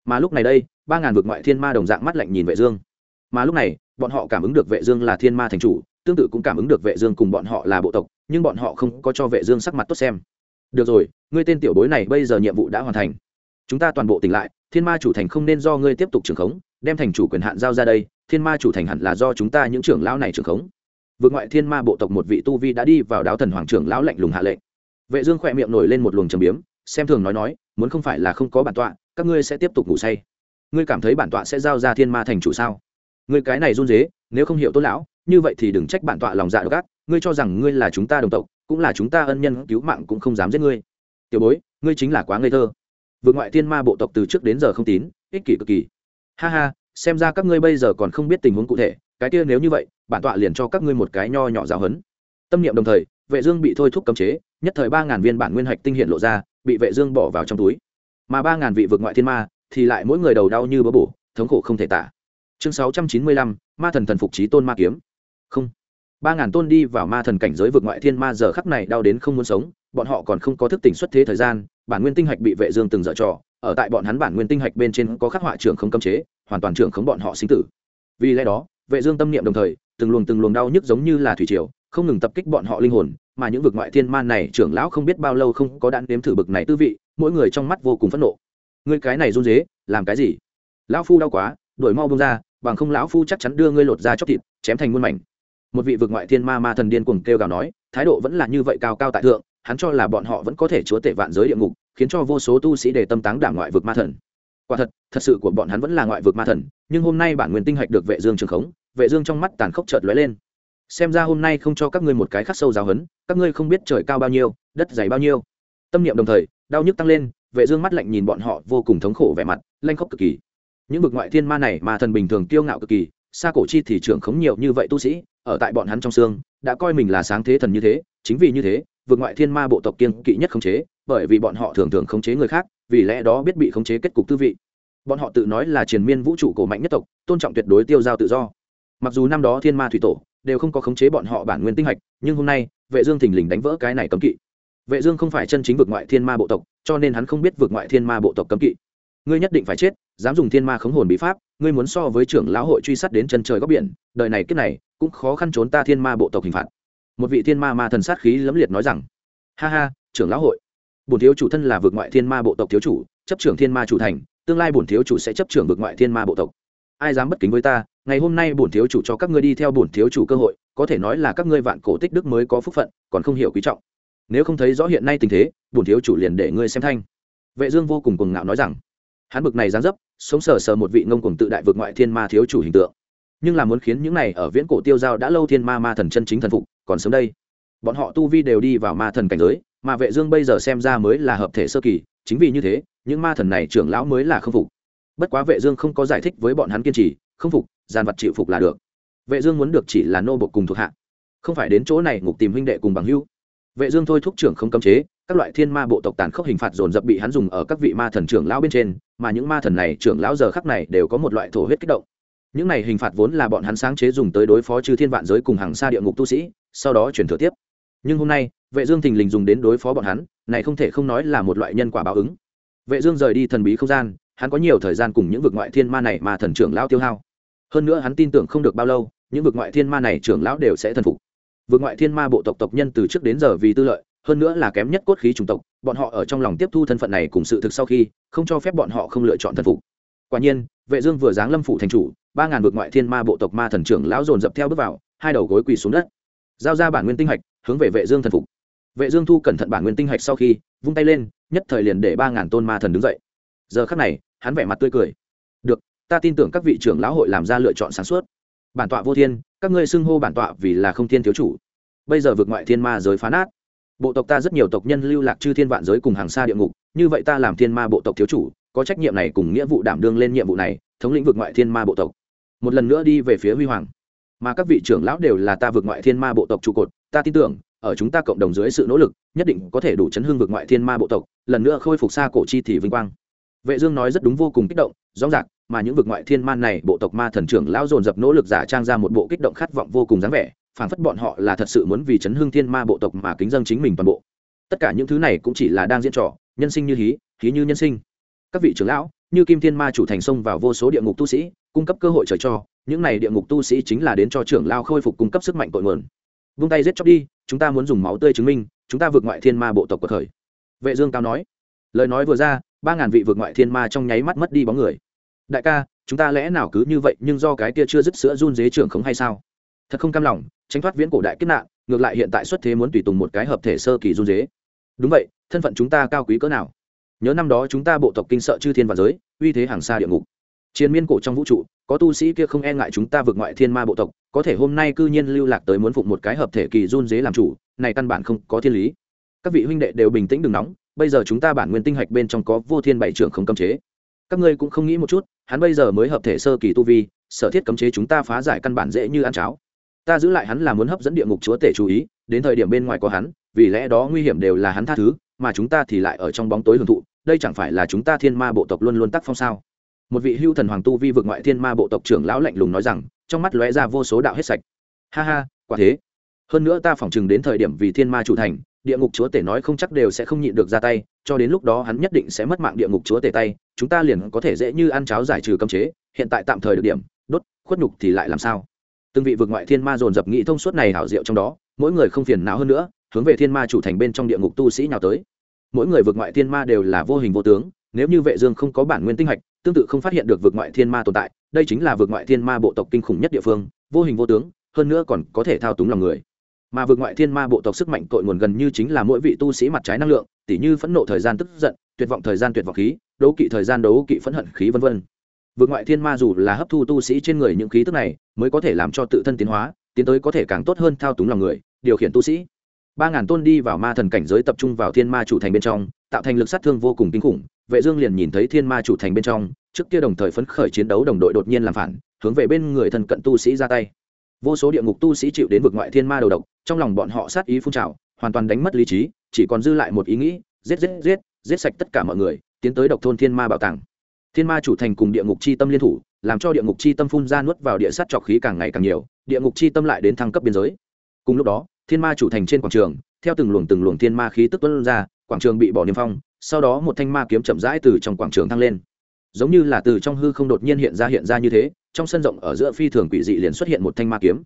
Mà lúc này đây, ba ngàn vượt ngoại thiên ma đồng dạng mắt lạnh nhìn vệ dương. Mà lúc này, bọn họ cảm ứng được vệ dương là thiên ma thành chủ tương tự cũng cảm ứng được vệ dương cùng bọn họ là bộ tộc, nhưng bọn họ không có cho vệ dương sắc mặt tốt xem. Được rồi, ngươi tên tiểu bối này bây giờ nhiệm vụ đã hoàn thành. Chúng ta toàn bộ tỉnh lại, thiên ma chủ thành không nên do ngươi tiếp tục trưởng khống, đem thành chủ quyền hạn giao ra đây, thiên ma chủ thành hẳn là do chúng ta những trưởng lão này trưởng khống. Vượt ngoại thiên ma bộ tộc một vị tu vi đã đi vào đáo thần hoàng trưởng lão lạnh lùng hạ lệnh. Vệ dương khoẹt miệng nổi lên một luồng trầm biếm, xem thường nói nói, muốn không phải là không có bản tọa, các ngươi sẽ tiếp tục ngủ say. Ngươi cảm thấy bản tọa sẽ giao ra thiên ma thành chủ sao? Ngươi cái này run rế, nếu không hiểu tôn lão như vậy thì đừng trách bản tọa lòng dạ độc ác, ngươi cho rằng ngươi là chúng ta đồng tộc, cũng là chúng ta ân nhân cứu mạng cũng không dám giết ngươi. Tiểu bối, ngươi chính là quá ngây thơ. Vượt ngoại thiên ma bộ tộc từ trước đến giờ không tín, ích kỷ cực kỳ. Ha ha, xem ra các ngươi bây giờ còn không biết tình huống cụ thể, cái kia nếu như vậy, bản tọa liền cho các ngươi một cái nho nhỏ giáo hấn tâm niệm đồng thời, vệ dương bị thôi thúc cấm chế, nhất thời ba ngàn viên bản nguyên hạch tinh hiện lộ ra, bị vệ dương bỏ vào trong túi. Mà ba ngàn vị vượt ngoại thiên ma, thì lại mỗi người đầu đau như bỡ bổ, thống khổ không thể tả. Chương sáu trăm chín mươi lăm, ma thần thần phục trí tôn ma kiếm không. Ba ngàn tôn đi vào ma thần cảnh giới vượt ngoại thiên ma giờ khắc này đau đến không muốn sống, bọn họ còn không có thức tỉnh xuất thế thời gian, bản nguyên tinh hạch bị vệ dương từng dở trò, ở tại bọn hắn bản nguyên tinh hạch bên trên có khắc họa trưởng không cấm chế, hoàn toàn trưởng khống bọn họ sinh tử. Vì lẽ đó, vệ dương tâm niệm đồng thời, từng luồng từng luồng đau nhức giống như là thủy triều, không ngừng tập kích bọn họ linh hồn, mà những vực ngoại thiên ma này trưởng lão không biết bao lâu không có đạn đếm thử bực này tư vị, mỗi người trong mắt vô cùng phẫn nộ. Ngươi cái này run rế, làm cái gì? Lão phu đau quá, đuổi mau bông ra, bằng không lão phu chắc chắn đưa ngươi lột ra chóc thịt, chém thành muôn mảnh một vị vực ngoại thiên ma ma thần điên cuồng kêu gào nói, thái độ vẫn là như vậy cao cao tại thượng, hắn cho là bọn họ vẫn có thể chúa tể vạn giới địa ngục, khiến cho vô số tu sĩ để tâm táng đảng ngoại vực ma thần. Quả thật thật sự của bọn hắn vẫn là ngoại vực ma thần, nhưng hôm nay bản nguyên tinh hạch được vệ dương trường khống, vệ dương trong mắt tàn khốc chợt lóe lên. Xem ra hôm nay không cho các ngươi một cái khắc sâu giáo hấn các ngươi không biết trời cao bao nhiêu, đất dày bao nhiêu. Tâm niệm đồng thời, đau nhức tăng lên, vệ dương mắt lạnh nhìn bọn họ vô cùng thống khổ vẻ mặt, lanh khốc cực kỳ. Những bực ngoại thiên ma này mà thần bình thường kiêu ngạo cực kỳ, xa cổ chi thì trưởng khống nhiều như vậy tu sĩ ở tại bọn hắn trong xương, đã coi mình là sáng thế thần như thế, chính vì như thế, vượt ngoại thiên ma bộ tộc kiên kỵ nhất khống chế, bởi vì bọn họ thường thường khống chế người khác, vì lẽ đó biết bị khống chế kết cục tư vị. Bọn họ tự nói là triền miên vũ trụ cổ mạnh nhất tộc, tôn trọng tuyệt đối tiêu giao tự do. Mặc dù năm đó thiên ma thủy tổ đều không có khống chế bọn họ bản nguyên tinh hạch, nhưng hôm nay, vệ dương thình lình đánh vỡ cái này cấm kỵ. Vệ dương không phải chân chính vượt ngoại thiên ma bộ tộc, cho nên hắn không biết vượt ngoại thiên ma bộ tộc cấm kỵ. Ngươi nhất định phải chết, dám dùng thiên ma khống hồn bí pháp, ngươi muốn so với trưởng lão hội truy sát đến chân trời góc biển, đời này kiếp này cũng khó khăn trốn ta thiên ma bộ tộc hình phạt. Một vị thiên ma ma thần sát khí lẫm liệt nói rằng, ha ha, trưởng lão hội, bổn thiếu chủ thân là vượt ngoại thiên ma bộ tộc thiếu chủ, chấp trưởng thiên ma chủ thành, tương lai bổn thiếu chủ sẽ chấp trưởng vượt ngoại thiên ma bộ tộc. Ai dám bất kính với ta, ngày hôm nay bổn thiếu chủ cho các ngươi đi theo bổn thiếu chủ cơ hội, có thể nói là các ngươi vạn cổ tích đức mới có phúc phận, còn không hiểu quý trọng. Nếu không thấy rõ hiện nay tình thế, bổn thiếu chủ liền để ngươi xem thanh. Vệ dương vô cùng cuồng ngạo nói rằng, hắn bực này dáng dấp, sống sờ sờ một vị ngông cuồng tự đại vượt ngoại thiên ma thiếu chủ hình tượng nhưng là muốn khiến những này ở viễn cổ tiêu giao đã lâu thiên ma ma thần chân chính thần phục, còn sớm đây. Bọn họ tu vi đều đi vào ma thần cảnh giới, mà vệ dương bây giờ xem ra mới là hợp thể sơ kỳ, chính vì như thế, những ma thần này trưởng lão mới là không phục. Bất quá vệ dương không có giải thích với bọn hắn kiên trì, không phục gian vật chịu phục là được. Vệ dương muốn được chỉ là nô bộc cùng thuộc hạ, không phải đến chỗ này ngục tìm huynh đệ cùng bằng hữu. Vệ dương thôi thúc trưởng không cấm chế, các loại thiên ma bộ tộc tàn khốc hình phạt dồn dập bị hắn dùng ở các vị ma thần trưởng lão bên trên, mà những ma thần này trưởng lão giờ khắc này đều có một loại thổ huyết kích động những này hình phạt vốn là bọn hắn sáng chế dùng tới đối phó chư thiên vạn giới cùng hàng xa địa ngục tu sĩ, sau đó chuyển thừa tiếp. Nhưng hôm nay, vệ dương thình lình dùng đến đối phó bọn hắn, này không thể không nói là một loại nhân quả báo ứng. Vệ dương rời đi thần bí không gian, hắn có nhiều thời gian cùng những vực ngoại thiên ma này mà thần trưởng lão tiêu hao. Hơn nữa hắn tin tưởng không được bao lâu, những vực ngoại thiên ma này trưởng lão đều sẽ thần phục. Vực ngoại thiên ma bộ tộc tộc nhân từ trước đến giờ vì tư lợi, hơn nữa là kém nhất cốt khí chủng tộc, bọn họ ở trong lòng tiếp thu thân phận này cùng sự thực sau khi, không cho phép bọn họ không lựa chọn thần phục. Quả nhiên vệ dương vừa giáng lâm phủ thành chủ, ba ngàn vượt ngoại thiên ma bộ tộc ma thần trưởng lão dồn dập theo bước vào, hai đầu gối quỳ xuống đất. Giao ra bản nguyên tinh hạch, hướng về vệ dương thần phục. Vệ dương thu cẩn thận bản nguyên tinh hạch sau khi, vung tay lên, nhất thời liền để ba ngàn tôn ma thần đứng dậy. Giờ khắc này, hắn vẻ mặt tươi cười. Được, ta tin tưởng các vị trưởng lão hội làm ra lựa chọn sáng suốt. Bản tọa vô thiên, các ngươi xưng hô bản tọa vì là không thiên thiếu chủ. Bây giờ vượt ngoại thiên ma giới phá nát. Bộ tộc ta rất nhiều tộc nhân lưu lạc chư thiên vạn giới cùng hàng xa địa ngục, như vậy ta làm thiên ma bộ tộc thiếu chủ có trách nhiệm này cùng nghĩa vụ đảm đương lên nhiệm vụ này, thống lĩnh vực ngoại thiên ma bộ tộc. Một lần nữa đi về phía huy hoàng. Mà các vị trưởng lão đều là ta vượt ngoại thiên ma bộ tộc trụ cột, ta tin tưởng, ở chúng ta cộng đồng dưới sự nỗ lực, nhất định có thể đủ chấn hương vực ngoại thiên ma bộ tộc, lần nữa khôi phục xa cổ chi thì vinh quang. Vệ dương nói rất đúng vô cùng kích động, rõ ràng, mà những vực ngoại thiên man này, bộ tộc ma thần trưởng lão dồn dập nỗ lực giả trang ra một bộ kích động khát vọng vô cùng dáng vẻ, phảng phất bọn họ là thật sự muốn vì chấn hương thiên ma bộ tộc mà kính dâng chính mình toàn bộ. Tất cả những thứ này cũng chỉ là đang diễn trò, nhân sinh như hí hí như nhân sinh các vị trưởng lão, như kim thiên ma chủ thành sông vào vô số địa ngục tu sĩ, cung cấp cơ hội trời cho, những này địa ngục tu sĩ chính là đến cho trưởng lao khôi phục cung cấp sức mạnh cội nguồn. Vung tay giết chóc đi, chúng ta muốn dùng máu tươi chứng minh, chúng ta vượt ngoại thiên ma bộ tộc của thời. Vệ dương cao nói. Lời nói vừa ra, ba ngàn vị vượt ngoại thiên ma trong nháy mắt mất đi bóng người. Đại ca, chúng ta lẽ nào cứ như vậy, nhưng do cái kia chưa dứt sữa run dế trưởng khống hay sao? Thật không cam lòng, tránh thoát viễn cổ đại kết nạn, ngược lại hiện tại xuất thế muốn tùy tùng một cái hợp thể sơ kỳ run dế. Đúng vậy, thân phận chúng ta cao quý cỡ nào? Nhớ năm đó chúng ta bộ tộc kinh sợ chư thiên và giới, uy thế hàng xa địa ngục. Chiến miên cổ trong vũ trụ, có tu sĩ kia không e ngại chúng ta vượt ngoại thiên ma bộ tộc, có thể hôm nay cư nhiên lưu lạc tới muốn phụng một cái hợp thể kỳ run dế làm chủ, này căn bản không có thiên lý. Các vị huynh đệ đều bình tĩnh đừng nóng, bây giờ chúng ta bản nguyên tinh hạch bên trong có vô thiên bảy trưởng không cấm chế. Các ngươi cũng không nghĩ một chút, hắn bây giờ mới hợp thể sơ kỳ tu vi, sở thiết cấm chế chúng ta phá giải căn bản dễ như ăn cháo. Ta giữ lại hắn là muốn hấp dẫn địa ngục chúa tể chú ý, đến thời điểm bên ngoài có hắn, vì lẽ đó nguy hiểm đều là hắn tha thứ mà chúng ta thì lại ở trong bóng tối hưởng thụ, đây chẳng phải là chúng ta thiên ma bộ tộc luôn luôn tắc phong sao? Một vị hưu thần hoàng tu vi vượt ngoại thiên ma bộ tộc trưởng lão lạnh lùng nói rằng, trong mắt lóe ra vô số đạo hết sạch. Ha ha, quả thế. Hơn nữa ta phỏng chừng đến thời điểm vì thiên ma chủ thành, địa ngục chúa tể nói không chắc đều sẽ không nhịn được ra tay, cho đến lúc đó hắn nhất định sẽ mất mạng địa ngục chúa tể tay, chúng ta liền có thể dễ như ăn cháo giải trừ cấm chế, hiện tại tạm thời được điểm, đốt, khuất nhục thì lại làm sao? Từng vị vượt ngoại thiên ma dồn dập nghĩ thông suốt này hảo diệu trong đó, mỗi người không phiền não hơn nữa hướng về thiên ma chủ thành bên trong địa ngục tu sĩ nào tới. Mỗi người vượt ngoại thiên ma đều là vô hình vô tướng, nếu như vệ dương không có bản nguyên tinh hạch, tương tự không phát hiện được vượt ngoại thiên ma tồn tại, đây chính là vượt ngoại thiên ma bộ tộc kinh khủng nhất địa phương, vô hình vô tướng, hơn nữa còn có thể thao túng lòng người. Mà vượt ngoại thiên ma bộ tộc sức mạnh cội nguồn gần như chính là mỗi vị tu sĩ mặt trái năng lượng, tỉ như phẫn nộ thời gian tức giận, tuyệt vọng thời gian tuyệt vọng khí, đấu kỵ thời gian đấu kỵ phẫn hận khí vân vân. Vượt ngoại thiên ma dù là hấp thu tu sĩ trên người những khí tức này, mới có thể làm cho tự thân tiến hóa, tiến tới có thể càng tốt hơn thao túng lòng người, điều khiển tu sĩ ba ngàn tôn đi vào ma thần cảnh giới tập trung vào thiên ma chủ thành bên trong, tạo thành lực sát thương vô cùng kinh khủng. Vệ dương liền nhìn thấy thiên ma chủ thành bên trong, trước kia đồng thời phấn khởi chiến đấu đồng đội đột nhiên làm phản, hướng về bên người thần cận tu sĩ ra tay. Vô số địa ngục tu sĩ chịu đến vực ngoại thiên ma đầu độc, trong lòng bọn họ sát ý phun trào, hoàn toàn đánh mất lý trí, chỉ còn dư lại một ý nghĩ, giết giết giết giết sạch tất cả mọi người, tiến tới độc thôn thiên ma bảo tàng. Thiên ma chủ thành cùng địa ngục chi tâm liên thủ, làm cho địa ngục chi tâm phun ra nuốt vào địa sát trọc khí càng ngày càng nhiều, địa ngục chi tâm lại đến thăng cấp biên giới. Cùng lúc đó thiên ma chủ thành trên quảng trường, theo từng luồng từng luồng thiên ma khí tức tuân ra, quảng trường bị bỏ niêm phong, sau đó một thanh ma kiếm chậm rãi từ trong quảng trường thăng lên. Giống như là từ trong hư không đột nhiên hiện ra hiện ra như thế, trong sân rộng ở giữa phi thường quỷ dị liền xuất hiện một thanh ma kiếm.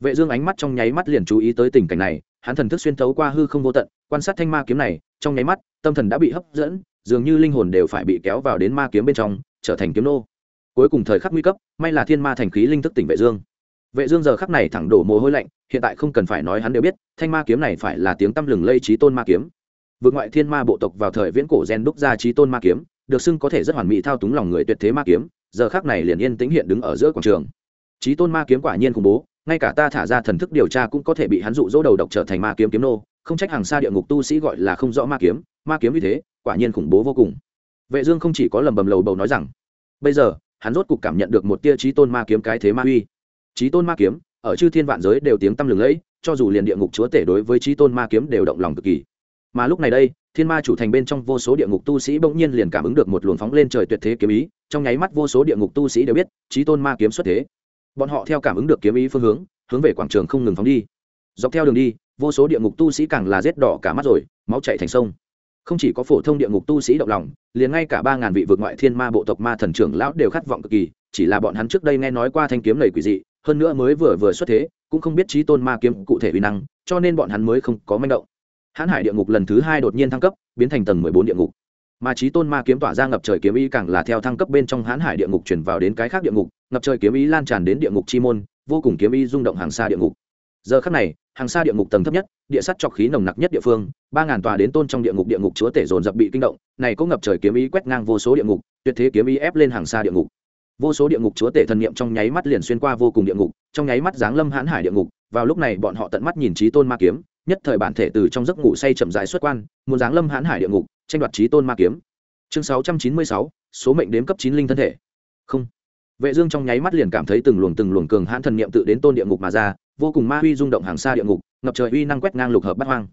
Vệ dương ánh mắt trong nháy mắt liền chú ý tới tình cảnh này, hắn thần thức xuyên thấu qua hư không vô tận, quan sát thanh ma kiếm này, trong nháy mắt, tâm thần đã bị hấp dẫn, dường như linh hồn đều phải bị kéo vào đến ma kiếm bên trong, trở thành kiếm nô. Cuối cùng thời khắc nguy cấp, may là thiên ma thành khí linh thức tỉnh vệ dương. Vệ dương giờ khắc này thẳng đổ mồ hôi lạnh hiện tại không cần phải nói hắn đều biết, thanh ma kiếm này phải là tiếng tăm lừng lây trí tôn ma kiếm. Vượt ngoại thiên ma bộ tộc vào thời viễn cổ gen đúc ra trí tôn ma kiếm, được xưng có thể rất hoàn mỹ thao túng lòng người tuyệt thế ma kiếm, giờ khắc này liền yên tĩnh hiện đứng ở giữa quảng trường. Trí tôn ma kiếm quả nhiên khủng bố, ngay cả ta thả ra thần thức điều tra cũng có thể bị hắn dụ dỗ đầu độc trở thành ma kiếm kiếm nô, không trách hàng xa địa ngục tu sĩ gọi là không rõ ma kiếm ma kiếm như thế, quả nhiên khủng bố vô cùng. Vệ dương không chỉ có lầm bầm lầu bầu nói rằng, bây giờ, hắn rốt cục cảm nhận được một tia trí tôn ma kiếm cái thế ma uy. Trí tôn ma kiếm ở chư thiên vạn giới đều tiếng tăm lừng lẫy, cho dù liền địa ngục chúa tể đối với trí tôn ma kiếm đều động lòng cực kỳ. Mà lúc này đây, thiên ma chủ thành bên trong vô số địa ngục tu sĩ bỗng nhiên liền cảm ứng được một luồng phóng lên trời tuyệt thế kiếm ý, trong nháy mắt vô số địa ngục tu sĩ đều biết, trí tôn ma kiếm xuất thế. Bọn họ theo cảm ứng được kiếm ý phương hướng hướng về quảng trường không ngừng phóng đi. Dọc theo đường đi, vô số địa ngục tu sĩ càng là rét đỏ cả mắt rồi, máu chạy thành sông. Không chỉ có phổ thông địa ngục tu sĩ động lòng, liền ngay cả ba ngàn vị vượt ngoại thiên ma bộ tộc ma thần trưởng lão đều khát vọng cực kỳ, chỉ là bọn hắn trước đây nghe nói qua thanh kiếm lầy quỷ dị hơn nữa mới vừa vừa xuất thế, cũng không biết trí tôn ma kiếm cụ thể uy năng, cho nên bọn hắn mới không có manh động. Hãn hải địa ngục lần thứ hai đột nhiên thăng cấp, biến thành tầng mười bốn địa ngục. Mà trí tôn ma kiếm tỏa ra ngập trời kiếm ý càng là theo thăng cấp bên trong hãn hải địa ngục chuyển vào đến cái khác địa ngục, ngập trời kiếm ý lan tràn đến địa ngục chi môn, vô cùng kiếm ý rung động hàng xa địa ngục. Giờ khắc này, hàng xa địa ngục tầng thấp nhất, địa sắt trọc khí nồng nặc nhất địa phương, ba ngàn tòa đến tôn trong địa ngục địa ngục chúa tể dồn dập bị kinh động, này có ngập trời kiếm ý quét ngang vô số địa ngục, tuyệt thế kiếm ý ép lên hàng xa địa ngục vô số địa ngục chúa tể thần niệm trong nháy mắt liền xuyên qua vô cùng địa ngục, trong nháy mắt giáng lâm hãn hải địa ngục. Vào lúc này bọn họ tận mắt nhìn trí tôn ma kiếm, nhất thời bản thể từ trong giấc ngủ say chậm dài xuất quan, muốn giáng lâm hãn hải địa ngục, tranh đoạt trí tôn ma kiếm. Chương sáu trăm chín mươi sáu, số mệnh đếm cấp chín linh thân thể. Không. Vệ dương trong nháy mắt liền cảm thấy từng luồng từng luồng cường hãn thần niệm tự đến tôn địa ngục mà ra, vô cùng ma huy rung động hàng xa địa ngục, ngập trời uy năng quét ngang lục hợp bát hoang.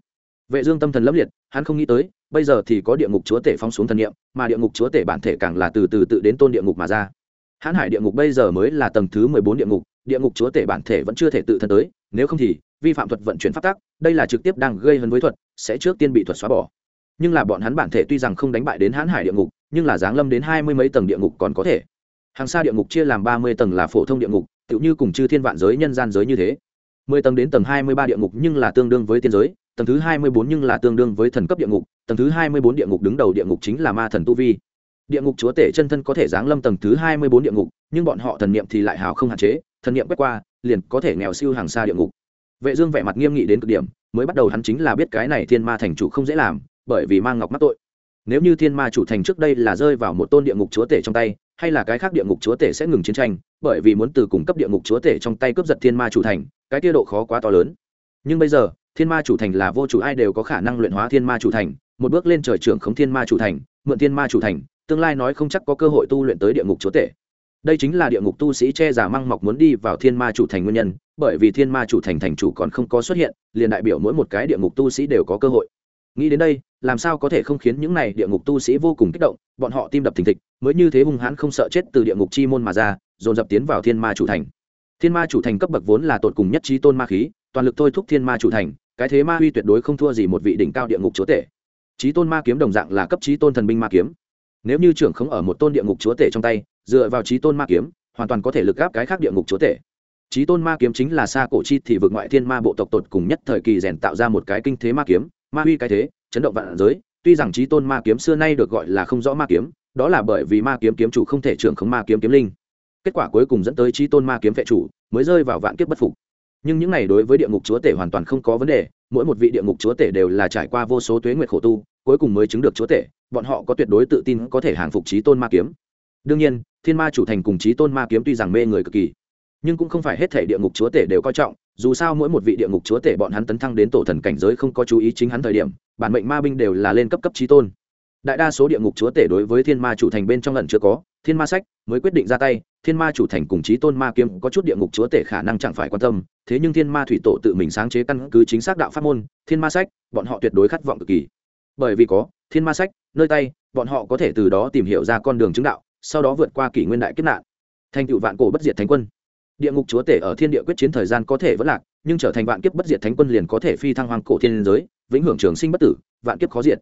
Vệ dương tâm thần lấp liệt, hắn không nghĩ tới, bây giờ thì có địa ngục chúa tể phóng xuống thần niệm, mà địa ngục chúa tể bản thể càng là từ từ tự đến tôn địa ngục mà ra hãn hải địa ngục bây giờ mới là tầng thứ mười bốn địa ngục địa ngục chúa tể bản thể vẫn chưa thể tự thân tới, nếu không thì, vi phạm thuật vận chuyển pháp tắc, đây là trực tiếp đang gây hấn với thuật, sẽ trước tiên bị thuật xóa bỏ. Nhưng là bọn hắn bản thể tuy rằng không đánh bại đến hãn hải địa ngục, nhưng là giáng lâm đến hai mươi mấy tầng địa ngục còn có thể. Hàng xa địa ngục chia làm ba mươi tầng là phổ thông địa ngục, tựu như cùng chư thiên vạn giới nhân gian giới như thế. mười tầng đến tầng hai mươi ba địa ngục nhưng là tương đương với tiên giới, tầng thứ hai mươi bốn nhưng là tương đương với thần cấp địa ngục, tầng thứ hai mươi bốn địa ngục đứng đầu địa ngục chính là ma thần tu vi địa ngục chúa tể chân thân có thể giáng lâm tầng thứ hai mươi bốn địa ngục, nhưng bọn họ thần niệm thì lại hào không hạn chế, thần niệm quét qua, liền có thể nghèo siêu hàng xa địa ngục. Vệ dương vẻ mặt nghiêm nghị đến cực điểm, mới bắt đầu hắn chính là biết cái này thiên ma thành chủ không dễ làm, bởi vì mang ngọc mắc tội. Nếu như thiên ma chủ thành trước đây là rơi vào một tôn địa ngục chúa tể trong tay, hay là cái khác địa ngục chúa tể sẽ ngừng chiến tranh, bởi vì muốn từ cung cấp địa ngục chúa tể trong tay cướp giật thiên ma chủ thành, cái tiêu độ khó quá to lớn. Nhưng bây giờ, thiên ma chủ thành là vô chủ, ai đều có khả năng luyện hóa thiên ma chủ thành, một bước lên trời trưởng khống thiên ma chủ thành, mượn thiên ma chủ thành tương lai nói không chắc có cơ hội tu luyện tới địa ngục chúa tể. Đây chính là địa ngục tu sĩ che giả măng mọc muốn đi vào thiên ma chủ thành nguyên nhân, bởi vì thiên ma chủ thành thành chủ còn không có xuất hiện, liền đại biểu mỗi một cái địa ngục tu sĩ đều có cơ hội. Nghĩ đến đây, làm sao có thể không khiến những này địa ngục tu sĩ vô cùng kích động, bọn họ tim đập thình thịch, mới như thế hung hãn không sợ chết từ địa ngục chi môn mà ra, dồn dập tiến vào thiên ma chủ thành. Thiên ma chủ thành cấp bậc vốn là tột cùng nhất trí tôn ma khí, toàn lực thôi thúc thiên ma chủ thành, cái thế ma huy tuyệt đối không thua gì một vị đỉnh cao địa ngục chúa tể. Trí tôn ma kiếm đồng dạng là cấp trí tôn thần binh ma kiếm nếu như trưởng không ở một tôn địa ngục chúa tể trong tay, dựa vào trí tôn ma kiếm, hoàn toàn có thể lực gáp cái khác địa ngục chúa tể. Trí tôn ma kiếm chính là xa cổ chi thì vượt ngoại thiên ma bộ tộc tột cùng nhất thời kỳ rèn tạo ra một cái kinh thế ma kiếm, ma huy cái thế, chấn động vạn giới. Tuy rằng trí tôn ma kiếm xưa nay được gọi là không rõ ma kiếm, đó là bởi vì ma kiếm kiếm chủ không thể trưởng không ma kiếm kiếm linh. Kết quả cuối cùng dẫn tới trí tôn ma kiếm vệ chủ mới rơi vào vạn kiếp bất phục. Nhưng những này đối với địa ngục chúa tể hoàn toàn không có vấn đề, mỗi một vị địa ngục chúa tể đều là trải qua vô số tuế nguyệt khổ tu cuối cùng mới chứng được chúa tể, bọn họ có tuyệt đối tự tin có thể hàng phục trí tôn ma kiếm. Đương nhiên, thiên ma chủ thành cùng trí tôn ma kiếm tuy rằng mê người cực kỳ, nhưng cũng không phải hết thể địa ngục chúa tể đều coi trọng, dù sao mỗi một vị địa ngục chúa tể bọn hắn tấn thăng đến tổ thần cảnh giới không có chú ý chính hắn thời điểm, bản mệnh ma binh đều là lên cấp cấp trí tôn. Đại đa số địa ngục chúa tể đối với thiên ma chủ thành bên trong lần chưa có, thiên ma sách mới quyết định ra tay, thiên ma chủ thành cùng trí tôn ma kiếm có chút địa ngục chúa tể khả năng chẳng phải quan tâm, thế nhưng thiên ma thủy tổ tự mình sáng chế căn cứ chính xác đạo pháp môn, thiên ma sách, bọn họ tuyệt đối khát vọng cực kỳ bởi vì có, thiên ma sách, nơi tay, bọn họ có thể từ đó tìm hiểu ra con đường chứng đạo, sau đó vượt qua kỷ nguyên đại kiếp nạn. Thành tựu vạn cổ bất diệt thánh quân. Địa ngục chúa tể ở thiên địa quyết chiến thời gian có thể vẫn lạc, nhưng trở thành vạn kiếp bất diệt thánh quân liền có thể phi thăng hoàng cổ thiên giới, vĩnh hưởng trường sinh bất tử, vạn kiếp khó diệt.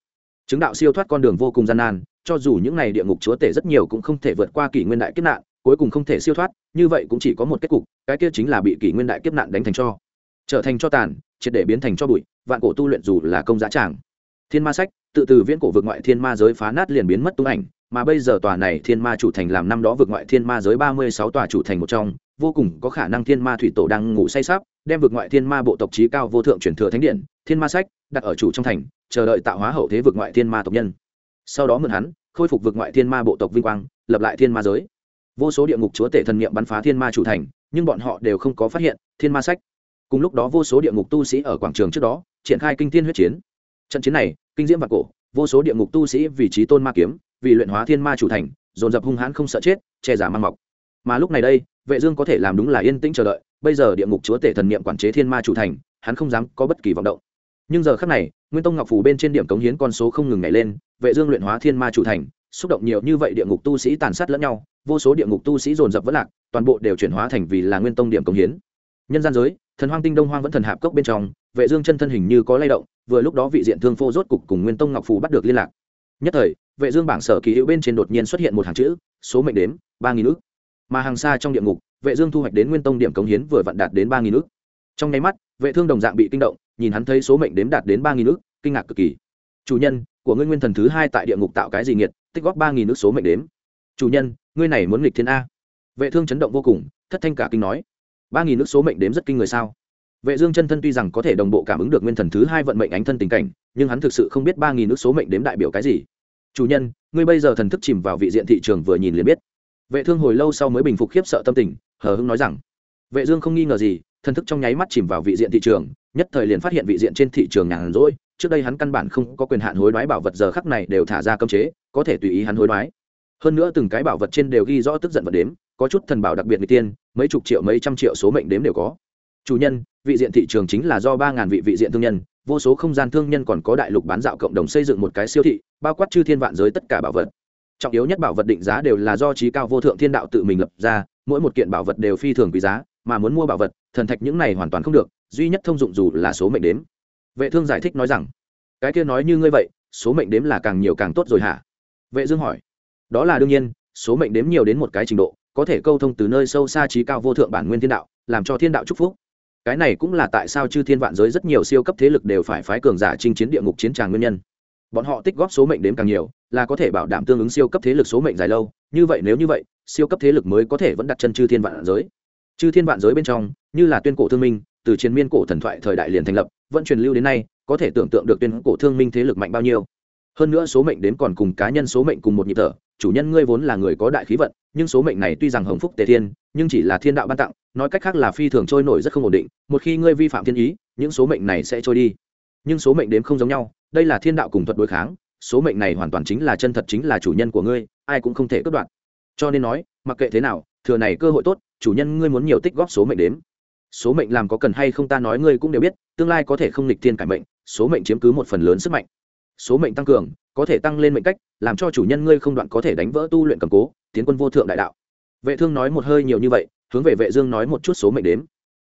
Chứng đạo siêu thoát con đường vô cùng gian nan, cho dù những n à y địa ngục chúa tể rất nhiều cũng không thể vượt qua kỷ nguyên đại kiếp nạn, cuối cùng không thể siêu thoát, như vậy cũng chỉ có một kết cục, cái kia chính là bị kỷ nguyên đại kiếp nạn đánh thành cho. Trở thành cho tàn, triệt để biến thành cho bụi, vạn cổ tu luyện dù là công giá tràng thiên ma sách tự từ viễn cổ vực ngoại thiên ma giới phá nát liền biến mất tung ảnh mà bây giờ tòa này thiên ma chủ thành làm năm đó vực ngoại thiên ma giới ba mươi sáu tòa chủ thành một trong vô cùng có khả năng thiên ma thủy tổ đang ngủ say sắp, đem vực ngoại thiên ma bộ tộc trí cao vô thượng truyền thừa thánh điện thiên ma sách đặt ở chủ trong thành chờ đợi tạo hóa hậu thế vực ngoại thiên ma tộc nhân. Sau đó mượn hắn khôi phục vực ngoại thiên ma bộ tộc vinh quang lập lại thiên ma giới. Vô số địa ngục chúa tể thần niệm bắn phá thiên ma chủ thành nhưng bọn họ đều không có phát hiện thiên ma sách. Cùng lúc đó vô số địa ngục tu sĩ ở quảng trường trước đó triển khai kinh thiên huyết chiến trận chiến này, kinh diễm và cổ, vô số địa ngục tu sĩ vì trí tôn ma kiếm, vì luyện hóa thiên ma chủ thành, dồn dập hung hãn không sợ chết, che giả mang mọc. Mà lúc này đây, vệ dương có thể làm đúng là yên tĩnh chờ đợi, bây giờ địa ngục chúa tể thần niệm quản chế thiên ma chủ thành, hắn không dám có bất kỳ vọng động. Nhưng giờ khắc này, nguyên tông ngọc phù bên trên điểm cống hiến con số không ngừng nhảy lên, vệ dương luyện hóa thiên ma chủ thành, xúc động nhiều như vậy địa ngục tu sĩ tàn sát lẫn nhau, vô số địa ngục tu sĩ dồn dập vỡ lạc, toàn bộ đều chuyển hóa thành vì là nguyên tông điểm cống hiến nhân gian giới, thần hoang tinh đông hoang vẫn thần hạp cốc bên trong, vệ dương chân thân hình như có lay động, vừa lúc đó vị diện thương phô rốt cục cùng nguyên tông ngọc phù bắt được liên lạc. Nhất thời, vệ dương bảng sở kỳ hữu bên trên đột nhiên xuất hiện một hàng chữ, số mệnh đếm, ba nghìn ước mà hàng xa trong địa ngục, vệ dương thu hoạch đến nguyên tông điểm cống hiến vừa vặn đạt đến ba nghìn ước trong nháy mắt, vệ thương đồng dạng bị kinh động, nhìn hắn thấy số mệnh đếm đạt đến ba nghìn ước kinh ngạc cực kỳ. Chủ nhân, của ngươi nguyên thần thứ hai tại địa ngục tạo cái gì nghiệt, tích góp ba nghìn ước số mệnh đếm. Chủ nhân, ngươi này muốn nghịch thiên a? Vệ thương chấn động vô cùng, thất thanh cả kinh nói ba nghìn nước số mệnh đếm rất kinh người sao? Vệ dương chân thân tuy rằng có thể đồng bộ cảm ứng được nguyên thần thứ hai vận mệnh ánh thân tình cảnh, nhưng hắn thực sự không biết ba nghìn nước số mệnh đếm đại biểu cái gì. Chủ nhân, ngươi bây giờ thần thức chìm vào vị diện thị trường vừa nhìn liền biết. Vệ thương hồi lâu sau mới bình phục khiếp sợ tâm tình, hờ hững nói rằng, vệ dương không nghi ngờ gì, thần thức trong nháy mắt chìm vào vị diện thị trường, nhất thời liền phát hiện vị diện trên thị trường nhàn rỗi, trước đây hắn căn bản không có quyền hạn hối đoái bảo vật giờ khắc này đều thả ra cấm chế, có thể tùy ý hắn hối đoái. Hơn nữa từng cái bảo vật trên đều ghi rõ tức giận vật đếm có chút thần bảo đặc biệt người tiên, mấy chục triệu, mấy trăm triệu số mệnh đếm đều có. Chủ nhân, vị diện thị trường chính là do ba ngàn vị vị diện thương nhân, vô số không gian thương nhân còn có đại lục bán dạo cộng đồng xây dựng một cái siêu thị, bao quát chư thiên vạn giới tất cả bảo vật. Trọng yếu nhất bảo vật định giá đều là do trí cao vô thượng thiên đạo tự mình lập ra, mỗi một kiện bảo vật đều phi thường quý giá, mà muốn mua bảo vật, thần thạch những này hoàn toàn không được, duy nhất thông dụng dù là số mệnh đếm. Vệ thương giải thích nói rằng, cái kia nói như ngươi vậy, số mệnh đếm là càng nhiều càng tốt rồi hả? Vệ dương hỏi. Đó là đương nhiên, số mệnh đếm nhiều đến một cái trình độ có thể câu thông từ nơi sâu xa trí cao vô thượng bản nguyên thiên đạo, làm cho thiên đạo chúc phúc. Cái này cũng là tại sao chư thiên vạn giới rất nhiều siêu cấp thế lực đều phải phái cường giả chinh chiến địa ngục chiến tràng nguyên nhân. Bọn họ tích góp số mệnh đếm càng nhiều, là có thể bảo đảm tương ứng siêu cấp thế lực số mệnh dài lâu. Như vậy nếu như vậy, siêu cấp thế lực mới có thể vẫn đặt chân chư thiên vạn giới. Chư thiên vạn giới bên trong, như là tuyên cổ thương minh, từ chiến miên cổ thần thoại thời đại liền thành lập vẫn truyền lưu đến nay, có thể tưởng tượng được tuyên cổ thương minh thế lực mạnh bao nhiêu hơn nữa số mệnh đến còn cùng cá nhân số mệnh cùng một nhịp thở, chủ nhân ngươi vốn là người có đại khí vận, nhưng số mệnh này tuy rằng hồng phúc tề thiên, nhưng chỉ là thiên đạo ban tặng, nói cách khác là phi thường trôi nổi rất không ổn định, một khi ngươi vi phạm thiên ý, những số mệnh này sẽ trôi đi. Nhưng số mệnh đếm không giống nhau, đây là thiên đạo cùng thuật đối kháng, số mệnh này hoàn toàn chính là chân thật chính là chủ nhân của ngươi, ai cũng không thể cướp đoạt. Cho nên nói, mặc kệ thế nào, thừa này cơ hội tốt, chủ nhân ngươi muốn nhiều tích góp số mệnh đếm. Số mệnh làm có cần hay không ta nói ngươi cũng đều biết, tương lai có thể không lịch thiên cải mệnh, số mệnh chiếm cứ một phần lớn sức mạnh số mệnh tăng cường, có thể tăng lên mệnh cách, làm cho chủ nhân ngươi không đoạn có thể đánh vỡ tu luyện cầm cố, tiến quân vô thượng đại đạo. Vệ thương nói một hơi nhiều như vậy, hướng về vệ dương nói một chút số mệnh đếm.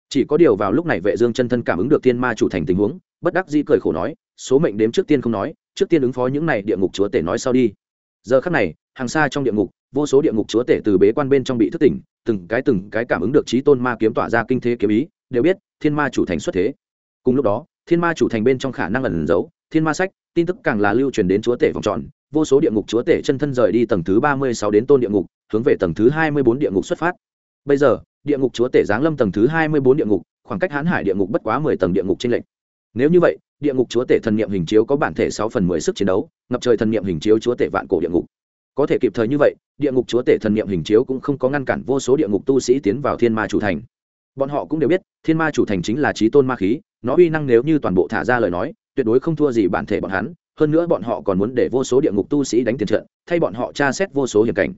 Chỉ có điều vào lúc này vệ dương chân thân cảm ứng được thiên ma chủ thành tình huống, bất đắc dĩ cười khổ nói, số mệnh đếm trước tiên không nói, trước tiên ứng phó những này địa ngục chúa tể nói sau đi. Giờ khắc này, hàng xa trong địa ngục, vô số địa ngục chúa tể từ bế quan bên trong bị thức tỉnh, từng cái từng cái cảm ứng được trí tôn ma kiếm tỏa ra kinh thế kiếm ý, đều biết thiên ma chủ thành xuất thế. Cùng lúc đó, thiên ma chủ thành bên trong khả năng ẩn giấu thiên ma sách, tin tức càng là lưu truyền đến chúa tể vòng tròn, vô số địa ngục chúa tể chân thân rời đi tầng thứ ba mươi sáu đến tôn địa ngục, hướng về tầng thứ hai mươi bốn địa ngục xuất phát. Bây giờ, địa ngục chúa tể giáng lâm tầng thứ hai mươi bốn địa ngục, khoảng cách hãn hải địa ngục bất quá mười tầng địa ngục trên lệnh nếu như vậy, địa ngục chúa tể thần niệm hình chiếu có bản thể sáu phần mười sức chiến đấu, ngập trời thần niệm hình chiếu chúa tể vạn cổ địa ngục. Có thể kịp thời như vậy, địa ngục chúa tể thần niệm hình chiếu cũng không có ngăn cản vô số địa ngục tu sĩ tiến vào thiên ma chủ thành. Bọn họ cũng đều biết, thiên ma chủ thành chính là trí tôn ma khí, nó uy năng nếu như toàn bộ thả ra lời nói tuyệt đối không thua gì bản thể bọn hắn hơn nữa bọn họ còn muốn để vô số địa ngục tu sĩ đánh tiền trận thay bọn họ tra xét vô số hiểm cảnh.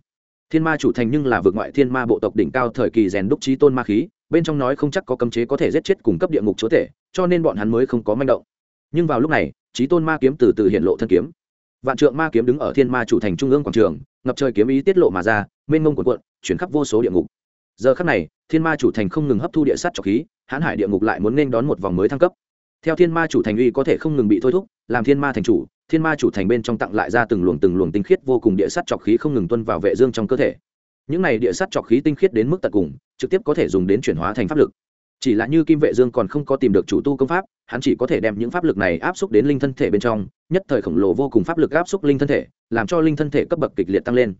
Thiên ma chủ thành nhưng là vượt ngoại thiên ma bộ tộc đỉnh cao thời kỳ rèn đúc trí tôn ma khí bên trong nói không chắc có cấm chế có thể giết chết cùng cấp địa ngục chúa thể, cho nên bọn hắn mới không có manh động. Nhưng vào lúc này trí tôn ma kiếm từ từ hiện lộ thân kiếm. Vạn trượng ma kiếm đứng ở thiên ma chủ thành trung ương quảng trường ngập trời kiếm ý tiết lộ mà ra mênh mông cuộn cuộn chuyển khắp vô số địa ngục. Giờ khắc này thiên ma chủ thành không ngừng hấp thu địa sắt trọc khí hãn hải địa ngục lại muốn nên đón một vòng mới thăng cấp theo thiên ma chủ thành uy có thể không ngừng bị thôi thúc, làm thiên ma thành chủ, thiên ma chủ thành bên trong tặng lại ra từng luồng từng luồng tinh khiết vô cùng địa sắt trọc khí không ngừng tuân vào vệ dương trong cơ thể. Những này địa sắt trọc khí tinh khiết đến mức tận cùng, trực tiếp có thể dùng đến chuyển hóa thành pháp lực. Chỉ là như kim vệ dương còn không có tìm được chủ tu công pháp, hắn chỉ có thể đem những pháp lực này áp xúc đến linh thân thể bên trong, nhất thời khổng lồ vô cùng pháp lực áp xúc linh thân thể, làm cho linh thân thể cấp bậc kịch liệt tăng lên.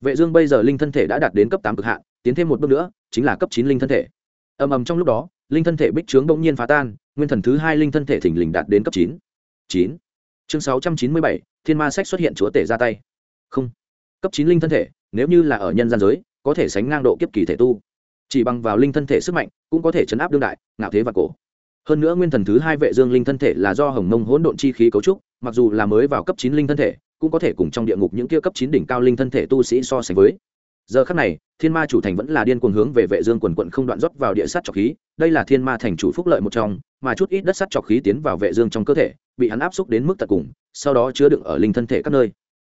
Vệ dương bây giờ linh thân thể đã đạt đến cấp tám cực hạn, tiến thêm một bước nữa, chính là cấp chín linh thân thể. Ầm ầm trong lúc đó linh thân thể bích trướng bỗng nhiên phá tan, nguyên thần thứ hai linh thân thể thình lình đạt đến cấp chín. Chín. Chương sáu trăm chín mươi bảy, thiên ma sách xuất hiện chúa tể ra tay. Không. Cấp chín linh thân thể, nếu như là ở nhân gian giới, có thể sánh ngang độ kiếp kỳ thể tu. Chỉ bằng vào linh thân thể sức mạnh, cũng có thể chấn áp đương đại, ngạo thế và cổ. Hơn nữa nguyên thần thứ hai vệ dương linh thân thể là do hồng mông hỗn độn chi khí cấu trúc, mặc dù là mới vào cấp chín linh thân thể, cũng có thể cùng trong địa ngục những kia cấp chín đỉnh cao linh thân thể tu sĩ so sánh với. Giờ khắc này, thiên ma chủ thành vẫn là điên cuồng hướng về vệ dương quần quận không đoạn rót vào địa sát trọc khí đây là thiên ma thành chủ phúc lợi một trong, mà chút ít đất sắt trọc khí tiến vào vệ dương trong cơ thể, bị hắn áp xúc đến mức tận cùng, sau đó chứa đựng ở linh thân thể các nơi.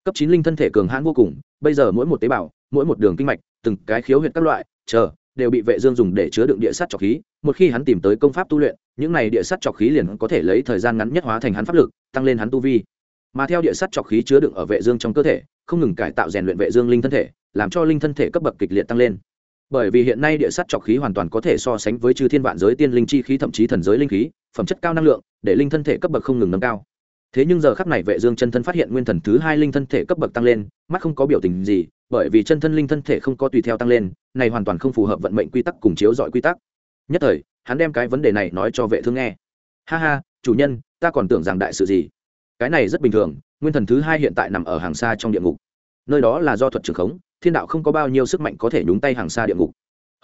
Cấp chín linh thân thể cường hãn vô cùng, bây giờ mỗi một tế bào, mỗi một đường kinh mạch, từng cái khiếu huyệt các loại, chờ, đều bị vệ dương dùng để chứa đựng địa sắt trọc khí, một khi hắn tìm tới công pháp tu luyện, những này địa sắt trọc khí liền có thể lấy thời gian ngắn nhất hóa thành hắn pháp lực, tăng lên hắn tu vi. Mà theo địa sắt trọc khí chứa đựng ở vệ dương trong cơ thể, không ngừng cải tạo rèn luyện vệ dương linh thân thể, làm cho linh thân thể cấp bậc kịch liệt tăng lên bởi vì hiện nay địa sát trọc khí hoàn toàn có thể so sánh với chư thiên vạn giới tiên linh chi khí, thậm chí thần giới linh khí, phẩm chất cao năng lượng, để linh thân thể cấp bậc không ngừng nâng cao. Thế nhưng giờ khắc này vệ dương chân thân phát hiện nguyên thần thứ hai linh thân thể cấp bậc tăng lên, mắt không có biểu tình gì, bởi vì chân thân linh thân thể không có tùy theo tăng lên, này hoàn toàn không phù hợp vận mệnh quy tắc cùng chiếu dọi quy tắc. Nhất thời, hắn đem cái vấn đề này nói cho vệ thương nghe. Ha ha, chủ nhân, ta còn tưởng rằng đại sự gì? Cái này rất bình thường, nguyên thần thứ hai hiện tại nằm ở hàng xa trong địa ngục. Nơi đó là do thuật trường khống thiên đạo không có bao nhiêu sức mạnh có thể nhúng tay hàng xa địa ngục.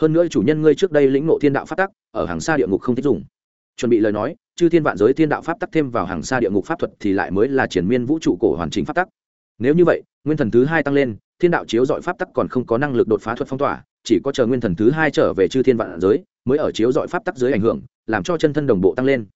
Hơn nữa chủ nhân ngươi trước đây lĩnh ngộ thiên đạo phát tắc, ở hàng xa địa ngục không thích dùng. Chuẩn bị lời nói, chư thiên vạn giới thiên đạo pháp tắc thêm vào hàng xa địa ngục pháp thuật thì lại mới là triển miên vũ trụ cổ hoàn chỉnh pháp tắc. Nếu như vậy, nguyên thần thứ hai tăng lên, thiên đạo chiếu dọi pháp tắc còn không có năng lực đột phá thuật phong tỏa, chỉ có chờ nguyên thần thứ hai trở về chư thiên vạn giới, mới ở chiếu dọi pháp tắc dưới ảnh hưởng, làm cho chân thân đồng bộ tăng lên.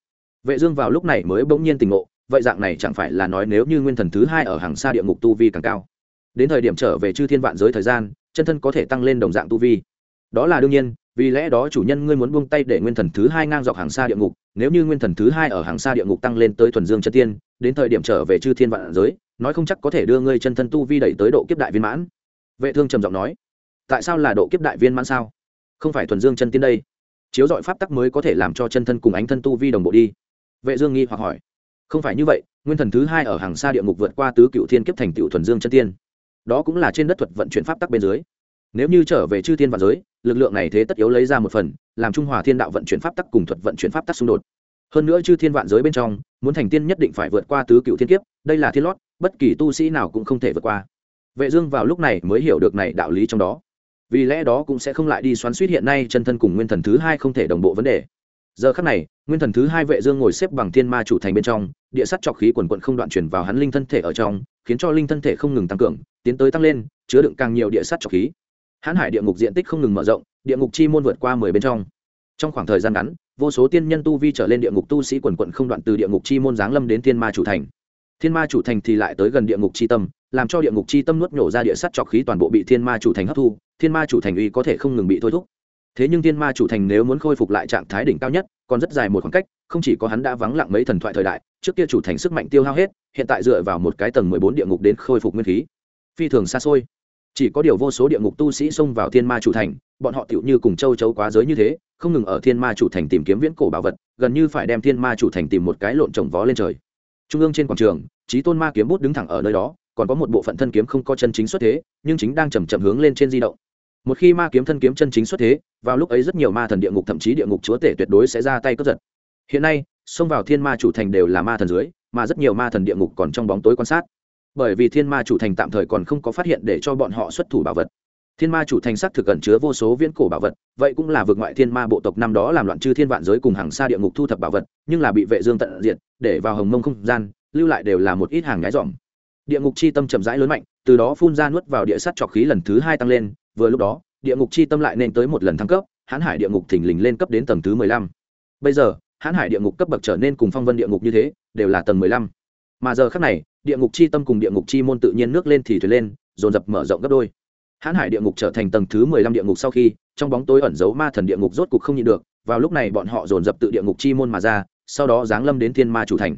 Vệ dương vào lúc này mới bỗng nhiên tỉnh ngộ, vậy dạng này chẳng phải là nói nếu như nguyên thần thứ hai ở hàng xa địa ngục tu vi càng cao đến thời điểm trở về chư thiên vạn giới thời gian, chân thân có thể tăng lên đồng dạng tu vi. Đó là đương nhiên, vì lẽ đó chủ nhân ngươi muốn buông tay để nguyên thần thứ hai ngang dọc hàng xa địa ngục, nếu như nguyên thần thứ hai ở hàng xa địa ngục tăng lên tới thuần dương chân tiên, đến thời điểm trở về chư thiên vạn giới, nói không chắc có thể đưa ngươi chân thân tu vi đẩy tới độ kiếp đại viên mãn. Vệ thương trầm giọng nói, tại sao là độ kiếp đại viên mãn sao? Không phải thuần dương chân tiên đây. Chiếu dọi pháp tắc mới có thể làm cho chân thân cùng ánh thân tu vi đồng bộ đi. Vệ dương nghi hoặc hỏi, không phải như vậy, nguyên thần thứ hai ở hàng xa địa ngục vượt qua tứ cựu thiên kiếp thành tựu thuần dương chân tiên đó cũng là trên đất thuật vận chuyển pháp tắc bên dưới. Nếu như trở về chư thiên vạn giới, lực lượng này thế tất yếu lấy ra một phần, làm trung hòa thiên đạo vận chuyển pháp tắc cùng thuật vận chuyển pháp tắc xung đột. Hơn nữa chư thiên vạn giới bên trong, muốn thành tiên nhất định phải vượt qua tứ cựu thiên kiếp, đây là thiên lót, bất kỳ tu sĩ nào cũng không thể vượt qua. Vệ dương vào lúc này mới hiểu được này đạo lý trong đó. Vì lẽ đó cũng sẽ không lại đi xoắn suýt hiện nay chân thân cùng nguyên thần thứ hai không thể đồng bộ vấn đề giờ khắc này, nguyên thần thứ hai vệ dương ngồi xếp bằng thiên ma chủ thành bên trong, địa sắt trọc khí quần quận không đoạn chuyển vào hắn linh thân thể ở trong, khiến cho linh thân thể không ngừng tăng cường, tiến tới tăng lên, chứa đựng càng nhiều địa sắt trọc khí. Hãn hải địa ngục diện tích không ngừng mở rộng, địa ngục chi môn vượt qua mười bên trong. Trong khoảng thời gian ngắn, vô số tiên nhân tu vi trở lên địa ngục tu sĩ quần quận không đoạn từ địa ngục chi môn giáng lâm đến thiên ma chủ thành. Thiên ma chủ thành thì lại tới gần địa ngục chi tâm, làm cho địa ngục chi tâm nuốt nhổ ra địa sắt trọc khí toàn bộ bị thiên ma chủ thành hấp thu, thiên ma chủ thành uy có thể không ngừng bị thôi thúc thế nhưng thiên ma chủ thành nếu muốn khôi phục lại trạng thái đỉnh cao nhất, còn rất dài một khoảng cách, không chỉ có hắn đã vắng lặng mấy thần thoại thời đại, trước kia chủ thành sức mạnh tiêu hao hết, hiện tại dựa vào một cái tầng mười bốn địa ngục đến khôi phục nguyên khí. Phi thường xa xôi. Chỉ có điều vô số địa ngục tu sĩ xông vào thiên ma chủ thành, bọn họ tựu như cùng châu chấu quá giới như thế, không ngừng ở thiên ma chủ thành tìm kiếm viễn cổ bảo vật, gần như phải đem thiên ma chủ thành tìm một cái lộn trồng vó lên trời. Trung ương trên quảng trường trí tôn ma kiếm bút đứng thẳng ở nơi đó, còn có một bộ phận thân kiếm không có chân chính xuất thế, nhưng chính đang chầm chậm hướng lên trên di động một khi ma kiếm thân kiếm chân chính xuất thế, vào lúc ấy rất nhiều ma thần địa ngục thậm chí địa ngục chúa tể tuyệt đối sẽ ra tay cướp giật. Hiện nay, xông vào thiên ma chủ thành đều là ma thần dưới, mà rất nhiều ma thần địa ngục còn trong bóng tối quan sát. Bởi vì thiên ma chủ thành tạm thời còn không có phát hiện để cho bọn họ xuất thủ bảo vật. Thiên ma chủ thành sắc thực ẩn chứa vô số viễn cổ bảo vật, vậy cũng là vượt ngoại thiên ma bộ tộc năm đó làm loạn chư thiên vạn giới cùng hàng xa địa ngục thu thập bảo vật, nhưng là bị vệ dương tận diệt, để vào hồng mông không gian, lưu lại đều là một ít hàng nhái dỏm địa ngục chi tâm chậm rãi lớn mạnh, từ đó phun ra nuốt vào địa sắt trọc khí lần thứ hai tăng lên vừa lúc đó địa ngục chi tâm lại nên tới một lần thăng cấp hãn hải địa ngục thình lình lên cấp đến tầng thứ mười lăm bây giờ hãn hải địa ngục cấp bậc trở nên cùng phong vân địa ngục như thế đều là tầng mười lăm mà giờ khác này địa ngục chi tâm cùng địa ngục chi môn tự nhiên nước lên thì thuyền lên dồn dập mở rộng gấp đôi hãn hải địa ngục trở thành tầng thứ mười lăm địa ngục sau khi trong bóng tối ẩn giấu ma thần địa ngục rốt cục không nhịn được vào lúc này bọn họ dồn dập tự địa ngục chi môn mà ra sau đó giáng lâm đến thiên ma chủ thành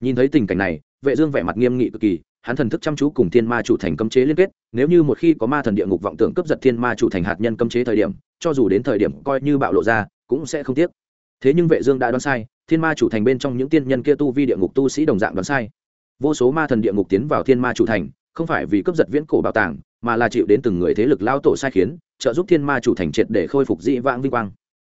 nhìn thấy tình cảnh này vệ dương vẻ mặt nghiêm nghị cực kỳ hắn thần thức chăm chú cùng thiên ma chủ thành cấm chế liên kết nếu như một khi có ma thần địa ngục vọng tưởng cướp giật thiên ma chủ thành hạt nhân cấm chế thời điểm, cho dù đến thời điểm coi như bạo lộ ra, cũng sẽ không tiếc. Thế nhưng vệ dương đã đoán sai, thiên ma chủ thành bên trong những tiên nhân kia tu vi địa ngục tu sĩ đồng dạng đoán sai. Vô số ma thần địa ngục tiến vào thiên ma chủ thành, không phải vì cướp giật viễn cổ bảo tàng, mà là chịu đến từng người thế lực lao tổ sai khiến, trợ giúp thiên ma chủ thành triệt để khôi phục dị vãng vinh quang.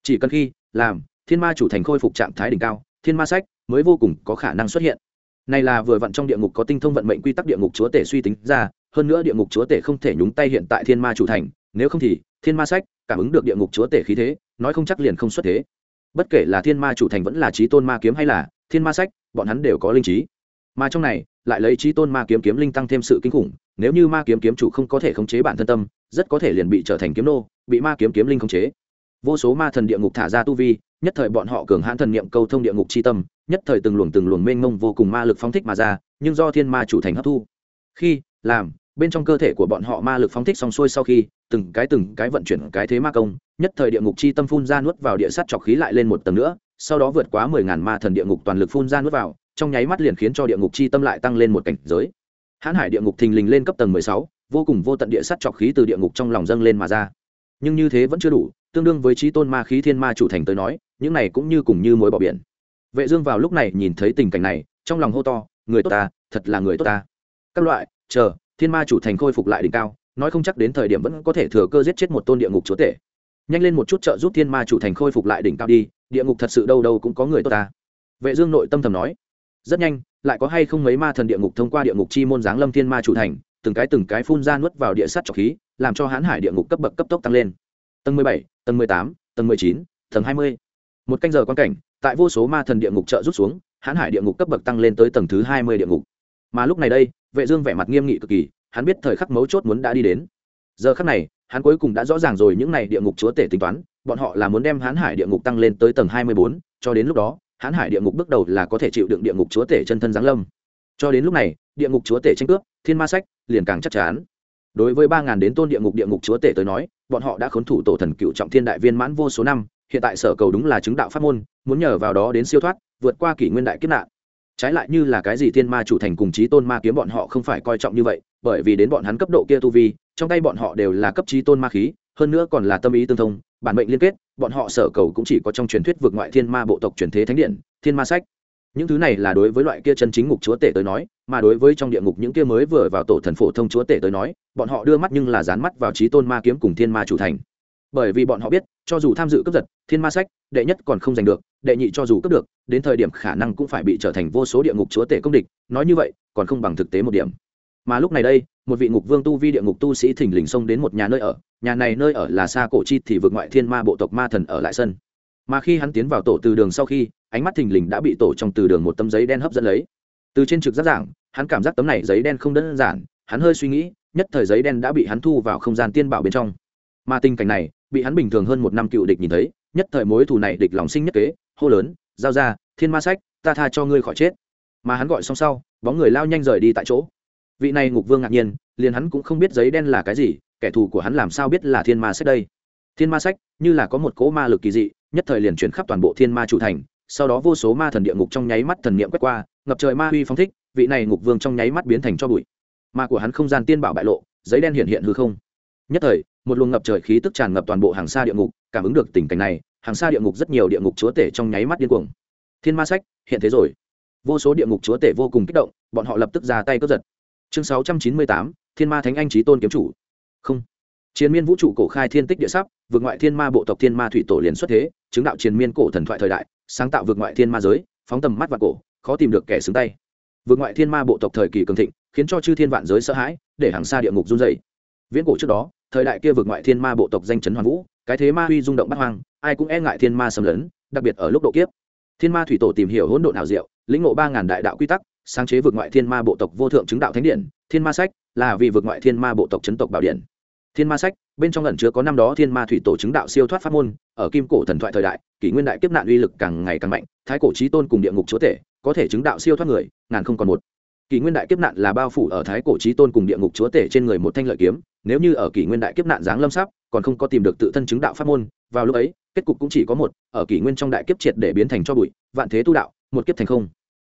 Chỉ cần khi làm, thiên ma chủ thành khôi phục trạng thái đỉnh cao, thiên ma sách mới vô cùng có khả năng xuất hiện. Này là vừa vặn trong địa ngục có tinh thông vận mệnh quy tắc địa ngục chúa tể suy tính ra hơn nữa địa ngục chúa tể không thể nhúng tay hiện tại thiên ma chủ thành, nếu không thì thiên ma sách cảm ứng được địa ngục chúa tể khí thế, nói không chắc liền không xuất thế. Bất kể là thiên ma chủ thành vẫn là trí tôn ma kiếm hay là thiên ma sách, bọn hắn đều có linh trí. Mà trong này, lại lấy trí tôn ma kiếm kiếm linh tăng thêm sự kinh khủng, nếu như ma kiếm kiếm chủ không có thể khống chế bản thân tâm, rất có thể liền bị trở thành kiếm nô, bị ma kiếm kiếm linh khống chế. Vô số ma thần địa ngục thả ra tu vi, nhất thời bọn họ cường hãn thần niệm câu thông địa ngục c h i tâm, nhất thời từng luồng từng luồng mênh mông vô cùng ma lực phóng thích mà ra, nhưng do thiên ma chủ thành hấp thu. Khi làm bên trong cơ thể của bọn họ ma lực phóng thích xong xuôi sau khi, từng cái từng cái vận chuyển cái thế ma công, nhất thời địa ngục chi tâm phun ra nuốt vào địa sát trọc khí lại lên một tầng nữa, sau đó vượt quá mười ngàn ma thần địa ngục toàn lực phun ra nuốt vào, trong nháy mắt liền khiến cho địa ngục chi tâm lại tăng lên một cảnh giới. Hãn hải địa ngục thình lình lên cấp tầng mười sáu, vô cùng vô tận địa sát trọc khí từ địa ngục trong lòng dâng lên mà ra. Nhưng như thế vẫn chưa đủ, tương đương với trí tôn ma khí thiên ma chủ thành tới nói, những này cũng như cùng như mối bỏ biển. Vệ dương vào lúc này nhìn thấy tình cảnh này, trong lòng hô to, người tốt ta, thật là người tốt ta. Các loại, chờ thiên ma chủ thành khôi phục lại đỉnh cao nói không chắc đến thời điểm vẫn có thể thừa cơ giết chết một tôn địa ngục chúa tể. Nhanh lên một chút trợ giúp thiên ma chủ thành khôi phục lại đỉnh cao đi địa ngục thật sự đâu đâu cũng có người tốt ta. Vệ dương nội tâm thầm nói. Rất nhanh lại có hay không mấy ma thần địa ngục thông qua địa ngục chi môn giáng lâm thiên ma chủ thành từng cái từng cái phun ra nuốt vào địa sát trọc khí làm cho hãn hải địa ngục cấp bậc cấp tốc tăng lên. Tầng 17, tầng 18, tầng 19, tầng 20. một canh giờ quan cảnh tại vô số ma thần địa ngục trợ rút xuống hãn hải địa ngục cấp bậc tăng lên tới tầng thứ 20 địa ngục. Mà lúc này đây vệ dương vẻ mặt nghiêm nghị cực kỳ hắn biết thời khắc mấu chốt muốn đã đi đến. Giờ khắc này hắn cuối cùng đã rõ ràng rồi những này địa ngục chúa tể tính toán bọn họ là muốn đem hán hải địa ngục tăng lên tới tầng 24, cho đến lúc đó hán hải địa ngục bước đầu là có thể chịu đựng địa ngục chúa tể chân thân giáng lâm. Cho đến lúc này địa ngục chúa tể tranh cướp thiên ma sách liền càng chắc chắn. Đối với ba ngàn đến tôn địa ngục địa ngục chúa tể tới nói bọn họ đã khốn thủ tổ thần cựu trọng thiên đại viên mãn vô số năm hiện tại sở cầu đúng là chứng đạo pháp môn muốn nhờ vào đó đến siêu thoát vượt qua kỷ nguyên đại kiếp nạn trái lại như là cái gì thiên ma chủ thành cùng chí tôn ma kiếm bọn họ không phải coi trọng như vậy, bởi vì đến bọn hắn cấp độ kia tu vi, trong tay bọn họ đều là cấp chí tôn ma khí, hơn nữa còn là tâm ý tương thông, bản mệnh liên kết, bọn họ sở cầu cũng chỉ có trong truyền thuyết vượt ngoại thiên ma bộ tộc truyền thế thánh điện, thiên ma sách. Những thứ này là đối với loại kia chân chính ngục chúa tể tới nói, mà đối với trong địa ngục những kia mới vừa vào tổ thần phổ thông chúa tể tới nói, bọn họ đưa mắt nhưng là dán mắt vào trí tôn ma kiếm cùng thiên ma chủ thành. Bởi vì bọn họ biết, cho dù tham dự cướp giật, thiên ma sách đệ nhất còn không giành được, đệ nhị cho dù cướp được, đến thời điểm khả năng cũng phải bị trở thành vô số địa ngục chúa tể công địch, nói như vậy, còn không bằng thực tế một điểm. Mà lúc này đây, một vị ngục vương tu vi địa ngục tu sĩ thình lình xông đến một nhà nơi ở, nhà này nơi ở là xa cổ chi thì vượt ngoại thiên ma bộ tộc ma thần ở lại sân. Mà khi hắn tiến vào tổ từ đường sau khi, ánh mắt thình lình đã bị tổ trong từ đường một tấm giấy đen hấp dẫn lấy. Từ trên trực giác giảng, hắn cảm giác tấm này giấy đen không đơn giản, hắn hơi suy nghĩ, nhất thời giấy đen đã bị hắn thu vào không gian tiên bảo bên trong. Mà tình cảnh này, bị hắn bình thường hơn một năm cựu địch nhìn thấy nhất thời mối thù này địch lòng sinh nhất kế, hô lớn, giao ra, thiên ma sách, ta tha cho ngươi khỏi chết. Mà hắn gọi xong sau, bóng người lao nhanh rời đi tại chỗ. Vị này ngục vương ngạc nhiên, liền hắn cũng không biết giấy đen là cái gì, kẻ thù của hắn làm sao biết là thiên ma sách đây? Thiên ma sách, như là có một cỗ ma lực kỳ dị, nhất thời liền chuyển khắp toàn bộ thiên ma chủ thành, sau đó vô số ma thần địa ngục trong nháy mắt thần niệm quét qua, ngập trời ma uy phóng thích, vị này ngục vương trong nháy mắt biến thành cho bụi. Ma của hắn không gian tiên bảo bại lộ, giấy đen hiện hiện hư không. Nhất thời một luồng ngập trời khí tức tràn ngập toàn bộ hàng xa địa ngục, cảm ứng được tình cảnh này, hàng xa địa ngục rất nhiều địa ngục chúa tể trong nháy mắt điên cuồng. Thiên ma sách, hiện thế rồi. Vô số địa ngục chúa tể vô cùng kích động, bọn họ lập tức ra tay cướp giật. Chương sáu trăm chín mươi tám, thiên ma thánh anh trí tôn kiếm chủ. Không. Chiến miên vũ trụ cổ khai thiên tích địa sắp, vượt ngoại thiên ma bộ tộc thiên ma thủy tổ liền xuất thế, chứng đạo chiến miên cổ thần thoại thời đại, sáng tạo vượt ngoại thiên ma giới, phóng tầm mắt và cổ, khó tìm được kẻ xứng tay. Vượt ngoại thiên ma bộ tộc thời kỳ cường thịnh, khiến cho chư thiên vạn giới sợ hãi, để hàng xa địa ngục run dày viễn cổ trước đó thời đại kia vượt ngoại thiên ma bộ tộc danh chấn hoàn vũ, cái thế ma huy rung động bắt hoang, ai cũng e ngại thiên ma xâm lấn, đặc biệt ở lúc độ kiếp. Thiên ma thủy tổ tìm hiểu hỗn độn ảo diệu, lĩnh ngộ ba ngàn đại đạo quy tắc, sáng chế vượt ngoại thiên ma bộ tộc vô thượng chứng đạo thánh điện, thiên ma sách là vì vượt ngoại thiên ma bộ tộc chấn tộc bảo điện. Thiên ma sách, bên trong lần chứa có năm đó thiên ma thủy tổ chứng đạo siêu thoát pháp môn, ở kim cổ thần thoại thời đại, kỷ nguyên đại kiếp nạn uy lực càng ngày càng mạnh, thái cổ trí tôn cùng địa ngục chúa tể, có thể chứng đạo siêu thoát người, ngàn không còn một. Kỷ nguyên đại kiếp nạn là bao phủ ở thái cổ trí tôn cùng địa ngục chúa tể trên người một thanh lợi kiếm nếu như ở kỷ nguyên đại kiếp nạn giáng lâm sắp, còn không có tìm được tự thân chứng đạo pháp môn, vào lúc ấy, kết cục cũng chỉ có một, ở kỷ nguyên trong đại kiếp triệt để biến thành cho bụi, vạn thế tu đạo, một kiếp thành không.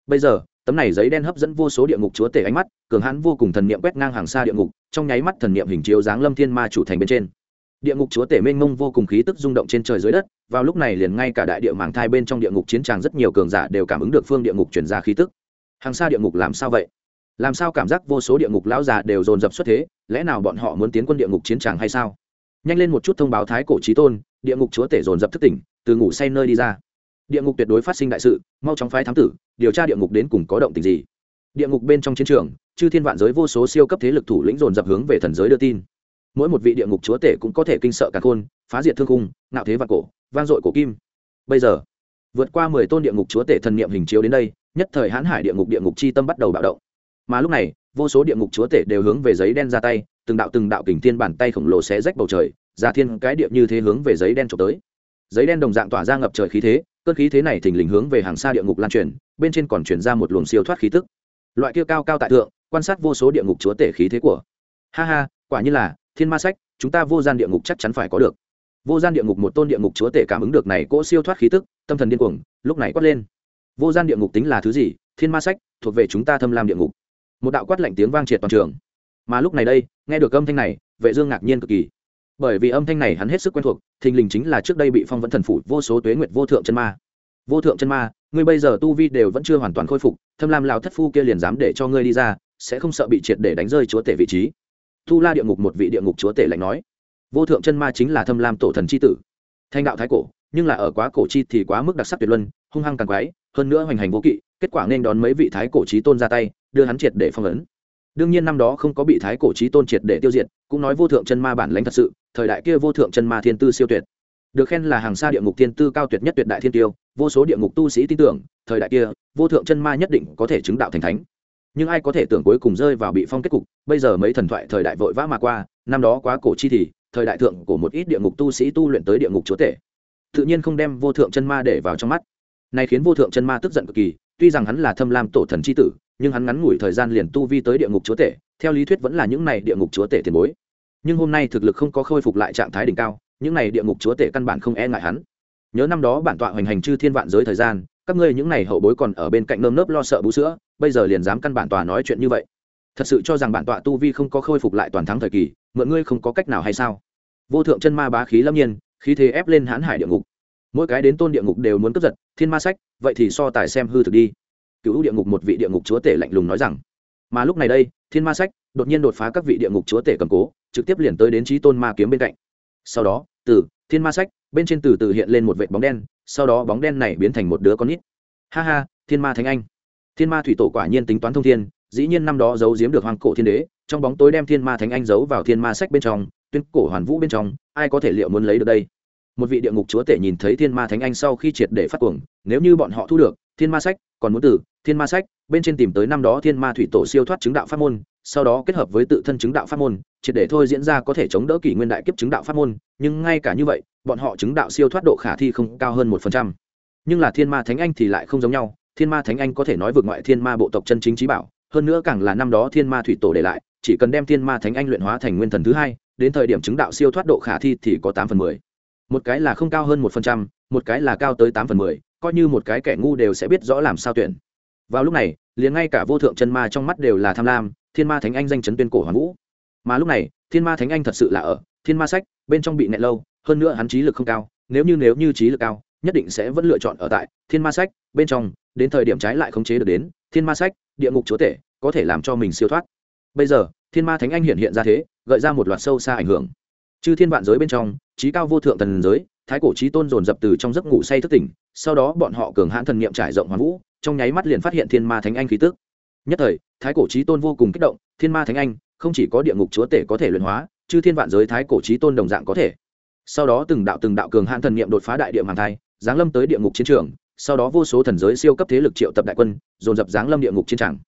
Bây giờ, tấm này giấy đen hấp dẫn vô số địa ngục chúa tể ánh mắt, cường hãn vô cùng thần niệm quét ngang hàng xa địa ngục, trong nháy mắt thần niệm hình chiếu dáng lâm thiên ma chủ thành bên trên. Địa ngục chúa tể mênh mông vô cùng khí tức rung động trên trời dưới đất, vào lúc này liền ngay cả đại địa màng thai bên trong địa ngục chiến tràng rất nhiều cường giả đều cảm ứng được phương địa ngục chuyển ra khí tức. Hàng xa địa ngục làm sao vậy? Làm sao cảm giác vô số địa ngục lão già đều dồn dập xuất thế lẽ nào bọn họ muốn tiến quân địa ngục chiến tràng hay sao? Nhanh lên một chút thông báo thái cổ trí tôn địa ngục chúa tể dồn dập thức tỉnh từ ngủ say nơi đi ra. Địa ngục tuyệt đối phát sinh đại sự mau chóng phái thám tử điều tra địa ngục đến cùng có động tình gì. Địa ngục bên trong chiến trường chư thiên vạn giới vô số siêu cấp thế lực thủ lĩnh dồn dập hướng về thần giới đưa tin. Mỗi một vị địa ngục chúa tể cũng có thể kinh sợ cả khôn phá diệt thương khung, nạo thế vạn cổ vang dội cổ kim. Bây giờ vượt qua mười tôn địa ngục chúa tể thần niệm hình chiếu đến đây nhất thời hãn hải địa ngục địa ngục chi tâm bắt đầu bạo động mà lúc này, vô số địa ngục chúa tể đều hướng về giấy đen ra tay, từng đạo từng đạo kình thiên bàn tay khổng lồ xé rách bầu trời, ra thiên cái địa như thế hướng về giấy đen trộm tới. Giấy đen đồng dạng tỏa ra ngập trời khí thế, cơn khí thế này thình lình hướng về hàng xa địa ngục lan truyền, bên trên còn chuyển ra một luồng siêu thoát khí tức. Loại kia cao cao tại thượng, quan sát vô số địa ngục chúa tể khí thế của. Ha ha, quả như là, thiên ma sách, chúng ta vô gian địa ngục chắc chắn phải có được. Vô gian địa ngục một tôn địa ngục chúa tể cảm ứng được này cỗ siêu thoát khí tức, tâm thần điên cuồng, lúc này quát lên. Vô gian địa ngục tính là thứ gì? Thiên ma sách, thuộc về chúng ta thâm lam địa ngục một đạo quát lạnh tiếng vang triệt toàn trường. Mà lúc này đây, nghe được âm thanh này, vệ dương ngạc nhiên cực kỳ. Bởi vì âm thanh này hắn hết sức quen thuộc, thình lình chính là trước đây bị phong vẫn thần phủ vô số tuế nguyệt vô thượng chân ma. Vô thượng chân ma, ngươi bây giờ tu vi đều vẫn chưa hoàn toàn khôi phục, thâm lam lão thất phu kia liền dám để cho ngươi đi ra, sẽ không sợ bị triệt để đánh rơi chúa tể vị trí. Tu la địa ngục một vị địa ngục chúa tể lạnh nói, vô thượng chân ma chính là thâm lam tổ thần c h i tử. Thanh đạo thái cổ, nhưng là ở quá cổ chi thì quá mức đặc sắc tuyệt luân, hung hăng càng quái, hơn nữa hoành hành vô kỵ kết quả nên đón mấy vị thái cổ trí tôn ra tay, đưa hắn triệt để phong ấn. Đương nhiên năm đó không có bị thái cổ trí tôn triệt để tiêu diệt, cũng nói vô thượng chân ma bản lãnh thật sự, thời đại kia vô thượng chân ma thiên tư siêu tuyệt. Được khen là hàng xa địa ngục thiên tư cao tuyệt nhất tuyệt đại thiên tiêu, vô số địa ngục tu sĩ tin tưởng, thời đại kia, vô thượng chân ma nhất định có thể chứng đạo thành thánh. Nhưng ai có thể tưởng cuối cùng rơi vào bị phong kết cục, bây giờ mấy thần thoại thời đại vội vã mà qua, năm đó quá cổ chi thì, thời đại thượng của một ít địa ngục tu sĩ tu luyện tới địa ngục chúa tể. Tự nhiên không đem vô thượng chân ma để vào trong mắt. Này khiến vô thượng chân ma tức giận cực kỳ tuy rằng hắn là thâm lam tổ thần c h i tử, nhưng hắn ngắn ngủi thời gian liền tu vi tới địa ngục chúa tể, theo lý thuyết vẫn là những này địa ngục chúa tể tiền bối. Nhưng hôm nay thực lực không có khôi phục lại trạng thái đỉnh cao, những này địa ngục chúa tể căn bản không e ngại hắn. Nhớ năm đó bản tọa hoành hành chư thiên vạn giới thời gian, các ngươi những này hậu bối còn ở bên cạnh nơm nớp lo sợ bú sữa, bây giờ liền dám căn bản tòa nói chuyện như vậy. Thật sự cho rằng bản tọa tu vi không có khôi phục lại toàn thắng thời kỳ, mượn ngươi không có cách nào hay sao? Vô thượng chân ma bá khí lâm nhiên, khí thế ép lên hãn hải địa ngục mỗi cái đến tôn địa ngục đều muốn cướp giật, thiên ma sách, vậy thì so tài xem hư thực đi. Cựu địa ngục một vị địa ngục chúa tể lạnh lùng nói rằng. Mà lúc này đây, thiên ma sách đột nhiên đột phá các vị địa ngục chúa tể cầm cố, trực tiếp liền tới đến trí tôn ma kiếm bên cạnh. Sau đó, từ thiên ma sách, bên trên từ từ hiện lên một vệ bóng đen, sau đó bóng đen này biến thành một đứa con nít. Ha ha, thiên ma thánh anh. Thiên ma thủy tổ quả nhiên tính toán thông thiên, dĩ nhiên năm đó giấu giếm được hoàng cổ thiên đế, trong bóng tối đem thiên ma thánh anh giấu vào thiên ma sách bên trong, tuyên cổ hoàn vũ bên trong, ai có thể liệu muốn lấy được đây? Một vị địa ngục chúa tể nhìn thấy thiên ma thánh anh sau khi triệt để phát cuồng, nếu như bọn họ thu được, thiên ma sách, còn muốn từ, thiên ma sách, bên trên tìm tới năm đó thiên ma thủy tổ siêu thoát chứng đạo pháp môn, sau đó kết hợp với tự thân chứng đạo pháp môn, triệt để thôi diễn ra có thể chống đỡ kỷ nguyên đại kiếp chứng đạo pháp môn, nhưng ngay cả như vậy, bọn họ chứng đạo siêu thoát độ khả thi không cao hơn một phần trăm. Nhưng là thiên ma thánh anh thì lại không giống nhau, thiên ma thánh anh có thể nói vượt ngoại thiên ma bộ tộc chân chính trí bảo, hơn nữa càng là năm đó thiên ma thủy tổ để lại, chỉ cần đem thiên ma thánh anh luyện hóa thành nguyên thần thứ hai, đến thời điểm chứng đạo siêu thoát độ khả thi thì có tám phần mười một cái là không cao hơn một phần trăm, một cái là cao tới tám phần mười, coi như một cái kẻ ngu đều sẽ biết rõ làm sao tuyển. Vào lúc này, liền ngay cả vô thượng chân ma trong mắt đều là tham lam, thiên ma thánh anh danh chấn tuyên cổ hoàn vũ. Mà lúc này, thiên ma thánh anh thật sự là ở, thiên ma sách, bên trong bị nẹ lâu, hơn nữa hắn trí lực không cao, nếu như nếu như trí lực cao, nhất định sẽ vẫn lựa chọn ở tại thiên ma sách, bên trong, đến thời điểm trái lại khống chế được đến, thiên ma sách, địa ngục chúa tể, có thể làm cho mình siêu thoát. Bây giờ, thiên ma thánh anh hiện hiện ra thế, gợi ra một loạt sâu xa ảnh hưởng. Chư thiên vạn giới bên trong trí cao vô thượng thần giới, thái cổ trí tôn dồn dập từ trong giấc ngủ say thức tỉnh, sau đó bọn họ cường hãn thần niệm trải rộng hoàn vũ, trong nháy mắt liền phát hiện thiên ma thánh anh khí tức. Nhất thời, thái cổ trí tôn vô cùng kích động, thiên ma thánh anh, không chỉ có địa ngục chúa tể có thể luyện hóa chứ thiên vạn giới thái cổ trí tôn đồng dạng có thể. Sau đó từng đạo từng đạo cường hãn thần niệm đột phá đại địa màng thai, giáng lâm tới địa ngục chiến trường, sau đó vô số thần giới siêu cấp thế lực triệu tập đại quân, dồn dập giáng lâm địa ngục chiến tràng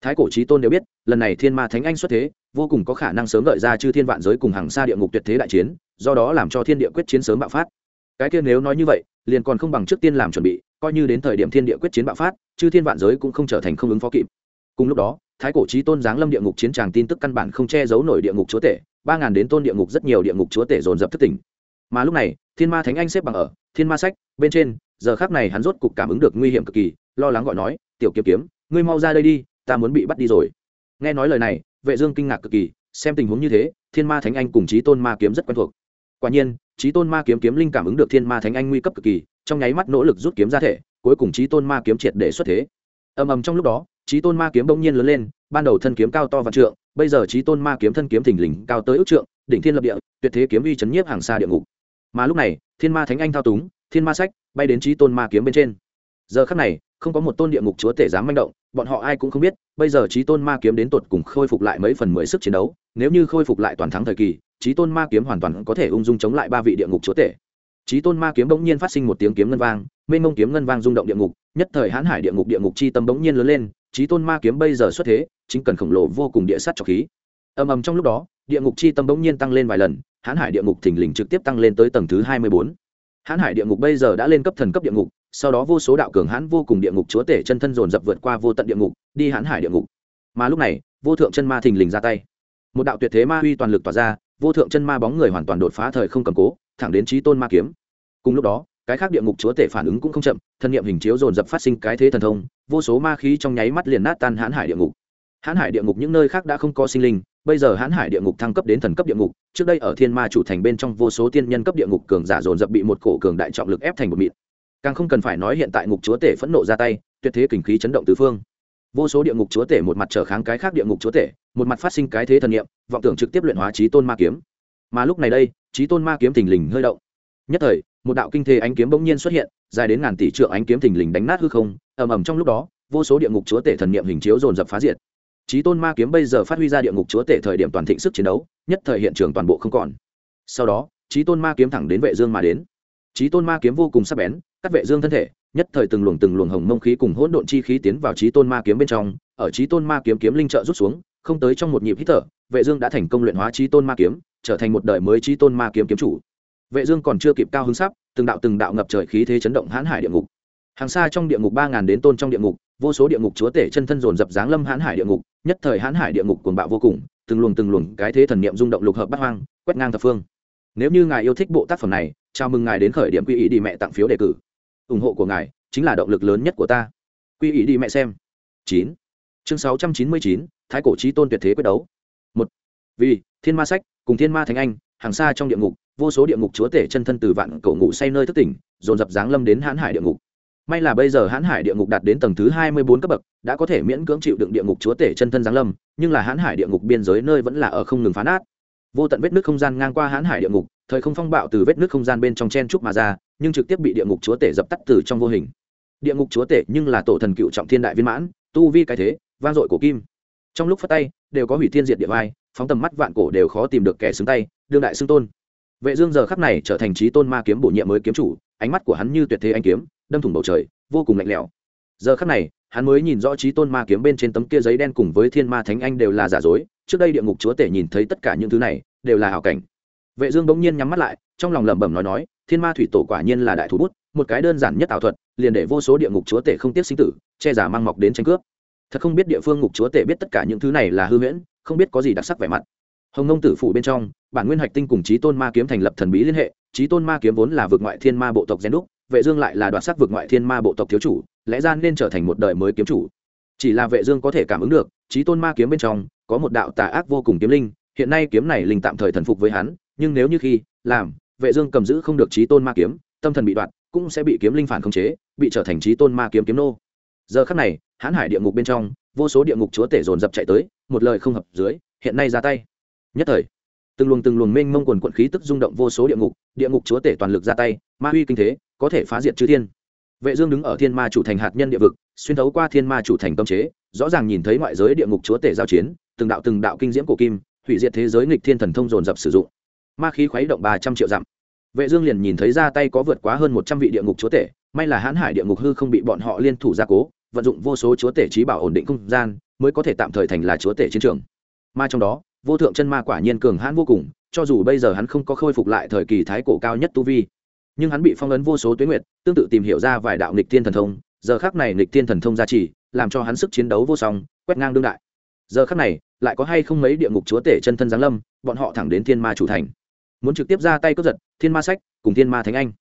thái cổ trí tôn đều biết, lần này thiên ma thánh anh xuất thế, vô cùng có khả năng sớm gợi ra chư thiên vạn giới cùng hàng xa địa ngục tuyệt thế đại chiến do đó làm cho thiên địa quyết chiến sớm bạo phát. Cái kia nếu nói như vậy, liền còn không bằng trước tiên làm chuẩn bị, coi như đến thời điểm thiên địa quyết chiến bạo phát, chư thiên vạn giới cũng không trở thành không ứng phó kịp. Cùng lúc đó, thái cổ trí tôn giáng lâm địa ngục chiến tràng tin tức căn bản không che giấu nổi địa ngục chúa tể, ba ngàn đến tôn địa ngục rất nhiều địa ngục chúa tể dồn dập thất tỉnh. Mà lúc này, thiên ma thánh anh xếp bằng ở, thiên ma sách, bên trên, giờ khác này hắn rốt cục cảm ứng được nguy hiểm cực kỳ, lo lắng gọi nói, tiểu kiếm kiếm, ngươi mau ra đây đi, ta muốn bị bắt đi rồi. Nghe nói lời này, vệ dương kinh ngạc cực kỳ, xem tình huống như thế, thiên ma thánh anh cùng chí tôn ma kiếm rất quen thuộc quả nhiên trí tôn ma kiếm kiếm linh cảm ứng được thiên ma thánh anh nguy cấp cực kỳ, trong nháy mắt nỗ lực rút kiếm ra thể, cuối cùng trí tôn ma kiếm triệt để xuất thế. Ầm ầm trong lúc đó trí tôn ma kiếm bỗng nhiên lớn lên, ban đầu thân kiếm cao to và trượng, bây giờ trí tôn ma kiếm thân kiếm thình lình cao tới ước trượng, đỉnh thiên lập địa, tuyệt thế kiếm uy chấn nhiếp hàng xa địa ngục. Mà lúc này, thiên ma thánh anh thao túng, thiên ma sách bay đến trí tôn ma kiếm bên trên. Giờ khắc này, không có một tôn địa ngục chúa tể dám manh động bọn họ ai cũng không biết, bây giờ trí tôn ma kiếm đến tột cùng khôi phục lại mấy phần mười sức chiến đấu, nếu như khôi phục lại toàn thắng thời kỳ trí tôn ma kiếm hoàn toàn có thể ung dung chống lại ba vị địa ngục chúa tể. Trí tôn ma kiếm bỗng nhiên phát sinh một tiếng kiếm ngân vang, mênh mông kiếm ngân vang rung động địa ngục, nhất thời hãn hải địa ngục địa ngục chi tâm bỗng nhiên lớn lên trí tôn ma kiếm bây giờ xuất thế, chính cần khổng lồ vô cùng địa sát trọc khí. Ầm ầm trong lúc đó, địa ngục chi tâm bỗng nhiên tăng lên vài lần, hãn hải địa ngục thình lình trực tiếp tăng lên tới tầng thứ hai mươi bốn. Hãn hải địa ngục bây giờ đã lên cấp thần cấp địa ngục sau đó vô số đạo cường hãn vô cùng địa ngục chúa tể chân thân dồn dập vượt qua vô tận địa ngục, đi hãn hải địa ngục. Mà lúc này, vô thượng chân ma thình lình ra tay. Một đạo tuyệt thế ma huy toàn lực tỏa ra, vô thượng chân ma bóng người hoàn toàn đột phá thời không cầm cố, thẳng đến trí tôn ma kiếm. Cùng lúc đó, cái khác địa ngục chúa tể phản ứng cũng không chậm, thân nhiệm hình chiếu dồn dập phát sinh cái thế thần thông, vô số ma khí trong nháy mắt liền nát tan hãn hải địa ngục. Hãn hải địa ngục những nơi khác đã không có sinh linh, bây giờ hãn hải địa ngục thăng cấp đến thần cấp địa ngục, trước đây ở thiên ma chủ thành bên trong vô số tiên nhân cấp địa ngục cường giả dồn dập bị một cổ cường đại trọng lực ép thành một mịn càng không cần phải nói hiện tại ngục chúa tể phẫn nộ ra tay, tuyệt thế kình khí chấn động tứ phương. Vô số địa ngục chúa tể một mặt trở kháng cái khác địa ngục chúa tể, một mặt phát sinh cái thế thần nghiệm vọng tưởng trực tiếp luyện hóa trí tôn ma kiếm. Mà lúc này đây trí tôn ma kiếm thình lình hơi động. Nhất thời, một đạo kinh thế ánh kiếm bỗng nhiên xuất hiện, dài đến ngàn tỷ trượng ánh kiếm thình lình đánh nát hư không, ầm ầm trong lúc đó, vô số địa ngục chúa tể thần niệm hình chiếu dồn dập phá diệt. Trí tôn ma kiếm bây giờ phát huy ra địa ngục chúa tể thời điểm toàn thịnh sức chiến đấu, nhất thời hiện trường toàn bộ không còn. Sau đó trí tôn ma kiếm thẳng đến vệ dương mà đến. Chí tôn ma kiếm vô cùng sắc bén, cắt vệ dương thân thể, nhất thời từng luồng từng luồng hồng mông khí cùng hỗn độn chi khí tiến vào chí tôn ma kiếm bên trong, ở chí tôn ma kiếm kiếm linh trợ rút xuống, không tới trong một nhịp hít thở, vệ dương đã thành công luyện hóa chí tôn ma kiếm, trở thành một đời mới chí tôn ma kiếm kiếm chủ. Vệ dương còn chưa kịp cao hứng sắp, từng đạo từng đạo ngập trời khí thế chấn động hãn hải địa ngục. Hàng xa trong địa ngục ba ngàn đến tôn trong địa ngục, vô số địa ngục chúa tể chân thân dồn dập dáng lâm hãn hải địa ngục, nhất thời hãn hải địa ngục cuồng bạo vô cùng, từng luồng từng luồng cái thế thần niệm rung động lục hợp bát hoang, quét ngang thập phương. Nếu như ngài yêu thích bộ tác phẩm này chào mừng ngài đến khởi điểm quy ý đi mẹ tặng phiếu đề cử. ủng hộ của ngài chính là động lực lớn nhất của ta. quy ý đi mẹ xem. chín. chương sáu trăm chín mươi chín, thái cổ trí tôn tuyệt thế quyết đấu. một. Vì, thiên ma sách, cùng thiên ma thánh anh, hàng xa trong địa ngục, vô số địa ngục chúa tể chân thân từ vạn cổ ngủ say nơi thất tỉnh, dồn dập giáng lâm đến hãn hải địa ngục. May là bây giờ hãn hải địa ngục đạt đến tầng thứ hai mươi bốn cấp bậc, đã có thể miễn cưỡng chịu đựng địa ngục chúa tể chân thân giáng lâm, nhưng là hãn hải địa ngục biên giới nơi vẫn là ở không ngừng phá nát. Vô tận vết nước không gian ngang qua hãn hải địa ngục thời không phong bạo từ vết nước không gian bên trong chen trúc mà ra, nhưng trực tiếp bị địa ngục chúa tể dập tắt từ trong vô hình. Địa ngục chúa tể nhưng là tổ thần cựu trọng thiên đại viên mãn, tu vi cái thế, vang dội của kim. Trong lúc phát tay, đều có hủy thiên diệt địa vai, phóng tầm mắt vạn cổ đều khó tìm được kẻ xứng tay, đương đại xưng tôn. Vệ dương giờ khắc này trở thành trí tôn ma kiếm bổ nhiệm mới kiếm chủ, ánh mắt của hắn như tuyệt thế anh kiếm, đâm thủng bầu trời, vô cùng lạnh lẽo. Giờ khắc này, hắn mới nhìn rõ trí tôn ma kiếm bên trên tấm kia giấy đen cùng với thiên ma thánh anh đều là giả dối, trước đây địa ngục chúa tể nhìn thấy tất cả những thứ này, đều là hảo cảnh vệ dương bỗng nhiên nhắm mắt lại, trong lòng lẩm bẩm nói nói, thiên ma thủy tổ quả nhiên là đại thủ bút, một cái đơn giản nhất ảo thuật, liền để vô số địa ngục chúa tể không tiếc sinh tử, che giả mang mọc đến tranh cướp. Thật không biết địa phương ngục chúa tể biết tất cả những thứ này là hư huyễn, không biết có gì đặc sắc vẻ mặt. Hồng nông tử phủ bên trong, bản nguyên hạch tinh cùng trí tôn ma kiếm thành lập thần bí liên hệ trí tôn ma kiếm vốn là vực ngoại thiên ma bộ tộc gen đúc, vệ dương lại là đoạt sắc vực ngoại thiên ma bộ tộc thiếu chủ, lẽ ra nên trở thành một đời mới kiếm chủ. Chỉ là vệ dương có thể cảm ứng được trí tôn ma kiếm bên trong, có một đạo tà ác vô cùng kiếm linh, hiện nay kiếm này linh tạm thời thần phục với hắn nhưng nếu như khi, làm, vệ dương cầm giữ không được trí tôn ma kiếm, tâm thần bị đoạn, cũng sẽ bị kiếm linh phản khống chế, bị trở thành trí tôn ma kiếm kiếm nô. Giờ khắc này, hãn hải địa ngục bên trong, vô số địa ngục chúa tể dồn dập chạy tới, một lời không hợp dưới, hiện nay ra tay. Nhất thời, từng luồng từng luồng mênh mông quần quận khí tức rung động vô số địa ngục địa ngục chúa tể toàn lực ra tay, ma huy kinh thế, có thể phá diệt chư thiên. Vệ dương đứng ở thiên ma chủ thành hạt nhân địa vực, xuyên thấu qua thiên ma chủ thành tâm chế, rõ ràng nhìn thấy ngoại giới địa ngục chúa tể giao chiến, từng đạo từng đạo kinh diễm cổ kim, hủy diệt thế giới nghịch thiên thần thông dồn dập sử dụng ma khí khuấy động ba trăm triệu dặm. Vệ dương liền nhìn thấy ra tay có vượt quá hơn một trăm vị địa ngục chúa tể, may là hãn hải địa ngục hư không bị bọn họ liên thủ gia cố, vận dụng vô số chúa tể trí bảo ổn định không gian, mới có thể tạm thời thành là chúa tể chiến trường. Mà trong đó, vô thượng chân ma quả nhiên cường hãn vô cùng, cho dù bây giờ hắn không có khôi phục lại thời kỳ thái cổ cao nhất tu vi, nhưng hắn bị phong ấn vô số tuyến nguyệt, tương tự tìm hiểu ra vài đạo nghịch thiên thần thông, giờ khắc này nghịch thiên thần thông gia trì, làm cho hắn sức chiến đấu vô song, quét ngang đương đại. Giờ khắc này, lại có hay không mấy địa ngục chúa tể chân thân giáng lâm, bọn họ thẳng đến thiên ma chủ thành muốn trực tiếp ra tay cướp giật, thiên ma sách cùng thiên ma thánh anh.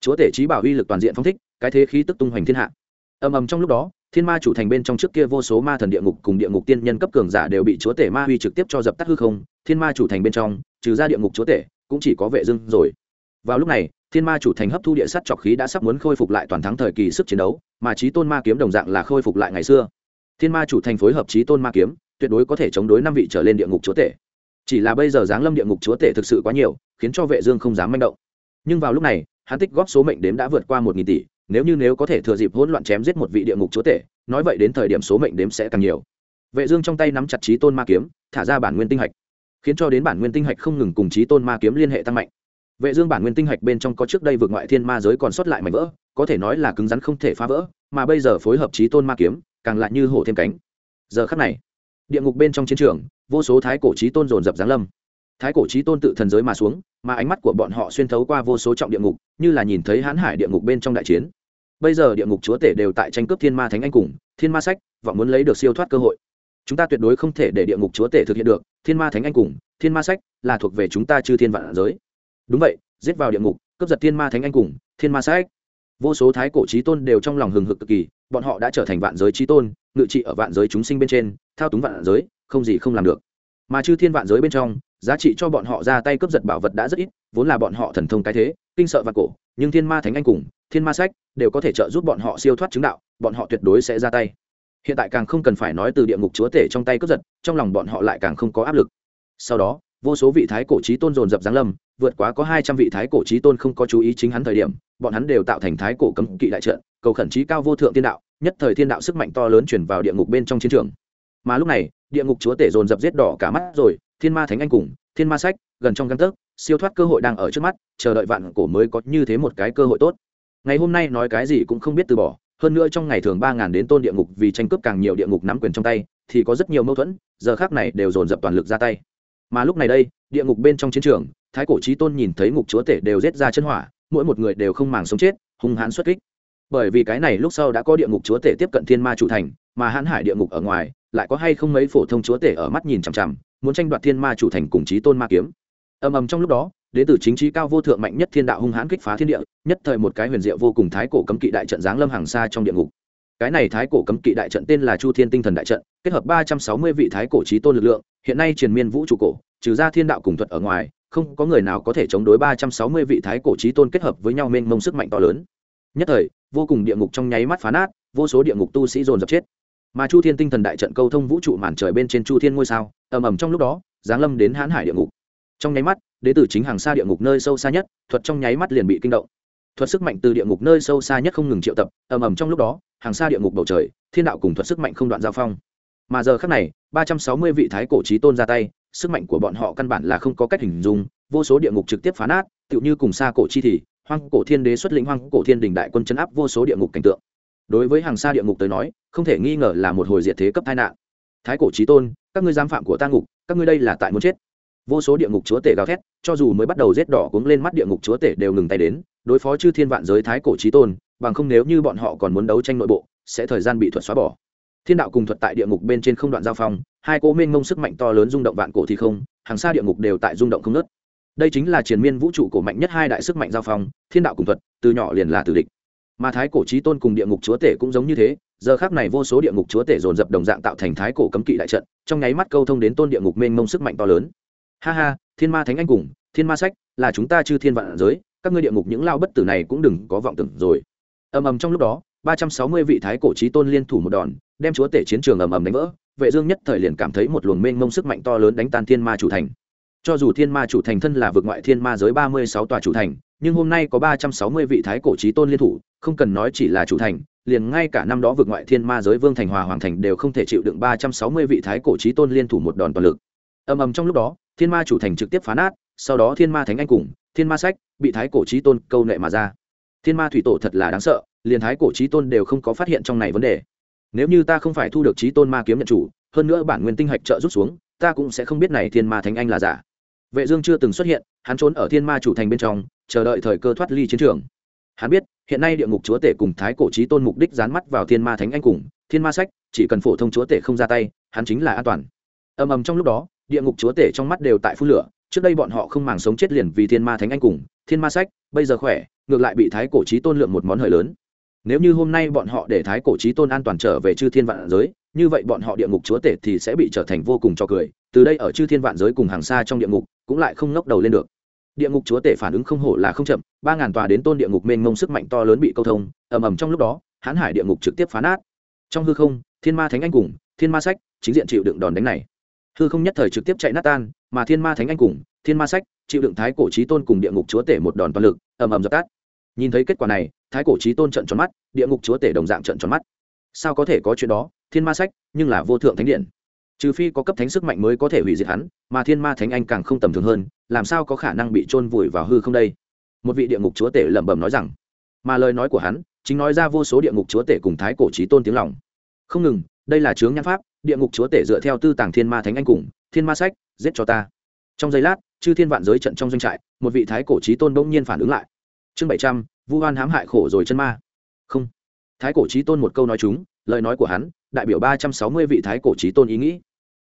Chúa tể trí bảo uy lực toàn diện phong thích, cái thế khí tức tung hoành thiên hạ. Ầm ầm trong lúc đó, thiên ma chủ thành bên trong trước kia vô số ma thần địa ngục cùng địa ngục tiên nhân cấp cường giả đều bị chúa tể ma huy trực tiếp cho dập tắt hư không, thiên ma chủ thành bên trong, trừ ra địa ngục chúa tể, cũng chỉ có vệ dưng rồi. Vào lúc này, thiên ma chủ thành hấp thu địa sắt trọc khí đã sắp muốn khôi phục lại toàn thắng thời kỳ sức chiến đấu, mà trí tôn ma kiếm đồng dạng là khôi phục lại ngày xưa. Thiên ma chủ thành phối hợp trí tôn ma kiếm, tuyệt đối có thể chống đối năm vị trở lên địa ngục chúa tể chỉ là bây giờ giáng lâm địa ngục chúa tể thực sự quá nhiều, khiến cho vệ dương không dám manh động. Nhưng vào lúc này, hắn tích góp số mệnh đếm đã vượt qua một nghìn tỷ, nếu như nếu có thể thừa dịp hỗn loạn chém giết một vị địa ngục chúa tể, nói vậy đến thời điểm số mệnh đếm sẽ càng nhiều. Vệ dương trong tay nắm chặt trí tôn ma kiếm, thả ra bản nguyên tinh hạch, khiến cho đến bản nguyên tinh hạch không ngừng cùng trí tôn ma kiếm liên hệ tăng mạnh. Vệ dương bản nguyên tinh hạch bên trong có trước đây vượt ngoại thiên ma giới còn sót lại mảnh vỡ, có thể nói là cứng rắn không thể phá vỡ, mà bây giờ phối hợp trí tôn ma kiếm, càng lại như hổ thêm cánh. Giờ khắc này địa ngục bên trong chiến trường, vô số thái cổ trí tôn dồn dập giáng lâm. Thái cổ trí tôn tự thần giới mà xuống, mà ánh mắt của bọn họ xuyên thấu qua vô số trọng địa ngục, như là nhìn thấy hãn hải địa ngục bên trong đại chiến. Bây giờ địa ngục chúa tể đều tại tranh cướp thiên ma thánh anh cùng thiên ma sách và muốn lấy được siêu thoát cơ hội. Chúng ta tuyệt đối không thể để địa ngục chúa tể thực hiện được, thiên ma thánh anh cùng thiên ma sách là thuộc về chúng ta chư thiên vạn giới. Đúng vậy, giết vào địa ngục, cướp giật thiên ma thánh anh cùng thiên ma sách. Vô số thái cổ trí tôn đều trong lòng hừng hực cực kỳ, bọn họ đã trở thành vạn giới trí tôn, ngự trị ở vạn giới chúng sinh bên trên thao túng vạn giới, không gì không làm được. Mà chư thiên vạn giới bên trong, giá trị cho bọn họ ra tay cướp giật bảo vật đã rất ít, vốn là bọn họ thần thông cái thế, kinh sợ và cổ, nhưng thiên ma thánh anh cùng, thiên ma sách, đều có thể trợ giúp bọn họ siêu thoát chứng đạo, bọn họ tuyệt đối sẽ ra tay. Hiện tại càng không cần phải nói từ địa ngục chúa tể trong tay cướp giật, trong lòng bọn họ lại càng không có áp lực. Sau đó, vô số vị thái cổ trí tôn dồn dập giáng lâm, vượt quá có hai trăm vị thái cổ trí tôn không có chú ý chính hắn thời điểm, bọn hắn đều tạo thành thái cổ cấm kỵ đại trận, cầu khẩn trí cao vô thượng thiên đạo, nhất thời thiên đạo sức mạnh to lớn chuyển vào địa ngục bên trong chiến trường mà lúc này, địa ngục chúa tể dồn dập giết đỏ cả mắt rồi, thiên ma thánh anh cùng thiên ma sách, gần trong găng tấc, siêu thoát cơ hội đang ở trước mắt, chờ đợi vạn cổ mới có như thế một cái cơ hội tốt. Ngày hôm nay nói cái gì cũng không biết từ bỏ, hơn nữa trong ngày thường ba ngàn đến tôn địa ngục vì tranh cướp càng nhiều địa ngục nắm quyền trong tay, thì có rất nhiều mâu thuẫn, giờ khác này đều dồn dập toàn lực ra tay. Mà lúc này đây, địa ngục bên trong chiến trường, thái cổ trí tôn nhìn thấy ngục chúa tể đều rết ra chân hỏa, mỗi một người đều không màng sống chết, hung hãn xuất kích. Bởi vì cái này lúc sau đã có địa ngục chúa tể tiếp cận thiên ma chủ thành, mà hãn hải địa ngục ở ngoài lại có hay không mấy phổ thông chúa tể ở mắt nhìn chằm chằm, muốn tranh đoạt thiên ma chủ thành cùng chí tôn ma kiếm. Ầm ầm trong lúc đó đến từ chính trí cao vô thượng mạnh nhất thiên đạo hung hãn kích phá thiên địa, nhất thời một cái huyền diệu vô cùng thái cổ cấm kỵ đại trận giáng lâm hàng xa trong địa ngục. Cái này thái cổ cấm kỵ đại trận tên là chu thiên tinh thần đại trận, kết hợp ba trăm sáu mươi vị thái cổ trí tôn lực lượng, hiện nay triền miên vũ trụ cổ, trừ ra thiên đạo cùng thuật ở ngoài, không có người nào có thể chống đối ba trăm sáu mươi vị thái cổ trí tôn kết hợp với nhau mênh mông sức mạnh to lớn. Nhất thời, vô cùng địa ngục trong nháy mắt phá nát, vô số địa ngục tu sĩ dồn dập chết mà chu thiên tinh thần đại trận câu thông vũ trụ màn trời bên trên chu thiên ngôi sao, ầm ầm trong lúc đó, giáng lâm đến hãn hải địa ngục. Trong nháy mắt, Đế Tử chính hàng xa địa ngục nơi sâu xa nhất, thuật trong nháy mắt liền bị kinh động. Thuật sức mạnh từ địa ngục nơi sâu xa nhất không ngừng triệu tập, ầm ầm trong lúc đó, hàng xa địa ngục bầu trời, thiên đạo cùng thuật sức mạnh không đoạn giao phong. Mà giờ khác này, ba trăm sáu mươi vị thái cổ trí tôn ra tay, sức mạnh của bọn họ căn bản là không có cách hình dung, vô số địa ngục trực tiếp phá nát, tựu như cùng xa cổ chi thì, hoang cổ thiên đế xuất lĩnh hoang cổ thiên đình đại quân chấn áp vô số địa ngục cảnh tượng đối với hàng xa địa ngục tới nói, không thể nghi ngờ là một hồi diệt thế cấp tai nạn. Thái cổ trí tôn, các ngươi giam phạm của ta ngục, các ngươi đây là tại muốn chết. Vô số địa ngục chúa tể gào thét, cho dù mới bắt đầu rết đỏ cuống lên mắt địa ngục chúa tể đều ngừng tay đến, đối phó chư thiên vạn giới thái cổ trí tôn, bằng không nếu như bọn họ còn muốn đấu tranh nội bộ, sẽ thời gian bị thuật xóa bỏ. Thiên đạo cùng thuật tại địa ngục bên trên không đoạn giao phong, hai cỗ mênh mông sức mạnh to lớn rung động vạn cổ thì không hàng xa địa ngục đều tại rung động không nớt đây chính là triền miên vũ trụ cổ mạnh nhất hai đại sức mạnh giao phong, thiên đạo cùng thuật, từ nhỏ liền là tử địch mà thái cổ trí tôn cùng địa ngục chúa tể cũng giống như thế, giờ khác này vô số địa ngục chúa tể dồn dập đồng dạng tạo thành thái cổ cấm kỵ đại trận, trong nháy mắt câu thông đến tôn địa ngục mênh mông sức mạnh to lớn. Ha ha, thiên ma thánh anh cùng thiên ma sách, là chúng ta chư thiên vạn giới, các ngươi địa ngục những lao bất tử này cũng đừng có vọng tưởng rồi. Ầm ầm trong lúc đó, ba trăm sáu mươi vị thái cổ trí tôn liên thủ một đòn, đem chúa tể chiến trường ầm ầm đánh vỡ, vệ dương nhất thời liền cảm thấy một luồng mênh mông sức mạnh to lớn đánh tan thiên ma chủ thành. Cho dù thiên ma chủ thành thân là vực ngoại thiên ma giới ba mươi sáu tòa chủ thành nhưng hôm nay có ba trăm sáu mươi vị thái cổ trí tôn liên thủ, không cần nói chỉ là chủ thành, liền ngay cả năm đó vực ngoại thiên ma giới vương thành hòa hoàng thành đều không thể chịu đựng ba trăm sáu mươi vị thái cổ trí tôn liên thủ một đòn toàn lực. Ầm ầm trong lúc đó, thiên ma chủ thành trực tiếp phá nát, sau đó thiên ma thánh anh cùng, thiên ma sách bị thái cổ trí tôn câu nệ mà ra. Thiên ma thủy tổ thật là đáng sợ, liền thái cổ trí tôn đều không có phát hiện trong này vấn đề. Nếu như ta không phải thu được trí tôn ma kiếm nhận chủ, hơn nữa bản nguyên tinh hạch trợ rút xuống, ta cũng sẽ không biết này thiên ma thánh anh là giả. Vệ dương chưa từng xuất hiện, hắn trốn ở thiên ma chủ thành bên trong chờ đợi thời cơ thoát ly chiến trường. Hắn biết, hiện nay địa ngục chúa tể cùng thái cổ trí tôn mục đích dán mắt vào thiên ma thánh anh cùng, thiên ma sách, chỉ cần phổ thông chúa tể không ra tay, hắn chính là an toàn. Ầm ầm trong lúc đó, địa ngục chúa tể trong mắt đều tại phun lửa, trước đây bọn họ không màng sống chết liền vì thiên ma thánh anh cùng, thiên ma sách, bây giờ khỏe, ngược lại bị thái cổ trí tôn lượng một món hời lớn. Nếu như hôm nay bọn họ để thái cổ trí tôn an toàn trở về chư thiên vạn giới, như vậy bọn họ địa ngục chúa tể thì sẽ bị trở thành vô cùng cho cười. Từ đây ở chư thiên vạn giới cùng hàng xa trong địa ngục, cũng lại không ngóc đầu lên được địa ngục chúa tể phản ứng không hổ là không chậm, ba ngàn tòa đến tôn địa ngục mênh mông sức mạnh to lớn bị câu thông, ầm ầm trong lúc đó, hãn hải địa ngục trực tiếp phá nát. Trong hư không, thiên ma thánh anh cùng thiên ma sách chính diện chịu đựng đòn đánh này. Hư không nhất thời trực tiếp chạy nát tan, mà thiên ma thánh anh cùng thiên ma sách chịu đựng thái cổ trí tôn cùng địa ngục chúa tể một đòn toàn lực, ầm ầm dập tắt. Nhìn thấy kết quả này, thái cổ trí tôn trận tròn mắt, địa ngục chúa tể đồng dạng trận tròn mắt. Sao có thể có chuyện đó, thiên ma sách nhưng là vô thượng thánh điện trừ phi có cấp thánh sức mạnh mới có thể hủy diệt hắn, mà thiên ma thánh anh càng không tầm thường hơn, làm sao có khả năng bị chôn vùi vào hư không đây? Một vị địa ngục chúa tể lẩm bẩm nói rằng, mà lời nói của hắn chính nói ra vô số địa ngục chúa tể cùng thái cổ trí tôn tiếng lòng. Không ngừng, đây là chướng nhãn pháp, địa ngục chúa tể dựa theo tư tàng thiên ma thánh anh cùng thiên ma sách giết cho ta. Trong giây lát, chư thiên vạn giới trận trong doanh trại, một vị thái cổ trí tôn bỗng nhiên phản ứng lại. Chương bảy trăm, vu hoan hãm hại khổ rồi chân ma. Không. Thái cổ trí tôn một câu nói chúng, lời nói của hắn đại biểu ba trăm sáu mươi vị thái cổ trí tôn ý nghĩ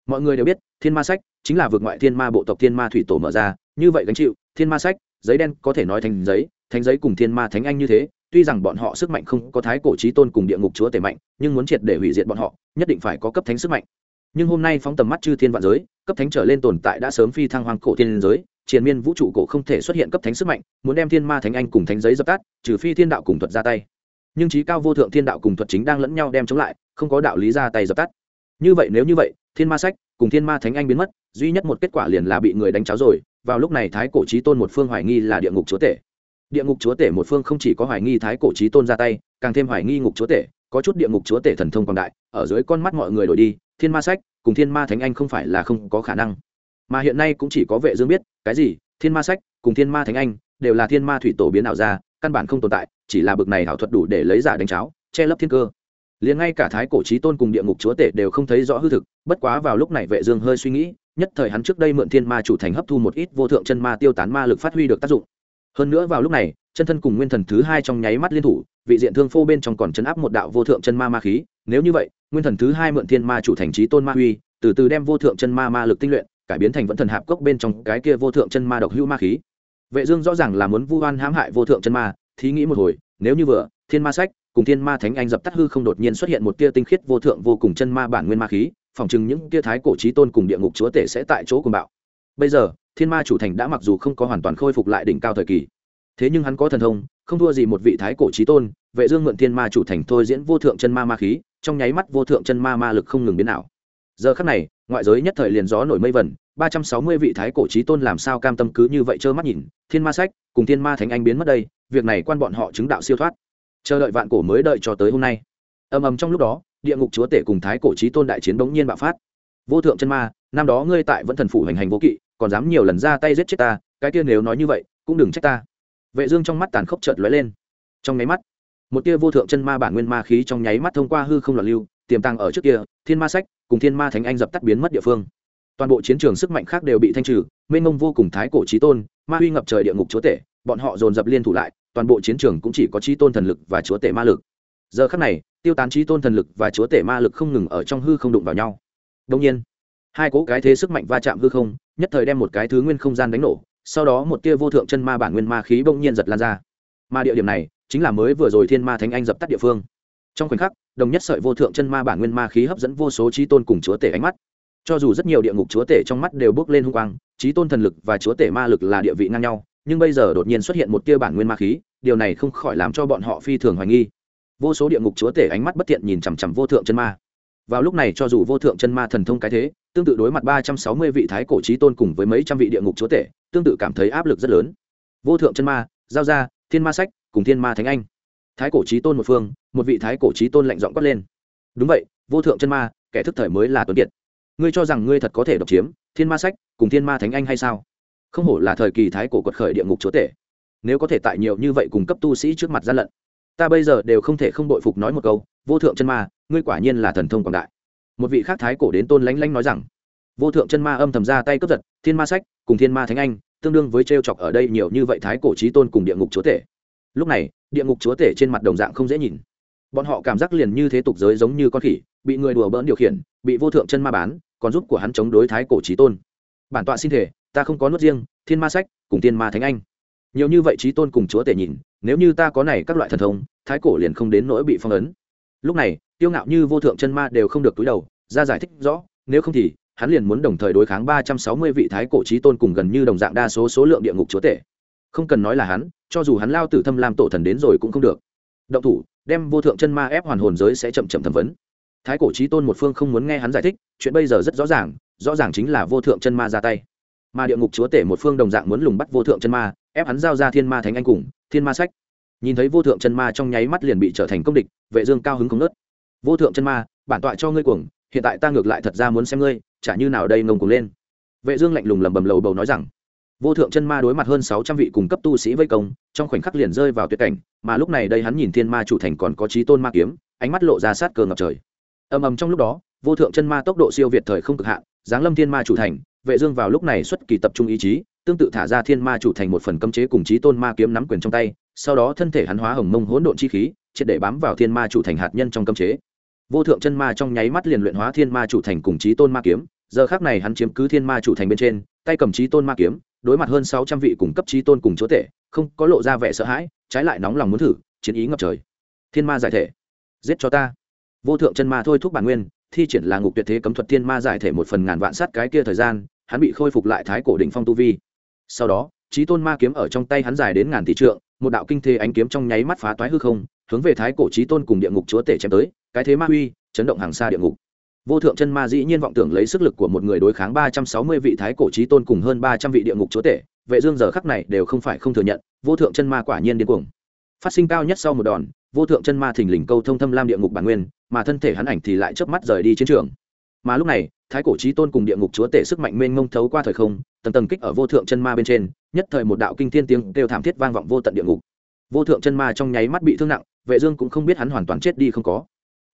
mọi người đều biết, thiên ma sách chính là vượt ngoại thiên ma bộ tộc thiên ma thủy tổ mở ra, như vậy gánh chịu, thiên ma sách, giấy đen có thể nói thành giấy, thánh giấy cùng thiên ma thánh anh như thế, tuy rằng bọn họ sức mạnh không có thái cổ trí tôn cùng địa ngục chúa tể mạnh, nhưng muốn triệt để hủy diệt bọn họ, nhất định phải có cấp thánh sức mạnh. Nhưng hôm nay phóng tầm mắt chư thiên vạn giới, cấp thánh trở lên tồn tại đã sớm phi thăng hoàng cổ thiên giới, triền miên vũ trụ cổ không thể xuất hiện cấp thánh sức mạnh, muốn đem thiên ma thánh anh cùng thánh giấy dập tắt, trừ phi thiên đạo cùng thuật ra tay. Nhưng trí cao vô thượng thiên đạo cùng thuật chính đang lẫn nhau đem chống lại, không có đạo lý ra tay dập tắt. Như vậy nếu như vậy thiên ma sách cùng thiên ma thánh anh biến mất, duy nhất một kết quả liền là bị người đánh cháo rồi. Vào lúc này thái cổ trí tôn một phương hoài nghi là địa ngục chúa tể. Địa ngục chúa tể một phương không chỉ có hoài nghi thái cổ trí tôn ra tay, càng thêm hoài nghi ngục chúa tể. Có chút địa ngục chúa tể thần thông quảng đại, ở dưới con mắt mọi người đổi đi, thiên ma sách cùng thiên ma thánh anh không phải là không có khả năng. Mà hiện nay cũng chỉ có vệ dương biết, cái gì? Thiên ma sách cùng thiên ma thánh anh đều là thiên ma thủy tổ biến ảo ra, căn bản không tồn tại, chỉ là bực này ảo thuật đủ để lấy giả đánh cháo, che lấp thiên cơ liền ngay cả thái cổ trí tôn cùng địa ngục chúa tể đều không thấy rõ hư thực, bất quá vào lúc này vệ dương hơi suy nghĩ, nhất thời hắn trước đây mượn thiên ma chủ thành hấp thu một ít vô thượng chân ma tiêu tán ma lực phát huy được tác dụng. Hơn nữa vào lúc này, chân thân cùng nguyên thần thứ hai trong nháy mắt liên thủ, vị diện thương phô bên trong còn chấn áp một đạo vô thượng chân ma ma khí, nếu như vậy, nguyên thần thứ hai mượn thiên ma chủ thành trí tôn ma huy, từ từ đem vô thượng chân ma ma lực tinh luyện, cải biến thành vẫn thần hạp cốc bên trong cái kia vô thượng chân ma độc hữu ma khí. Vệ dương rõ ràng là muốn vu oan hãm hại vô thượng chân ma, thí nghĩ một hồi, nếu như vừa, thiên ma sách cùng thiên ma thánh anh dập tắt hư không đột nhiên xuất hiện một tia tinh khiết vô thượng vô cùng chân ma bản nguyên ma khí, phòng chừng những tia thái cổ trí tôn cùng địa ngục chúa tể sẽ tại chỗ cùng bạo. Bây giờ, thiên ma chủ thành đã mặc dù không có hoàn toàn khôi phục lại đỉnh cao thời kỳ, thế nhưng hắn có thần thông, không thua gì một vị thái cổ trí tôn, vệ dương mượn thiên ma chủ thành thôi diễn vô thượng chân ma ma khí, trong nháy mắt vô thượng chân ma ma lực không ngừng biến ảo. Giờ khắc này, ngoại giới nhất thời liền gió nổi mây vẩn ba trăm sáu mươi vị thái cổ trí tôn làm sao cam tâm cứ như vậy trơ mắt nhìn, thiên ma sách cùng thiên ma thánh anh biến mất đây, việc này quan bọn họ chứng đạo siêu thoát chờ đợi vạn cổ mới đợi cho tới hôm nay. Ầm ầm trong lúc đó, địa ngục chúa tể cùng thái cổ trí tôn đại chiến bỗng nhiên bạo phát. Vô thượng chân ma, năm đó ngươi tại vẫn thần phủ hành hành vô kỵ, còn dám nhiều lần ra tay giết chết ta, cái kia nếu nói như vậy, cũng đừng trách ta. Vệ dương trong mắt tàn khốc chợt lóe lên. Trong nháy mắt, một tia vô thượng chân ma bản nguyên ma khí trong nháy mắt thông qua hư không loạn lưu, tiềm tàng ở trước kia, thiên ma sách cùng thiên ma thánh anh dập tắt biến mất địa phương. Toàn bộ chiến trường sức mạnh khác đều bị thanh trừ, mênh mông vô cùng thái cổ trí tôn, ma huy ngập trời địa ngục chúa tể, bọn họ dồn dập liên thủ lại toàn bộ chiến trường cũng chỉ có trí tôn thần lực và chúa tể ma lực. Giờ khắc này, tiêu tán trí tôn thần lực và chúa tể ma lực không ngừng ở trong hư không đụng vào nhau. Đông nhiên, hai cố cái thế sức mạnh va chạm hư không, nhất thời đem một cái thứ nguyên không gian đánh nổ, sau đó một tia vô thượng chân ma bản nguyên ma khí bỗng nhiên giật lan ra. Mà địa điểm này chính là mới vừa rồi thiên ma thánh anh dập tắt địa phương. Trong khoảnh khắc, đồng nhất sợi vô thượng chân ma bản nguyên ma khí hấp dẫn vô số trí tôn cùng chúa tể ánh mắt. Cho dù rất nhiều địa ngục chúa tể trong mắt đều bước lên hung quang, trí tôn thần lực và chúa tể ma lực là địa vị ngang nhau nhưng bây giờ đột nhiên xuất hiện một tia bản nguyên ma khí, điều này không khỏi làm cho bọn họ phi thường hoài nghi. Vô số địa ngục chúa tể ánh mắt bất thiện nhìn chằm chằm vô thượng chân ma. Vào lúc này cho dù vô thượng chân ma thần thông cái thế, tương tự đối mặt ba trăm sáu mươi vị thái cổ trí tôn cùng với mấy trăm vị địa ngục chúa tể, tương tự cảm thấy áp lực rất lớn. Vô thượng chân ma, giao ra thiên ma sách, cùng thiên ma thánh anh. Thái cổ trí tôn một phương, một vị thái cổ trí tôn lạnh giọng quát lên. Đúng vậy, vô thượng chân ma, kẻ thức thời mới là tuấn kiệt. Ngươi cho rằng ngươi thật có thể độc chiếm thiên ma sách, cùng thiên ma thánh anh hay sao? Không hổ là thời kỳ thái cổ quật khởi địa ngục chúa tể. Nếu có thể tại nhiều như vậy cùng cấp tu sĩ trước mặt gian lận, ta bây giờ đều không thể không đội phục nói một câu, vô thượng chân ma, ngươi quả nhiên là thần thông quảng đại. Một vị khác thái cổ đến tôn lánh lánh nói rằng, vô thượng chân ma âm thầm ra tay cướp giật, thiên ma sách cùng thiên ma thánh anh, tương đương với t r e o chọc ở đây nhiều như vậy thái cổ trí tôn cùng địa ngục chúa tể. Lúc này, địa ngục chúa tể trên mặt đồng dạng không dễ nhìn. Bọn họ cảm giác liền như thế tục giới giống như con khỉ, bị người đùa bỡn điều khiển, bị vô thượng chân ma bán, còn giúp của hắn chống đối thái cổ trí tôn. Bản tọa xin thể ta không có nốt riêng, thiên ma sách cùng thiên ma thánh anh. Nhiều như vậy trí tôn cùng chúa tể nhìn, nếu như ta có này các loại thần thông, thái cổ liền không đến nỗi bị phong ấn. Lúc này tiêu ngạo như vô thượng chân ma đều không được túi đầu, ra giải thích rõ, nếu không thì, hắn liền muốn đồng thời đối kháng ba trăm sáu mươi vị thái cổ trí tôn cùng gần như đồng dạng đa số số lượng địa ngục chúa tể. Không cần nói là hắn, cho dù hắn lao tử thâm lam tổ thần đến rồi cũng không được. Động thủ, đem vô thượng chân ma ép hoàn hồn giới sẽ chậm chậm thẩm vấn. Thái cổ trí tôn một phương không muốn nghe hắn giải thích, chuyện bây giờ rất rõ ràng rõ ràng chính là vô thượng chân ma ra tay mà địa ngục chúa tể một phương đồng dạng muốn lùng bắt vô thượng chân ma, ép hắn giao ra thiên ma thánh anh cùng, thiên ma sách. Nhìn thấy vô thượng chân ma trong nháy mắt liền bị trở thành công địch, vệ dương cao hứng không nớt. Vô thượng chân ma, bản tọa cho ngươi cuồng, hiện tại ta ngược lại thật ra muốn xem ngươi, chả như nào đây ngông cuồng lên. Vệ dương lạnh lùng lầm bầm lầu bầu nói rằng, vô thượng chân ma đối mặt hơn sáu trăm vị cùng cấp tu sĩ vây công, trong khoảnh khắc liền rơi vào tuyệt cảnh, mà lúc này đây hắn nhìn thiên ma chủ thành còn có trí tôn ma kiếm, ánh mắt lộ ra sát cơ ngập trời. Ầm ầm trong lúc đó, vô thượng chân ma tốc độ siêu việt thời không cực hạn, giáng lâm thiên ma chủ thành vệ dương vào lúc này xuất kỳ tập trung ý chí, tương tự thả ra thiên ma chủ thành một phần cấm chế cùng chí tôn ma kiếm nắm quyền trong tay, sau đó thân thể hắn hóa hồng mông hỗn độn chi khí, triệt để bám vào thiên ma chủ thành hạt nhân trong cấm chế. Vô thượng chân ma trong nháy mắt liền luyện hóa thiên ma chủ thành cùng chí tôn ma kiếm, giờ khắc này hắn chiếm cứ thiên ma chủ thành bên trên, tay cầm chí tôn ma kiếm, đối mặt hơn sáu trăm vị cùng cấp chí tôn cùng chúa tể, không có lộ ra vẻ sợ hãi, trái lại nóng lòng muốn thử, chiến ý ngập trời. Thiên ma giải thể, giết cho ta. Vô thượng chân ma thôi thúc bản nguyên, thi triển là ngục tuyệt thế cấm thuật thiên ma giải thể một phần ngàn vạn sát cái kia thời gian hắn bị khôi phục lại thái cổ đỉnh phong tu vi. Sau đó trí tôn ma kiếm ở trong tay hắn dài đến ngàn tỷ trượng, một đạo kinh thế ánh kiếm trong nháy mắt phá toái hư không, hướng về thái cổ trí tôn cùng địa ngục chúa tể chém tới, cái thế ma uy, chấn động hàng xa địa ngục. Vô thượng chân ma dĩ nhiên vọng tưởng lấy sức lực của một người đối kháng ba trăm sáu mươi vị thái cổ trí tôn cùng hơn ba trăm vị địa ngục chúa tể, vệ dương giờ khắc này đều không phải không thừa nhận, vô thượng chân ma quả nhiên điên cuồng. Phát sinh cao nhất sau một đòn, vô thượng chân ma thình lình câu thông thâm lam địa ngục bản nguyên, mà thân thể hắn ảnh thì lại chớp mắt rời đi chiến trường mà lúc này, thái cổ trí tôn cùng địa ngục chúa tể sức mạnh mênh mông thấu qua thời không, tầng tầng kích ở vô thượng chân ma bên trên, nhất thời một đạo kinh thiên tiếng đều thảm thiết vang vọng vô tận địa ngục. Vô thượng chân ma trong nháy mắt bị thương nặng, vệ dương cũng không biết hắn hoàn toàn chết đi không có.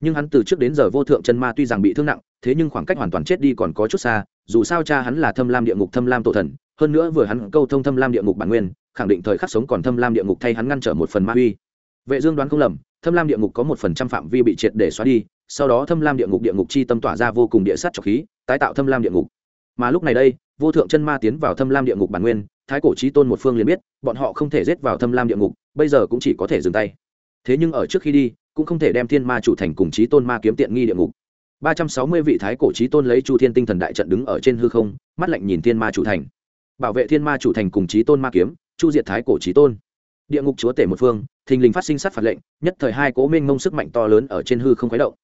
Nhưng hắn từ trước đến giờ vô thượng chân ma tuy rằng bị thương nặng, thế nhưng khoảng cách hoàn toàn chết đi còn có chút xa, dù sao cha hắn là thâm lam địa ngục, thâm lam tổ thần, hơn nữa vừa hắn câu thông thâm lam địa ngục bản nguyên, khẳng định thời khắc sống còn thâm lam địa ngục thay hắn ngăn trở một phần ma uy vệ dương đoán không lầm, thâm lam địa ngục có một phần trăm phạm vi bị triệt để xóa đi sau đó thâm lam địa ngục địa ngục chi tâm tỏa ra vô cùng địa sát trọc khí, tái tạo thâm lam địa ngục. Mà lúc này đây, vô thượng chân ma tiến vào thâm lam địa ngục bản nguyên, thái cổ trí tôn một phương liền biết, bọn họ không thể giết vào thâm lam địa ngục, bây giờ cũng chỉ có thể dừng tay. Thế nhưng ở trước khi đi, cũng không thể đem thiên ma chủ thành cùng trí tôn ma kiếm tiện nghi địa ngục. Ba trăm sáu mươi vị thái cổ trí tôn lấy chu thiên tinh thần đại trận đứng ở trên hư không, mắt lạnh nhìn thiên ma chủ thành. Bảo vệ thiên ma chủ thành cùng trí tôn ma kiếm, chu diệt thái cổ trí tôn. Địa ngục chúa tể một phương, thình lình phát sinh sát phạt lệnh, nhất thời hai cố minh mông sức mạnh to lớn ở trên hư không khuấy động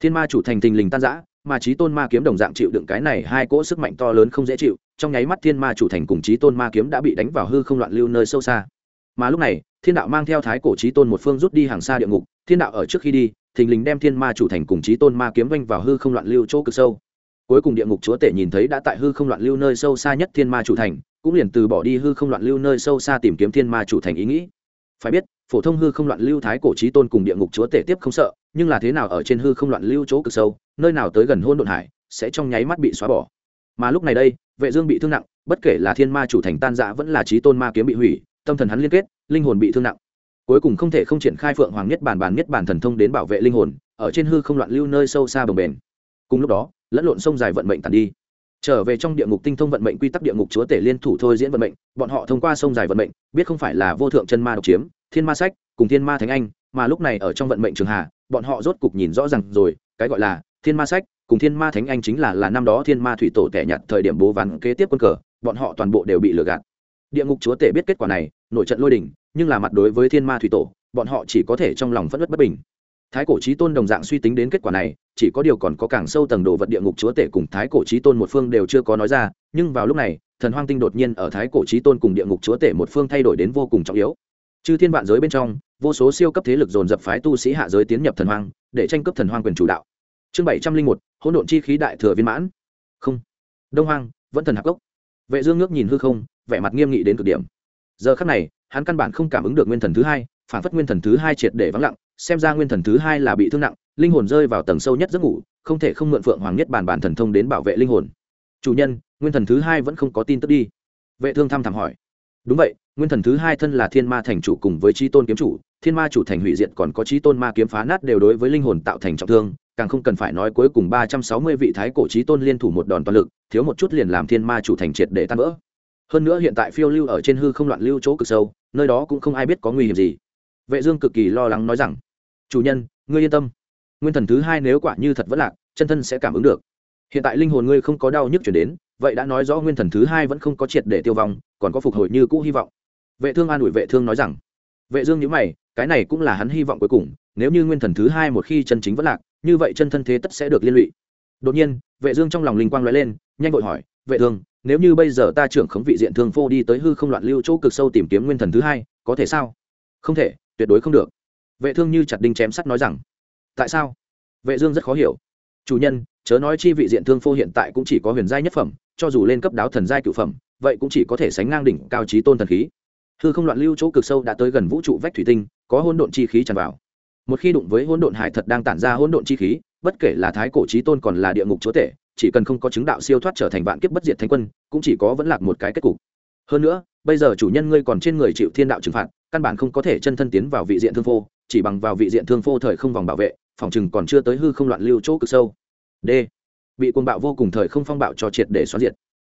thiên ma chủ thành thình lình tan giã mà trí tôn ma kiếm đồng dạng chịu đựng cái này hai cỗ sức mạnh to lớn không dễ chịu, trong nháy mắt thiên ma chủ thành cùng trí tôn ma kiếm đã bị đánh vào hư không loạn lưu nơi sâu xa. Mà lúc này, thiên đạo mang theo thái cổ trí tôn một phương rút đi hàng xa địa ngục, thiên đạo ở trước khi đi, thình lình đem thiên ma chủ thành cùng trí tôn ma kiếm vanh vào hư không loạn lưu chỗ cực sâu. Cuối cùng địa ngục chúa tể nhìn thấy đã tại hư không loạn lưu nơi sâu xa nhất thiên ma chủ thành, cũng liền từ bỏ đi hư không loạn lưu nơi sâu xa tìm kiếm thiên ma chủ thành ý nghĩ. Phải biết, phổ thông hư không loạn lưu thái cổ trí tôn cùng địa ngục chúa tể tiếp không sợ nhưng là thế nào ở trên hư không loạn lưu chỗ cực sâu, nơi nào tới gần hôn độn hải, sẽ trong nháy mắt bị xóa bỏ. Mà lúc này đây, vệ dương bị thương nặng, bất kể là thiên ma chủ thành tan rã vẫn là trí tôn ma kiếm bị hủy, tâm thần hắn liên kết, linh hồn bị thương nặng. Cuối cùng không thể không triển khai phượng hoàng nhất bản bản nhất bản thần thông đến bảo vệ linh hồn, ở trên hư không loạn lưu nơi sâu xa bồng bền cùng lúc đó, lẫn lộn sông dài vận mệnh tàn đi. Trở về trong địa ngục tinh thông vận mệnh quy tắc địa ngục chúa tể liên thủ thôi diễn vận mệnh, bọn họ thông qua sông dài vận mệnh, biết không phải là vô thượng chân ma độc chiếm, thiên ma sách, cùng thiên ma thánh anh, mà lúc này ở trong vận mệnh trường hà bọn họ rốt cục nhìn rõ ràng rồi, cái gọi là thiên ma sách cùng thiên ma thánh anh chính là là năm đó thiên ma thủy tổ tẻ nhặt thời điểm bố ván kế tiếp quân cờ, bọn họ toàn bộ đều bị lừa gạt. Địa ngục chúa tể biết kết quả này, nổi trận lôi đình, nhưng là mặt đối với thiên ma thủy tổ, bọn họ chỉ có thể trong lòng phất đất bất bình. Thái cổ trí tôn đồng dạng suy tính đến kết quả này, chỉ có điều còn có càng sâu tầng đồ vật địa ngục chúa tể cùng thái cổ trí tôn một phương đều chưa có nói ra, nhưng vào lúc này, thần hoang tinh đột nhiên ở thái cổ trí tôn cùng địa ngục chúa tể một phương thay đổi đến vô cùng trọng yếu chư thiên vạn giới bên trong, vô số siêu cấp thế lực dồn dập phái tu sĩ hạ giới tiến nhập thần hoang, để tranh cướp thần hoang quyền chủ đạo. Chương bảy trăm linh một, hỗn độn chi khí đại thừa viên mãn. Không. Đông hoang, vẫn thần hạc gốc. Vệ dương ngước nhìn hư không, vẻ mặt nghiêm nghị đến cực điểm. Giờ khắc này, hắn căn bản không cảm ứng được nguyên thần thứ hai, phản phất nguyên thần thứ hai triệt để vắng lặng, xem ra nguyên thần thứ hai là bị thương nặng, linh hồn rơi vào tầng sâu nhất giấc ngủ, không thể không mượn phượng hoàng nhất bản bản thần thông đến bảo vệ linh hồn. Chủ nhân, nguyên thần thứ hai vẫn không có tin tức đi. Vệ thương thăm thẳm hỏi đúng vậy, nguyên thần thứ hai thân là thiên ma thành chủ cùng với trí tôn kiếm chủ, thiên ma chủ thành hủy diệt còn có trí tôn ma kiếm phá nát đều đối với linh hồn tạo thành trọng thương, càng không cần phải nói cuối cùng ba trăm sáu mươi vị thái cổ trí tôn liên thủ một đòn toàn lực, thiếu một chút liền làm thiên ma chủ thành triệt để tan vỡ. Hơn nữa hiện tại phiêu lưu ở trên hư không loạn lưu chỗ cực sâu, nơi đó cũng không ai biết có nguy hiểm gì. Vệ dương cực kỳ lo lắng nói rằng, chủ nhân, ngươi yên tâm. Nguyên thần thứ hai nếu quả như thật vẫn lạc, chân thân sẽ cảm ứng được. Hiện tại linh hồn ngươi không có đau nhức chuyển đến vậy đã nói rõ nguyên thần thứ hai vẫn không có triệt để tiêu vong, còn có phục hồi như cũ hy vọng. Vệ thương an ủi vệ thương nói rằng, vệ dương nhíu mày, cái này cũng là hắn hy vọng cuối cùng, nếu như nguyên thần thứ hai một khi chân chính vẫn lạc, như vậy chân thân thế tất sẽ được liên lụy. Đột nhiên, vệ dương trong lòng linh quang lóe lên, nhanh vội hỏi, vệ thương, nếu như bây giờ ta trưởng khống vị diện thương phô đi tới hư không loạn lưu chỗ cực sâu tìm kiếm nguyên thần thứ hai, có thể sao? Không thể, tuyệt đối không được. Vệ thương như chặt đinh chém sắt nói rằng, tại sao? Vệ dương rất khó hiểu. Chủ nhân, chớ nói chi vị diện thương phô hiện tại cũng chỉ có huyền giai nhất phẩm cho dù lên cấp đáo thần giai cựu phẩm, vậy cũng chỉ có thể sánh ngang đỉnh cao trí tôn thần khí. Hư không loạn lưu chỗ cực sâu đã tới gần vũ trụ vách thủy tinh, có hỗn độn chi khí tràn vào. Một khi đụng với hỗn độn hải thật đang tản ra hỗn độn chi khí, bất kể là thái cổ trí tôn còn là địa ngục chúa tể, chỉ cần không có chứng đạo siêu thoát trở thành vạn kiếp bất diệt thánh quân, cũng chỉ có vẫn lạc một cái kết cục. Hơn nữa, bây giờ chủ nhân ngươi còn trên người chịu thiên đạo trừng phạt, căn bản không có thể chân thân tiến vào vị diện thương phô, chỉ bằng vào vị diện thương phô thời không vòng bảo vệ, phòng chừng còn chưa tới hư không loạn lưu chỗ cực sâu. D bị cuồng bạo vô cùng thời không phong bạo cho triệt để xóa diệt.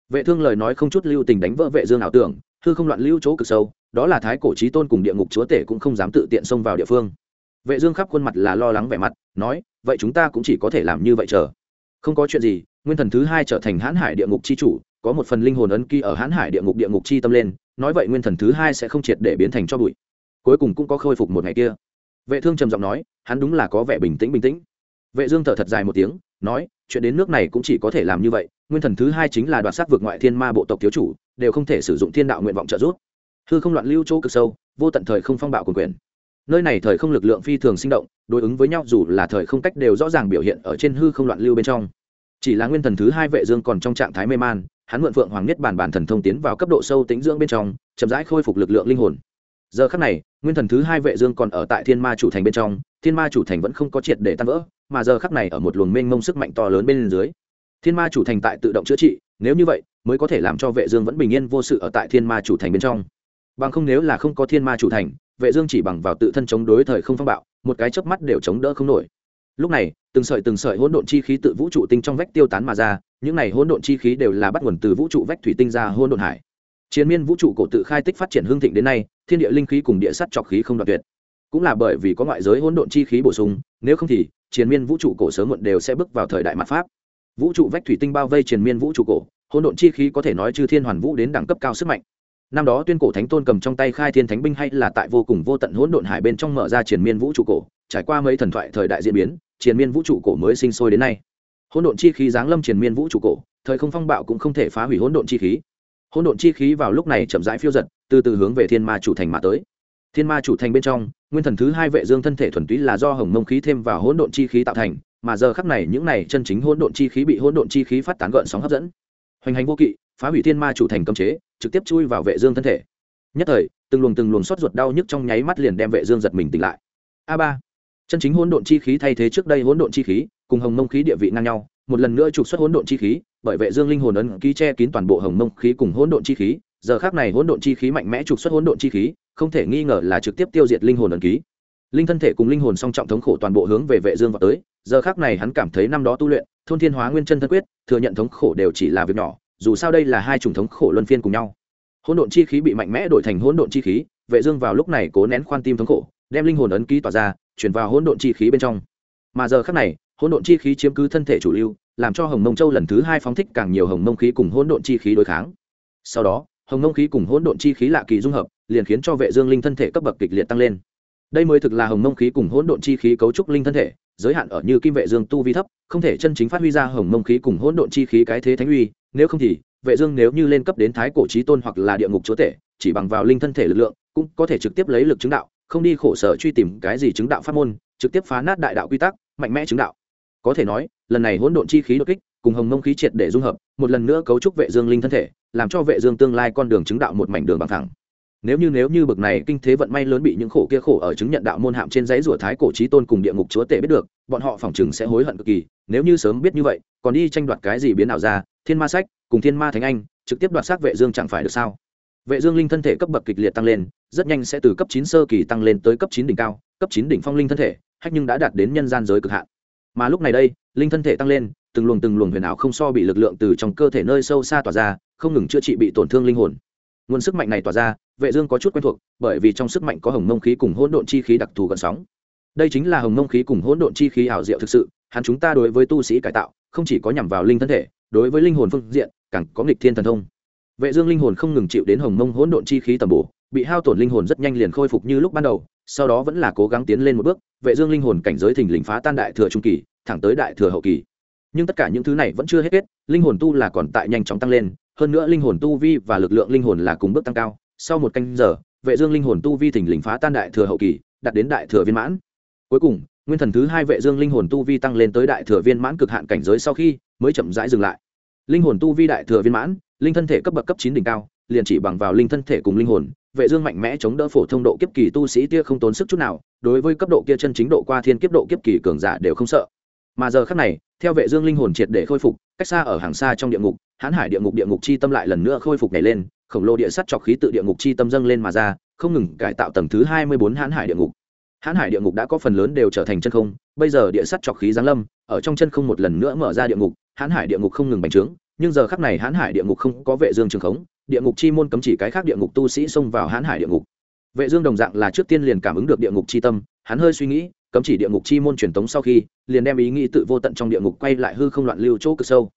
Vệ thương lời nói không chút lưu tình đánh vỡ vệ dương ảo tưởng, hư không loạn lưu chỗ cực sâu, đó là thái cổ chí tôn cùng địa ngục chúa tể cũng không dám tự tiện xông vào địa phương. Vệ dương khắp khuôn mặt là lo lắng vẻ mặt, nói, vậy chúng ta cũng chỉ có thể làm như vậy chờ. Không có chuyện gì, nguyên thần thứ hai trở thành hãn hải địa ngục chi chủ, có một phần linh hồn ấn ký ở hãn hải địa ngục địa ngục chi tâm lên, nói vậy nguyên thần thứ hai sẽ không triệt để biến thành cho bụi. Cuối cùng cũng có khôi phục một ngày kia. Vệ thương trầm giọng nói, hắn đúng là có vẻ bình tĩnh bình tĩnh vệ dương thở thật dài một tiếng, nói, chuyện đến nước này cũng chỉ có thể làm như vậy, nguyên thần thứ hai chính là đoạt sát vượt ngoại thiên ma bộ tộc thiếu chủ, đều không thể sử dụng thiên đạo nguyện vọng trợ giúp. Hư không loạn lưu chỗ cực sâu, vô tận thời không phong bạo quyền quyền. Nơi này thời không lực lượng phi thường sinh động, đối ứng với nhau dù là thời không cách đều rõ ràng biểu hiện ở trên hư không loạn lưu bên trong. Chỉ là nguyên thần thứ hai vệ dương còn trong trạng thái mê man, hắn mượn phượng hoàng nhất bản bản thần thông tiến vào cấp độ sâu tính dưỡng bên trong, chậm rãi khôi phục lực lượng linh hồn. Giờ khắc này, nguyên thần thứ hai vệ dương còn ở tại thiên ma chủ thành bên trong thiên ma chủ thành vẫn không có triệt để tan vỡ, mà giờ khắc này ở một luồng mênh mông sức mạnh to lớn bên dưới. Thiên ma chủ thành tại tự động chữa trị, nếu như vậy, mới có thể làm cho vệ dương vẫn bình yên vô sự ở tại thiên ma chủ thành bên trong. Bằng không nếu là không có thiên ma chủ thành, vệ dương chỉ bằng vào tự thân chống đối thời không phong bạo, một cái chớp mắt đều chống đỡ không nổi. Lúc này, từng sợi từng sợi hỗn độn chi khí tự vũ trụ tinh trong vách tiêu tán mà ra, những này hỗn độn chi khí đều là bắt nguồn từ vũ trụ vách thủy tinh ra hỗn độn hải. Chiến miên vũ trụ cổ tự khai tích phát triển hương thịnh đến nay, thiên địa linh khí cùng địa sắt trọc khí không đoạn tuyệt cũng là bởi vì có ngoại giới hỗn độn chi khí bổ sung, nếu không thì chiến miên vũ trụ cổ sớm muộn đều sẽ bước vào thời đại mặt pháp. Vũ trụ vách thủy tinh bao vây triền miên vũ trụ cổ, hỗn độn chi khí có thể nói chư thiên hoàn vũ đến đẳng cấp cao sức mạnh. Năm đó tuyên cổ thánh tôn cầm trong tay khai thiên thánh binh hay là tại vô cùng vô tận hỗn độn hải bên trong mở ra triền miên vũ trụ cổ, trải qua mấy thần thoại thời đại diễn biến, triền miên vũ trụ cổ mới sinh sôi đến nay. Hỗn độn chi khí giáng lâm triền miên vũ trụ cổ, thời không phong bạo cũng không thể phá hủy hỗn độn chi khí. Hỗn độn chi khí vào lúc này chậm rãi phiêu giật, từ từ hướng về thiên ma chủ thành mà tới thiên ma chủ thành bên trong, nguyên thần thứ hai vệ dương thân thể thuần túy là do hồng mông khí thêm vào hỗn độn chi khí tạo thành, mà giờ khắc này những này chân chính hỗn độn chi khí bị hỗn độn chi khí phát tán gợn sóng hấp dẫn. Hoành hành vô kỵ, phá hủy thiên ma chủ thành cấm chế, trực tiếp chui vào vệ dương thân thể. Nhất thời, từng luồng từng luồng xót ruột đau nhức trong nháy mắt liền đem vệ dương giật mình tỉnh lại. A ba, chân chính hỗn độn chi khí thay thế trước đây hỗn độn chi khí, cùng hồng mông khí địa vị ngang nhau, một lần nữa trục xuất hỗn độn chi khí, bởi vệ dương linh hồn ấn ký che kín toàn bộ hồng mông khí cùng hỗn độn chi khí, giờ khắc này hỗn độn chi khí mạnh mẽ trục xuất hỗn độn chi khí không thể nghi ngờ là trực tiếp tiêu diệt linh hồn ấn ký. Linh thân thể cùng linh hồn song trọng thống khổ toàn bộ hướng về vệ dương vào tới, giờ khắc này hắn cảm thấy năm đó tu luyện, thôn thiên hóa nguyên chân thân quyết, thừa nhận thống khổ đều chỉ là việc nhỏ, dù sao đây là hai chủng thống khổ luân phiên cùng nhau. Hỗn độn chi khí bị mạnh mẽ đổi thành hỗn độn chi khí, vệ dương vào lúc này cố nén khoan tim thống khổ, đem linh hồn ấn ký tỏa ra, chuyển vào hỗn độn chi khí bên trong. Mà giờ khắc này, hỗn độn chi khí chiếm cứ thân thể chủ lưu, làm cho hồng mông châu lần thứ hai phóng thích càng nhiều hồng mông khí cùng hỗn độn chi khí đối kháng. Sau đó hồng Nông khí cùng hỗn độn chi khí lạ kỳ dung hợp, liền khiến cho vệ dương linh thân thể cấp bậc kịch liệt tăng lên. Đây mới thực là hồng mông khí cùng hỗn độn chi khí cấu trúc linh thân thể, giới hạn ở như kim vệ dương tu vi thấp, không thể chân chính phát huy ra hồng mông khí cùng hỗn độn chi khí cái thế thánh uy, nếu không thì, vệ dương nếu như lên cấp đến thái cổ chí tôn hoặc là địa ngục chúa tể, chỉ bằng vào linh thân thể lực lượng, cũng có thể trực tiếp lấy lực chứng đạo, không đi khổ sở truy tìm cái gì chứng đạo pháp môn, trực tiếp phá nát đại đạo quy tắc, mạnh mẽ chứng đạo. Có thể nói, lần này hỗn độn chi khí đột kích cùng hồng mông khí triệt để dung hợp, một lần nữa cấu trúc vệ dương linh thân thể, làm cho vệ dương tương lai con đường chứng đạo một mảnh đường bằng thẳng. Nếu như nếu như bực này, kinh thế vận may lớn bị những khổ kia khổ ở chứng nhận đạo môn hạm trên giấy rủa thái cổ chí tôn cùng địa ngục chúa tể biết được, bọn họ phỏng chừng sẽ hối hận cực kỳ, nếu như sớm biết như vậy, còn đi tranh đoạt cái gì biến nào ra, thiên ma sách cùng thiên ma thánh anh, trực tiếp đoạt xác vệ dương chẳng phải được sao? Vệ dương linh thân thể cấp bậc kịch liệt tăng lên, rất nhanh sẽ từ cấp chín sơ kỳ tăng lên tới cấp chín đỉnh cao, cấp chín đỉnh phong linh thân thể, hách nhưng đã đạt đến nhân gian giới cực hạn mà lúc này đây, linh thân thể tăng lên, từng luồng từng luồng huyền ảo không so bị lực lượng từ trong cơ thể nơi sâu xa tỏa ra, không ngừng chữa trị bị tổn thương linh hồn. Nguồn sức mạnh này tỏa ra, vệ dương có chút quen thuộc, bởi vì trong sức mạnh có hồng mông khí cùng hỗn độn chi khí đặc thù gần sóng. Đây chính là hồng mông khí cùng hỗn độn chi khí ảo diệu thực sự, hắn chúng ta đối với tu sĩ cải tạo, không chỉ có nhằm vào linh thân thể, đối với linh hồn phương diện, càng có nghịch thiên thần thông. Vệ dương linh hồn không ngừng chịu đến hồng mông hỗn độn chi khí tầm bổ, bị hao tổn linh hồn rất nhanh liền khôi phục như lúc ban đầu sau đó vẫn là cố gắng tiến lên một bước, vệ dương linh hồn cảnh giới thình lình phá tan đại thừa trung kỳ, thẳng tới đại thừa hậu kỳ. Nhưng tất cả những thứ này vẫn chưa hết kết, linh hồn tu là còn tại nhanh chóng tăng lên, hơn nữa linh hồn tu vi và lực lượng linh hồn là cùng bước tăng cao. Sau một canh giờ, vệ dương linh hồn tu vi thình lình phá tan đại thừa hậu kỳ, đạt đến đại thừa viên mãn. Cuối cùng, nguyên thần thứ hai vệ dương linh hồn tu vi tăng lên tới đại thừa viên mãn cực hạn cảnh giới sau khi mới chậm rãi dừng lại. Linh hồn tu vi đại thừa viên mãn, linh thân thể cấp bậc cấp chín đỉnh cao, liền chỉ bằng vào linh thân thể cùng linh hồn vệ dương mạnh mẽ chống đỡ phổ thông độ kiếp kỳ tu sĩ tia không tốn sức chút nào, đối với cấp độ kia chân chính độ qua thiên kiếp độ kiếp kỳ cường giả đều không sợ. Mà giờ khắc này, theo vệ dương linh hồn triệt để khôi phục, cách xa ở hàng xa trong địa ngục, hãn hải địa ngục địa ngục chi tâm lại lần nữa khôi phục nảy lên, khổng lồ địa sắt chọc khí tự địa ngục chi tâm dâng lên mà ra, không ngừng cải tạo tầng thứ 24 hãn hải địa ngục. Hãn hải địa ngục đã có phần lớn đều trở thành chân không, bây giờ địa sắt chọc khí giáng lâm, ở trong chân không một lần nữa mở ra địa ngục, hãn hải địa ngục không ngừng bành trướng nhưng giờ khắc này hãn hải địa ngục không có vệ dương trường khống, địa ngục chi môn cấm chỉ cái khác địa ngục tu sĩ xông vào hãn hải địa ngục. Vệ dương đồng dạng là trước tiên liền cảm ứng được địa ngục chi tâm, hắn hơi suy nghĩ, cấm chỉ địa ngục chi môn truyền tống sau khi, liền đem ý nghĩ tự vô tận trong địa ngục quay lại hư không loạn lưu chỗ cực sâu.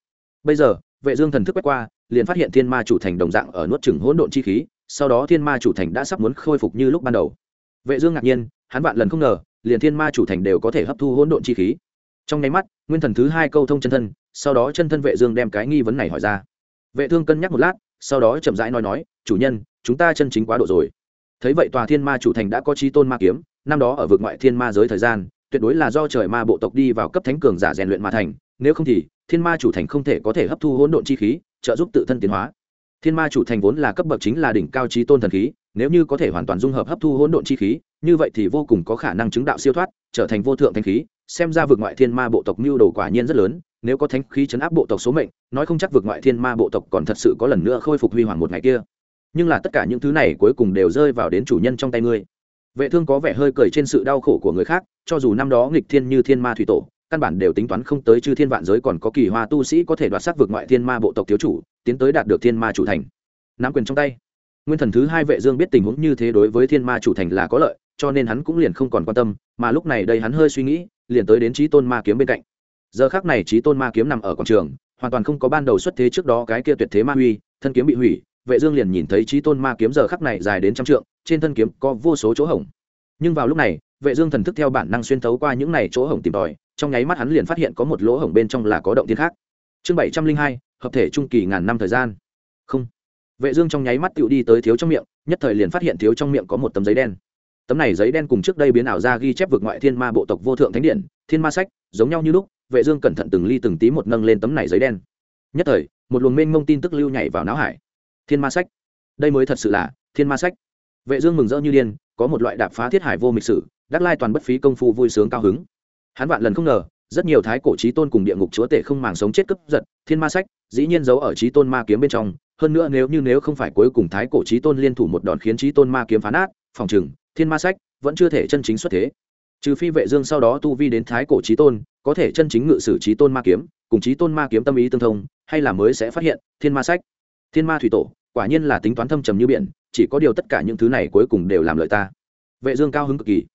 Bây giờ, vệ dương thần thức quét qua, liền phát hiện thiên ma chủ thành đồng dạng ở nuốt chửng hỗn độn chi khí, sau đó thiên ma chủ thành đã sắp muốn khôi phục như lúc ban đầu. Vệ dương ngạc nhiên, hắn vạn lần không ngờ, liền thiên ma chủ thành đều có thể hấp thu hỗn độn chi khí. Trong nháy mắt, nguyên thần thứ hai câu thông chân thân sau đó chân thân vệ dương đem cái nghi vấn này hỏi ra. Vệ thương cân nhắc một lát, sau đó chậm rãi nói nói, chủ nhân, chúng ta chân chính quá độ rồi. Thấy vậy tòa thiên ma chủ thành đã có trí tôn ma kiếm, năm đó ở vực ngoại thiên ma giới thời gian, tuyệt đối là do trời ma bộ tộc đi vào cấp thánh cường giả rèn luyện ma thành, nếu không thì, thiên ma chủ thành không thể có thể hấp thu hỗn độn chi khí, trợ giúp tự thân tiến hóa. Thiên ma chủ thành vốn là cấp bậc chính là đỉnh cao trí tôn thần khí, nếu như có thể hoàn toàn dung hợp hấp thu hỗn độn chi khí, như vậy thì vô cùng có khả năng chứng đạo siêu thoát, trở thành vô thượng thanh khí. Xem ra vực ngoại thiên ma bộ tộc mưu đồ quả nhiên rất lớn nếu có thánh khí chấn áp bộ tộc số mệnh, nói không chắc vượt ngoại thiên ma bộ tộc còn thật sự có lần nữa khôi phục huy hoàng một ngày kia. Nhưng là tất cả những thứ này cuối cùng đều rơi vào đến chủ nhân trong tay ngươi. Vệ thương có vẻ hơi cười trên sự đau khổ của người khác, cho dù năm đó nghịch thiên như thiên ma thủy tổ, căn bản đều tính toán không tới chư thiên vạn giới còn có kỳ hoa tu sĩ có thể đoạt sắc vượt ngoại thiên ma bộ tộc thiếu chủ, tiến tới đạt được thiên ma chủ thành. Nắm quyền trong tay. Nguyên thần thứ hai vệ dương biết tình huống như thế đối với thiên ma chủ thành là có lợi, cho nên hắn cũng liền không còn quan tâm, mà lúc này đây hắn hơi suy nghĩ, liền tới đến trí tôn ma kiếm bên cạnh giờ khắc này trí tôn ma kiếm nằm ở quảng trường hoàn toàn không có ban đầu xuất thế trước đó cái kia tuyệt thế ma huy thân kiếm bị hủy vệ dương liền nhìn thấy trí tôn ma kiếm giờ khắc này dài đến trăm trượng trên thân kiếm có vô số chỗ hổng. Nhưng vào lúc này vệ dương thần thức theo bản năng xuyên thấu qua những này chỗ hổng tìm tòi trong nháy mắt hắn liền phát hiện có một lỗ hổng bên trong là có động thiên khác. Chương 702, hợp thể trung kỳ ngàn năm thời gian. Không. Vệ dương trong nháy mắt tựu đi tới thiếu trong miệng nhất thời liền phát hiện thiếu trong miệng có một tấm giấy đen. Tấm này giấy đen cùng trước đây biến ảo ra ghi chép vực ngoại thiên ma bộ tộc vô thượng thánh điện thiên ma sách giống nhau như lúc vệ dương cẩn thận từng ly từng tí một nâng lên tấm này giấy đen. Nhất thời, một luồng mênh mông tin tức lưu nhảy vào não hải. Thiên ma sách. Đây mới thật sự là thiên ma sách. Vệ dương mừng rỡ như điên, có một loại đạp phá thiết hải vô mịch sử, đắc lai toàn bất phí công phu vui sướng cao hứng. Hắn vạn lần không ngờ, rất nhiều thái cổ chí tôn cùng địa ngục chúa tể không màng sống chết cướp giật, thiên ma sách, dĩ nhiên giấu ở chí tôn ma kiếm bên trong. Hơn nữa nếu như nếu không phải cuối cùng thái cổ chí tôn liên thủ một đòn khiến chí tôn ma kiếm phá nát phòng trừng, thiên ma sách vẫn chưa thể chân chính xuất thế. Trừ phi vệ dương sau đó tu vi đến thái cổ chí tôn có thể chân chính ngự sử trí tôn ma kiếm, cùng trí tôn ma kiếm tâm ý tương thông, hay là mới sẽ phát hiện, thiên ma sách, thiên ma thủy tổ, quả nhiên là tính toán thâm trầm như biển, chỉ có điều tất cả những thứ này cuối cùng đều làm lợi ta. Vệ dương cao hứng cực kỳ.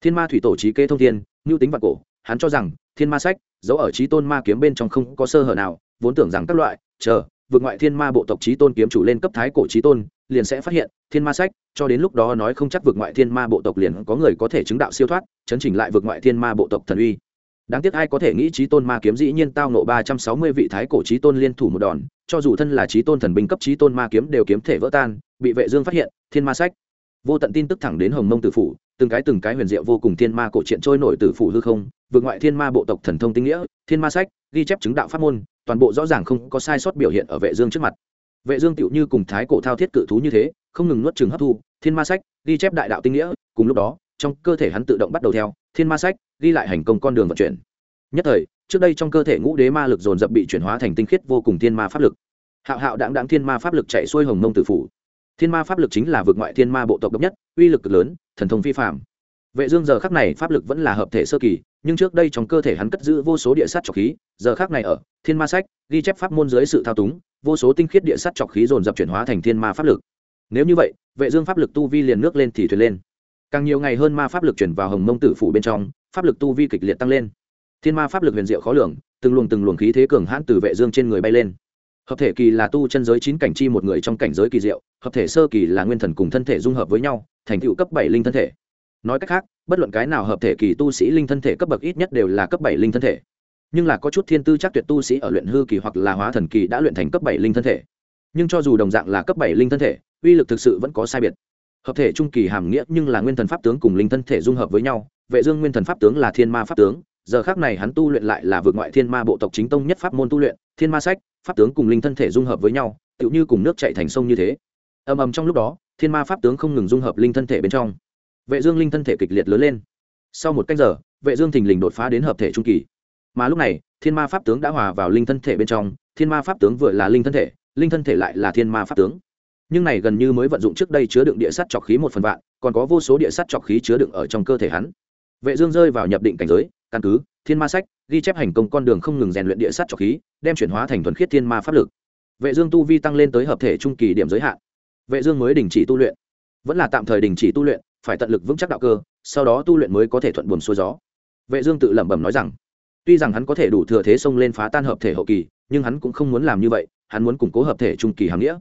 Thiên ma thủy tổ trí kế thông thiên nhu tính vạn cổ, hắn cho rằng, thiên ma sách giấu ở trí tôn ma kiếm bên trong không có sơ hở nào, vốn tưởng rằng các loại, chờ, vượt ngoại thiên ma bộ tộc trí tôn kiếm chủ lên cấp thái cổ trí tôn, liền sẽ phát hiện, thiên ma sách, cho đến lúc đó nói không chắc vượt ngoại thiên ma bộ tộc liền có người có thể chứng đạo siêu thoát, chấn chỉnh lại vượt ngoại thiên ma bộ tộc thần uy đáng tiếc ai có thể nghĩ chí tôn ma kiếm dĩ nhiên tao nộ ba trăm sáu mươi vị thái cổ chí tôn liên thủ một đòn, cho dù thân là chí tôn thần binh cấp chí tôn ma kiếm đều kiếm thể vỡ tan, bị vệ dương phát hiện, thiên ma sách. Vô tận tin tức thẳng đến hồng mông tử phủ, từng cái từng cái huyền diệu vô cùng thiên ma cổ truyện trôi nổi tử phủ hư không, vượt ngoại thiên ma bộ tộc thần thông tinh nghĩa, thiên ma sách, ghi chép chứng đạo pháp môn, toàn bộ rõ ràng không có sai sót biểu hiện ở vệ dương trước mặt. Vệ dương tựu như cùng thái cổ thao thiết cự thú như thế, không ngừng nuốt chửng hấp thu, thiên ma sách, ghi chép đại đạo tinh nghĩa, cùng lúc đó, trong cơ thể hắn tự động bắt đầu theo, thiên ma sách ghi lại hành công con đường vận chuyển. Nhất thời, trước đây trong cơ thể ngũ đế ma lực dồn dập bị chuyển hóa thành tinh khiết vô cùng thiên ma pháp lực. Hạo hạo đáng đáng thiên ma pháp lực chạy xuôi hồng mông tử phủ. Thiên ma pháp lực chính là vượt ngoại thiên ma bộ tộc độc nhất, uy lực cực lớn, thần thông phi phạm vệ dương giờ khắc này pháp lực vẫn là hợp thể sơ kỳ, nhưng trước đây trong cơ thể hắn cất giữ vô số địa sát trọc khí, giờ khắc này ở, thiên ma sách, ghi chép pháp môn dưới sự thao túng, vô số tinh khiết địa sát trọc khí dồn dập chuyển hóa thành thiên ma pháp lực. Nếu như vậy, vệ dương pháp lực tu vi liền nước lên thì thuyền lên. Càng nhiều ngày hơn ma pháp lực chuyển vào hồng mông tử phủ bên trong pháp lực tu vi kịch liệt tăng lên. Thiên ma pháp lực huyền diệu khó lường, từng luồng từng luồng khí thế cường hãn từ vệ dương trên người bay lên. Hợp thể kỳ là tu chân giới chín cảnh chi một người trong cảnh giới kỳ diệu, hợp thể sơ kỳ là nguyên thần cùng thân thể dung hợp với nhau, thành tựu cấp bảy linh thân thể. Nói cách khác, bất luận cái nào hợp thể kỳ tu sĩ linh thân thể cấp bậc ít nhất đều là cấp bảy linh thân thể. Nhưng là có chút thiên tư chắc tuyệt tu sĩ ở luyện hư kỳ hoặc là hóa thần kỳ đã luyện thành cấp bảy linh thân thể. Nhưng cho dù đồng dạng là cấp bảy linh thân thể, uy lực thực sự vẫn có sai biệt. Hợp thể trung kỳ hàm nghĩa nhưng là nguyên thần pháp tướng cùng linh thân thể dung hợp với nhau vệ dương nguyên thần pháp tướng là thiên ma pháp tướng, giờ khắc này hắn tu luyện lại là vượt ngoại thiên ma bộ tộc chính tông nhất pháp môn tu luyện, thiên ma sách, pháp tướng cùng linh thân thể dung hợp với nhau, tựu như cùng nước chảy thành sông như thế. Ầm ầm trong lúc đó, thiên ma pháp tướng không ngừng dung hợp linh thân thể bên trong. Vệ dương linh thân thể kịch liệt lớn lên. Sau một canh giờ, vệ dương thình lình đột phá đến hợp thể trung kỳ. Mà lúc này, thiên ma pháp tướng đã hòa vào linh thân thể bên trong, thiên ma pháp tướng vừa là linh thân thể, linh thân thể lại là thiên ma pháp tướng. Nhưng này gần như mới vận dụng trước đây chứa đựng địa sắt trọc khí một phần vạn, còn có vô số địa sắt trọc khí chứa đựng ở trong cơ thể hắn vệ dương rơi vào nhập định cảnh giới, căn cứ, thiên ma sách, ghi chép hành công con đường không ngừng rèn luyện địa sát trọc khí, đem chuyển hóa thành thuần khiết thiên ma pháp lực. Vệ dương tu vi tăng lên tới hợp thể trung kỳ điểm giới hạn. Vệ dương mới đình chỉ tu luyện. Vẫn là tạm thời đình chỉ tu luyện, phải tận lực vững chắc đạo cơ, sau đó tu luyện mới có thể thuận buồm xuôi gió. Vệ dương tự lẩm bẩm nói rằng, tuy rằng hắn có thể đủ thừa thế xông lên phá tan hợp thể hậu kỳ, nhưng hắn cũng không muốn làm như vậy, hắn muốn củng cố hợp thể trung kỳ hàng nghĩa.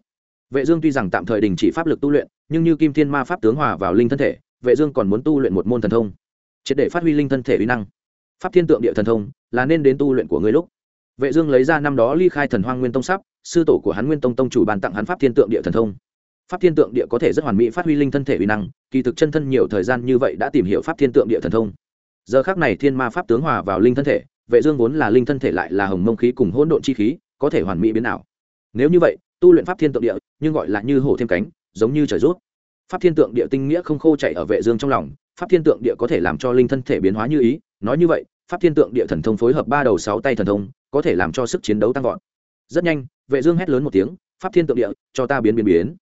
Vệ dương tuy rằng tạm thời đình chỉ pháp lực tu luyện, nhưng như kim thiên ma pháp tướng hòa vào linh thân thể, vệ dương còn muốn tu luyện một môn thần thông triệt để phát huy linh thân thể uy năng. Pháp thiên tượng địa thần thông là nên đến tu luyện của ngươi lúc. Vệ dương lấy ra năm đó ly khai thần hoang nguyên tông sắp, sư tổ của hắn nguyên tông tông chủ bàn tặng hắn pháp thiên tượng địa thần thông. Pháp thiên tượng địa có thể rất hoàn mỹ phát huy linh thân thể uy năng, kỳ thực chân thân nhiều thời gian như vậy đã tìm hiểu pháp thiên tượng địa thần thông. Giờ khắc này thiên ma pháp tướng hòa vào linh thân thể, vệ dương vốn là linh thân thể lại là hồng mông khí cùng hỗn độn chi khí, có thể hoàn mỹ biến ảo. Nếu như vậy, tu luyện pháp thiên tượng địa, nhưng gọi là như hổ thêm cánh, giống như trời rút. Pháp thiên tượng địa tinh nghĩa không khô chạy ở vệ dương trong lòng pháp thiên tượng địa có thể làm cho linh thân thể biến hóa như ý. Nói như vậy, pháp thiên tượng địa thần thông phối hợp ba đầu sáu tay thần thông, có thể làm cho sức chiến đấu tăng vọt. Rất nhanh, vệ dương hét lớn một tiếng, pháp thiên tượng địa, cho ta biến biến biến.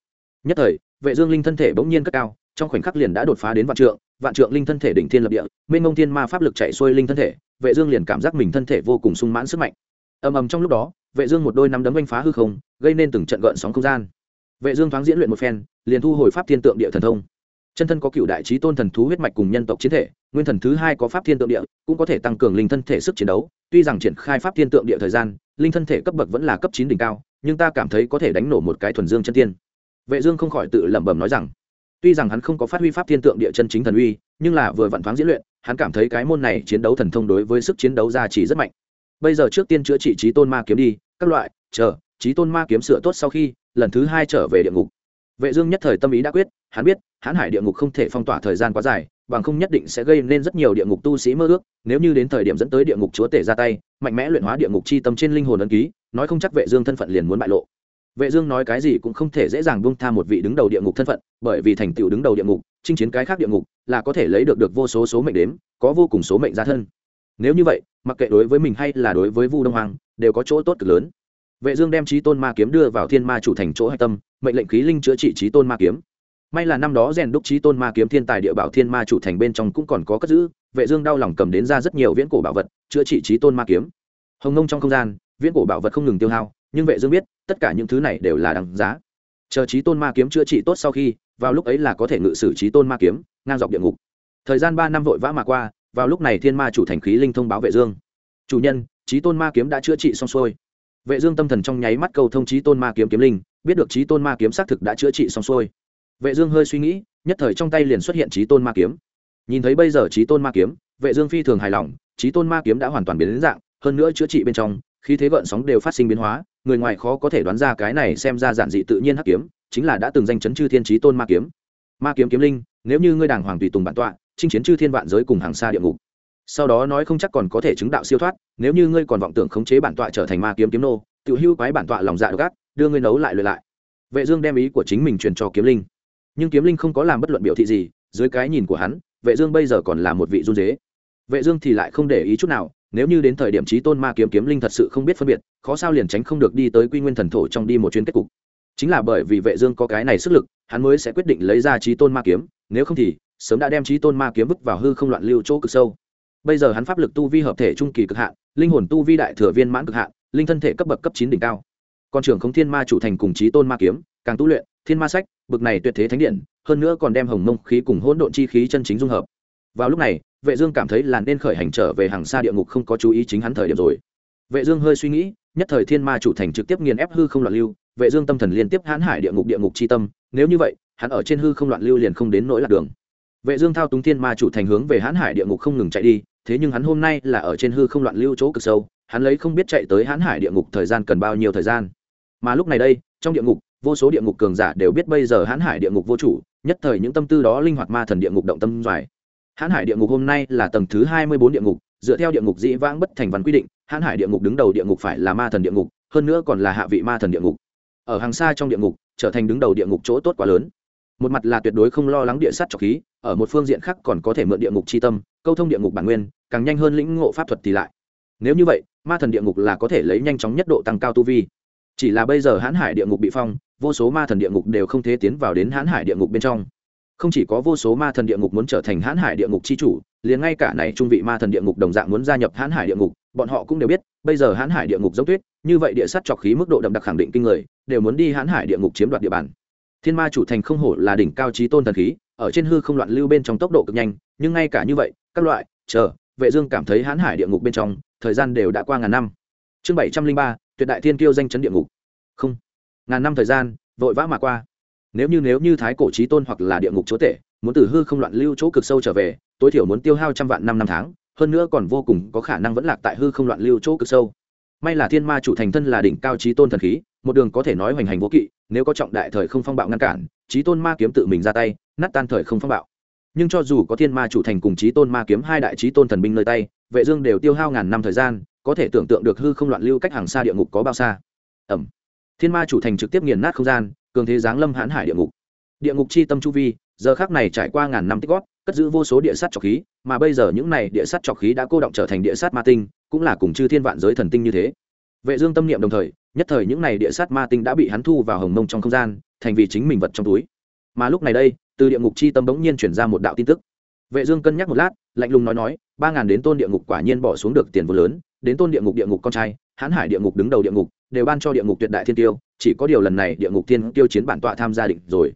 Nhất thời, vệ dương linh thân thể bỗng nhiên cất cao, trong khoảnh khắc liền đã đột phá đến vạn trượng vạn trượng linh thân thể đỉnh thiên lập địa, mênh mông thiên ma pháp lực chạy xuôi linh thân thể, vệ dương liền cảm giác mình thân thể vô cùng sung mãn sức mạnh. Ầm ầm trong lúc đó, vệ dương một đôi nắm đấm vanh phá hư không, gây nên từng trận gợn sóng không gian. Vệ dương thoáng diễn luyện một phen, liền thu hồi pháp thiên tượng địa thần thông chân thân có cựu đại trí tôn thần thú huyết mạch cùng nhân tộc chiến thể, nguyên thần thứ hai có pháp thiên tượng địa, cũng có thể tăng cường linh thân thể sức chiến đấu. Tuy rằng triển khai pháp thiên tượng địa thời gian, linh thân thể cấp bậc vẫn là cấp chín đỉnh cao, nhưng ta cảm thấy có thể đánh nổ một cái thuần dương chân tiên. Vệ dương không khỏi tự lẩm bẩm nói rằng, tuy rằng hắn không có phát huy pháp thiên tượng địa chân chính thần uy, nhưng là vừa vận thoáng diễn luyện, hắn cảm thấy cái môn này chiến đấu thần thông đối với sức chiến đấu gia trì rất mạnh. Bây giờ trước tiên chữa trị trí tôn ma kiếm đi, các loại, chờ, trí tôn ma kiếm sửa tốt sau khi, lần thứ hai trở về địa ngục vệ dương nhất thời tâm ý đã quyết, hắn biết hãn hải địa ngục không thể phong tỏa thời gian quá dài, bằng không nhất định sẽ gây nên rất nhiều địa ngục tu sĩ mơ ước, nếu như đến thời điểm dẫn tới địa ngục chúa tể ra tay, mạnh mẽ luyện hóa địa ngục chi tâm trên linh hồn ấn ký, nói không chắc vệ dương thân phận liền muốn bại lộ. Vệ dương nói cái gì cũng không thể dễ dàng buông tha một vị đứng đầu địa ngục thân phận, bởi vì thành tựu đứng đầu địa ngục, chinh chiến cái khác địa ngục, là có thể lấy được được vô số số mệnh đếm, có vô cùng số mệnh gia thân. Nếu như vậy, mặc kệ đối với mình hay là đối với vu đông hoàng đều có chỗ tốt cực lớn. Vệ dương đem chí tôn ma kiếm đưa vào thiên ma chủ thành chỗ hạch tâm mệnh lệnh khí linh chữa trị trí tôn ma kiếm. May là năm đó rèn đúc trí tôn ma kiếm thiên tài địa bảo thiên ma chủ thành bên trong cũng còn có cất giữ, vệ dương đau lòng cầm đến ra rất nhiều viễn cổ bảo vật, chữa trị trí tôn ma kiếm. Hồng nông trong không gian, viễn cổ bảo vật không ngừng tiêu hao, nhưng vệ dương biết, tất cả những thứ này đều là đằng giá. Chờ trí tôn ma kiếm chữa trị tốt sau khi, vào lúc ấy là có thể ngự sử trí tôn ma kiếm, ngang dọc địa ngục. Thời gian ba năm vội vã mà qua, vào lúc này thiên ma chủ thành khí linh thông báo vệ dương. Chủ nhân, trí tôn ma kiếm đã chữa trị xong xuôi vệ dương tâm thần trong nháy mắt cầu thông trí tôn ma kiếm kiếm linh, biết được trí tôn ma kiếm xác thực đã chữa trị xong xuôi. Vệ dương hơi suy nghĩ, nhất thời trong tay liền xuất hiện trí tôn ma kiếm. Nhìn thấy bây giờ trí tôn ma kiếm, vệ dương phi thường hài lòng, trí tôn ma kiếm đã hoàn toàn biến đến dạng, hơn nữa chữa trị bên trong khi thế gợn sóng đều phát sinh biến hóa, người ngoài khó có thể đoán ra cái này xem ra giản dị tự nhiên hắc kiếm, chính là đã từng danh chấn chư thiên trí tôn ma kiếm. Ma kiếm kiếm linh, nếu như ngươi đàng hoàng tùy tùng bản tọa, chinh chiến chư thiên vạn giới cùng hàng xa địa ngục sau đó nói không chắc còn có thể chứng đạo siêu thoát, nếu như ngươi còn vọng tưởng khống chế bản tọa trở thành ma kiếm kiếm nô tự hưu quái bản tọa lòng dạ độc ác, đưa ngươi nấu lại luyện lại. Vệ dương đem ý của chính mình truyền cho kiếm linh. Nhưng kiếm linh không có làm bất luận biểu thị gì, dưới cái nhìn của hắn, vệ dương bây giờ còn là một vị run rế vệ dương thì lại không để ý chút nào, nếu như đến thời điểm trí tôn ma kiếm kiếm linh thật sự không biết phân biệt, khó sao liền tránh không được đi tới quy nguyên thần thổ trong đi một chuyến kết cục. Chính là bởi vì vệ dương có cái này sức lực, hắn mới sẽ quyết định lấy ra trí tôn ma kiếm, nếu không thì sớm đã đem trí tôn ma kiếm vứt vào hư không loạn lưu chỗ cực sâu bây giờ hắn pháp lực tu vi hợp thể trung kỳ cực hạn, linh hồn tu vi đại thừa viên mãn cực hạn, linh thân thể cấp bậc cấp chín đỉnh cao. Con trưởng không thiên ma chủ thành cùng trí tôn ma kiếm, càng tu luyện, thiên ma sách bậc này tuyệt thế thánh điện, hơn nữa còn đem hồng mông khí cùng hỗn độn chi khí chân chính dung hợp. Vào lúc này, vệ dương cảm thấy là nên khởi hành trở về hàng xa địa ngục không có chú ý chính hắn thời điểm rồi. Vệ dương hơi suy nghĩ, nhất thời thiên ma chủ thành trực tiếp nghiền ép hư không loạn lưu, vệ dương tâm thần liên tiếp hãn hải địa ngục địa ngục chi tâm, nếu như vậy, hắn ở trên hư không loạn lưu liền không đến nỗi lạc đường. Vệ dương thao túng thiên ma chủ thành hướng về hãn hải địa ngục không ngừng chạy đi thế nhưng hắn hôm nay là ở trên hư không loạn lưu chỗ cực sâu hắn lấy không biết chạy tới hãn hải địa ngục thời gian cần bao nhiêu thời gian mà lúc này đây trong địa ngục vô số địa ngục cường giả đều biết bây giờ hãn hải địa ngục vô chủ nhất thời những tâm tư đó linh hoạt ma thần địa ngục động tâm doài hãn hải địa ngục hôm nay là tầng thứ hai mươi bốn địa ngục dựa theo địa ngục dĩ vãng bất thành văn quy định hãn hải địa ngục đứng đầu địa ngục phải là ma thần địa ngục hơn nữa còn là hạ vị ma thần địa ngục ở hàng xa trong địa ngục trở thành đứng đầu địa ngục chỗ tốt quá lớn một mặt là tuyệt đối không lo lắng địa sát trọc khí ở một phương diện khác còn có thể mượn địa ngục c h i tâm câu thông địa ngục bản nguyên càng nhanh hơn lĩnh ngộ pháp thuật thì lại nếu như vậy ma thần địa ngục là có thể lấy nhanh chóng nhất độ tăng cao tu vi chỉ là bây giờ hãn hải địa ngục bị phong vô số ma thần địa ngục đều không thể tiến vào đến hãn hải địa ngục bên trong không chỉ có vô số ma thần địa ngục muốn trở thành hãn hải địa ngục c h i chủ liền ngay cả này trung vị ma thần địa ngục đồng dạng muốn gia nhập hãn hải địa ngục bọn họ cũng đều biết bây giờ hãn hải địa ngục giống tuyết như vậy địa sắt trọc khí mức độ đậm đặc khẳng định kinh người đều muốn đi hãn hải địa ngục chiếm đoạt địa bàn thiên ma chủ thành không hổ là đỉnh cao trí tôn thần khí ở trên hư không loạn lưu bên trong tốc độ cực nhanh nhưng ngay cả như vậy các loại, chờ, vệ dương cảm thấy hãn hải địa ngục bên trong, thời gian đều đã qua ngàn năm. Chương bảy trăm linh ba, tuyệt đại thiên kiêu danh chấn địa ngục. Không, ngàn năm thời gian, vội vã mà qua. Nếu như nếu như thái cổ trí tôn hoặc là địa ngục chúa tể, muốn từ hư không loạn lưu chỗ cực sâu trở về, tối thiểu muốn tiêu hao trăm vạn năm năm tháng, hơn nữa còn vô cùng có khả năng vẫn lạc tại hư không loạn lưu chỗ cực sâu. May là thiên ma chủ thành thân là đỉnh cao trí tôn thần khí, một đường có thể nói hoành hành vô kỵ, nếu có trọng đại thời không phong bạo ngăn cản trí tôn ma kiếm tự mình ra tay, nát tan thời không phong bạo nhưng cho dù có thiên ma chủ thành cùng trí tôn ma kiếm hai đại trí tôn thần binh nơi tay, vệ dương đều tiêu hao ngàn năm thời gian, có thể tưởng tượng được hư không loạn lưu cách hàng xa địa ngục có bao xa. Ẩm. Thiên ma chủ thành trực tiếp nghiền nát không gian, cường thế giáng lâm hãn hải địa ngục. Địa ngục chi tâm chu vi, giờ khắc này trải qua ngàn năm tích gót, cất giữ vô số địa sát trọc khí, mà bây giờ những này địa sát trọc khí đã cô động trở thành địa sát ma tinh, cũng là cùng chư thiên vạn giới thần tinh như thế. Vệ dương tâm niệm đồng thời, nhất thời những này địa sát ma tinh đã bị hắn thu vào hồng mông trong không gian, thành vì chính mình vật trong túi. Mà lúc này đây từ địa ngục chi tâm bỗng nhiên chuyển ra một đạo tin tức vệ dương cân nhắc một lát lạnh lùng nói nói ba ngàn đến tôn địa ngục quả nhiên bỏ xuống được tiền vô lớn đến tôn địa ngục địa ngục con trai hãn hải địa ngục đứng đầu địa ngục đều ban cho địa ngục tuyệt đại thiên tiêu chỉ có điều lần này địa ngục thiên tiêu chiến bản tọa tham gia định rồi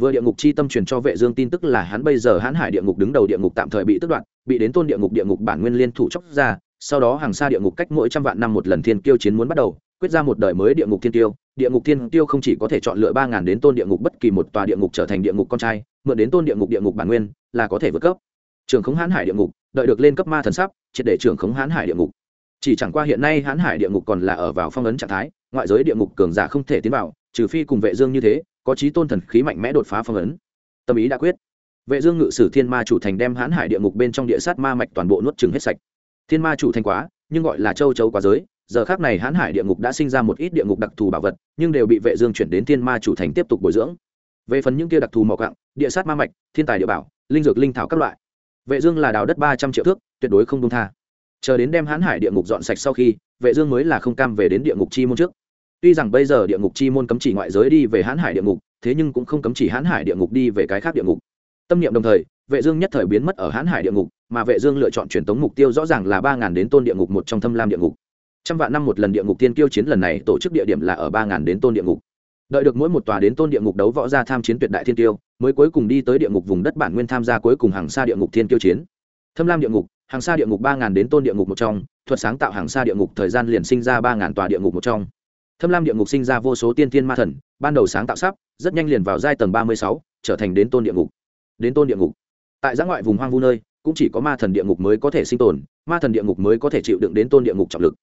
vừa địa ngục chi tâm truyền cho vệ dương tin tức là hắn bây giờ hãn hải địa ngục đứng đầu địa ngục tạm thời bị tước đoạt bị đến tôn địa ngục địa ngục bản nguyên liên thủ chốc ra sau đó hàng xa địa ngục cách mỗi trăm vạn năm một lần thiên kiêu chiến muốn bắt đầu quyết ra một đời mới địa ngục thiên tiêu địa ngục thiên tiêu không chỉ có thể chọn lựa ba ngàn đến tôn địa ngục bất kỳ một tòa địa ngục trở thành địa ngục con trai, mượn đến tôn địa ngục địa ngục bản nguyên là có thể vượt cấp. Trường khống hãn hải địa ngục, đợi được lên cấp ma thần sắp, triệt để trường khống hãn hải địa ngục. Chỉ chẳng qua hiện nay hãn hải địa ngục còn là ở vào phong ấn trạng thái, ngoại giới địa ngục cường giả không thể tiến vào, trừ phi cùng vệ dương như thế, có trí tôn thần khí mạnh mẽ đột phá phong ấn. Tâm ý đã quyết. Vệ dương ngự sử thiên ma chủ thành đem hãn hải địa ngục bên trong địa sát ma mạch toàn bộ nuốt chửng hết sạch. Thiên ma chủ thành quá, nhưng gọi là châu châu quá giới giờ khác này hãn hải địa ngục đã sinh ra một ít địa ngục đặc thù bảo vật, nhưng đều bị vệ dương chuyển đến thiên ma chủ thành tiếp tục bồi dưỡng. Về phần những kia đặc thù mỏ cặng địa sát ma mạch, thiên tài địa bảo, linh dược linh thảo các loại, vệ dương là đào đất ba trăm triệu thước, tuyệt đối không buông tha. Chờ đến đem hãn hải địa ngục dọn sạch sau khi, vệ dương mới là không cam về đến địa ngục chi môn trước. Tuy rằng bây giờ địa ngục chi môn cấm chỉ ngoại giới đi về hãn hải địa ngục, thế nhưng cũng không cấm chỉ hãn hải địa ngục đi về cái khác địa ngục. Tâm niệm đồng thời, vệ dương nhất thời biến mất ở hãn hải địa ngục, mà vệ dương lựa chọn truyền tống mục tiêu rõ ràng là ba ngàn đến tôn địa ngục một trong thâm lam địa ngục trăm vạn năm một lần địa ngục tiên kiêu chiến lần này tổ chức địa điểm là ở ba ngàn đến tôn địa ngục đợi được mỗi một tòa đến tôn địa ngục đấu võ ra tham chiến tuyệt đại thiên tiêu mới cuối cùng đi tới địa ngục vùng đất bản nguyên tham gia cuối cùng hàng xa địa ngục thiên kiêu chiến thâm lam địa ngục hàng xa địa ngục ba ngàn đến tôn địa ngục một trong thuật sáng tạo hàng xa địa ngục thời gian liền sinh ra ba ngàn tòa địa ngục một trong thâm lam địa ngục sinh ra vô số tiên tiên ma thần ban đầu sáng tạo sắp rất nhanh liền vào giai tầng ba mươi sáu trở thành đến tôn địa ngục đến tôn địa ngục tại giã ngoại vùng hoang vu nơi cũng chỉ có ma thần địa ngục mới có thể sinh tồn ma thần địa ngục mới có thể chịu đựng đến tôn địa ngục trọng lực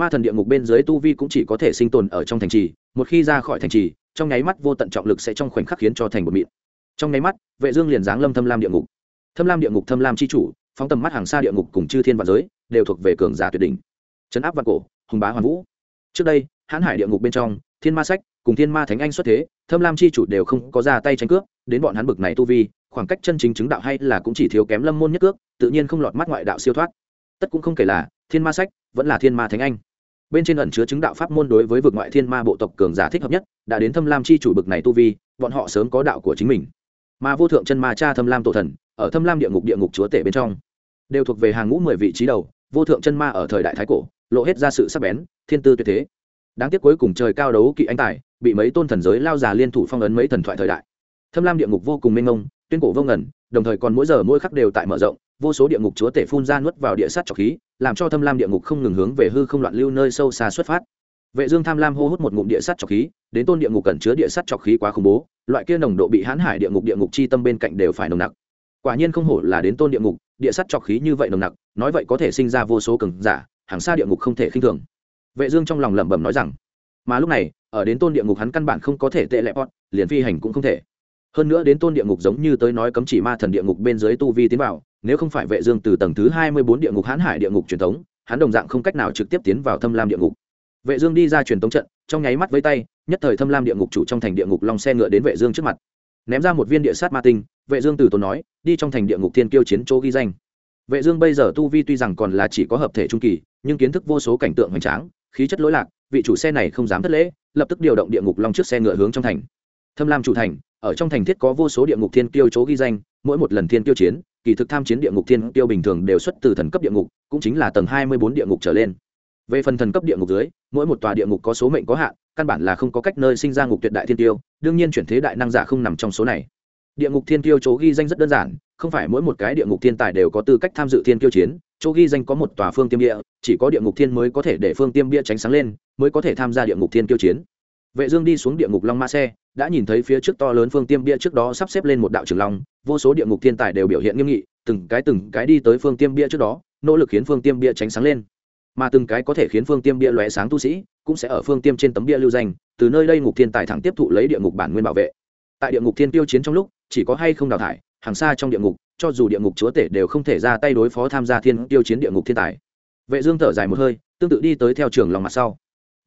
ma thần địa ngục bên dưới tu vi cũng chỉ có thể sinh tồn ở trong thành trì, một khi ra khỏi thành trì, trong nháy mắt vô tận trọng lực sẽ trong khoảnh khắc khiến cho thành một mịn. Trong nháy mắt, vệ dương liền giáng lâm thâm lam địa ngục. Thâm lam địa ngục, thâm lam chi chủ, phóng tầm mắt hàng xa địa ngục cùng chư thiên và giới, đều thuộc về cường giả tuyệt đỉnh. Chấn áp vạn cổ, hùng bá hoàn vũ. Trước đây, hãn hải địa ngục bên trong, thiên ma sách cùng thiên ma thánh anh xuất thế, thâm lam chi chủ đều không có ra tay tranh cướp, đến bọn hắn bực này tu vi, khoảng cách chân chính chứng đạo hay là cũng chỉ thiếu kém lâm môn nhất cước, tự nhiên không lọt mắt ngoại đạo siêu thoát. Tất cũng không kể là thiên ma sách, vẫn là thiên ma thánh anh bên trên ẩn chứa chứng đạo pháp môn đối với vực ngoại thiên ma bộ tộc cường giả thích hợp nhất, đã đến thâm lam chi chủ bực này tu vi, bọn họ sớm có đạo của chính mình. Mà vô thượng chân ma cha thâm lam tổ thần, ở thâm lam địa ngục địa ngục chúa tể bên trong, đều thuộc về hàng ngũ mười vị trí đầu, vô thượng chân ma ở thời đại thái cổ, lộ hết ra sự sắc bén, thiên tư tuyệt thế. Đáng tiếc cuối cùng trời cao đấu kỵ anh tài, bị mấy tôn thần giới lao già liên thủ phong ấn mấy thần thoại thời đại. Thâm lam địa ngục vô cùng mênh mông, tuyên cổ vô ngẩn đồng thời còn mỗi giờ mỗi khắc đều tại mở rộng vô số địa ngục chúa tể phun ra nuốt vào địa sát trọc khí, làm cho thâm lam địa ngục không ngừng hướng về hư không loạn lưu nơi sâu xa xuất phát. Vệ dương tham lam hô hút một ngụm địa sát trọc khí, đến tôn địa ngục cẩn chứa địa sát trọc khí quá khủng bố, loại kia nồng độ bị hãn hải địa ngục địa ngục chi tâm bên cạnh đều phải nồng nặc. Quả nhiên không hổ là đến tôn địa ngục, địa sát trọc khí như vậy nồng nặc, nói vậy có thể sinh ra vô số cường giả hàng xa địa ngục không thể khinh thường. Vệ dương trong lòng lẩm bẩm nói rằng, mà lúc này, ở đến tôn địa ngục hắn căn bản không có thể tệ lẹ bọn liền phi hành cũng không thể. Hơn nữa đến tôn địa ngục giống như tới nói cấm chỉ ma thần địa ngục bên dưới tu vi tiến vào nếu không phải vệ dương từ tầng thứ hai mươi bốn địa ngục hãn hải địa ngục truyền thống, hắn đồng dạng không cách nào trực tiếp tiến vào thâm lam địa ngục. Vệ dương đi ra truyền thống trận, trong nháy mắt với tay, nhất thời thâm lam địa ngục chủ trong thành địa ngục long xe ngựa đến vệ dương trước mặt. Ném ra một viên địa sát ma tinh, vệ dương từ tốn nói, đi trong thành địa ngục thiên kiêu chiến chỗ ghi danh. Vệ dương bây giờ tu vi tuy rằng còn là chỉ có hợp thể trung kỳ, nhưng kiến thức vô số cảnh tượng hoành tráng, khí chất lỗi lạc, vị chủ xe này không dám thất lễ, lập tức điều động địa ngục long trước xe ngựa hướng trong thành. Thâm lam chủ thành, ở trong thành thiết có vô số địa ngục thiên kiêu chỗ ghi danh, mỗi một lần thiên kiêu chiến kỳ thực tham chiến địa ngục thiên tiêu bình thường đều xuất từ thần cấp địa ngục, cũng chính là tầng 24 địa ngục trở lên. Về phần thần cấp địa ngục dưới, mỗi một tòa địa ngục có số mệnh có hạn, căn bản là không có cách nơi sinh ra ngục tuyệt đại thiên tiêu, đương nhiên chuyển thế đại năng giả không nằm trong số này. Địa ngục thiên tiêu chỗ ghi danh rất đơn giản, không phải mỗi một cái địa ngục thiên tài đều có tư cách tham dự thiên tiêu chiến, chỗ ghi danh có một tòa phương tiêm địa, chỉ có địa ngục thiên mới có thể để phương tiêm bia tránh sáng lên, mới có thể tham gia địa ngục thiên tiêu chiến. Vệ dương đi xuống địa ngục long ma xe, đã nhìn thấy phía trước to lớn phương tiêm bia trước đó sắp xếp lên một đạo trường long vô số địa ngục thiên tài đều biểu hiện nghiêm nghị, từng cái từng cái đi tới phương tiêm bia trước đó, nỗ lực khiến phương tiêm bia tránh sáng lên. Mà từng cái có thể khiến phương tiêm bia lóe sáng tu sĩ, cũng sẽ ở phương tiêm trên tấm bia lưu danh, từ nơi đây ngục thiên tài thẳng tiếp thụ lấy địa ngục bản nguyên bảo vệ. Tại địa ngục thiên tiêu chiến trong lúc, chỉ có hay không đào thải, hàng xa trong địa ngục, cho dù địa ngục chúa tể đều không thể ra tay đối phó tham gia thiên tiêu chiến địa ngục thiên tài. Vệ dương thở dài một hơi, tương tự đi tới theo trường lòng mặt sau.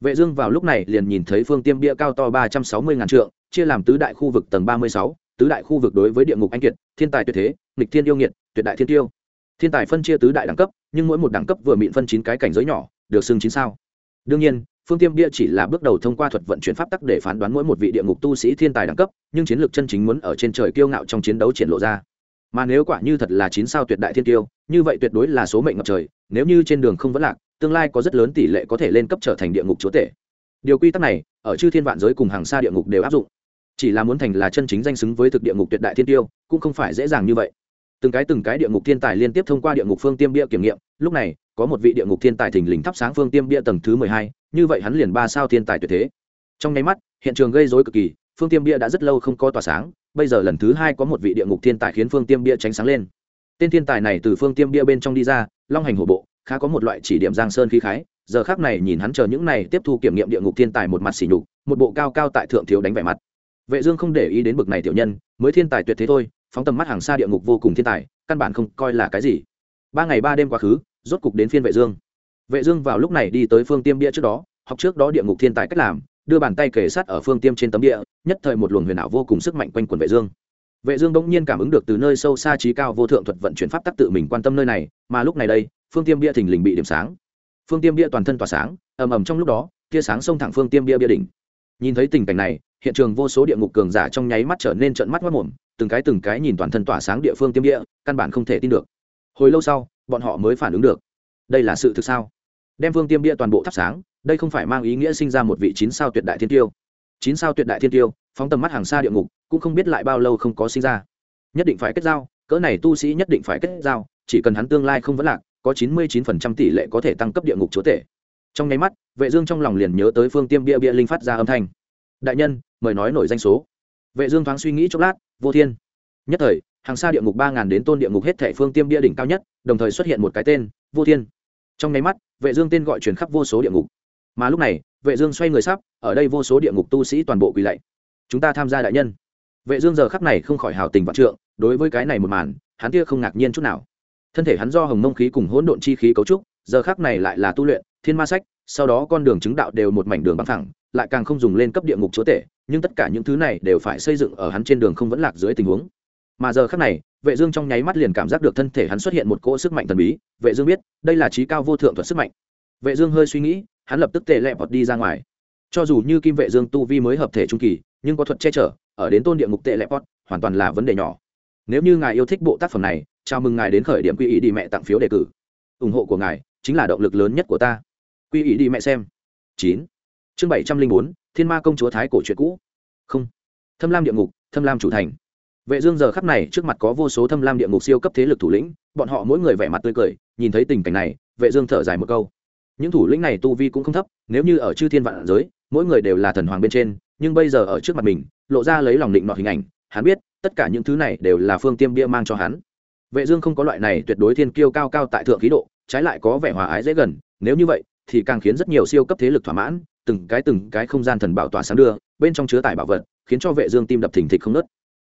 Vệ dương vào lúc này liền nhìn thấy phương tiêm bia cao to ba trăm sáu mươi ngàn trượng, chia làm tứ đại khu vực tầng ba mươi sáu tứ đại khu vực đối với địa ngục anh kiệt, thiên tài tuyệt thế, nghịch thiên yêu nghiệt, tuyệt đại thiên tiêu. Thiên tài phân chia tứ đại đẳng cấp, nhưng mỗi một đẳng cấp vừa mịn phân chín cái cảnh giới nhỏ, được xưng chín sao. Đương nhiên, phương tiêm bia chỉ là bước đầu thông qua thuật vận chuyển pháp tắc để phán đoán mỗi một vị địa ngục tu sĩ thiên tài đẳng cấp, nhưng chiến lược chân chính muốn ở trên trời kiêu ngạo trong chiến đấu triển lộ ra. Mà nếu quả như thật là chín sao tuyệt đại thiên tiêu, như vậy tuyệt đối là số mệnh ngập trời, nếu như trên đường không vẫn lạc, tương lai có rất lớn tỷ lệ có thể lên cấp trở thành địa ngục chúa tể. Điều quy tắc này, ở chư thiên vạn giới cùng hàng xa địa ngục đều áp dụng chỉ là muốn thành là chân chính danh xứng với thực địa ngục tuyệt đại thiên tiêu, cũng không phải dễ dàng như vậy. Từng cái từng cái địa ngục thiên tài liên tiếp thông qua địa ngục phương tiêm bia kiểm nghiệm, lúc này, có một vị địa ngục thiên tài thình lình thắp sáng phương tiêm bia tầng thứ mười hai, như vậy hắn liền ba sao thiên tài tuyệt thế. Trong nháy mắt, hiện trường gây dối cực kỳ, phương tiêm bia đã rất lâu không có tỏa sáng, bây giờ lần thứ hai có một vị địa ngục thiên tài khiến phương tiêm bia tránh sáng lên. Tên thiên tài này từ phương tiêm bia bên trong đi ra, long hành hổ bộ, khá có một loại chỉ điểm giang sơn khí khái, giờ khác này nhìn hắn chờ những này tiếp thu kiểm nghiệm địa ngục thiên tài một mặt xỉ nhục, một bộ cao cao tại thượng thiếu đánh vẻ mặt vệ dương không để ý đến bực này tiểu nhân, mới thiên tài tuyệt thế thôi, phóng tầm mắt hàng xa địa ngục vô cùng thiên tài, căn bản không coi là cái gì. Ba ngày ba đêm quá khứ, rốt cục đến phiên vệ dương. Vệ dương vào lúc này đi tới phương tiêm bia trước đó, học trước đó địa ngục thiên tài cách làm, đưa bàn tay kề sát ở phương tiêm trên tấm địa nhất thời một luồng huyền ảo vô cùng sức mạnh quanh quần vệ dương. Vệ dương đống nhiên cảm ứng được từ nơi sâu xa trí cao vô thượng thuật vận chuyển pháp tắc tự mình quan tâm nơi này, mà lúc này đây, phương tiêm bia thình lình bị điểm sáng. Phương tiêm bia toàn thân tỏa sáng, ầm ầm trong lúc đó, tia sáng xông thẳng phương tiêm bia bia đỉnh. Nhìn thấy tình cảnh này hiện trường vô số địa ngục cường giả trong nháy mắt trở nên trợn mắt mất mồm, từng cái từng cái nhìn toàn thân tỏa sáng địa phương tiêm địa, căn bản không thể tin được. Hồi lâu sau, bọn họ mới phản ứng được. Đây là sự thực sao? Đem phương tiêm địa toàn bộ thắp sáng, đây không phải mang ý nghĩa sinh ra một vị chín sao tuyệt đại thiên tiêu. Chín sao tuyệt đại thiên tiêu, phóng tầm mắt hàng xa địa ngục, cũng không biết lại bao lâu không có sinh ra. Nhất định phải kết giao, cỡ này tu sĩ nhất định phải kết giao, chỉ cần hắn tương lai không vấn lạc, có chín mươi chín phần trăm tỷ lệ có thể tăng cấp địa ngục chúa tể. Trong nháy mắt, vệ dương trong lòng liền nhớ tới phương tiêm bia bia linh phát ra âm thanh đại nhân, mời nói nổi danh số. Vệ dương thoáng suy nghĩ chốc lát, vô thiên. Nhất thời, hàng xa địa ngục ba ngàn đến tôn địa ngục hết thệ phương tiêm bia đỉnh cao nhất, đồng thời xuất hiện một cái tên, vô thiên. Trong nháy mắt, vệ dương tên gọi truyền khắp vô số địa ngục. Mà lúc này, vệ dương xoay người sắp, ở đây vô số địa ngục tu sĩ toàn bộ quỳ lạy. Chúng ta tham gia đại nhân. Vệ dương giờ khắc này không khỏi hào tình vạn trượng, đối với cái này một màn, hắn kia không ngạc nhiên chút nào. Thân thể hắn do hồng mông khí cùng hỗn độn chi khí cấu trúc, giờ khắc này lại là tu luyện, thiên ma sách, sau đó con đường chứng đạo đều một mảnh đường bằng thẳng lại càng không dùng lên cấp địa ngục chúa tể, nhưng tất cả những thứ này đều phải xây dựng ở hắn trên đường không vẫn lạc dưới tình huống. Mà giờ khắc này, vệ dương trong nháy mắt liền cảm giác được thân thể hắn xuất hiện một cỗ sức mạnh thần bí. Vệ dương biết, đây là trí cao vô thượng thuật sức mạnh. Vệ dương hơi suy nghĩ, hắn lập tức tệ lẹ bọt đi ra ngoài. Cho dù như kim vệ dương tu vi mới hợp thể trung kỳ, nhưng có thuật che chở, ở đến tôn địa ngục tệ lẹ bọt hoàn toàn là vấn đề nhỏ. Nếu như ngài yêu thích bộ tác phẩm này, chào mừng ngài đến khởi điểm quy ý đi mẹ tặng phiếu đề cử. Ủng hộ của ngài chính là động lực lớn nhất của ta. Quy ý đi mẹ xem. Chín chương bảy trăm linh bốn, thiên ma công chúa thái cổ chuyện cũ. Không. Thâm lam địa ngục, thâm lam chủ thành. Vệ dương giờ khắc này trước mặt có vô số thâm lam địa ngục siêu cấp thế lực thủ lĩnh, bọn họ mỗi người vẻ mặt tươi cười, nhìn thấy tình cảnh này, vệ dương thở dài một câu. Những thủ lĩnh này tu vi cũng không thấp, nếu như ở chư thiên vạn giới, mỗi người đều là thần hoàng bên trên, nhưng bây giờ ở trước mặt mình, lộ ra lấy lòng định nọ hình ảnh, hắn biết, tất cả những thứ này đều là phương tiêm bia mang cho hắn. Vệ dương không có loại này tuyệt đối thiên kiêu cao cao tại thượng khí độ, trái lại có vẻ hòa ái dễ gần, nếu như vậy, thì càng khiến rất nhiều siêu cấp thế lực thỏa mãn từng cái từng cái không gian thần bảo tỏa sáng đưa, bên trong chứa tải bảo vật, khiến cho vệ dương tim đập thình thịch không nứt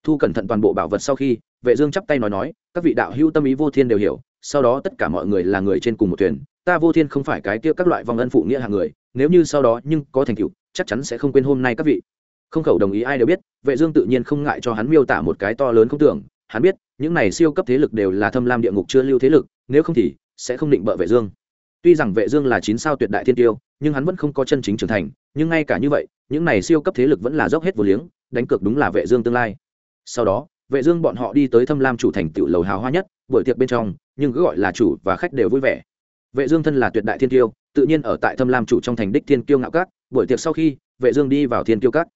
thu cẩn thận toàn bộ bảo vật sau khi, vệ dương chắp tay nói nói, các vị đạo hữu tâm ý vô thiên đều hiểu, sau đó tất cả mọi người là người trên cùng một thuyền, ta vô thiên không phải cái kia các loại vong ân phụ nghĩa hạng người, nếu như sau đó nhưng có thành tựu, chắc chắn sẽ không quên hôm nay các vị. Không khẩu đồng ý ai đều biết, vệ dương tự nhiên không ngại cho hắn miêu tả một cái to lớn không tưởng, hắn biết, những này siêu cấp thế lực đều là thâm lam địa ngục chưa lưu thế lực, nếu không thì sẽ không định bợ vệ dương. Tuy rằng vệ dương là chín sao tuyệt đại thiên tiêu nhưng hắn vẫn không có chân chính trưởng thành, nhưng ngay cả như vậy, những này siêu cấp thế lực vẫn là dốc hết vô liếng, đánh cược đúng là vệ dương tương lai. Sau đó, vệ dương bọn họ đi tới thâm lam chủ thành tiểu lầu hào hoa nhất, buổi tiệc bên trong, nhưng cứ gọi là chủ và khách đều vui vẻ. Vệ dương thân là tuyệt đại thiên tiêu tự nhiên ở tại thâm lam chủ trong thành đích thiên tiêu ngạo các buổi tiệc sau khi, vệ dương đi vào thiên tiêu các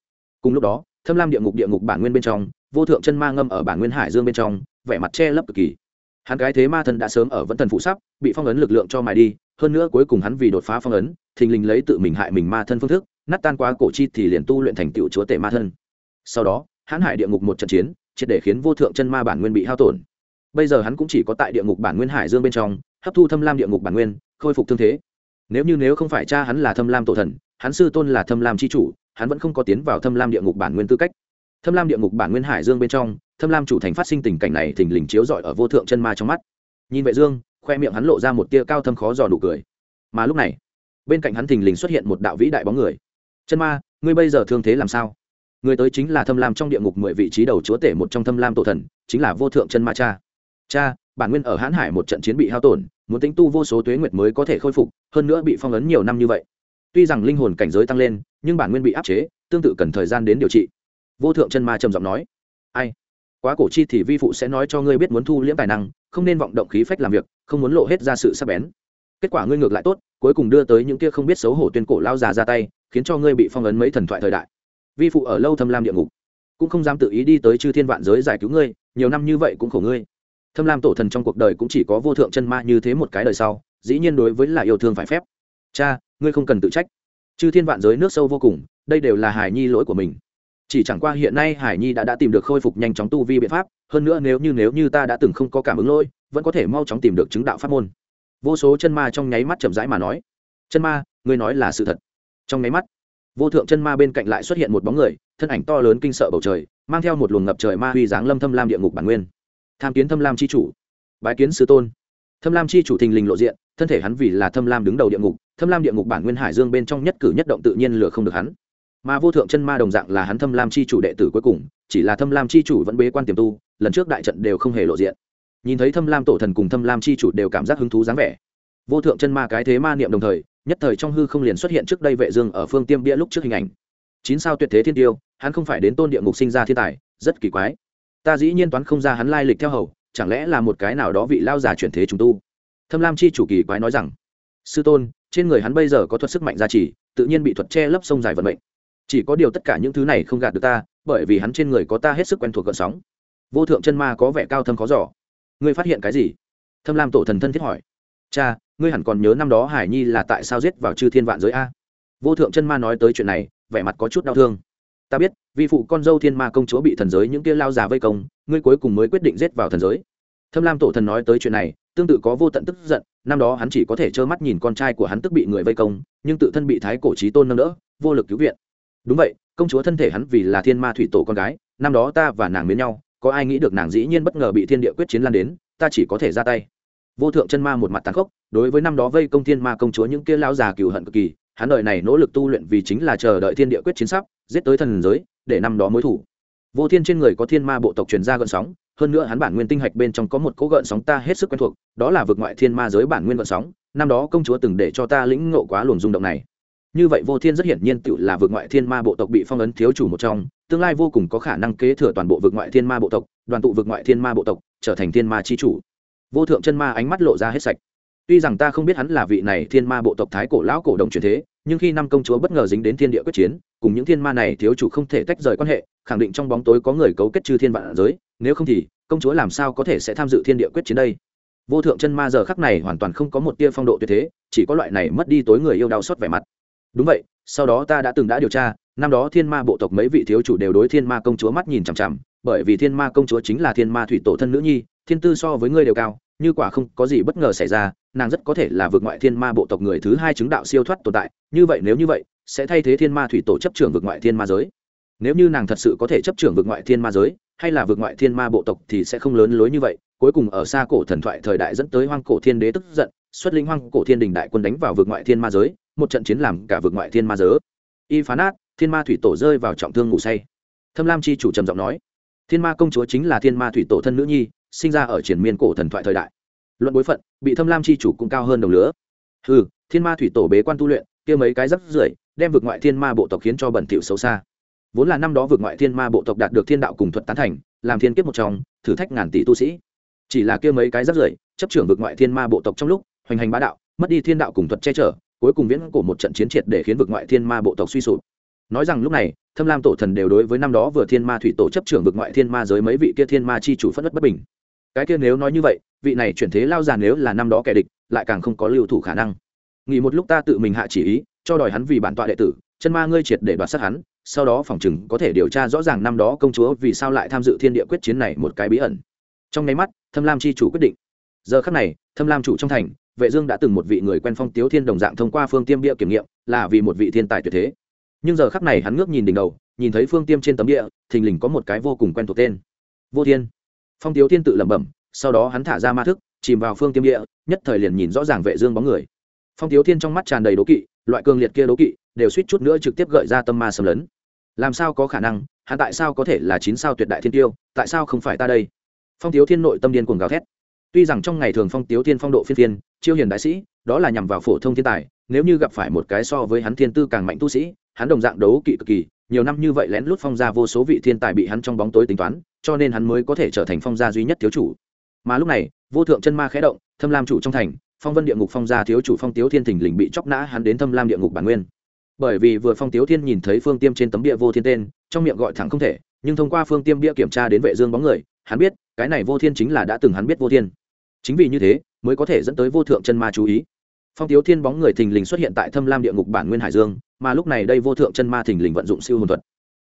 cùng lúc đó, thâm lam địa ngục địa ngục bản nguyên bên trong, vô thượng chân ma ngâm ở bản nguyên hải dương bên trong, vẻ mặt che lấp cực kỳ. Hắn cái thế ma thần đã sớm ở vẫn thần phụ sắp, bị phong ấn lực lượng cho mài đi hơn nữa cuối cùng hắn vì đột phá phong ấn, thình lình lấy tự mình hại mình ma thân phương thức, nát tan qua cổ chi thì liền tu luyện thành tiểu chúa tể ma thân. Sau đó, hắn hải địa ngục một trận chiến, triệt để khiến vô thượng chân ma bản nguyên bị hao tổn. Bây giờ hắn cũng chỉ có tại địa ngục bản nguyên hải dương bên trong, hấp thu thâm lam địa ngục bản nguyên, khôi phục thương thế. Nếu như nếu không phải cha hắn là thâm lam tổ thần, hắn sư tôn là thâm lam c h i chủ, hắn vẫn không có tiến vào thâm lam địa ngục bản nguyên tư cách. Thâm lam địa ngục bản nguyên hải dương bên trong, thâm lam chủ thành phát sinh tình cảnh này thình lình chiếu rọi ở vô thượng chân ma trong mắt. Nhìn vệ dương khoe miệng hắn lộ ra một tia cao thâm khó dò đủ cười. Mà lúc này, bên cạnh hắn thình lình xuất hiện một đạo vĩ đại bóng người. Chân ma, ngươi bây giờ thương thế làm sao? Người tới chính là thâm lam trong địa ngục mười vị trí đầu chúa tể một trong thâm lam tổ thần, chính là vô thượng chân ma cha. Cha, bản nguyên ở hãn hải một trận chiến bị hao tổn, muốn tính tu vô số tuế nguyệt mới có thể khôi phục, hơn nữa bị phong ấn nhiều năm như vậy. Tuy rằng linh hồn cảnh giới tăng lên, nhưng bản nguyên bị áp chế, tương tự cần thời gian đến điều trị. Vô thượng chân ma trầm giọng nói. Ai? Quá cổ chi thì vi phụ sẽ nói cho ngươi biết muốn thu liễm tài năng không nên vọng động khí phách làm việc, không muốn lộ hết ra sự sắc bén. Kết quả ngươi ngược lại tốt, cuối cùng đưa tới những kia không biết xấu hổ tuyên cổ lao già ra tay, khiến cho ngươi bị phong ấn mấy thần thoại thời đại. Vi phụ ở lâu thâm lam địa ngục, cũng không dám tự ý đi tới chư thiên vạn giới giải cứu ngươi, nhiều năm như vậy cũng khổ ngươi. Thâm lam tổ thần trong cuộc đời cũng chỉ có vô thượng chân ma như thế một cái đời sau, dĩ nhiên đối với là yêu thương phải phép. Cha, ngươi không cần tự trách. Chư thiên vạn giới nước sâu vô cùng, đây đều là hải nhi lỗi của mình chỉ chẳng qua hiện nay hải nhi đã đã tìm được khôi phục nhanh chóng tu vi biện pháp, hơn nữa nếu như nếu như ta đã từng không có cảm ứng lỗi, vẫn có thể mau chóng tìm được chứng đạo pháp môn. Vô số chân ma trong nháy mắt chậm rãi mà nói, chân ma, ngươi nói là sự thật. Trong nháy mắt, vô thượng chân ma bên cạnh lại xuất hiện một bóng người, thân ảnh to lớn kinh sợ bầu trời, mang theo một luồng ngập trời ma huy dáng lâm thâm lam địa ngục bản nguyên. Tham kiến thâm lam c h i chủ. Bái kiến sư tôn. Thâm lam c h i chủ thình lình lộ diện, thân thể hắn vì là thâm lam đứng đầu địa ngục, thâm lam địa ngục bản nguyên hải dương bên trong nhất cử nhất động tự nhiên lừa không được hắn mà vô thượng chân ma đồng dạng là hắn thâm lam chi chủ đệ tử cuối cùng, chỉ là thâm lam chi chủ vẫn bế quan tiềm tu, lần trước đại trận đều không hề lộ diện. Nhìn thấy thâm lam tổ thần cùng thâm lam chi chủ đều cảm giác hứng thú dáng vẻ. Vô thượng chân ma cái thế ma niệm đồng thời, nhất thời trong hư không liền xuất hiện trước đây vệ dương ở phương tiêm bia lúc trước hình ảnh. Chín sao tuyệt thế thiên tiêu, hắn không phải đến tôn địa ngục sinh ra thiên tài, rất kỳ quái. Ta dĩ nhiên toán không ra hắn lai lịch theo hầu, chẳng lẽ là một cái nào đó vị lao già chuyển thế trùng tu? Thâm lam chi chủ kỳ quái nói rằng, sư tôn, trên người hắn bây giờ có thuật sức mạnh gia trì, tự nhiên bị thuật che lấp sông dài vận mệnh chỉ có điều tất cả những thứ này không gạt được ta, bởi vì hắn trên người có ta hết sức quen thuộc gợn sóng. Vô thượng chân ma có vẻ cao thâm khó giỏ ngươi phát hiện cái gì? Thâm lam tổ thần thân thiết hỏi. Cha, ngươi hẳn còn nhớ năm đó hải nhi là tại sao giết vào chư thiên vạn giới a? Vô thượng chân ma nói tới chuyện này, vẻ mặt có chút đau thương. Ta biết, vì phụ con dâu thiên ma công chúa bị thần giới những kia lao già vây công, ngươi cuối cùng mới quyết định giết vào thần giới. Thâm lam tổ thần nói tới chuyện này, tương tự có vô tận tức giận, năm đó hắn chỉ có thể trơ mắt nhìn con trai của hắn tức bị người vây công, nhưng tự thân bị thái cổ trí tôn nâng đỡ, vô lực cứu viện đúng vậy, công chúa thân thể hắn vì là thiên ma thủy tổ con gái, năm đó ta và nàng mến nhau, có ai nghĩ được nàng dĩ nhiên bất ngờ bị thiên địa quyết chiến lan đến, ta chỉ có thể ra tay. Vô thượng chân ma một mặt tàn khốc, đối với năm đó vây công thiên ma công chúa những kia lao già cừu hận cực kỳ, hắn đợi này nỗ lực tu luyện vì chính là chờ đợi thiên địa quyết chiến sắp, giết tới thần giới, để năm đó mối thủ. Vô thiên trên người có thiên ma bộ tộc truyền ra gợn sóng, hơn nữa hắn bản nguyên tinh hạch bên trong có một cỗ gợn sóng ta hết sức quen thuộc, đó là vực ngoại thiên ma giới bản nguyên gợn sóng, năm đó công chúa từng để cho ta lĩnh ngộ quá luồng rung động này như vậy vô thiên rất hiển nhiên tự là vực ngoại thiên ma bộ tộc bị phong ấn thiếu chủ một trong, tương lai vô cùng có khả năng kế thừa toàn bộ vực ngoại thiên ma bộ tộc, đoàn tụ vực ngoại thiên ma bộ tộc, trở thành thiên ma chi chủ. Vô thượng chân ma ánh mắt lộ ra hết sạch. Tuy rằng ta không biết hắn là vị này thiên ma bộ tộc thái cổ lão cổ đồng truyền thế, nhưng khi năm công chúa bất ngờ dính đến thiên địa quyết chiến, cùng những thiên ma này thiếu chủ không thể tách rời quan hệ, khẳng định trong bóng tối có người cấu kết chư thiên vạn giới, nếu không thì, công chúa làm sao có thể sẽ tham dự thiên địa quyết chiến đây? Vô thượng chân ma giờ khắc này hoàn toàn không có một tia phong độ tuyệt thế, chỉ có loại này mất đi tối người yêu đau xót vẻ mặt đúng vậy sau đó ta đã từng đã điều tra năm đó thiên ma bộ tộc mấy vị thiếu chủ đều đối thiên ma công chúa mắt nhìn chằm chằm bởi vì thiên ma công chúa chính là thiên ma thủy tổ thân nữ nhi thiên tư so với ngươi đều cao như quả không có gì bất ngờ xảy ra nàng rất có thể là vượt ngoại thiên ma bộ tộc người thứ hai chứng đạo siêu thoát tồn tại như vậy nếu như vậy sẽ thay thế thiên ma thủy tổ chấp trưởng vượt ngoại thiên ma giới nếu như nàng thật sự có thể chấp trưởng vượt ngoại thiên ma giới hay là vượt ngoại thiên ma bộ tộc thì sẽ không lớn lối như vậy cuối cùng ở xa cổ thần thoại thời đại dẫn tới hoang cổ thiên đế tức giận xuất linh hoang cổ thiên đình đại quân đánh vào vượt ngoại thiên ma giới một trận chiến làm cả vực ngoại thiên ma giới. Y phá nát, thiên ma thủy tổ rơi vào trọng thương ngủ say. Thâm lam chi chủ trầm giọng nói, thiên ma công chúa chính là thiên ma thủy tổ thân nữ nhi, sinh ra ở triển miên cổ thần thoại thời đại. Luận bối phận, bị thâm lam chi chủ cũng cao hơn đồng lứa ừ thiên ma thủy tổ bế quan tu luyện, kia mấy cái rắc rưởi, đem vực ngoại thiên ma bộ tộc khiến cho bẩn thỉu xấu xa. Vốn là năm đó vực ngoại thiên ma bộ tộc đạt được thiên đạo cùng thuật tán thành, làm thiên kiếp một trong, thử thách ngàn tỷ tu sĩ. Chỉ là kia mấy cái rắc rưởi, chấp trưởng vực ngoại thiên ma bộ tộc trong lúc, hoành hành bá đạo, mất đi thiên đạo cùng thuật che chở cuối cùng viễn cổ một trận chiến triệt để khiến vực ngoại thiên ma bộ tộc suy sụp. Nói rằng lúc này, thâm lam tổ thần đều đối với năm đó vừa thiên ma thủy tổ chấp trưởng vực ngoại thiên ma giới mấy vị kia thiên ma chi chủ phất đất bất bình. Cái kia nếu nói như vậy, vị này chuyển thế lao già nếu là năm đó kẻ địch, lại càng không có lưu thủ khả năng. Nghỉ một lúc ta tự mình hạ chỉ ý, cho đòi hắn vì bản tọa đệ tử, chân ma ngươi triệt để đoạt sát hắn, sau đó phòng chừng có thể điều tra rõ ràng năm đó công chúa vì sao lại tham dự thiên địa quyết chiến này một cái bí ẩn. Trong nháy mắt, thâm lam chi chủ quyết định giờ khắc này, thâm lam chủ trong thành, vệ dương đã từng một vị người quen phong tiếu thiên đồng dạng thông qua phương tiêm bia kiểm nghiệm, là vì một vị thiên tài tuyệt thế. Nhưng giờ khắc này hắn ngước nhìn đỉnh đầu, nhìn thấy phương tiêm trên tấm địa thình lình có một cái vô cùng quen thuộc tên. Vô thiên. Phong tiếu thiên tự lẩm bẩm, sau đó hắn thả ra ma thức, chìm vào phương tiêm địa nhất thời liền nhìn rõ ràng vệ dương bóng người. Phong tiếu thiên trong mắt tràn đầy đố kỵ, loại cường liệt kia đố kỵ, đều suýt chút nữa trực tiếp gợi ra tâm ma sầm lớn. làm sao có khả năng, hắn tại sao có thể là chín sao tuyệt đại thiên tiêu, tại sao không phải ta đây? Phong tiếu thiên nội tâm điên cuồng gào thét tuy rằng trong ngày thường phong tiếu thiên phong độ phiên phiên, chiêu hiền đại sĩ, đó là nhằm vào phổ thông thiên tài, nếu như gặp phải một cái so với hắn thiên tư càng mạnh tu sĩ, hắn đồng dạng đấu kỵ cực kỳ, nhiều năm như vậy lén lút phong ra vô số vị thiên tài bị hắn trong bóng tối tính toán, cho nên hắn mới có thể trở thành phong gia duy nhất thiếu chủ. Mà lúc này, vô thượng chân ma khẽ động, thâm lam chủ trong thành, phong vân địa ngục phong gia thiếu chủ phong tiếu thiên thình lình bị chóc nã hắn đến thâm lam địa ngục bản nguyên. Bởi vì vừa phong tiếu thiên nhìn thấy phương tiêm trên tấm địa vô thiên tên, trong miệng gọi thẳng không thể, nhưng thông qua phương tiêm bia kiểm tra đến vệ dương bóng người, hắn biết, cái này vô thiên chính là đã từng hắn biết vô thiên chính vì như thế, mới có thể dẫn tới vô thượng chân ma chú ý. Phong tiếu thiên bóng người thình lình xuất hiện tại thâm lam địa ngục bản nguyên hải dương, mà lúc này đây vô thượng chân ma thình lình vận dụng siêu hồn thuật.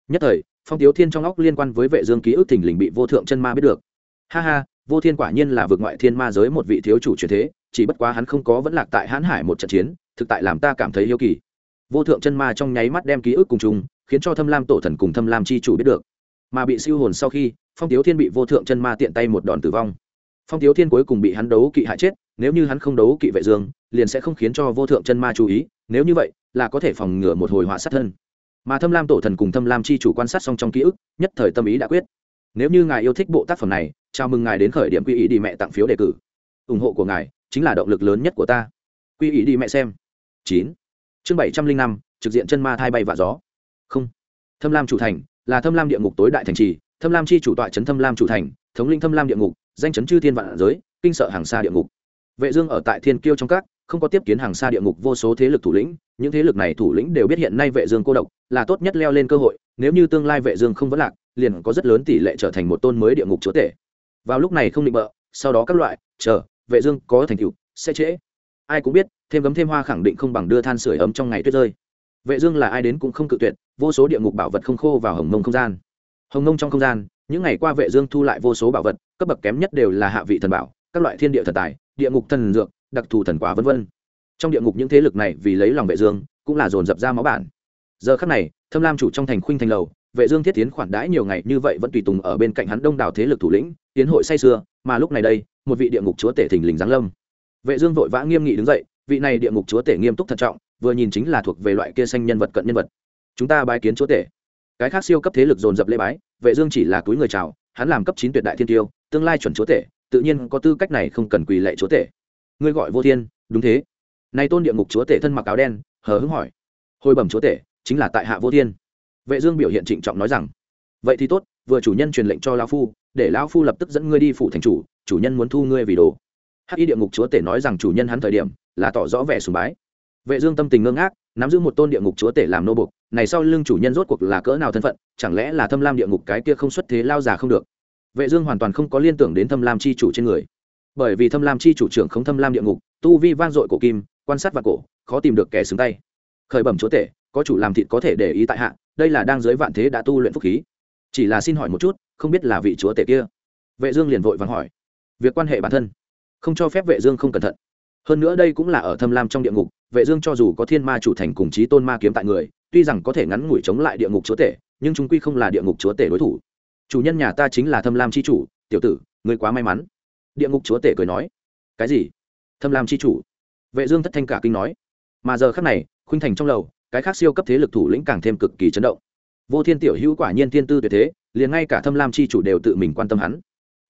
Nhất thời, phong tiếu thiên trong óc liên quan với vệ dương ký ức thình lình bị vô thượng chân ma biết được. Ha ha, vô thiên quả nhiên là vượt ngoại thiên ma giới một vị thiếu chủ truyền thế, chỉ bất quá hắn không có vẫn lạc tại hãn hải một trận chiến, thực tại làm ta cảm thấy yêu kỳ. Vô thượng chân ma trong nháy mắt đem ký ức cùng chung, khiến cho thâm lam tổ thần cùng thâm lam chi chủ biết được. Mà bị siêu hồn sau khi, phong tiếu thiên bị vô thượng chân ma tiện tay một đòn tử vong phong tiếu thiên cuối cùng bị hắn đấu kỵ hại chết, nếu như hắn không đấu kỵ vệ dương, liền sẽ không khiến cho vô thượng chân ma chú ý, nếu như vậy, là có thể phòng ngừa một hồi họa sát thân. Mà thâm lam tổ thần cùng thâm lam chi chủ quan sát xong trong ký ức, nhất thời tâm ý đã quyết. Nếu như ngài yêu thích bộ tác phẩm này, chào mừng ngài đến khởi điểm quy ý đi mẹ tặng phiếu đề cử. Ủng hộ của ngài chính là động lực lớn nhất của ta. Quy ý đi mẹ xem. Chín. Chương bảy trăm linh năm, trực diện chân ma thai bay và gió. Không. Thâm lam chủ thành là thâm lam địa ngục tối đại thành trì, thâm lam chi chủ tọa trấn thâm lam chủ thành, thống linh thâm lam địa ngục danh chấn chư thiên vạn giới, kinh sợ hàng xa địa ngục. Vệ dương ở tại thiên kiêu trong các, không có tiếp kiến hàng xa địa ngục vô số thế lực thủ lĩnh, những thế lực này thủ lĩnh đều biết hiện nay vệ dương cô độc, là tốt nhất leo lên cơ hội, nếu như tương lai vệ dương không vấn lạc, liền có rất lớn tỷ lệ trở thành một tôn mới địa ngục chúa tể. Vào lúc này không định bợ, sau đó các loại, chờ, vệ dương có thành tựu, sẽ trễ. Ai cũng biết, thêm gấm thêm hoa khẳng định không bằng đưa than sưởi ấm trong ngày tuyết rơi. Vệ dương là ai đến cũng không cự tuyệt, vô số địa ngục bảo vật không khô vào hồng mông không gian. Hồng mông trong không gian những ngày qua vệ dương thu lại vô số bảo vật, cấp bậc kém nhất đều là hạ vị thần bảo, các loại thiên địa thần tài, địa ngục thần dược, đặc thù thần quả vân vân. Trong địa ngục những thế lực này vì lấy lòng vệ dương, cũng là dồn dập ra máu bản. Giờ khắc này, thâm lam chủ trong thành khuynh thành lầu, vệ dương thiết tiến khoản đãi nhiều ngày như vậy vẫn tùy tùng ở bên cạnh hắn đông đảo thế lực thủ lĩnh, tiến hội say sưa, mà lúc này đây, một vị địa ngục chúa tể thình lình giáng lâm. Vệ dương vội vã nghiêm nghị đứng dậy, vị này địa ngục chúa tể nghiêm túc thận trọng, vừa nhìn chính là thuộc về loại kia xanh nhân vật cận nhân vật. Chúng ta bái kiến chúa tể cái khác siêu cấp thế lực dồn dập lễ bái, vệ dương chỉ là túi người chào, hắn làm cấp chín tuyệt đại thiên tiêu, tương lai chuẩn chúa tể, tự nhiên có tư cách này không cần quỳ lệ chúa tể. Ngươi gọi vô thiên, đúng thế. Nay tôn địa ngục chúa tể thân mặc áo đen, hờ hững hỏi. Hồi bẩm chúa tể, chính là tại hạ vô thiên. Vệ dương biểu hiện trịnh trọng nói rằng, vậy thì tốt, vừa chủ nhân truyền lệnh cho lão phu, để lão phu lập tức dẫn ngươi đi phủ thành chủ chủ nhân muốn thu ngươi vì đồ. Hắc y địa ngục chúa tể nói rằng chủ nhân hắn thời điểm là tỏ rõ vẻ sùng bái vệ dương tâm tình ngơ ngác, nắm giữ một tôn địa ngục chúa tể làm nô bộc này sau lưng chủ nhân rốt cuộc là cỡ nào thân phận, chẳng lẽ là thâm lam địa ngục cái kia không xuất thế lao già không được? Vệ dương hoàn toàn không có liên tưởng đến thâm lam chi chủ trên người. Bởi vì thâm lam chi chủ trưởng không thâm lam địa ngục, tu vi vang dội cổ kim, quan sát và cổ, khó tìm được kẻ xứng tay. Khởi bẩm chúa tể, có chủ làm thịt có thể để ý tại hạ, đây là đang dưới vạn thế đã tu luyện phúc khí. Chỉ là xin hỏi một chút, không biết là vị chúa tể kia? Vệ dương liền vội vàng hỏi. Việc quan hệ bản thân. Không cho phép vệ dương không cẩn thận hơn nữa đây cũng là ở thâm lam trong địa ngục, vệ dương cho dù có thiên ma chủ thành cùng chí tôn ma kiếm tại người, tuy rằng có thể ngắn ngủi chống lại địa ngục chúa tể, nhưng chúng quy không là địa ngục chúa tể đối thủ. Chủ nhân nhà ta chính là thâm lam c h i chủ, tiểu tử người quá may mắn. Địa ngục chúa tể cười nói. Cái gì? Thâm lam c h i chủ? Vệ dương thất thanh cả kinh nói. Mà giờ khắc này, khuynh thành trong lầu, cái khác siêu cấp thế lực thủ lĩnh càng thêm cực kỳ chấn động. Vô thiên tiểu hữu quả nhiên thiên tư tuyệt thế, liền ngay cả thâm lam c h i chủ đều tự mình quan tâm hắn.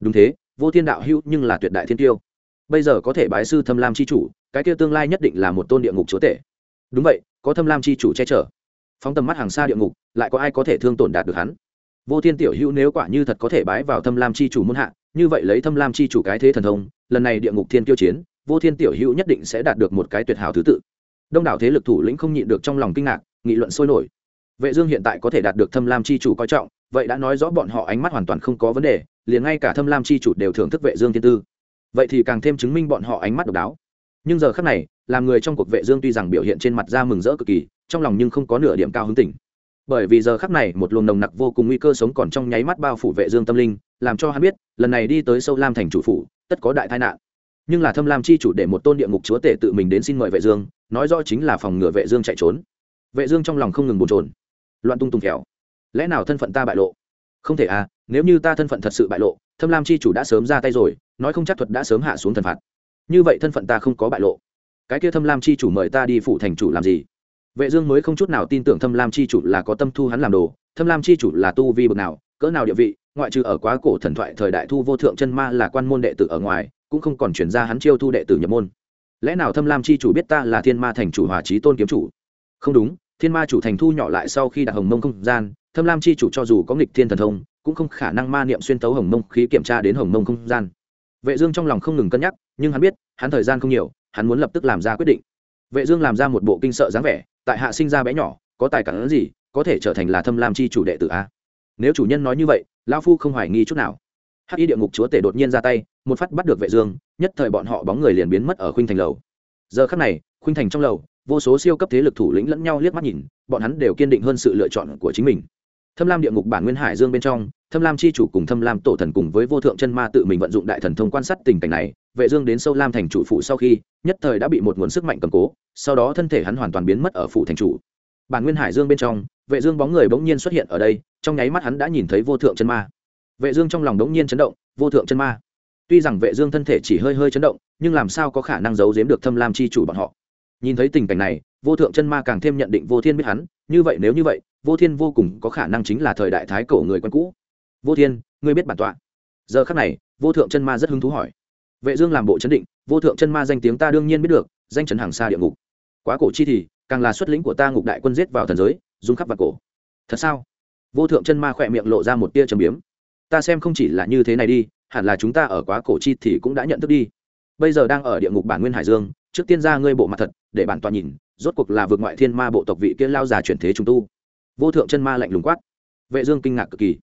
Đúng thế, vô thiên đạo hữu nhưng là tuyệt đại thiên tiêu bây giờ có thể bái sư thâm lam c h i chủ, cái kia tương lai nhất định là một tôn địa ngục chúa tể. Đúng vậy, có thâm lam c h i chủ che chở. Phóng tầm mắt hàng xa địa ngục, lại có ai có thể thương tổn đạt được hắn? Vô thiên tiểu hữu nếu quả như thật có thể bái vào thâm lam chi chủ muôn hạ, như vậy lấy thâm lam chi chủ cái thế thần thông, lần này địa ngục thiên kiêu chiến, vô thiên tiểu hữu nhất định sẽ đạt được một cái tuyệt hảo thứ tự. Đông đảo thế lực thủ lĩnh không nhịn được trong lòng kinh ngạc, nghị luận sôi nổi. Vệ dương hiện tại có thể đạt được thâm lam chi chủ coi trọng, vậy đã nói rõ bọn họ ánh mắt hoàn toàn không có vấn đề, liền ngay cả thâm lam chi chủ đều thưởng thức vệ dương thiên tư vậy thì càng thêm chứng minh bọn họ ánh mắt độc đáo. Nhưng giờ khắc này, làm người trong cuộc vệ dương tuy rằng biểu hiện trên mặt ra mừng rỡ cực kỳ, trong lòng nhưng không có nửa điểm cao hứng tỉnh. Bởi vì giờ khắc này, một luồng nồng nặc vô cùng nguy cơ sống còn trong nháy mắt bao phủ vệ dương tâm linh, làm cho hắn biết, lần này đi tới sâu lam thành chủ phủ, tất có đại tai nạn. Nhưng là thâm lam chi chủ để một tôn địa ngục chúa tể tự mình đến xin mời vệ dương, nói rõ chính là phòng ngừa vệ dương chạy trốn. Vệ dương trong lòng không ngừng bồn chồn, loạn tung tung kẹo. Lẽ nào thân phận ta bại lộ? Không thể à nếu như ta thân phận thật sự bại lộ thâm lam chi chủ đã sớm ra tay rồi, nói không chắc thuật đã sớm hạ xuống thần phạt. Như vậy thân phận ta không có bại lộ. Cái kia thâm lam chi chủ mời ta đi phủ thành chủ làm gì? Vệ dương mới không chút nào tin tưởng thâm lam chi chủ là có tâm thu hắn làm đồ, thâm lam chi chủ là tu vi bậc nào, cỡ nào địa vị, ngoại trừ ở quá cổ thần thoại thời đại thu vô thượng chân ma là quan môn đệ tử ở ngoài, cũng không còn chuyển ra hắn chiêu thu đệ tử nhập môn. Lẽ nào thâm lam chi chủ biết ta là thiên ma thành chủ hòa trí tôn kiếm chủ? Không đúng, thiên ma chủ thành thu nhỏ lại sau khi đặt hồng mông không gian thâm lam chi chủ cho dù có nghịch thiên thần thông, cũng không khả năng ma niệm xuyên tấu hồng mông khí kiểm tra đến hồng mông không gian. Vệ dương trong lòng không ngừng cân nhắc, nhưng hắn biết, hắn thời gian không nhiều, hắn muốn lập tức làm ra quyết định. Vệ dương làm ra một bộ kinh sợ dáng vẻ, tại hạ sinh ra bé nhỏ, có tài cản gì, có thể trở thành là thâm lam chi chủ đệ tử a? Nếu chủ nhân nói như vậy, lão phu không hoài nghi chút nào. Hắc y địa ngục chúa tể đột nhiên ra tay, một phát bắt được vệ dương, nhất thời bọn họ bóng người liền biến mất ở khuynh thành lầu. Giờ khắc này, khuynh thành trong lầu, vô số siêu cấp thế lực thủ lĩnh lẫn nhau liếc mắt nhìn, bọn hắn đều kiên định hơn sự lựa chọn của chính mình thâm lam địa ngục bản nguyên hải dương bên trong, thâm lam chi chủ cùng thâm lam tổ thần cùng với vô thượng chân ma tự mình vận dụng đại thần thông quan sát tình cảnh này, vệ dương đến sâu lam thành chủ phụ sau khi, nhất thời đã bị một nguồn sức mạnh cầm cố, sau đó thân thể hắn hoàn toàn biến mất ở phụ thành chủ. Bản nguyên hải dương bên trong, vệ dương bóng người bỗng nhiên xuất hiện ở đây, trong nháy mắt hắn đã nhìn thấy vô thượng chân ma. Vệ dương trong lòng bỗng nhiên chấn động, vô thượng chân ma. Tuy rằng vệ dương thân thể chỉ hơi hơi chấn động, nhưng làm sao có khả năng giấu giếm được thâm lam chi chủ bọn họ? Nhìn thấy tình cảnh này, vô thượng chân ma càng thêm nhận định vô thiên biết hắn, như vậy nếu như vậy vô thiên vô cùng có khả năng chính là thời đại thái cổ người quen cũ. Vô thiên, ngươi biết bản tọa. Giờ khắc này, vô thượng chân ma rất hứng thú hỏi. Vệ dương làm bộ chấn định, vô thượng chân ma danh tiếng ta đương nhiên biết được, danh chấn hàng xa địa ngục. Quá cổ chi thì, càng là xuất lĩnh của ta ngục đại quân giết vào thần giới dung khắp vào cổ. Thật sao? Vô thượng chân ma khỏe miệng lộ ra một tia trầm biếm. Ta xem không chỉ là như thế này đi, hẳn là chúng ta ở quá cổ chi thì cũng đã nhận thức đi. Bây giờ đang ở địa ngục bản nguyên hải dương, trước tiên ra ngươi bộ mặt thật, để bản tọa nhìn, rốt cuộc là vượt ngoại thiên ma bộ tộc vị kia lao già chuyển thế chúng tu vô thượng chân ma lạnh lùng quát. Vệ dương kinh ngạc cực kỳ.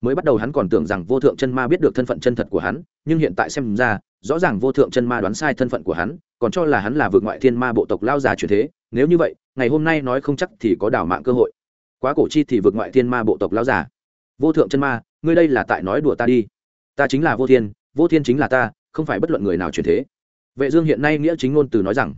Mới bắt đầu hắn còn tưởng rằng vô thượng chân ma biết được thân phận chân thật của hắn, nhưng hiện tại xem ra, rõ ràng vô thượng chân ma đoán sai thân phận của hắn, còn cho là hắn là vượt ngoại thiên ma bộ tộc lao già chuyển thế. Nếu như vậy, ngày hôm nay nói không chắc thì có đảo mạng cơ hội. Quá cổ chi thì vượt ngoại thiên ma bộ tộc lao già. Vô thượng chân ma, ngươi đây là tại nói đùa ta đi. Ta chính là vô thiên vô thiên chính là ta, không phải bất luận người nào chuyển thế. Vệ dương hiện nay nghĩa chính ngôn từ nói rằng,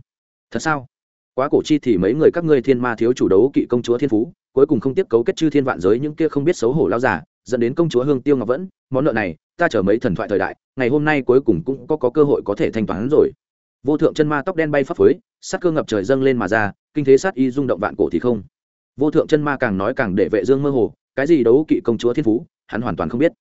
thật sao? Quá cổ chi thì mấy người các ngươi thiên ma thiếu chủ đấu kỵ công chúa thiên phú cuối cùng không tiếp cấu kết chư thiên vạn giới những kia không biết xấu hổ lao giả dẫn đến công chúa hương tiêu ngọc vẫn món nợ này ta chờ mấy thần thoại thời đại ngày hôm nay cuối cùng cũng có, có cơ hội có thể thanh toán rồi. Vô thượng chân ma tóc đen bay phấp phới sát cơ ngập trời dâng lên mà ra kinh thế sát y rung động vạn cổ thì không. Vô thượng chân ma càng nói càng để vệ dương mơ hồ cái gì đấu kỵ công chúa thiên phú hắn hoàn toàn không biết.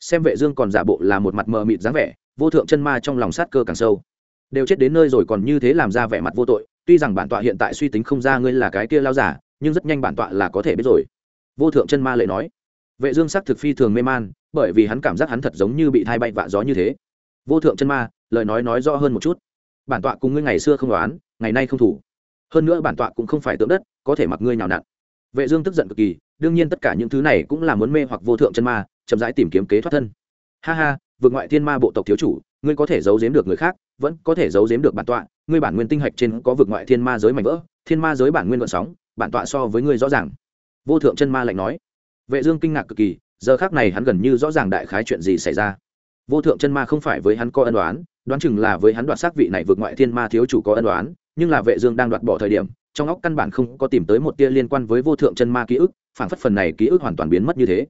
Xem vệ dương còn giả bộ là một mặt mờ mịt dáng vẻ vô thượng chân ma trong lòng sát cơ càng sâu. Đều chết đến nơi rồi còn như thế làm ra vẻ mặt vô tội tuy rằng bản tọa hiện tại suy tính không ra ngươi là cái kia lao giả nhưng rất nhanh bản tọa là có thể biết rồi. Vô thượng chân ma lệ nói, vệ dương sắc thực phi thường mê man, bởi vì hắn cảm giác hắn thật giống như bị thay bay vạ gió như thế. Vô thượng chân ma, lời nói nói rõ hơn một chút. Bản tọa cùng ngươi ngày xưa không đoán, ngày nay không thủ. Hơn nữa bản tọa cũng không phải tượng đất, có thể mặc ngươi nhào nặn. Vệ dương tức giận cực kỳ, đương nhiên tất cả những thứ này cũng là muốn mê hoặc vô thượng chân ma, chậm rãi tìm kiếm kế thoát thân. Ha ha, vượt ngoại thiên ma bộ tộc thiếu chủ, ngươi có thể giấu giếm được người khác, vẫn có thể giấu giếm được bản tọa, ngươi bản nguyên tinh hạch trên có vượt ngoại thiên ma giới mảnh vỡ, thiên ma giới bản nguyên vận sóng bản tọa so với ngươi rõ ràng. Vô thượng chân ma lạnh nói. Vệ dương kinh ngạc cực kỳ, giờ khắc này hắn gần như rõ ràng đại khái chuyện gì xảy ra. Vô thượng chân ma không phải với hắn có ân đoán đoán chừng là với hắn đoạt xác vị này vượt ngoại thiên ma thiếu chủ có ân đoán nhưng là vệ dương đang đoạt bỏ thời điểm, trong óc căn bản không có tìm tới một tia liên quan với vô thượng chân ma ký ức, phản phất phần này ký ức hoàn toàn biến mất như thế.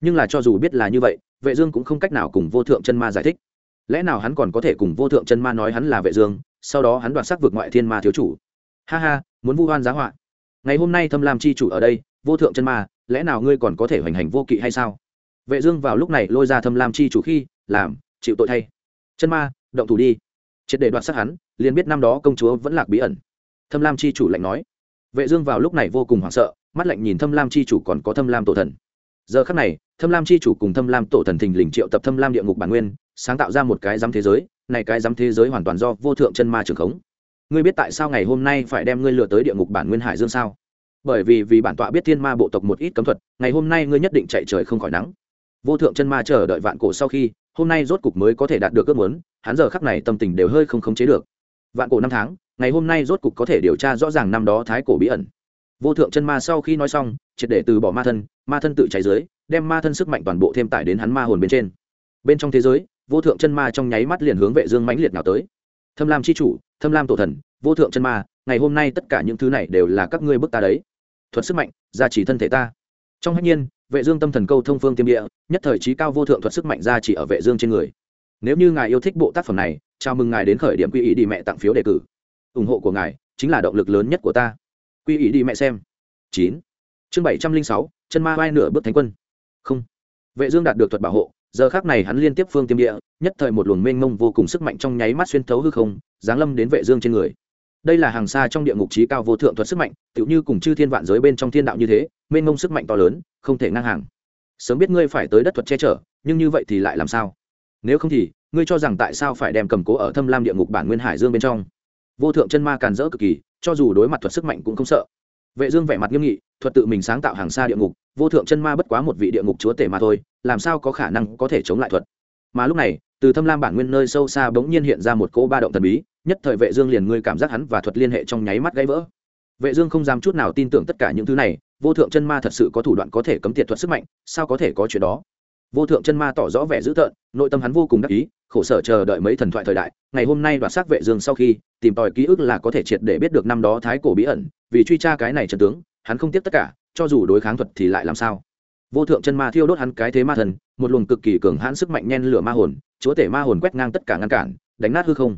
Nhưng là cho dù biết là như vậy, vệ dương cũng không cách nào cùng vô thượng chân ma giải thích. Lẽ nào hắn còn có thể cùng vô thượng chân ma nói hắn là vệ dương, sau đó hắn đoạt sắc vượt ngoại thiên ma thiếu chủ? Ha ha, muốn vu oan giá họa ngày hôm nay thâm lam chi chủ ở đây, vô thượng chân ma, lẽ nào ngươi còn có thể hoành hành vô kỵ hay sao? Vệ dương vào lúc này lôi ra thâm lam chi chủ khi, làm, chịu tội thay. Chân ma, động thủ đi. Triệt để đoạt sát hắn, liền biết năm đó công chúa vẫn lạc bí ẩn. Thâm lam chi chủ lạnh nói. Vệ dương vào lúc này vô cùng hoảng sợ, mắt lạnh nhìn thâm lam chi chủ còn có thâm lam tổ thần. Giờ khắc này, thâm lam chi chủ cùng thâm lam tổ thần thình lình triệu tập thâm lam địa ngục bản nguyên, sáng tạo ra một cái giám thế giới, này cái giám thế giới hoàn toàn do vô thượng chân ma trường khống ngươi biết tại sao ngày hôm nay phải đem ngươi lừa tới địa ngục bản nguyên hải dương sao? Bởi vì vì bản tọa biết thiên ma bộ tộc một ít cấm thuật, ngày hôm nay ngươi nhất định chạy trời không khỏi nắng. Vô thượng chân ma chờ đợi vạn cổ sau khi, hôm nay rốt cục mới có thể đạt được ước muốn, hắn giờ khắc này tâm tình đều hơi không khống chế được. Vạn cổ năm tháng, ngày hôm nay rốt cục có thể điều tra rõ ràng năm đó thái cổ bí ẩn. Vô thượng chân ma sau khi nói xong, triệt để từ bỏ ma thân ma thân tự cháy dưới, đem ma thân sức mạnh toàn bộ thêm tải đến hắn ma hồn bên trên. Bên trong thế giới, vô thượng chân ma trong nháy mắt liền hướng vệ dương mãnh liệt nào tới thâm lam chi chủ, thâm lam tổ thần, vô thượng chân ma, ngày hôm nay tất cả những thứ này đều là các ngươi bức ta đấy. Thuật sức mạnh, gia trì thân thể ta. Trong hạnh nhiên, vệ dương tâm thần câu thông phương tiêm địa, nhất thời trí cao vô thượng thuật sức mạnh gia trì ở vệ dương trên người. Nếu như ngài yêu thích bộ tác phẩm này, chào mừng ngài đến khởi điểm quy ý đi mẹ tặng phiếu đề cử. Ủng hộ của ngài chính là động lực lớn nhất của ta. Quy ý đi mẹ xem. Chín. Chương bảy trăm linh sáu, chân ma vai nửa bước thánh quân. Không. Vệ dương đạt được thuật bảo hộ giờ khác này hắn liên tiếp phương tiêm địa, nhất thời một luồng mênh mông vô cùng sức mạnh trong nháy mắt xuyên thấu hư không, giáng lâm đến vệ dương trên người. Đây là hàng xa trong địa ngục trí cao vô thượng thuật sức mạnh, tựu như cùng chư thiên vạn giới bên trong thiên đạo như thế, mênh mông sức mạnh to lớn, không thể ngang hàng. Sớm biết ngươi phải tới đất thuật che chở, nhưng như vậy thì lại làm sao? Nếu không thì, ngươi cho rằng tại sao phải đem cầm cố ở thâm lam địa ngục bản nguyên hải dương bên trong? Vô thượng chân ma càn rỡ cực kỳ, cho dù đối mặt thuật sức mạnh cũng không sợ vệ dương vẻ mặt nghiêm nghị, thuật tự mình sáng tạo hàng xa địa ngục, vô thượng chân ma bất quá một vị địa ngục chúa tể mà thôi, làm sao có khả năng có thể chống lại thuật? Mà lúc này, từ thâm lam bản nguyên nơi sâu xa bỗng nhiên hiện ra một cỗ ba động thần bí, nhất thời vệ dương liền ngươi cảm giác hắn và thuật liên hệ trong nháy mắt gãy vỡ. Vệ dương không dám chút nào tin tưởng tất cả những thứ này, vô thượng chân ma thật sự có thủ đoạn có thể cấm tiệt thuật sức mạnh, sao có thể có chuyện đó? Vô thượng chân ma tỏ rõ vẻ dữ tợn, nội tâm hắn vô cùng đắc ý, khổ sở chờ đợi mấy thần thoại thời đại, ngày hôm nay đoạt xác vệ dương sau khi, tìm tòi ký ức là có thể triệt để biết được năm đó thái cổ bí ẩn vì truy tra cái này trận tướng, hắn không tiếc tất cả, cho dù đối kháng thuật thì lại làm sao? Vô thượng chân ma thiêu đốt hắn cái thế ma thần, một luồng cực kỳ cường hãn sức mạnh nhen lửa ma hồn, chúa tể ma hồn quét ngang tất cả ngăn cản, đánh nát hư không.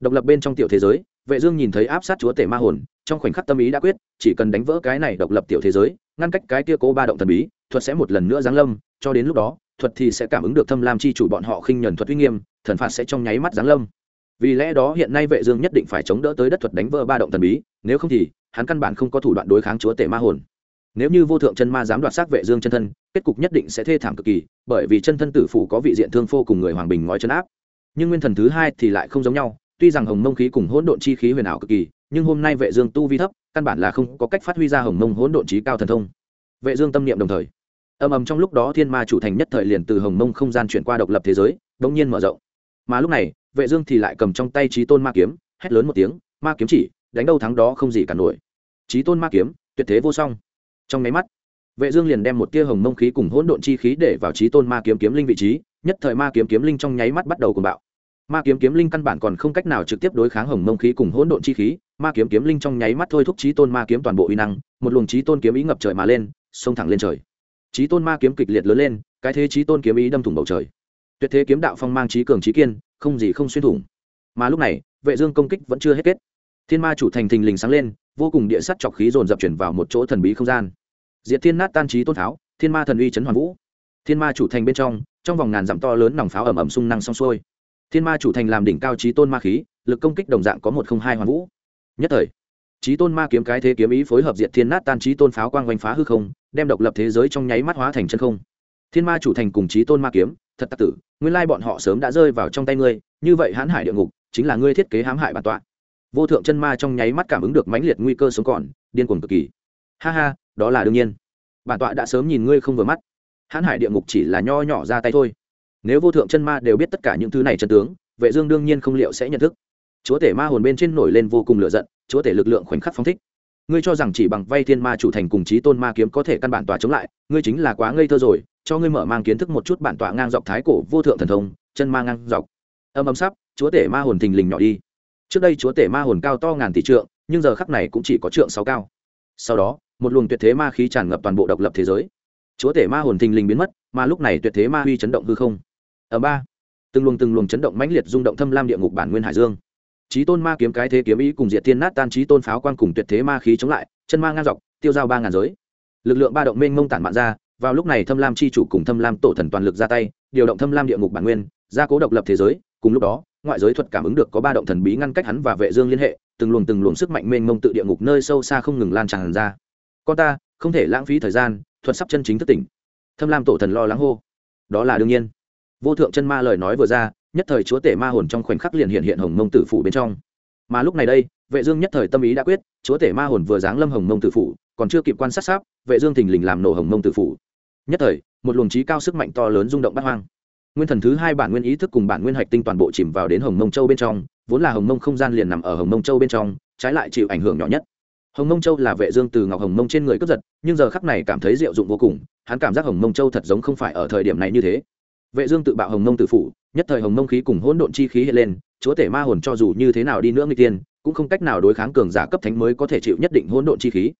Độc lập bên trong tiểu thế giới, vệ dương nhìn thấy áp sát chúa tể ma hồn, trong khoảnh khắc tâm ý đã quyết, chỉ cần đánh vỡ cái này độc lập tiểu thế giới, ngăn cách cái kia cố ba động thần bí, thuật sẽ một lần nữa giáng lâm, cho đến lúc đó, thuật thì sẽ cảm ứng được thâm lam chi chủ bọn họ khinh nhẫn thuật uy nghiêm, thần phạt sẽ trong nháy mắt giáng lâm. Vì lẽ đó hiện nay vệ dương nhất định phải chống đỡ tới đất thuật đánh vỡ ba động thần bí nếu không thì, hắn căn bản không có thủ đoạn đối kháng chúa tể ma hồn. Nếu như vô thượng chân ma dám đoạt xác vệ dương chân thân, kết cục nhất định sẽ thê thảm cực kỳ, bởi vì chân thân tử phủ có vị diện thương phô cùng người hoàng bình ngói chân áp. Nhưng nguyên thần thứ hai thì lại không giống nhau, tuy rằng hồng mông khí cùng hỗn độn chi khí huyền ảo cực kỳ, nhưng hôm nay vệ dương tu vi thấp, căn bản là không có cách phát huy ra hồng mông hỗn độn trí cao thần thông. Vệ dương tâm niệm đồng thời. Âm ầm trong lúc đó thiên ma chủ thành nhất thời liền từ hồng mông không gian chuyển qua độc lập thế giới đống nhiên mở rộng. Mà lúc này, vệ dương thì lại cầm trong tay trí tôn ma kiếm, hét lớn một tiếng, ma kiếm chỉ đánh đâu thắng đó không gì cả nổi. Trí tôn ma kiếm, tuyệt thế vô song. Trong nháy mắt, vệ dương liền đem một tia hồng mông khí cùng hỗn độn chi khí để vào trí tôn ma kiếm kiếm linh vị trí, nhất thời ma kiếm kiếm linh trong nháy mắt bắt đầu cuồng bạo. Ma kiếm kiếm linh căn bản còn không cách nào trực tiếp đối kháng hồng mông khí cùng hỗn độn chi khí, ma kiếm kiếm linh trong nháy mắt thôi thúc trí tôn ma kiếm toàn bộ uy năng, một luồng trí tôn kiếm ý ngập trời mà lên, xông thẳng lên trời. Trí tôn ma kiếm kịch liệt lớn lên, cái thế trí tôn kiếm ý đâm thủng bầu trời. Tuyệt thế kiếm đạo phong mang trí cường trí kiên, không gì không xuyên thủng. Mà lúc này, vệ dương công kích vẫn chưa hết kết thiên ma chủ thành thình lình sáng lên, vô cùng địa sắt chọc khí dồn dập chuyển vào một chỗ thần bí không gian. Diệt thiên nát tan trí tôn tháo, thiên ma thần uy chấn hoàn vũ. Thiên ma chủ thành bên trong trong vòng ngàn dặm to lớn nòng pháo ẩm ẩm sung năng xong xuôi. Thiên ma chủ thành làm đỉnh cao trí tôn ma khí, lực công kích đồng dạng có một không hai hoàn vũ. Nhất thời trí tôn ma kiếm cái thế kiếm ý phối hợp diệt thiên nát tan trí tôn pháo quang oanh phá hư không, đem độc lập thế giới trong nháy mắt hóa thành chân không. Thiên ma chủ thành cùng trí tôn ma kiếm, thật tặc tử, nguyên lai bọn họ sớm đã rơi vào trong tay ngươi, như vậy hãn hải địa ngục, chính là ngươi thiết kế hãm hại bản tọa vô thượng chân ma trong nháy mắt cảm ứng được mãnh liệt nguy cơ sống còn, điên cuồng cực kỳ. Ha ha, đó là đương nhiên. Bản tọa đã sớm nhìn ngươi không vừa mắt. Hãn hải địa ngục chỉ là nho nhỏ ra tay thôi. Nếu vô thượng chân ma đều biết tất cả những thứ này chân tướng, vệ dương đương nhiên không liệu sẽ nhận thức. Chúa tể ma hồn bên trên nổi lên vô cùng lửa giận, chúa tể lực lượng khoảnh khắc phóng thích. Ngươi cho rằng chỉ bằng vay thiên ma chủ thành cùng chí tôn ma kiếm có thể căn bản tòa chống lại, ngươi chính là quá ngây thơ rồi, cho ngươi mở mang kiến thức một chút bản tọa ngang dọc thái cổ vô thượng thần thông, chân ma ngang dọc. Âm âm sắp, chúa tể ma hồn thình lình nhỏ đi trước đây chúa tể ma hồn cao to ngàn tỷ trượng, nhưng giờ khắc này cũng chỉ có trượng sáu cao. Sau đó, một luồng tuyệt thế ma khí tràn ngập toàn bộ độc lập thế giới. Chúa tể ma hồn thình lình biến mất, mà lúc này tuyệt thế ma huy chấn động hư không. Ở ba. Từng luồng từng luồng chấn động mãnh liệt rung động thâm lam địa ngục bản nguyên hải dương. Trí tôn ma kiếm cái thế kiếm ý cùng diệt thiên nát tan trí tôn pháo quan cùng tuyệt thế ma khí chống lại, chân ma ngang dọc, tiêu dao ba ngàn giới. Lực lượng ba động mênh mông tản mạn ra, vào lúc này thâm lam chi chủ cùng thâm lam tổ thần toàn lực ra tay, điều động thâm lam địa ngục bản nguyên, gia cố độc lập thế giới, cùng lúc đó ngoại giới thuật cảm ứng được có ba động thần bí ngăn cách hắn và vệ dương liên hệ, từng luồng từng luồng sức mạnh mênh mông tự địa ngục nơi sâu xa không ngừng lan tràn ra. Con ta, không thể lãng phí thời gian, thuật sắp chân chính thức tỉnh. Thâm lam tổ thần lo lắng hô. Đó là đương nhiên. Vô thượng chân ma lời nói vừa ra, nhất thời chúa tể ma hồn trong khoảnh khắc liền hiện hiện hồng mông tử phủ bên trong. Mà lúc này đây, vệ dương nhất thời tâm ý đã quyết, chúa tể ma hồn vừa giáng lâm hồng mông tử phủ, còn chưa kịp quan sát sáp, vệ dương thình lình làm nổ hồng mông tử phủ. Nhất thời, một luồng trí cao sức mạnh to lớn rung động bát hoang nguyên thần thứ hai bản nguyên ý thức cùng bản nguyên hạch tinh toàn bộ chìm vào đến hồng mông châu bên trong, vốn là hồng mông không gian liền nằm ở hồng mông châu bên trong, trái lại chịu ảnh hưởng nhỏ nhất. Hồng mông châu là vệ dương từ ngọc hồng mông trên người cướp giật, nhưng giờ khắc này cảm thấy diệu dụng vô cùng, hắn cảm giác hồng mông châu thật giống không phải ở thời điểm này như thế. Vệ dương tự bạo hồng mông tự phủ, nhất thời hồng mông khí cùng hỗn độn chi khí hiện lên, chúa tể ma hồn cho dù như thế nào đi nữa nguy tiên, cũng không cách nào đối kháng cường giả cấp thánh mới có thể chịu nhất định hỗn độn chi khí.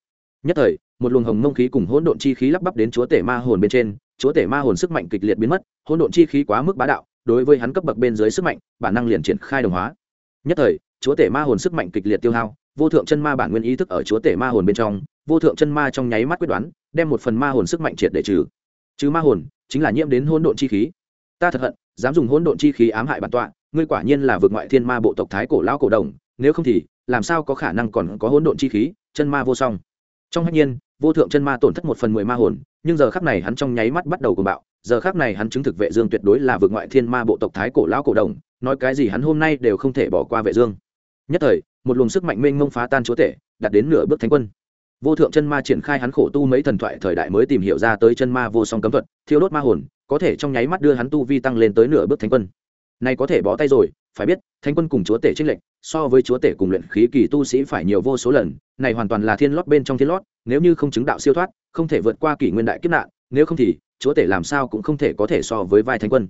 Nhất thời, một luồng hồng mông khí cùng hỗn độn chi khí lắp bắp đến chúa tể ma hồn bên trên chúa tể ma hồn sức mạnh kịch liệt biến mất, hỗn độn chi khí quá mức bá đạo, đối với hắn cấp bậc bên dưới sức mạnh, bản năng liền triển khai đồng hóa. Nhất thời, chúa tể ma hồn sức mạnh kịch liệt tiêu hao, vô thượng chân ma bản nguyên ý thức ở chúa tể ma hồn bên trong, vô thượng chân ma trong nháy mắt quyết đoán, đem một phần ma hồn sức mạnh triệt để trừ. Trừ ma hồn, chính là nhiễm đến hỗn độn chi khí. Ta thật hận, dám dùng hỗn độn chi khí ám hại bản tọa, ngươi quả nhiên là vượt ngoại thiên ma bộ tộc thái cổ lão cổ đồng, nếu không thì, làm sao có khả năng còn có hỗn độn chi khí, chân ma vô song. Trong hách nhiên vô thượng chân ma tổn thất một phần mười ma hồn, nhưng giờ khắc này hắn trong nháy mắt bắt đầu cuồng bạo, giờ khắc này hắn chứng thực vệ dương tuyệt đối là vượt ngoại thiên ma bộ tộc thái cổ lão cổ đồng, nói cái gì hắn hôm nay đều không thể bỏ qua vệ dương. Nhất thời, một luồng sức mạnh mênh mông phá tan chúa tể, đạt đến nửa bước thánh quân. Vô thượng chân ma triển khai hắn khổ tu mấy thần thoại thời đại mới tìm hiểu ra tới chân ma vô song cấm thuật, thiêu đốt ma hồn, có thể trong nháy mắt đưa hắn tu vi tăng lên tới nửa bước thánh quân. Này có thể bó tay rồi, phải biết, thánh quân cùng chúa tể trích lệnh so với chúa tể cùng luyện khí kỳ tu sĩ phải nhiều vô số lần, này hoàn toàn là thiên lót bên trong thiên lót, nếu như không chứng đạo siêu thoát, không thể vượt qua kỷ nguyên đại kiếp nạn, nếu không thì, chúa tể làm sao cũng không thể có thể so với vai thánh quân.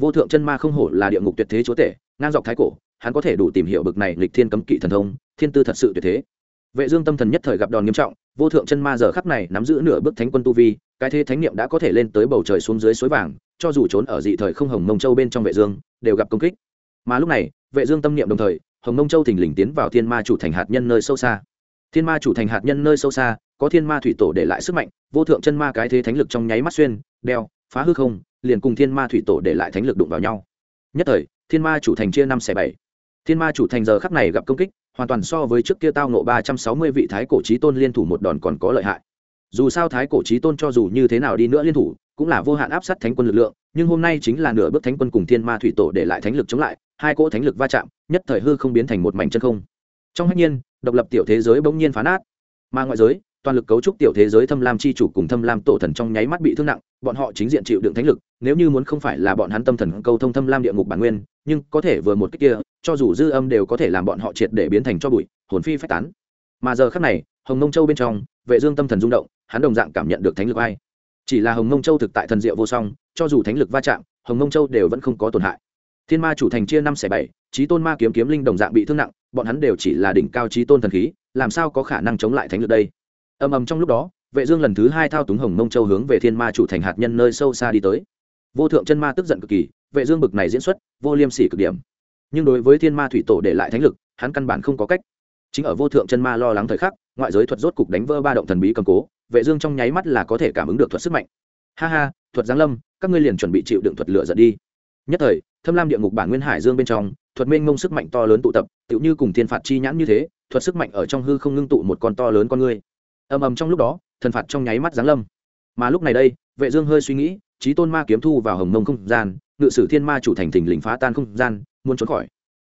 Vô thượng chân ma không hổ là địa ngục tuyệt thế chúa tể, ngang dọc thái cổ, hắn có thể đủ tìm hiểu bực này lịch thiên cấm kỵ thần thông, thiên tư thật sự tuyệt thế. Vệ dương tâm thần nhất thời gặp đòn nghiêm trọng, vô thượng chân ma giờ khắc này nắm giữ nửa bước thánh quân tu vi, cái thế thánh niệm đã có thể lên tới bầu trời xuống dưới suối vàng, cho dù trốn ở dị thời không hồng mông châu bên trong vệ dương, đều gặp công kích. Mà lúc này, vệ dương tâm niệm đồng thời hồng nông châu thình lình tiến vào thiên ma chủ thành hạt nhân nơi sâu xa. Thiên ma chủ thành hạt nhân nơi sâu xa, có thiên ma thủy tổ để lại sức mạnh, vô thượng chân ma cái thế thánh lực trong nháy mắt xuyên, đeo, phá hư không, liền cùng thiên ma thủy tổ để lại thánh lực đụng vào nhau. Nhất thời, thiên ma chủ thành chia năm xẻ bảy. Thiên ma chủ thành giờ khắc này gặp công kích, hoàn toàn so với trước kia tao nộ ba trăm sáu mươi vị thái cổ trí tôn liên thủ một đòn còn có lợi hại. Dù sao thái cổ trí tôn cho dù như thế nào đi nữa liên thủ, cũng là vô hạn áp sát thánh quân lực lượng nhưng hôm nay chính là nửa bước thánh quân cùng thiên ma thủy tổ để lại thánh lực chống lại, hai cỗ thánh lực va chạm, nhất thời hư không biến thành một mảnh chân không. Trong hách nhiên, độc lập tiểu thế giới bỗng nhiên phá nát. Mà ngoại giới, toàn lực cấu trúc tiểu thế giới thâm lam chi chủ cùng thâm lam tổ thần trong nháy mắt bị thương nặng, bọn họ chính diện chịu đựng thánh lực, nếu như muốn không phải là bọn hắn tâm thần câu thông thâm lam địa ngục bản nguyên, nhưng có thể vừa một cách kia, cho dù dư âm đều có thể làm bọn họ triệt để biến thành cho bụi, hồn phi phách tán. Mà giờ khắc này, hồng nông châu bên trong, vệ dương tâm thần rung động, hắn đồng dạng cảm nhận được thánh lực ai chỉ là hồng mông châu thực tại thần diệu vô song, cho dù thánh lực va chạm, hồng mông châu đều vẫn không có tổn hại. Thiên ma chủ thành chia năm xẻ bảy trí tôn ma kiếm kiếm linh đồng dạng bị thương nặng, bọn hắn đều chỉ là đỉnh cao trí tôn thần khí, làm sao có khả năng chống lại thánh lực đây? Ầm ầm trong lúc đó, vệ dương lần thứ hai thao túng hồng mông châu hướng về thiên ma chủ thành hạt nhân nơi sâu xa đi tới. Vô thượng chân ma tức giận cực kỳ, vệ dương bực này diễn xuất, vô liêm sỉ cực điểm. Nhưng đối với thiên ma thủy tổ để lại thánh lực, hắn căn bản không có cách. Chính ở vô thượng chân ma lo lắng thời khắc, ngoại giới thuật rốt cục đánh vỡ ba động thần bí cầm cố vệ dương trong nháy mắt là có thể cảm ứng được thuật sức mạnh. Ha ha, thuật giáng lâm, các ngươi liền chuẩn bị chịu đựng thuật lửa giận đi. Nhất thời, thâm lam địa ngục bản nguyên hải dương bên trong, thuật mênh ngông sức mạnh to lớn tụ tập, tựu như cùng thiên phạt chi nhãn như thế, thuật sức mạnh ở trong hư không ngưng tụ một con to lớn con ngươi. Ầm ầm trong lúc đó, thần phạt trong nháy mắt giáng lâm. Mà lúc này đây, vệ dương hơi suy nghĩ trí tôn ma kiếm thu vào hồng mông không gian, ngự sử thiên ma chủ thành thình lình phá tan không gian, muốn trốn khỏi.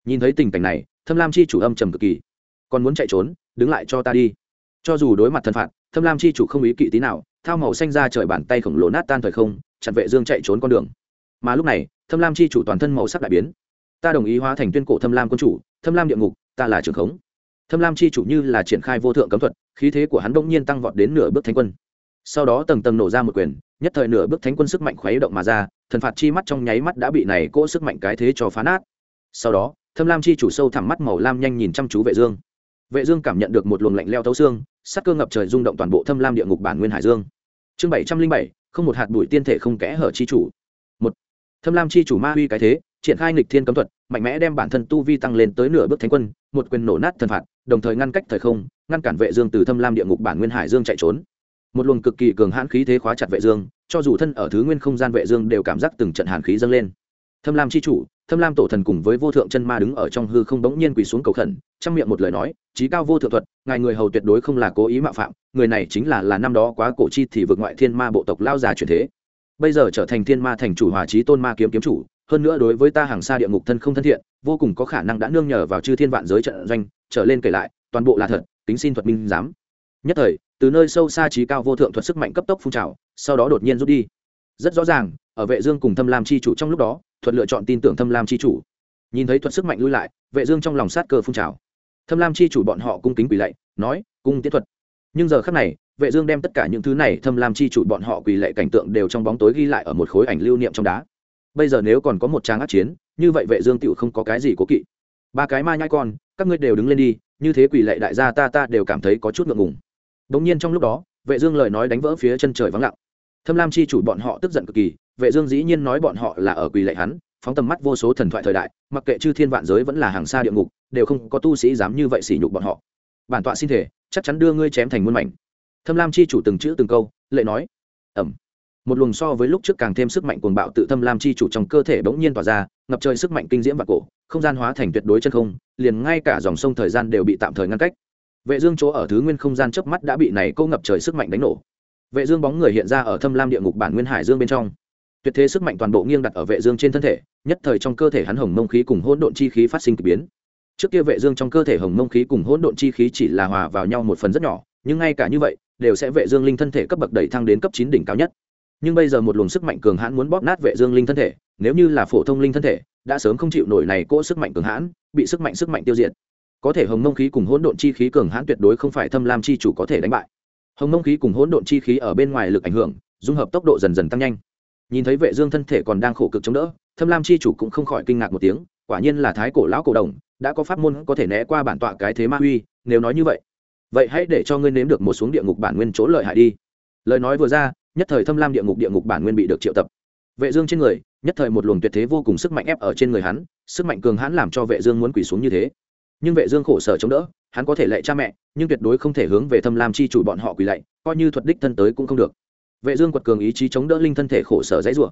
Nhìn thấy tình cảnh này, thâm lam chi chủ âm trầm cực kỳ. Còn muốn chạy trốn, đứng lại cho ta đi cho dù đối mặt thần phạt, thâm lam chi chủ không ý kỵ tí nào, thao màu xanh ra trời bàn tay khổng lồ nát tan thời không, chặn vệ dương chạy trốn con đường. Mà lúc này, thâm lam chi chủ toàn thân màu sắc đại biến. Ta đồng ý hóa thành tuyên cổ thâm lam quân chủ, thâm lam địa ngục, ta là trưởng khống. Thâm lam chi chủ như là triển khai vô thượng cấm thuật, khí thế của hắn đông nhiên tăng vọt đến nửa bước thánh quân. Sau đó tầng tầng nổ ra một quyền, nhất thời nửa bước thánh quân sức mạnh khuấy động mà ra, thần phạt chi mắt trong nháy mắt đã bị này cỗ sức mạnh cái thế cho phá nát. Sau đó, thâm lam chi chủ sâu thẳm mắt màu lam nhanh nhìn chăm chú vệ dương vệ dương cảm nhận được một luồng lạnh leo thấu xương sát cơ ngập trời rung động toàn bộ thâm lam địa ngục bản nguyên hải dương. Chương bảy trăm linh bảy, không một hạt bụi tiên thể không kẽ hở chi chủ. Một, thâm lam chi chủ ma huy cái thế, triển khai nghịch thiên cấm thuật, mạnh mẽ đem bản thân tu vi tăng lên tới nửa bước thánh quân, một quyền nổ nát thần phạt, đồng thời ngăn cách thời không, ngăn cản vệ dương từ thâm lam địa ngục bản nguyên hải dương chạy trốn. Một luồng cực kỳ cường hãn khí thế khóa chặt vệ dương, cho dù thân ở thứ nguyên không gian vệ dương đều cảm giác từng trận hàn khí dâng lên thâm lam chi chủ, thâm lam tổ thần cùng với vô thượng chân ma đứng ở trong hư không bỗng nhiên quỳ xuống cầu khẩn trong miệng một lời nói trí cao vô thượng thuật, ngài người hầu tuyệt đối không là cố ý mạo phạm, người này chính là là năm đó quá cổ chi thì vượt ngoại thiên ma bộ tộc lao già chuyển thế. Bây giờ trở thành thiên ma thành chủ hòa trí tôn ma kiếm kiếm chủ, hơn nữa đối với ta hàng xa địa ngục thân không thân thiện, vô cùng có khả năng đã nương nhờ vào chư thiên vạn giới trận doanh, trở lên kể lại, toàn bộ là thật, tính xin thuật minh giám. Nhất thời, từ nơi sâu xa trí cao vô thượng thuật sức mạnh cấp tốc phun trào, sau đó đột nhiên rút đi. Rất rõ ràng, ở vệ dương cùng thâm lam chi chủ trong lúc đó thuật lựa chọn tin tưởng thâm lam chi chủ. Nhìn thấy thuật sức mạnh lui lại, vệ dương trong lòng sát cơ phun trào. Thâm lam chi chủ bọn họ cung kính quỳ lạy, nói, cung tiến thuật. Nhưng giờ khắc này, vệ dương đem tất cả những thứ này thâm lam chi chủ bọn họ quỳ lạy cảnh tượng đều trong bóng tối ghi lại ở một khối ảnh lưu niệm trong đá. Bây giờ nếu còn có một trang ác chiến, như vậy vệ dương tựu không có cái gì cố kỵ. Ba cái ma nhai con, các ngươi đều đứng lên đi, như thế quỳ lạy đại gia ta ta đều cảm thấy có chút ngượng ngùng. Đống nhiên trong lúc đó, vệ dương lời nói đánh vỡ phía chân trời vắng lặng. Thâm lam chi chủ bọn họ tức giận cực kỳ vệ dương dĩ nhiên nói bọn họ là ở quỳ lạy hắn, phóng tầm mắt vô số thần thoại thời đại, mặc kệ chư thiên vạn giới vẫn là hàng xa địa ngục, đều không có tu sĩ dám như vậy sỉ nhục bọn họ. Bản tọa xin thể, chắc chắn đưa ngươi chém thành muôn mảnh. Thâm lam chi chủ từng chữ từng câu, lệ nói. Ẩm. Một luồng so với lúc trước càng thêm sức mạnh cuồng bạo tự thâm lam chi chủ trong cơ thể bỗng nhiên tỏa ra, ngập trời sức mạnh kinh diễm và cổ, không gian hóa thành tuyệt đối chân không, liền ngay cả dòng sông thời gian đều bị tạm thời ngăn cách. Vệ dương chỗ ở thứ nguyên không gian chớp mắt đã bị này cô ngập trời sức mạnh đánh nổ. Vệ dương bóng người hiện ra ở thâm lam địa ngục bản nguyên hải dương bên trong tuyệt thế sức mạnh toàn bộ nghiêng đặt ở vệ dương trên thân thể, nhất thời trong cơ thể hắn hồng mông khí cùng hỗn độn chi khí phát sinh kỳ biến. Trước kia vệ dương trong cơ thể hồng mông khí cùng hỗn độn chi khí chỉ là hòa vào nhau một phần rất nhỏ, nhưng ngay cả như vậy, đều sẽ vệ dương linh thân thể cấp bậc đẩy thăng đến cấp 9 đỉnh cao nhất. Nhưng bây giờ một luồng sức mạnh cường hãn muốn bóp nát vệ dương linh thân thể, nếu như là phổ thông linh thân thể, đã sớm không chịu nổi này cỗ sức mạnh cường hãn, bị sức mạnh sức mạnh tiêu diệt. Có thể hồng mông khí cùng hỗn độn chi khí cường hãn tuyệt đối không phải thâm lam chi chủ có thể đánh bại. Hồng mông khí cùng hỗn độn chi khí ở bên ngoài lực ảnh hưởng, dung hợp tốc độ dần dần tăng nhanh nhìn thấy vệ dương thân thể còn đang khổ cực chống đỡ, thâm lam chi chủ cũng không khỏi kinh ngạc một tiếng, quả nhiên là thái cổ lão cổ đồng, đã có pháp môn có thể né qua bản tọa cái thế ma huy nếu nói như vậy. Vậy hãy để cho ngươi nếm được một xuống địa ngục bản nguyên chỗ lợi hại đi. Lời nói vừa ra, nhất thời thâm lam địa ngục địa ngục bản nguyên bị được triệu tập. Vệ dương trên người, nhất thời một luồng tuyệt thế vô cùng sức mạnh ép ở trên người hắn, sức mạnh cường hãn làm cho vệ dương muốn quỳ xuống như thế. Nhưng vệ dương khổ sở chống đỡ, hắn có thể lạy cha mẹ, nhưng tuyệt đối không thể hướng về thâm lam chi chủ bọn họ quỳ lạy, coi như thuật đích thân tới cũng không được vệ dương quật cường ý chí chống đỡ linh thân thể khổ sở dãy rủa.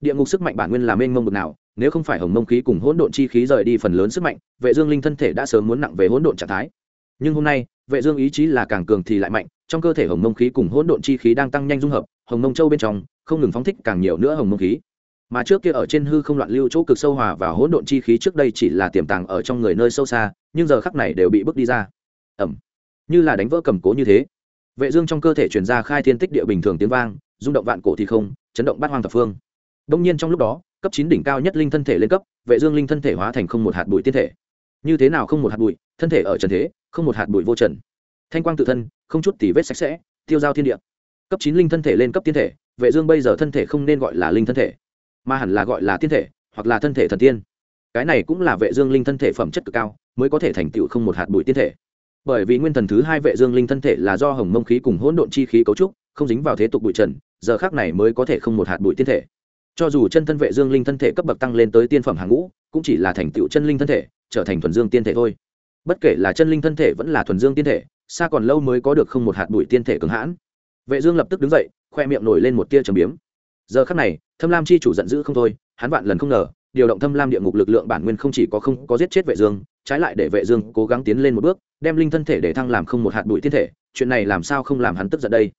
Địa ngục sức mạnh bản nguyên là mênh mông bực nào, nếu không phải hồng mông khí cùng hỗn độn chi khí rời đi phần lớn sức mạnh, vệ dương linh thân thể đã sớm muốn nặng về hỗn độn trạng thái. Nhưng hôm nay, vệ dương ý chí là càng cường thì lại mạnh, trong cơ thể hồng mông khí cùng hỗn độn chi khí đang tăng nhanh dung hợp, hồng mông châu bên trong, không ngừng phóng thích càng nhiều nữa hồng mông khí. Mà trước kia ở trên hư không loạn lưu chỗ cực sâu hòa và hỗn độn chi khí trước đây chỉ là tiềm tàng ở trong người nơi sâu xa, nhưng giờ khắc này đều bị bước đi ra. Ẩm. Như là đánh vỡ cầm cố như thế vệ dương trong cơ thể truyền ra khai thiên tích địa bình thường tiếng vang, rung động vạn cổ thì không, chấn động bát hoang thập phương. Đông nhiên trong lúc đó, cấp chín đỉnh cao nhất linh thân thể lên cấp, vệ dương linh thân thể hóa thành không một hạt bụi tiên thể. Như thế nào không một hạt bụi, thân thể ở trần thế, không một hạt bụi vô trần. Thanh quang tự thân, không chút tỉ vết sạch sẽ, tiêu giao thiên địa. Cấp chín linh thân thể lên cấp tiên thể, vệ dương bây giờ thân thể không nên gọi là linh thân thể, mà hẳn là gọi là tiên thể, hoặc là thân thể thần tiên. Cái này cũng là vệ dương linh thân thể phẩm chất cực cao, mới có thể thành tựu không một hạt bụi tiên thể bởi vì nguyên thần thứ hai vệ dương linh thân thể là do hồng mông khí cùng hỗn độn chi khí cấu trúc, không dính vào thế tục bụi trần, giờ khắc này mới có thể không một hạt bụi tiên thể. Cho dù chân thân vệ dương linh thân thể cấp bậc tăng lên tới tiên phẩm hàng ngũ, cũng chỉ là thành tựu chân linh thân thể, trở thành thuần dương tiên thể thôi. Bất kể là chân linh thân thể vẫn là thuần dương tiên thể, xa còn lâu mới có được không một hạt bụi tiên thể cứng hãn. Vệ dương lập tức đứng dậy, khoe miệng nổi lên một tia trầm biếm. Giờ khắc này, thâm lam chi chủ giận dữ không thôi, hắn vạn lần không ngờ điều động thâm lam địa ngục lực lượng bản nguyên không chỉ có không có giết chết vệ dương, trái lại để vệ dương cố gắng tiến lên một bước, đem linh thân thể để thăng làm không một hạt bụi thiên thể, chuyện này làm sao không làm hắn tức giận đây?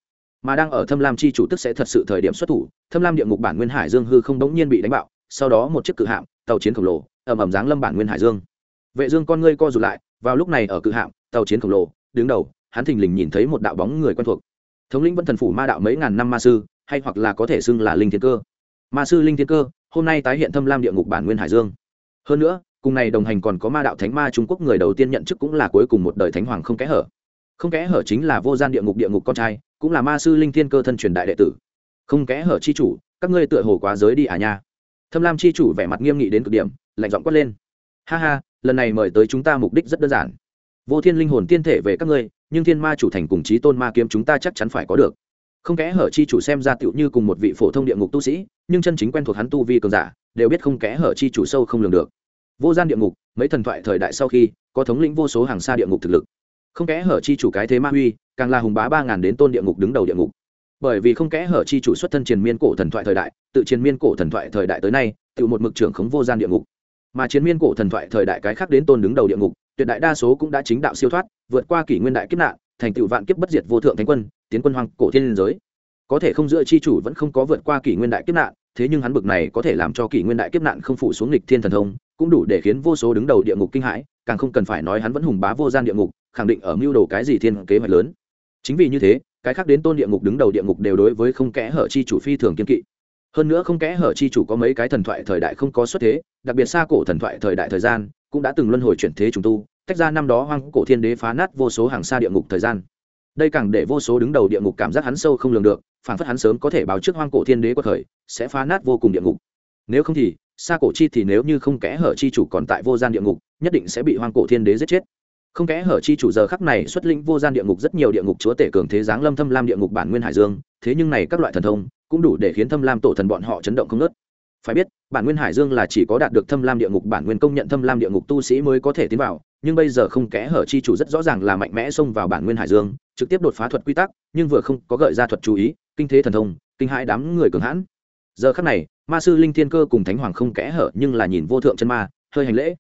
Mà đang ở thâm lam chi chủ tức sẽ thật sự thời điểm xuất thủ, thâm lam địa ngục bản nguyên hải dương hư không đống nhiên bị đánh bạo, sau đó một chiếc cự hạm, tàu chiến khổng lồ, ầm ầm giáng lâm bản nguyên hải dương. Vệ dương con ngươi co rụt lại, vào lúc này ở cự hạm, tàu chiến khổng lồ, đứng đầu, hắn thình lình nhìn thấy một đạo bóng người quen thuộc. Thống lĩnh vân thần phủ ma đạo mấy ngàn năm ma sư, hay hoặc là có thể xưng là linh thiên cơ. Ma sư linh thiên cơ hôm nay tái hiện thâm lam địa ngục bản nguyên hải dương. Hơn nữa, cùng này đồng hành còn có ma đạo thánh ma trung quốc người đầu tiên nhận chức cũng là cuối cùng một đời thánh hoàng không kẽ hở. Không kẽ hở chính là vô gian địa ngục địa ngục con trai, cũng là ma sư linh thiên cơ thân truyền đại đệ tử. Không kẽ hở chi chủ, các ngươi tựa hồ quá giới đi à nha. Thâm lam chi chủ vẻ mặt nghiêm nghị đến cực điểm, lạnh giọng quát lên. Ha ha, lần này mời tới chúng ta mục đích rất đơn giản. Vô thiên linh hồn tiên thể về các ngươi, nhưng thiên ma chủ thành cùng chí tôn ma kiếm chúng ta chắc chắn phải có được không kẽ hở chi chủ xem ra tựu như cùng một vị phổ thông địa ngục tu sĩ, nhưng chân chính quen thuộc hắn tu vi cường giả, đều biết không kẽ hở chi chủ sâu không lường được. Vô gian địa ngục, mấy thần thoại thời đại sau khi, có thống lĩnh vô số hàng xa địa ngục thực lực. Không kẽ hở chi chủ cái thế ma huy, càng là hùng bá ba ngàn đến tôn địa ngục đứng đầu địa ngục. Bởi vì không kẽ hở chi chủ xuất thân triền miên cổ thần thoại thời đại, tự triền miên cổ thần thoại thời đại tới nay tự một mực trưởng khống vô gian địa ngục. Mà chiến miên cổ thần thoại thời đại cái khác đến tôn đứng đầu địa ngục, tuyệt đại đa số cũng đã chính đạo siêu thoát, vượt qua kỷ nguyên đại kiếp nạn thành tựu vạn kiếp bất diệt vô thượng thánh quân, tiến quân hoàng cổ thiên giới. Có thể không giữa chi chủ vẫn không có vượt qua kỷ nguyên đại kiếp nạn, thế nhưng hắn bực này có thể làm cho kỷ nguyên đại kiếp nạn không phụ xuống lịch thiên thần thông, cũng đủ để khiến vô số đứng đầu địa ngục kinh hãi, càng không cần phải nói hắn vẫn hùng bá vô gian địa ngục, khẳng định ở mưu đồ cái gì thiên kế hoạch lớn. Chính vì như thế, cái khác đến tôn địa ngục đứng đầu địa ngục đều đối với không kẽ hở chi chủ phi thường kiên kỵ. Hơn nữa không kẽ hở chi chủ có mấy cái thần thoại thời đại không có xuất thế, đặc biệt xa cổ thần thoại thời đại thời gian, cũng đã từng luân hồi chuyển thế trùng tu tách ra năm đó hoang cổ thiên đế phá nát vô số hàng xa địa ngục thời gian. Đây càng để vô số đứng đầu địa ngục cảm giác hắn sâu không lường được phản phất hắn sớm có thể báo trước hoang cổ thiên đế quật khởi, sẽ phá nát vô cùng địa ngục. Nếu không thì, xa cổ chi thì nếu như không kẽ hở chi chủ còn tại vô gian địa ngục, nhất định sẽ bị hoang cổ thiên đế giết chết. Không kẽ hở chi chủ giờ khắc này xuất lĩnh vô gian địa ngục rất nhiều địa ngục chúa tể cường thế giáng lâm thâm lam địa ngục bản nguyên hải dương, thế nhưng này các loại thần thông cũng đủ để khiến thâm lam tổ thần bọn họ chấn động không nớt phải biết, bản nguyên hải dương là chỉ có đạt được thâm lam địa ngục bản nguyên công nhận thâm lam địa ngục tu sĩ mới có thể tiến vào nhưng bây giờ không kẽ hở chi chủ rất rõ ràng là mạnh mẽ xông vào bản nguyên hải dương, trực tiếp đột phá thuật quy tắc, nhưng vừa không có gợi ra thuật chú ý, kinh thế thần thông, kinh hãi đám người cường hãn. Giờ khắc này, ma sư linh thiên cơ cùng thánh hoàng không kẽ hở nhưng là nhìn vô thượng chân ma, hơi hành lễ.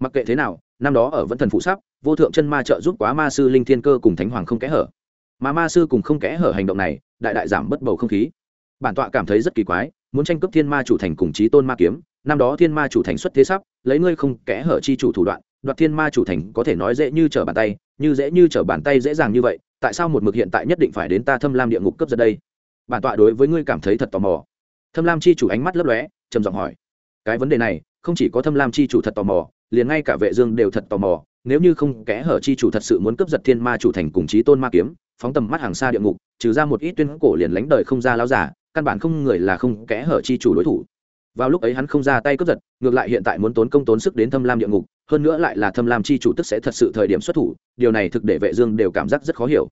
Mặc kệ thế nào, năm đó ở vẫn thần phụ sắp vô thượng chân ma trợ giúp quá ma sư linh thiên cơ cùng thánh hoàng không kẽ hở. Mà ma sư cùng không kẽ hở hành động này, đại đại giảm bất bầu không khí. Bản tọa cảm thấy rất kỳ quái, muốn tranh cướp thiên ma chủ thành cùng chí tôn ma kiếm, năm đó thiên ma chủ thành xuất thế sắp, lấy ngươi không kẽ hở chi chủ thủ đoạn đoạt thiên ma chủ thành có thể nói dễ như trở bàn tay, như dễ như trở bàn tay dễ dàng như vậy, tại sao một mực hiện tại nhất định phải đến ta thâm lam địa ngục cấp giật đây? Bản tọa đối với ngươi cảm thấy thật tò mò. Thâm lam chi chủ ánh mắt lấp lóe, trầm giọng hỏi. Cái vấn đề này, không chỉ có thâm lam chi chủ thật tò mò, liền ngay cả vệ dương đều thật tò mò, nếu như không kẽ hở chi chủ thật sự muốn cướp giật thiên ma chủ thành cùng chí tôn ma kiếm, phóng tầm mắt hàng xa địa ngục, trừ ra một ít tuyên cổ liền lánh đời không ra lão giả, căn bản không người là không kẽ hở chi chủ đối thủ. Vào lúc ấy hắn không ra tay cướp giật, ngược lại hiện tại muốn tốn công tốn sức đến thâm lam địa ngục hơn nữa lại là thâm lam chi chủ tức sẽ thật sự thời điểm xuất thủ, điều này thực để vệ dương đều cảm giác rất khó hiểu.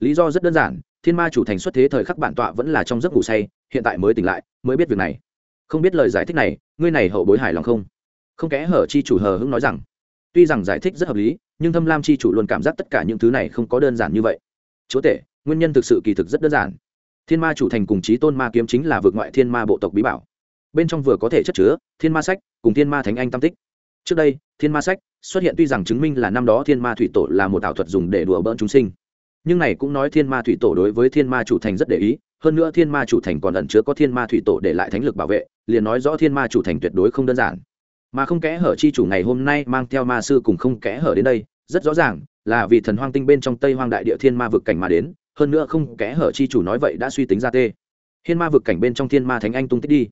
Lý do rất đơn giản, thiên ma chủ thành xuất thế thời khắc bản tọa vẫn là trong giấc ngủ say, hiện tại mới tỉnh lại, mới biết việc này. Không biết lời giải thích này, ngươi này hậu bối hài lòng không? Không kẽ hở chi chủ hờ hững nói rằng, tuy rằng giải thích rất hợp lý, nhưng thâm lam chi chủ luôn cảm giác tất cả những thứ này không có đơn giản như vậy. Chúa tể, nguyên nhân thực sự kỳ thực rất đơn giản. Thiên ma chủ thành cùng chí tôn ma kiếm chính là vượt ngoại thiên ma bộ tộc bí bảo. Bên trong vừa có thể chất chứa thiên ma sách cùng thiên ma thánh anh tam tích trước đây thiên ma sách xuất hiện tuy rằng chứng minh là năm đó thiên ma thủy tổ là một ảo thuật dùng để đùa bỡn chúng sinh nhưng này cũng nói thiên ma thủy tổ đối với thiên ma chủ thành rất để ý hơn nữa thiên ma chủ thành còn ẩn chứa có thiên ma thủy tổ để lại thánh lực bảo vệ liền nói rõ thiên ma chủ thành tuyệt đối không đơn giản mà không kẽ hở chi chủ ngày hôm nay mang theo ma sư cùng không kẽ hở đến đây rất rõ ràng là vì thần hoang tinh bên trong tây hoang đại địa thiên ma vực cảnh mà đến hơn nữa không kẽ hở chi chủ nói vậy đã suy tính ra tê thiên ma vực cảnh bên trong thiên ma thánh anh tung tích đi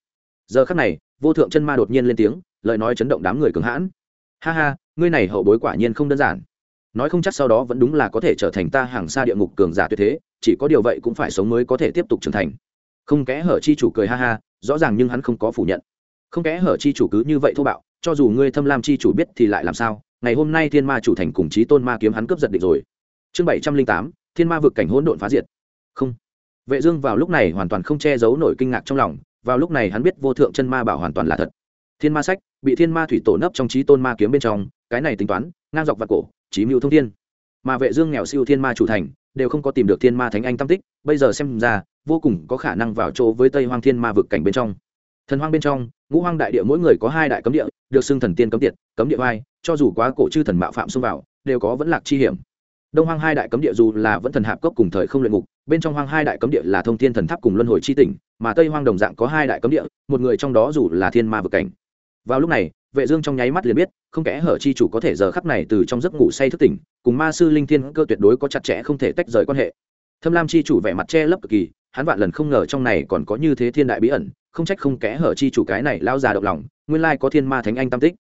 giờ khắc này vô thượng chân ma đột nhiên lên tiếng lời nói chấn động đám người cường hãn. Ha ha, ngươi này hậu bối quả nhiên không đơn giản. Nói không chắc sau đó vẫn đúng là có thể trở thành ta hàng xa địa ngục cường giả tuyệt thế, chỉ có điều vậy cũng phải sống mới có thể tiếp tục trưởng thành. Không kẽ hở chi chủ cười ha ha, rõ ràng nhưng hắn không có phủ nhận. Không kẽ hở chi chủ cứ như vậy thô bạo, cho dù ngươi thâm lam chi chủ biết thì lại làm sao? Ngày hôm nay thiên ma chủ thành cùng chí tôn ma kiếm hắn cướp giật định rồi. Chương bảy trăm linh tám, thiên ma vực cảnh hỗn độn phá diệt. Không. Vệ dương vào lúc này hoàn toàn không che giấu nổi kinh ngạc trong lòng, vào lúc này hắn biết vô thượng chân ma bảo hoàn toàn là thật thiên ma sách, bị thiên ma thủy tổ nấp trong chí tôn ma kiếm bên trong, cái này tính toán, ngang dọc vặt cổ, chí mưu thông thiên. Mà vệ dương nghèo siêu thiên ma chủ thành, đều không có tìm được thiên ma thánh anh tam tích, bây giờ xem ra, vô cùng có khả năng vào chỗ với tây hoang thiên ma vực cảnh bên trong. Thần hoang bên trong, ngũ hoang đại địa mỗi người có hai đại cấm địa, được xưng thần tiên cấm tiệt, cấm địa vai, cho dù quá cổ chư thần mạo phạm xông vào, đều có vẫn lạc chi hiểm. Đông hoang hai đại cấm địa dù là vẫn thần hạp cốc cùng thời không luyện ngục, bên trong hoang hai đại cấm địa là thông thiên thần tháp cùng luân hồi chi tỉnh, mà tây hoang đồng dạng có hai đại cấm địa, một người trong đó dù là thiên ma vực cảnh vào lúc này, vệ dương trong nháy mắt liền biết, không kẽ hở chi chủ có thể giờ khắc này từ trong giấc ngủ say thức tỉnh, cùng ma sư linh thiên cơ tuyệt đối có chặt chẽ không thể tách rời quan hệ. Thâm lam chi chủ vẻ mặt che lấp cực kỳ, hắn vạn lần không ngờ trong này còn có như thế thiên đại bí ẩn, không trách không kẽ hở chi chủ cái này lao già động lòng, nguyên lai có thiên ma thánh anh tam tích.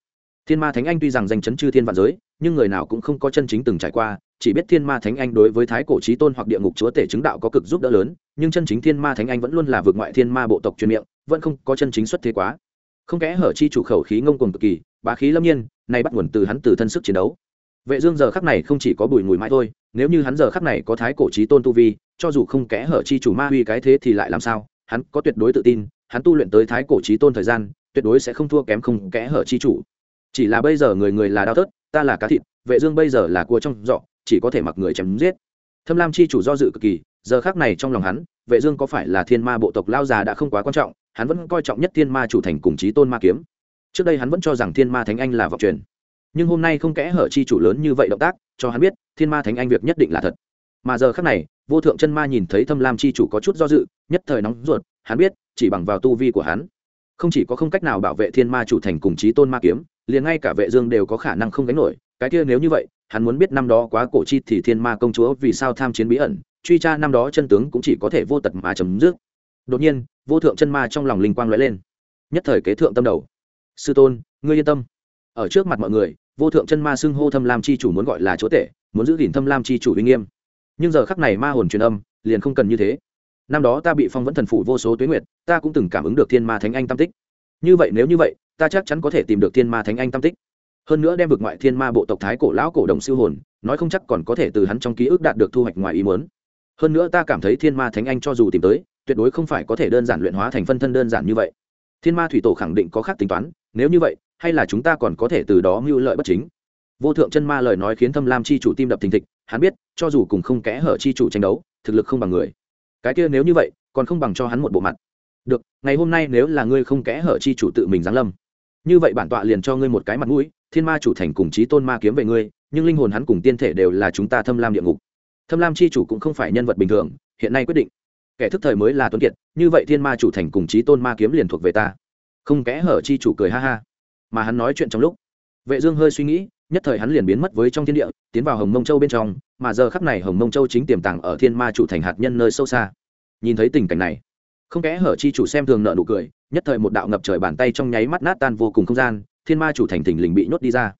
Thiên ma thánh anh tuy rằng danh chấn chư thiên vạn giới, nhưng người nào cũng không có chân chính từng trải qua, chỉ biết thiên ma thánh anh đối với thái cổ trí tôn hoặc địa ngục chúa tể chứng đạo có cực giúp đỡ lớn, nhưng chân chính thiên ma thánh anh vẫn luôn là vượt ngoại thiên ma bộ tộc truyền miệng, vẫn không có chân chính xuất thế quá không kẽ hở chi chủ khẩu khí ngông cuồng cực kỳ, bá khí lâm nhiên, nay bắt nguồn từ hắn từ thân sức chiến đấu. Vệ dương giờ khắc này không chỉ có bùi mùi mãi thôi, nếu như hắn giờ khắc này có thái cổ chí tôn tu vi, cho dù không kẽ hở chi chủ ma huy cái thế thì lại làm sao, hắn có tuyệt đối tự tin, hắn tu luyện tới thái cổ chí tôn thời gian, tuyệt đối sẽ không thua kém không kẽ hở chi chủ. Chỉ là bây giờ người người là đau thớt, ta là cá thịt, vệ dương bây giờ là cua trong dọ chỉ có thể mặc người chém giết. Thâm lam chi chủ do dự cực kỳ, giờ khắc này trong lòng hắn vệ dương có phải là thiên ma bộ tộc lao già đã không quá quan trọng, hắn vẫn coi trọng nhất thiên ma chủ thành cùng chí tôn ma kiếm. Trước đây hắn vẫn cho rằng thiên ma thánh anh là vọng truyền, nhưng hôm nay không kẽ hở chi chủ lớn như vậy động tác, cho hắn biết, thiên ma thánh anh việc nhất định là thật. Mà giờ khắc này, vô thượng chân ma nhìn thấy thâm lam chi chủ có chút do dự, nhất thời nóng ruột, hắn biết, chỉ bằng vào tu vi của hắn, không chỉ có không cách nào bảo vệ thiên ma chủ thành cùng chí tôn ma kiếm, liền ngay cả vệ dương đều có khả năng không gánh nổi. Cái kia nếu như vậy, hắn muốn biết năm đó quá cổ chi thì thiên ma công chúa vì sao tham chiến bí ẩn truy tra năm đó chân tướng cũng chỉ có thể vô tật mà chấm dứt. Đột nhiên, vô thượng chân ma trong lòng linh quang lóe lên. Nhất thời kế thượng tâm đầu. Sư tôn, ngươi yên tâm. Ở trước mặt mọi người, vô thượng chân ma xưng hô thâm lam chi chủ muốn gọi là chúa tể, muốn giữ gìn thâm lam chi chủ uy nghiêm. Nhưng giờ khắc này ma hồn truyền âm, liền không cần như thế. Năm đó ta bị phong vẫn thần phủ vô số tuyến nguyệt, ta cũng từng cảm ứng được thiên ma thánh anh tam tích. Như vậy nếu như vậy, ta chắc chắn có thể tìm được thiên ma thánh anh tam tích. Hơn nữa đem vực ngoại thiên ma bộ tộc thái cổ lão cổ đồng siêu hồn, nói không chắc còn có thể từ hắn trong ký ức đạt được thu hoạch ngoài ý muốn hơn nữa ta cảm thấy thiên ma thánh anh cho dù tìm tới, tuyệt đối không phải có thể đơn giản luyện hóa thành phân thân đơn giản như vậy. Thiên ma thủy tổ khẳng định có khác tính toán, nếu như vậy, hay là chúng ta còn có thể từ đó mưu lợi bất chính. Vô thượng chân ma lời nói khiến thâm lam chi chủ tim đập thình thịch, hắn biết, cho dù cùng không kẽ hở chi chủ tranh đấu, thực lực không bằng người. Cái kia nếu như vậy, còn không bằng cho hắn một bộ mặt. Được, ngày hôm nay nếu là ngươi không kẽ hở chi chủ tự mình giáng lâm, như vậy bản tọa liền cho ngươi một cái mặt mũi, thiên ma chủ thành cùng chí tôn ma kiếm về ngươi, nhưng linh hồn hắn cùng tiên thể đều là chúng ta thâm lam địa ngục thâm lam chi chủ cũng không phải nhân vật bình thường, hiện nay quyết định. Kẻ thức thời mới là tuấn kiệt, như vậy thiên ma chủ thành cùng chí tôn ma kiếm liền thuộc về ta. Không kẽ hở chi chủ cười ha ha. Mà hắn nói chuyện trong lúc, vệ dương hơi suy nghĩ, nhất thời hắn liền biến mất với trong thiên địa, tiến vào hồng mông châu bên trong, mà giờ khắc này hồng mông châu chính tiềm tàng ở thiên ma chủ thành hạt nhân nơi sâu xa. Nhìn thấy tình cảnh này, không kẽ hở chi chủ xem thường nợ nụ cười, nhất thời một đạo ngập trời bàn tay trong nháy mắt nát tan vô cùng không gian, thiên ma chủ thành thình lình bị nhốt đi ra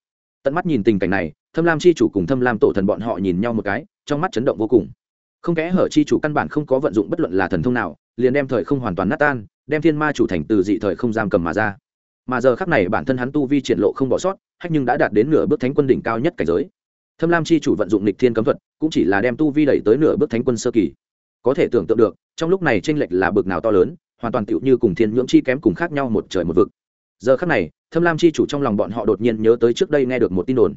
tận mắt nhìn tình cảnh này, thâm lam chi chủ cùng thâm lam tổ thần bọn họ nhìn nhau một cái, trong mắt chấn động vô cùng. Không kẽ hở chi chủ căn bản không có vận dụng bất luận là thần thông nào, liền đem thời không hoàn toàn nát tan, đem thiên ma chủ thành từ dị thời không giam cầm mà ra. Mà giờ khắc này bản thân hắn tu vi triển lộ không bỏ sót, hách nhưng đã đạt đến nửa bước thánh quân đỉnh cao nhất cảnh giới. Thâm lam chi chủ vận dụng nịch thiên cấm thuật, cũng chỉ là đem tu vi đẩy tới nửa bước thánh quân sơ kỳ. Có thể tưởng tượng được, trong lúc này tranh lệch là bực nào to lớn, hoàn toàn tựu như cùng thiên nhưỡng chi kém cùng khác nhau một trời một vực giờ khắc này, thâm lam chi chủ trong lòng bọn họ đột nhiên nhớ tới trước đây nghe được một tin đồn.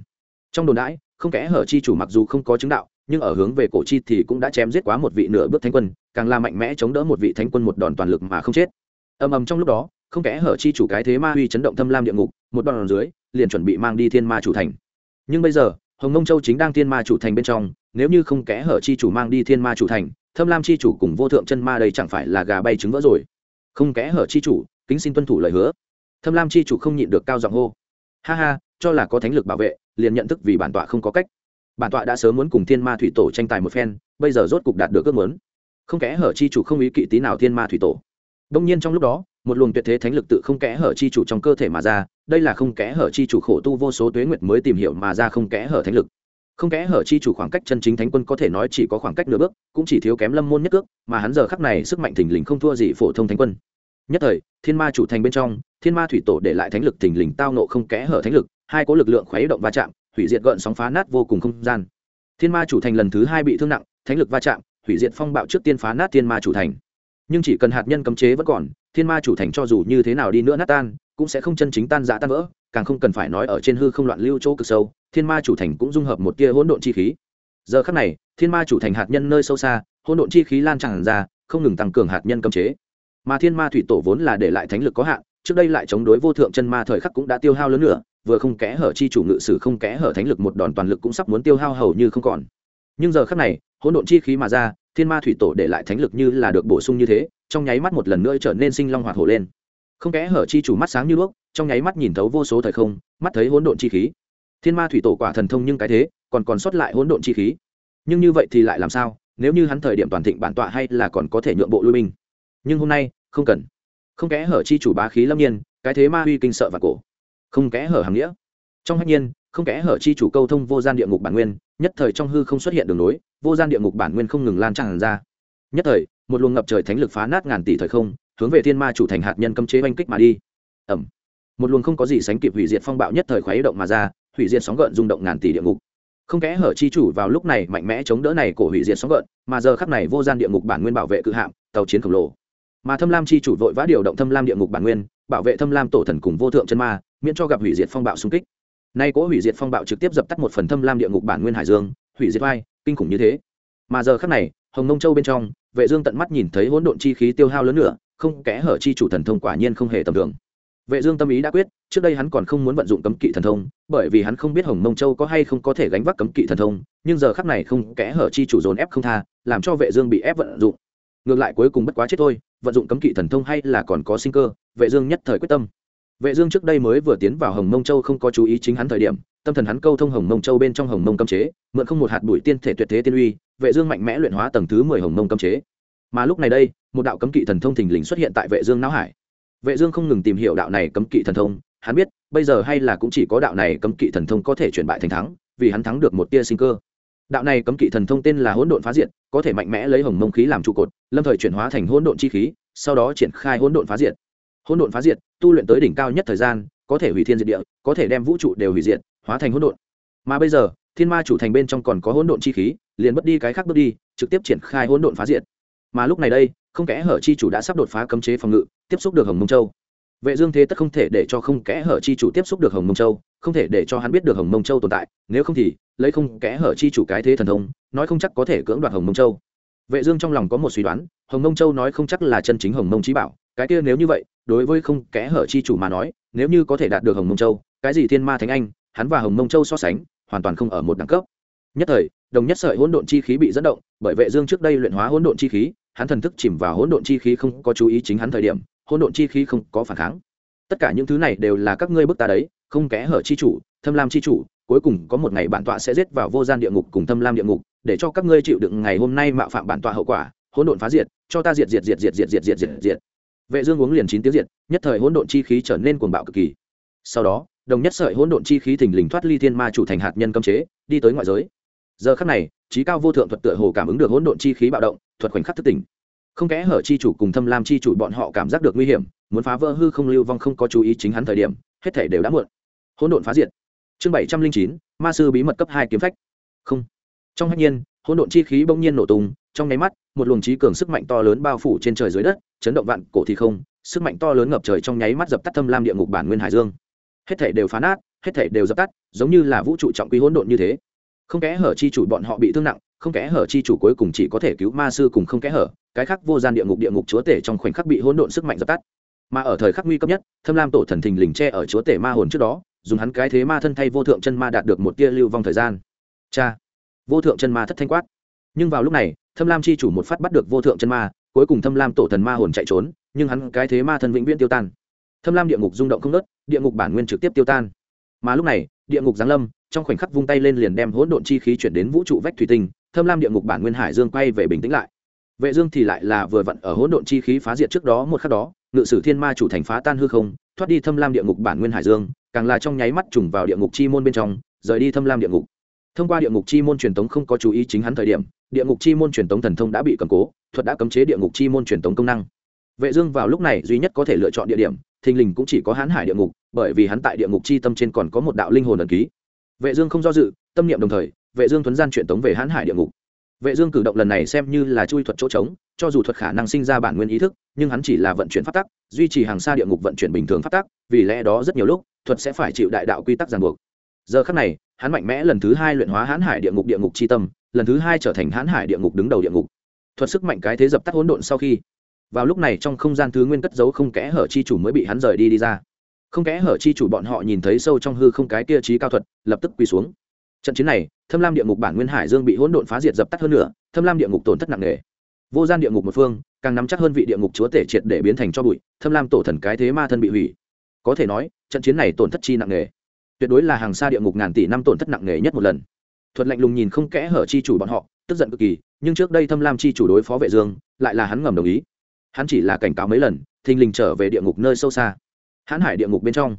Trong đồn đãi, không kẽ hở chi chủ mặc dù không có chứng đạo, nhưng ở hướng về cổ chi thì cũng đã chém giết quá một vị nửa bước thánh quân, càng là mạnh mẽ chống đỡ một vị thánh quân một đòn toàn lực mà không chết. Ầm ầm trong lúc đó, không kẽ hở chi chủ cái thế ma huy chấn động thâm lam địa ngục, một đòn dưới, liền chuẩn bị mang đi thiên ma chủ thành. Nhưng bây giờ, hồng nông châu chính đang thiên ma chủ thành bên trong, nếu như không kẽ hở chi chủ mang đi thiên ma chủ thành, thâm lam chi chủ cùng vô thượng chân ma đây chẳng phải là gà bay trứng vỡ rồi. Không kẽ hở chi chủ, kính xin tuân thủ lời hứa thâm lam chi chủ không nhịn được cao giọng hô. Ha ha, cho là có thánh lực bảo vệ, liền nhận thức vì bản tọa không có cách. Bản tọa đã sớm muốn cùng thiên ma thủy tổ tranh tài một phen, bây giờ rốt cục đạt được ước muốn. Không kẽ hở chi chủ không ý kỵ tí nào thiên ma thủy tổ. Đông nhiên trong lúc đó, một luồng tuyệt thế thánh lực tự không kẽ hở chi chủ trong cơ thể mà ra, đây là không kẽ hở chi chủ khổ tu vô số tuế nguyệt mới tìm hiểu mà ra không kẽ hở thánh lực. Không kẽ hở chi chủ khoảng cách chân chính thánh quân có thể nói chỉ có khoảng cách nửa bước, cũng chỉ thiếu kém lâm môn nhất ước mà hắn giờ khắc này sức mạnh thình lình không thua gì phổ thông thánh quân nhất thời, thiên ma chủ thành bên trong, thiên ma thủy tổ để lại thánh lực thình lình tao nộ không kẽ hở thánh lực, hai có lực lượng khuấy động va chạm, hủy diệt gợn sóng phá nát vô cùng không gian. Thiên ma chủ thành lần thứ hai bị thương nặng, thánh lực va chạm, hủy diệt phong bạo trước tiên phá nát thiên ma chủ thành. Nhưng chỉ cần hạt nhân cấm chế vẫn còn, thiên ma chủ thành cho dù như thế nào đi nữa nát tan, cũng sẽ không chân chính tan giã tan vỡ, càng không cần phải nói ở trên hư không loạn lưu chỗ cực sâu, thiên ma chủ thành cũng dung hợp một tia hỗn độn chi khí. Giờ khắc này, thiên ma chủ thành hạt nhân nơi sâu xa, hỗn độn chi khí lan tràn ra, không ngừng tăng cường hạt nhân cấm chế mà thiên ma thủy tổ vốn là để lại thánh lực có hạn, trước đây lại chống đối vô thượng chân ma thời khắc cũng đã tiêu hao lớn nữa, vừa không kẽ hở chi chủ ngự sử không kẽ hở thánh lực một đòn toàn lực cũng sắp muốn tiêu hao hầu như không còn. Nhưng giờ khắc này, hỗn độn chi khí mà ra, thiên ma thủy tổ để lại thánh lực như là được bổ sung như thế, trong nháy mắt một lần nữa trở nên sinh long hoạt hổ lên. Không kẽ hở chi chủ mắt sáng như đuốc, trong nháy mắt nhìn thấu vô số thời không, mắt thấy hỗn độn chi khí. Thiên ma thủy tổ quả thần thông nhưng cái thế, còn còn sót lại hỗn độn chi khí. Nhưng như vậy thì lại làm sao, nếu như hắn thời điểm toàn thịnh bản tọa hay là còn có thể nhượng bộ lui binh. Nhưng hôm nay không cần. Không kẽ hở chi chủ bá khí lâm nhiên, cái thế ma huy kinh sợ và cổ. Không kẽ hở hàng nghĩa. Trong hạnh nhiên, không kẽ hở chi chủ câu thông vô gian địa ngục bản nguyên, nhất thời trong hư không xuất hiện đường nối, vô gian địa ngục bản nguyên không ngừng lan tràn ra. Nhất thời, một luồng ngập trời thánh lực phá nát ngàn tỷ thời không, hướng về thiên ma chủ thành hạt nhân cấm chế oanh kích mà đi. Ẩm. Một luồng không có gì sánh kịp hủy diệt phong bạo nhất thời khuấy động mà ra, hủy diệt sóng gợn rung động ngàn tỷ địa ngục. Không kẽ hở chi chủ vào lúc này mạnh mẽ chống đỡ này cổ hủy diệt sóng gợn, mà giờ khắc này vô gian địa ngục bản nguyên bảo vệ cự hạm, tàu chiến khổng lồ mà thâm lam chi chủ vội vã điều động thâm lam địa ngục bản nguyên, bảo vệ thâm lam tổ thần cùng vô thượng chân ma, miễn cho gặp hủy diệt phong bạo xung kích. Nay cố hủy diệt phong bạo trực tiếp dập tắt một phần thâm lam địa ngục bản nguyên hải dương, hủy diệt vai kinh khủng như thế. Mà giờ khắc này, hồng nông châu bên trong, vệ dương tận mắt nhìn thấy hỗn độn chi khí tiêu hao lớn nữa, không kẽ hở chi chủ thần thông quả nhiên không hề tầm thường. Vệ dương tâm ý đã quyết, trước đây hắn còn không muốn vận dụng cấm kỵ thần thông, bởi vì hắn không biết hồng mông châu có hay không có thể gánh vác cấm kỵ thần thông, nhưng giờ khắc này không kẽ hở chi chủ dồn ép không tha, làm cho vệ dương bị ép vận dụng. Ngược lại cuối cùng bất quá chết thôi vận dụng cấm kỵ thần thông hay là còn có sinh cơ, vệ dương nhất thời quyết tâm. Vệ dương trước đây mới vừa tiến vào hồng mông châu không có chú ý chính hắn thời điểm, tâm thần hắn câu thông hồng mông châu bên trong hồng mông cấm chế, mượn không một hạt bụi tiên thể tuyệt thế tiên uy, vệ dương mạnh mẽ luyện hóa tầng thứ mười hồng mông cấm chế. Mà lúc này đây, một đạo cấm kỵ thần thông thình lình xuất hiện tại vệ dương não hải. Vệ dương không ngừng tìm hiểu đạo này cấm kỵ thần thông, hắn biết, bây giờ hay là cũng chỉ có đạo này cấm kỵ thần thông có thể chuyển bại thành thắng, vì hắn thắng được một tia sinh cơ đạo này cấm kỵ thần thông tên là hỗn độn phá diệt, có thể mạnh mẽ lấy hồng mông khí làm trụ cột, lâm thời chuyển hóa thành hỗn độn chi khí, sau đó triển khai hỗn độn phá diệt. Hỗn độn phá diệt, tu luyện tới đỉnh cao nhất thời gian, có thể hủy thiên diệt địa, có thể đem vũ trụ đều hủy diệt, hóa thành hỗn độn. Mà bây giờ, thiên ma chủ thành bên trong còn có hỗn độn chi khí, liền mất đi cái khác bước đi, trực tiếp triển khai hỗn độn phá diệt. Mà lúc này đây, không kẽ hở chi chủ đã sắp đột phá cấm chế phòng ngự, tiếp xúc được hồng mông châu. Vệ dương thế tất không thể để cho không kẽ hở chi chủ tiếp xúc được hồng mông châu, không thể để cho hắn biết được hồng mông châu tồn tại, nếu không thì lấy không kẽ hở chi chủ cái thế thần thông, nói không chắc có thể cưỡng đoạt hồng mông châu. Vệ dương trong lòng có một suy đoán, hồng mông châu nói không chắc là chân chính hồng mông trí bảo, cái kia nếu như vậy, đối với không kẽ hở chi chủ mà nói, nếu như có thể đạt được hồng mông châu, cái gì thiên ma thánh anh, hắn và hồng mông châu so sánh, hoàn toàn không ở một đẳng cấp. Nhất thời, đồng nhất sợi hỗn độn chi khí bị dẫn động, bởi vệ dương trước đây luyện hóa hỗn độn chi khí, hắn thần thức chìm vào hỗn độn chi khí không có chú ý chính hắn thời điểm, hỗn độn chi khí không có phản kháng. Tất cả những thứ này đều là các ngươi bức ta đấy, không kẽ hở chi chủ, thâm lam chi chủ cuối cùng có một ngày bản tọa sẽ giết vào vô gian địa ngục cùng thâm lam địa ngục, để cho các ngươi chịu đựng ngày hôm nay mạo phạm bản tọa hậu quả, hỗn độn phá diệt, cho ta diệt diệt diệt diệt diệt diệt diệt diệt diệt. Vệ dương uống liền chín tiếng diệt, nhất thời hỗn độn chi khí trở nên cuồng bạo cực kỳ. Sau đó, đồng nhất sợi hỗn độn chi khí thình lình thoát ly thiên ma chủ thành hạt nhân cấm chế, đi tới ngoại giới. Giờ khắc này, trí cao vô thượng thuật tựa hồ cảm ứng được hỗn độn chi khí bạo động, thuật khoảnh khắc thức tỉnh. Không kẽ hở chi chủ cùng thâm lam chi chủ bọn họ cảm giác được nguy hiểm, muốn phá vỡ hư không lưu vong không có chú ý chính hắn thời điểm, hết thể đều đã muộn. Hỗn độn phá diệt chương bảy trăm linh chín, ma sư bí mật cấp hai kiếm phách. Không. Trong hạnh nhiên, hỗn độn chi khí bỗng nhiên nổ tung, trong nháy mắt, một luồng trí cường sức mạnh to lớn bao phủ trên trời dưới đất, chấn động vạn cổ thì không, sức mạnh to lớn ngập trời trong nháy mắt dập tắt thâm lam địa ngục bản nguyên hải dương. Hết thể đều phá nát, hết thể đều dập tắt, giống như là vũ trụ trọng quý hỗn độn như thế. Không kẽ hở chi chủ bọn họ bị thương nặng, không kẽ hở chi chủ cuối cùng chỉ có thể cứu ma sư cùng không kẽ hở, cái khác vô gian địa ngục địa ngục chúa tể trong khoảnh khắc bị hỗn độn sức mạnh dập tắt. Mà ở thời khắc nguy cấp nhất, thâm lam tổ thần thình lình tre ở chúa tể ma hồn trước đó dùng hắn cái thế ma thân thay vô thượng chân ma đạt được một tia lưu vong thời gian. Cha, vô thượng chân ma thất thanh quát. Nhưng vào lúc này, thâm lam chi chủ một phát bắt được vô thượng chân ma, cuối cùng thâm lam tổ thần ma hồn chạy trốn, nhưng hắn cái thế ma thân vĩnh viễn tiêu tan. Thâm lam địa ngục rung động không nớt địa ngục bản nguyên trực tiếp tiêu tan. Mà lúc này, địa ngục giáng lâm, trong khoảnh khắc vung tay lên liền đem hỗn độn chi khí chuyển đến vũ trụ vách thủy tinh, thâm lam địa ngục bản nguyên hải dương quay về bình tĩnh lại. Vệ dương thì lại là vừa vặn ở hỗn độn chi khí phá diệt trước đó, một khắc đó, ngự sử thiên ma chủ thành phá tan hư không, thoát đi thâm lam địa ngục bản nguyên hải dương càng là trong nháy mắt trùng vào địa ngục chi môn bên trong, rời đi thâm lam địa ngục. Thông qua địa ngục chi môn truyền tống không có chú ý chính hắn thời điểm, địa ngục chi môn truyền tống thần thông đã bị cầm cố, thuật đã cấm chế địa ngục chi môn truyền tống công năng. Vệ dương vào lúc này duy nhất có thể lựa chọn địa điểm, thình lình cũng chỉ có hán hải địa ngục, bởi vì hắn tại địa ngục chi tâm trên còn có một đạo linh hồn ẩn ký. Vệ dương không do dự, tâm niệm đồng thời, vệ dương thuấn gian truyền tống về hán hải địa ngục. Vệ dương cử động lần này xem như là chui thuật chỗ trống, cho dù thuật khả năng sinh ra bản nguyên ý thức, nhưng hắn chỉ là vận chuyển pháp tắc, duy trì hàng xa địa ngục vận chuyển bình thường pháp tắc, vì lẽ đó rất nhiều lúc thuật sẽ phải chịu đại đạo quy tắc ràng buộc. Giờ khắc này, hắn mạnh mẽ lần thứ hai luyện hóa hãn hải địa ngục địa ngục chi tâm, lần thứ hai trở thành hãn hải địa ngục đứng đầu địa ngục. Thuật sức mạnh cái thế dập tắt hỗn độn sau khi, vào lúc này trong không gian thứ nguyên cất giấu không kẽ hở chi chủ mới bị hắn rời đi đi ra. Không kẽ hở chi chủ bọn họ nhìn thấy sâu trong hư không cái kia trí cao thuật, lập tức quỳ xuống. Trận chiến này, thâm lam địa ngục bản nguyên hải dương bị hỗn độn phá diệt dập tắt hơn nữa thâm lam địa ngục tổn thất nặng nề. Vô gian địa ngục một phương, càng nắm chắc hơn vị địa ngục chúa tể triệt để biến thành cho bụi, thâm lam tổ thần cái thế ma thân bị hủy. Có thể nói trận chiến này tổn thất chi nặng nề. Tuyệt đối là hàng xa địa ngục ngàn tỷ năm tổn thất nặng nề nhất một lần. Thuật lạnh lùng nhìn không kẽ hở chi chủ bọn họ, tức giận cực kỳ, nhưng trước đây thâm lam chi chủ đối phó vệ dương, lại là hắn ngầm đồng ý. Hắn chỉ là cảnh cáo mấy lần, thình lình trở về địa ngục nơi sâu xa. Hãn hải địa ngục bên trong.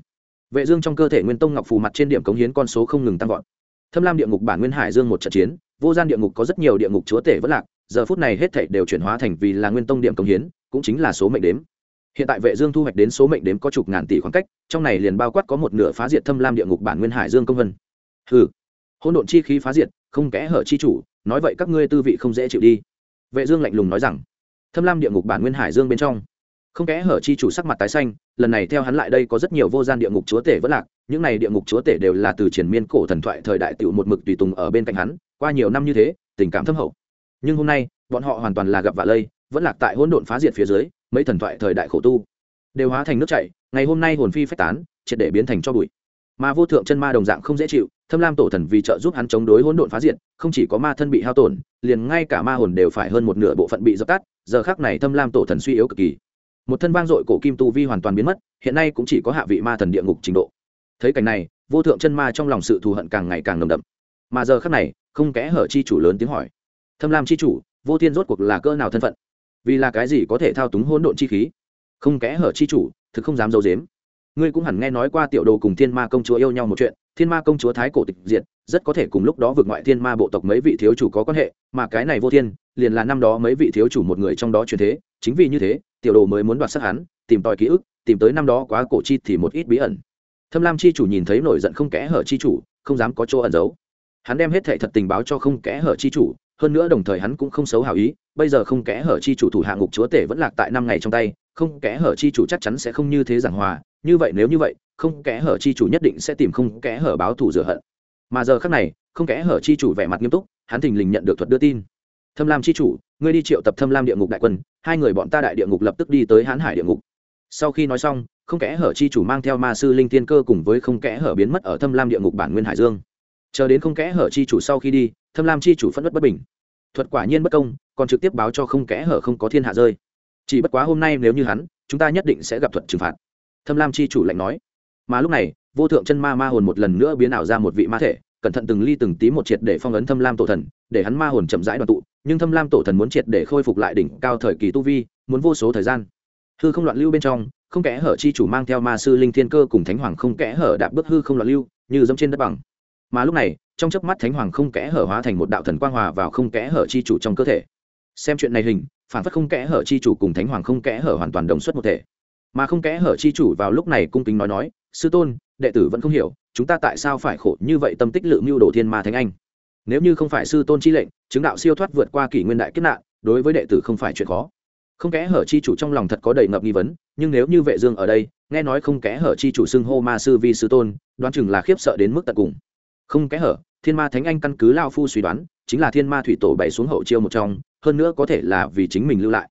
Vệ dương trong cơ thể nguyên tông ngọc phù mặt trên điểm cống hiến con số không ngừng tăng vọt. Thâm lam địa ngục bản nguyên hải dương một trận chiến, vô gian địa ngục có rất nhiều địa ngục chúa tể vất lạc, giờ phút này hết thảy đều chuyển hóa thành vì là nguyên tông điểm cống hiến, cũng chính là số mệnh đếm hiện tại vệ dương thu hoạch đến số mệnh đếm có chục ngàn tỷ khoảng cách, trong này liền bao quát có một nửa phá diệt thâm lam địa ngục bản nguyên hải dương công vân. Hừ. Hỗn độn chi khí phá diệt, không kẽ hở chi chủ, nói vậy các ngươi tư vị không dễ chịu đi. Vệ dương lạnh lùng nói rằng, thâm lam địa ngục bản nguyên hải dương bên trong, không kẽ hở chi chủ sắc mặt tái xanh, lần này theo hắn lại đây có rất nhiều vô gian địa ngục chúa tể vẫn lạc, những này địa ngục chúa tể đều là từ triển miên cổ thần thoại thời đại tiểu một mực tùy tùng ở bên cạnh hắn, qua nhiều năm như thế, tình cảm thâm hậu. Nhưng hôm nay, bọn họ hoàn toàn là gặp vạ lây, vẫn lạc tại hỗn độn phá diệt phía dưới mấy thần thoại thời đại khổ tu. Đều hóa thành nước chảy ngày hôm nay hồn phi phách tán triệt để biến thành cho bụi. Mà vô thượng chân ma đồng dạng không dễ chịu thâm lam tổ thần vì trợ giúp hắn chống đối hỗn độn phá diện, không chỉ có ma thân bị hao tổn liền ngay cả ma hồn đều phải hơn một nửa bộ phận bị dập tắt giờ khác này thâm lam tổ thần suy yếu cực kỳ. Một thân vang dội cổ kim tu vi hoàn toàn biến mất hiện nay cũng chỉ có hạ vị ma thần địa ngục trình độ. Thấy cảnh này vô thượng chân ma trong lòng sự thù hận càng ngày càng nồng đậm. Mà giờ khác này không kẽ hở chi chủ lớn tiếng hỏi. Thâm lam chi chủ vô thiên rốt cuộc là cơ nào thân phận? Vì là cái gì có thể thao túng hỗn độn chi khí? Không kẽ hở chi chủ, thực không dám d i ấ u dếm ngươi cũng hẳn nghe nói qua tiểu đồ cùng thiên ma công chúa yêu nhau một chuyện, thiên ma công chúa thái cổ tịch diệt, rất có thể cùng lúc đó vượt ngoại thiên ma bộ tộc mấy vị thiếu chủ có quan hệ, mà cái này vô thiên, liền là năm đó mấy vị thiếu chủ một người trong đó truyền thế. Chính vì như thế, tiểu đồ mới muốn đoạt sắc hắn, tìm tòi ký ức, tìm tới năm đó quá cổ chi thì một ít bí ẩn. Thâm lam chi chủ nhìn thấy nổi giận không kẽ hở chi chủ, không dám có chỗ ẩn giấu. Hắn đem hết thệ thật tình báo cho không kẽ hở chi chủ hơn nữa đồng thời hắn cũng không xấu hảo ý, bây giờ không kẽ hở chi chủ thủ hạ ngục chúa tể vẫn lạc tại năm ngày trong tay, không kẽ hở chi chủ chắc chắn sẽ không như thế giảng hòa. Như vậy nếu như vậy, không kẽ hở chi chủ nhất định sẽ tìm không kẽ hở báo thù rửa hận. Mà giờ khác này, không kẽ hở chi chủ vẻ mặt nghiêm túc, hắn thình lình nhận được thuật đưa tin. Thâm lam chi chủ, ngươi đi triệu tập thâm lam địa ngục đại quân, hai người bọn ta đại địa ngục lập tức đi tới hán hải địa ngục. Sau khi nói xong, không kẽ hở chi chủ mang theo ma sư linh tiên cơ cùng với không kẽ hở biến mất ở thâm lam địa ngục bản nguyên hải dương. Chờ đến không kẽ hở chi chủ sau khi đi thâm lam chi chủ phẫn bất bất bình. Thuật quả nhiên bất công, còn trực tiếp báo cho không kẽ hở không có thiên hạ rơi. Chỉ bất quá hôm nay nếu như hắn, chúng ta nhất định sẽ gặp thuật trừng phạt. Thâm lam chi chủ lạnh nói. Mà lúc này, vô thượng chân ma ma hồn một lần nữa biến ảo ra một vị ma thể, cẩn thận từng ly từng tí một triệt để phong ấn thâm lam tổ thần, để hắn ma hồn chậm rãi đoàn tụ, nhưng thâm lam tổ thần muốn triệt để khôi phục lại đỉnh cao thời kỳ tu vi, muốn vô số thời gian. Hư không loạn lưu bên trong, không kẽ hở chi chủ mang theo ma sư linh thiên cơ cùng thánh hoàng không kẽ hở đạp bước hư không loạn lưu, như dẫm trên đất bằng. Mà lúc này trong chớp mắt thánh hoàng không kẽ hở hóa thành một đạo thần quang hòa vào không kẽ hở chi chủ trong cơ thể. Xem chuyện này hình, phản phất không kẽ hở chi chủ cùng thánh hoàng không kẽ hở hoàn toàn đồng xuất một thể. Mà không kẽ hở chi chủ vào lúc này cung kính nói nói, sư tôn, đệ tử vẫn không hiểu, chúng ta tại sao phải khổ như vậy tâm tích lự mưu đồ thiên ma thánh anh? Nếu như không phải sư tôn chi lệnh, chứng đạo siêu thoát vượt qua kỷ nguyên đại kết nạn, đối với đệ tử không phải chuyện khó. Không kẽ hở chi chủ trong lòng thật có đầy ngập nghi vấn, nhưng nếu như vệ dương ở đây, nghe nói không kẽ hở chi chủ xưng hô ma sư vi sư tôn, đoán chừng là khiếp sợ đến mức tận cùng. Không kẽ hở thiên ma thánh anh căn cứ lao phu suy đoán, chính là thiên ma thủy tổ bày xuống hậu chiêu một trong, hơn nữa có thể là vì chính mình lưu lại.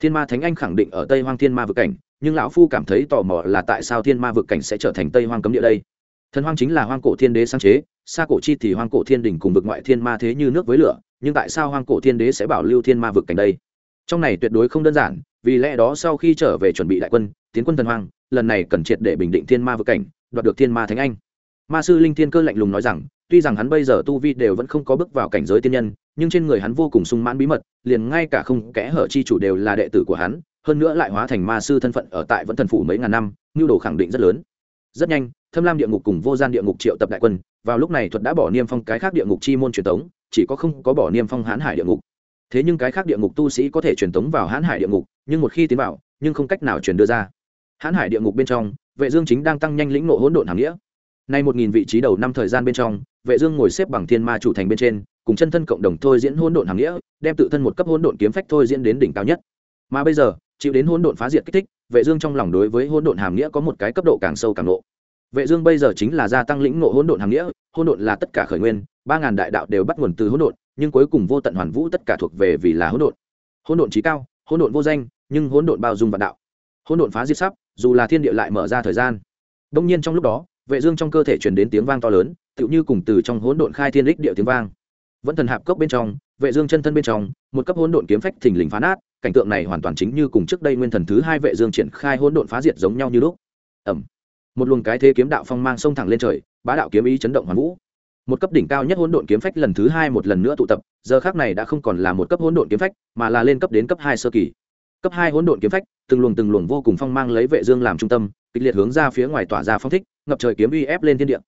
Thiên ma thánh anh khẳng định ở tây hoang thiên ma vực cảnh, nhưng lão phu cảm thấy tò mò là tại sao thiên ma vực cảnh sẽ trở thành tây hoang cấm địa đây. Thần hoang chính là hoang cổ thiên đế sáng chế xa cổ chi thì hoang cổ thiên đình cùng vực ngoại thiên ma thế như nước với lửa, nhưng tại sao hoang cổ thiên đế sẽ bảo lưu thiên ma vực cảnh đây? Trong này tuyệt đối không đơn giản, vì lẽ đó sau khi trở về chuẩn bị đại quân, tiến quân thần hoang, lần này cần triệt để bình định thiên ma vực cảnh, đoạt được thiên ma thánh anh. Ma sư linh thiên cơ lạnh lùng nói rằng tuy rằng hắn bây giờ tu vi đều vẫn không có bước vào cảnh giới tiên nhân, nhưng trên người hắn vô cùng sung mãn bí mật, liền ngay cả không kẽ hở chi chủ đều là đệ tử của hắn, hơn nữa lại hóa thành ma sư thân phận ở tại vẫn thần phủ mấy ngàn năm, nhu đồ khẳng định rất lớn. Rất nhanh, thâm lam địa ngục cùng vô gian địa ngục triệu tập đại quân, vào lúc này thuật đã bỏ niêm phong cái khác địa ngục chi môn truyền tống, chỉ có không có bỏ niêm phong hãn hải địa ngục. Thế nhưng cái khác địa ngục tu sĩ có thể truyền tống vào hãn hải địa ngục, nhưng một khi tiến vào, nhưng không cách nào truyền đưa ra. Hãn hải địa ngục bên trong, vệ dương chính đang tăng nhanh lĩnh nộ hỗn độn hàng nghĩa. Nay một nghìn vị trí đầu năm thời gian bên trong vệ dương ngồi xếp bằng thiên ma chủ thành bên trên, cùng chân thân cộng đồng thôi diễn hỗn độn hàng nghĩa, đem tự thân một cấp hỗn độn kiếm phách thôi diễn đến đỉnh cao nhất. Mà bây giờ, chịu đến hỗn độn phá diệt kích thích, vệ dương trong lòng đối với hỗn độn hàm nghĩa có một cái cấp độ càng sâu càng nộ vệ dương bây giờ chính là gia tăng lĩnh ngộ hỗn độn hàm nghĩa, hỗn độn là tất cả khởi nguyên, ba ngàn đại đạo đều bắt nguồn từ hỗn độn, nhưng cuối cùng vô tận hoàn vũ tất cả thuộc về vì là hỗn độn. Hỗn độn chí cao, hỗn độn vô danh, nhưng hỗn độn bao dung vạn đạo. Hỗn độn phá diệt sắp, dù là thiên địa lại mở ra thời gian. Đông nhiên trong lúc đó, vệ dương trong cơ thể truyền đến tiếng vang to lớn tựu như cùng từ trong hỗn độn khai thiên đích địa tiếng vang. Vẫn thần hạp cốc bên trong, vệ dương chân thân bên trong, một cấp hỗn độn kiếm phách thình lình phá nát, cảnh tượng này hoàn toàn chính như cùng trước đây nguyên thần thứ hai vệ dương triển khai hỗn độn phá diệt giống nhau như lúc. Ầm. Một luồng cái thế kiếm đạo phong mang sông thẳng lên trời, bá đạo kiếm ý chấn động hoàn vũ. Một cấp đỉnh cao nhất hỗn độn kiếm phách lần thứ hai một lần nữa tụ tập, giờ khắc này đã không còn là một cấp hỗn độn kiếm phách, mà là lên cấp đến cấp hai sơ kỳ. Cấp hai hỗn độn kiếm phách, từng luồng từng luồng vô cùng phong mang lấy vệ dương làm trung tâm, kịch liệt hướng ra phía ngoài tỏa ra phong thích, ngập trời kiếm uy ép lên thiên địa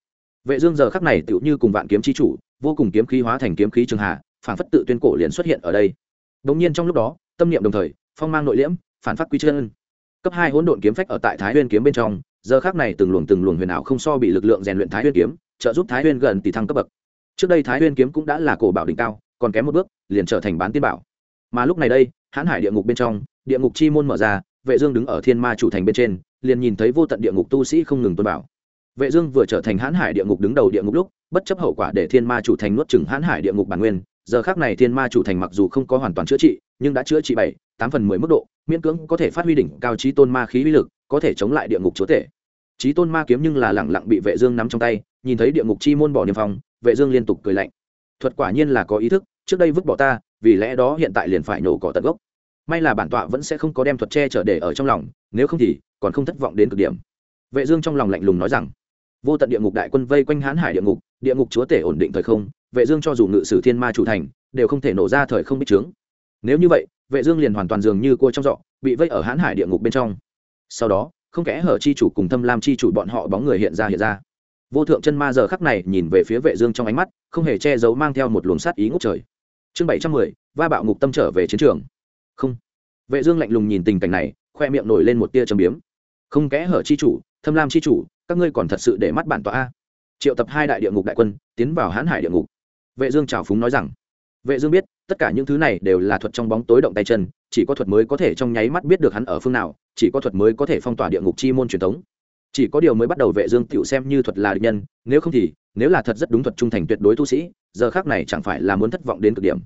vệ dương giờ khắc này tựu như cùng vạn kiếm chi chủ, vô cùng kiếm khí hóa thành kiếm khí trường hạ phản phất tự tuyên cổ liền xuất hiện ở đây. Đống nhiên trong lúc đó, tâm niệm đồng thời, phong mang nội liễm, phản phát quy chân. Cấp hai hỗn độn kiếm phách ở tại thái nguyên kiếm bên trong, giờ khắc này từng luồng từng luồng huyền ảo không so bị lực lượng rèn luyện thái nguyên kiếm, trợ giúp thái nguyên gần tỷ thăng cấp bậc. Trước đây thái nguyên kiếm cũng đã là cổ bảo đỉnh cao, còn kém một bước, liền trở thành bán tiên bảo. Mà lúc này đây, hãn hải địa ngục bên trong, địa ngục chi môn mở ra, vệ dương đứng ở thiên ma chủ thành bên trên, liền nhìn thấy vô tận địa ngục tu sĩ không ngừng tu bảo vệ dương vừa trở thành Hán hải địa ngục đứng đầu địa ngục lúc, bất chấp hậu quả để thiên ma chủ thành nuốt chửng Hán hải địa ngục bản nguyên, giờ khắc này thiên ma chủ thành mặc dù không có hoàn toàn chữa trị, nhưng đã chữa trị bảy, tám phần mười mức độ, miễn cưỡng có thể phát huy đỉnh cao trí tôn ma khí uy lực, có thể chống lại địa ngục chúa thể. trí tôn ma kiếm nhưng là lẳng lặng bị vệ dương nắm trong tay, nhìn thấy địa ngục chi môn bỏ niệm phòng vệ dương liên tục cười lạnh. Thuật quả nhiên là có ý thức, trước đây vứt bỏ ta, vì lẽ đó hiện tại liền phải nổ cỏ tận gốc. May là bản tọa vẫn sẽ không có đem thuật che chở để ở trong lòng, nếu không thì còn không thất vọng đến cực điểm. Vệ dương trong lòng lạnh lùng nói rằng vô tận địa ngục đại quân vây quanh hán hải địa ngục địa ngục chúa tể ổn định thời không, vệ dương cho dù ngự sử thiên ma chủ thành, đều không thể nổ ra thời không bích trướng. Nếu như vậy, vệ dương liền hoàn toàn dường như cua trong dọ bị vây ở hán hải địa ngục bên trong. Sau đó, không kẽ hở chi chủ cùng thâm lam chi chủ bọn họ bóng người hiện ra hiện ra. Vô thượng chân ma giờ khắc này nhìn về phía vệ dương trong ánh mắt, không hề che giấu mang theo một luồng sát ý ngút trời. Chương bảy trăm mười, va bạo ngục tâm trở về chiến trường. Không. Vệ dương lạnh lùng nhìn tình cảnh này, khoe miệng nổi lên một tia trầm biếm. Không kẽ hở chi chủ, thâm lam chi chủ các ngươi còn thật sự để mắt bản tọa a? Triệu tập hai đại địa ngục đại quân, tiến vào hán hải địa ngục. Vệ dương chào phúng nói rằng, vệ dương biết, tất cả những thứ này đều là thuật trong bóng tối động tay chân, chỉ có thuật mới có thể trong nháy mắt biết được hắn ở phương nào, chỉ có thuật mới có thể phong tỏa địa ngục chi môn truyền thống. Chỉ có điều mới bắt đầu vệ dương tiểu xem như thuật là địch nhân, nếu không thì, nếu là thật rất đúng thuật trung thành tuyệt đối tu sĩ, giờ khắc này chẳng phải là muốn thất vọng đến cực điểm.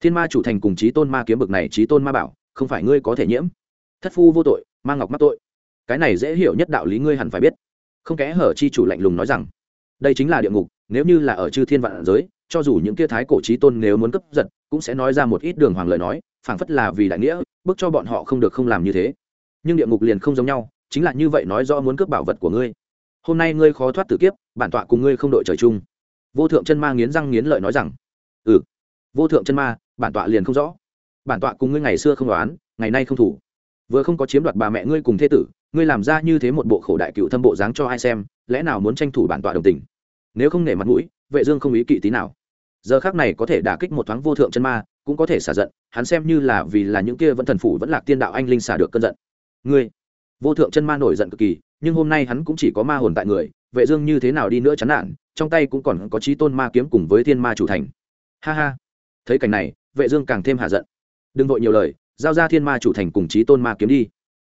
Thiên ma chủ thành cùng chí tôn ma kiếm bực này chí tôn ma bảo, không phải ngươi có thể nhiễm? Thất phu vô tội, ma ngọc mắc tội. Cái này dễ hiểu nhất đạo lý ngươi hẳn phải biết không kẽ hở chi chủ lạnh lùng nói rằng, đây chính là địa ngục, nếu như là ở chư thiên vạn giới, cho dù những kia thái cổ trí tôn nếu muốn cấp giật, cũng sẽ nói ra một ít đường hoàng lời nói, phảng phất là vì đại nghĩa, bức cho bọn họ không được không làm như thế. Nhưng địa ngục liền không giống nhau, chính là như vậy nói rõ muốn cướp bảo vật của ngươi. Hôm nay ngươi khó thoát tử kiếp, bản tọa cùng ngươi không đội trời chung. Vô thượng chân ma nghiến răng nghiến lợi nói rằng ừ. Vô thượng chân ma, bản tọa liền không rõ. Bản tọa cùng ngươi ngày xưa không đoán, ngày nay không thủ vừa không có chiếm đoạt bà mẹ ngươi cùng thế tử, ngươi làm ra như thế một bộ khổ đại cựu thâm bộ dáng cho ai xem, lẽ nào muốn tranh thủ bản tọa đồng tình? Nếu không nể mặt mũi, vệ dương không ý kỵ tí nào. Giờ khắc này có thể đả kích một thoáng vô thượng chân ma, cũng có thể xả giận, hắn xem như là vì là những kia vẫn thần phủ vẫn là tiên đạo anh linh xả được cơn giận. Ngươi, vô thượng chân ma nổi giận cực kỳ, nhưng hôm nay hắn cũng chỉ có ma hồn tại người, vệ dương như thế nào đi nữa chán nản, trong tay cũng còn có chí tôn ma kiếm cùng với thiên ma chủ thành. Ha ha. Thấy cảnh này, vệ dương càng thêm hạ giận. Đừng vội nhiều lời giao ra thiên ma chủ thành cùng Chí tôn ma kiếm đi.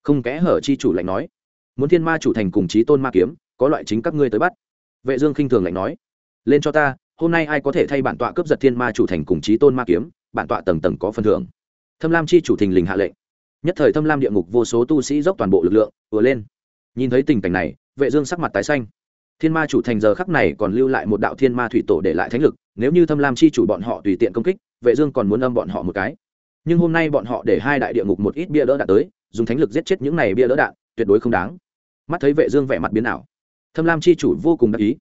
Không kẽ hở chi chủ lạnh nói. Muốn thiên ma chủ thành cùng Chí tôn ma kiếm, có loại chính các ngươi tới bắt. Vệ dương khinh thường lạnh nói. Lên cho ta, hôm nay ai có thể thay bản tọa cướp giật thiên ma chủ thành cùng Chí tôn ma kiếm, bản tọa tầng tầng có phần thưởng. Thâm lam chi chủ thình lình hạ lệnh. Nhất thời thâm lam địa ngục vô số tu sĩ dốc toàn bộ lực lượng vừa lên. Nhìn thấy tình cảnh này, vệ dương sắc mặt tái xanh. Thiên ma chủ thành giờ khắc này còn lưu lại một đạo thiên ma thủy tổ để lại thánh lực, nếu như thâm lam chi chủ bọn họ tùy tiện công kích, vệ dương còn muốn âm bọn họ một cái nhưng hôm nay bọn họ để hai đại địa ngục một ít bia đỡ đạn tới, dùng thánh lực giết chết những này bia đỡ đạn, tuyệt đối không đáng. Mắt thấy vệ dương vẻ mặt biến ảo. Thâm lam chi chủ vô cùng đắc ý.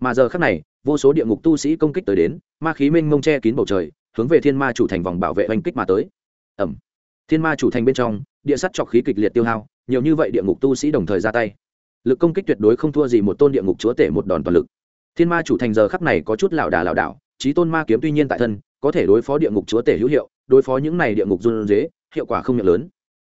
Mà giờ khắc này, vô số địa ngục tu sĩ công kích tới đến, ma khí mênh mông che kín bầu trời, hướng về thiên ma chủ thành vòng bảo vệ oanh kích mà tới. Ẩm thiên ma chủ thành bên trong, địa sắt chọc khí kịch liệt tiêu hao, nhiều như vậy địa ngục tu sĩ đồng thời ra tay. Lực công kích tuyệt đối không thua gì một tôn địa ngục chúa tể một đòn toàn lực. Thiên ma chủ thành giờ khắc này có chút lảo đà lảo đảo trí tôn ma kiếm tuy nhiên tại thân, có thể đối phó địa ngục chúa tể hữu hiệu đối phó những này địa ngục run dế hiệu quả không nhận lớn.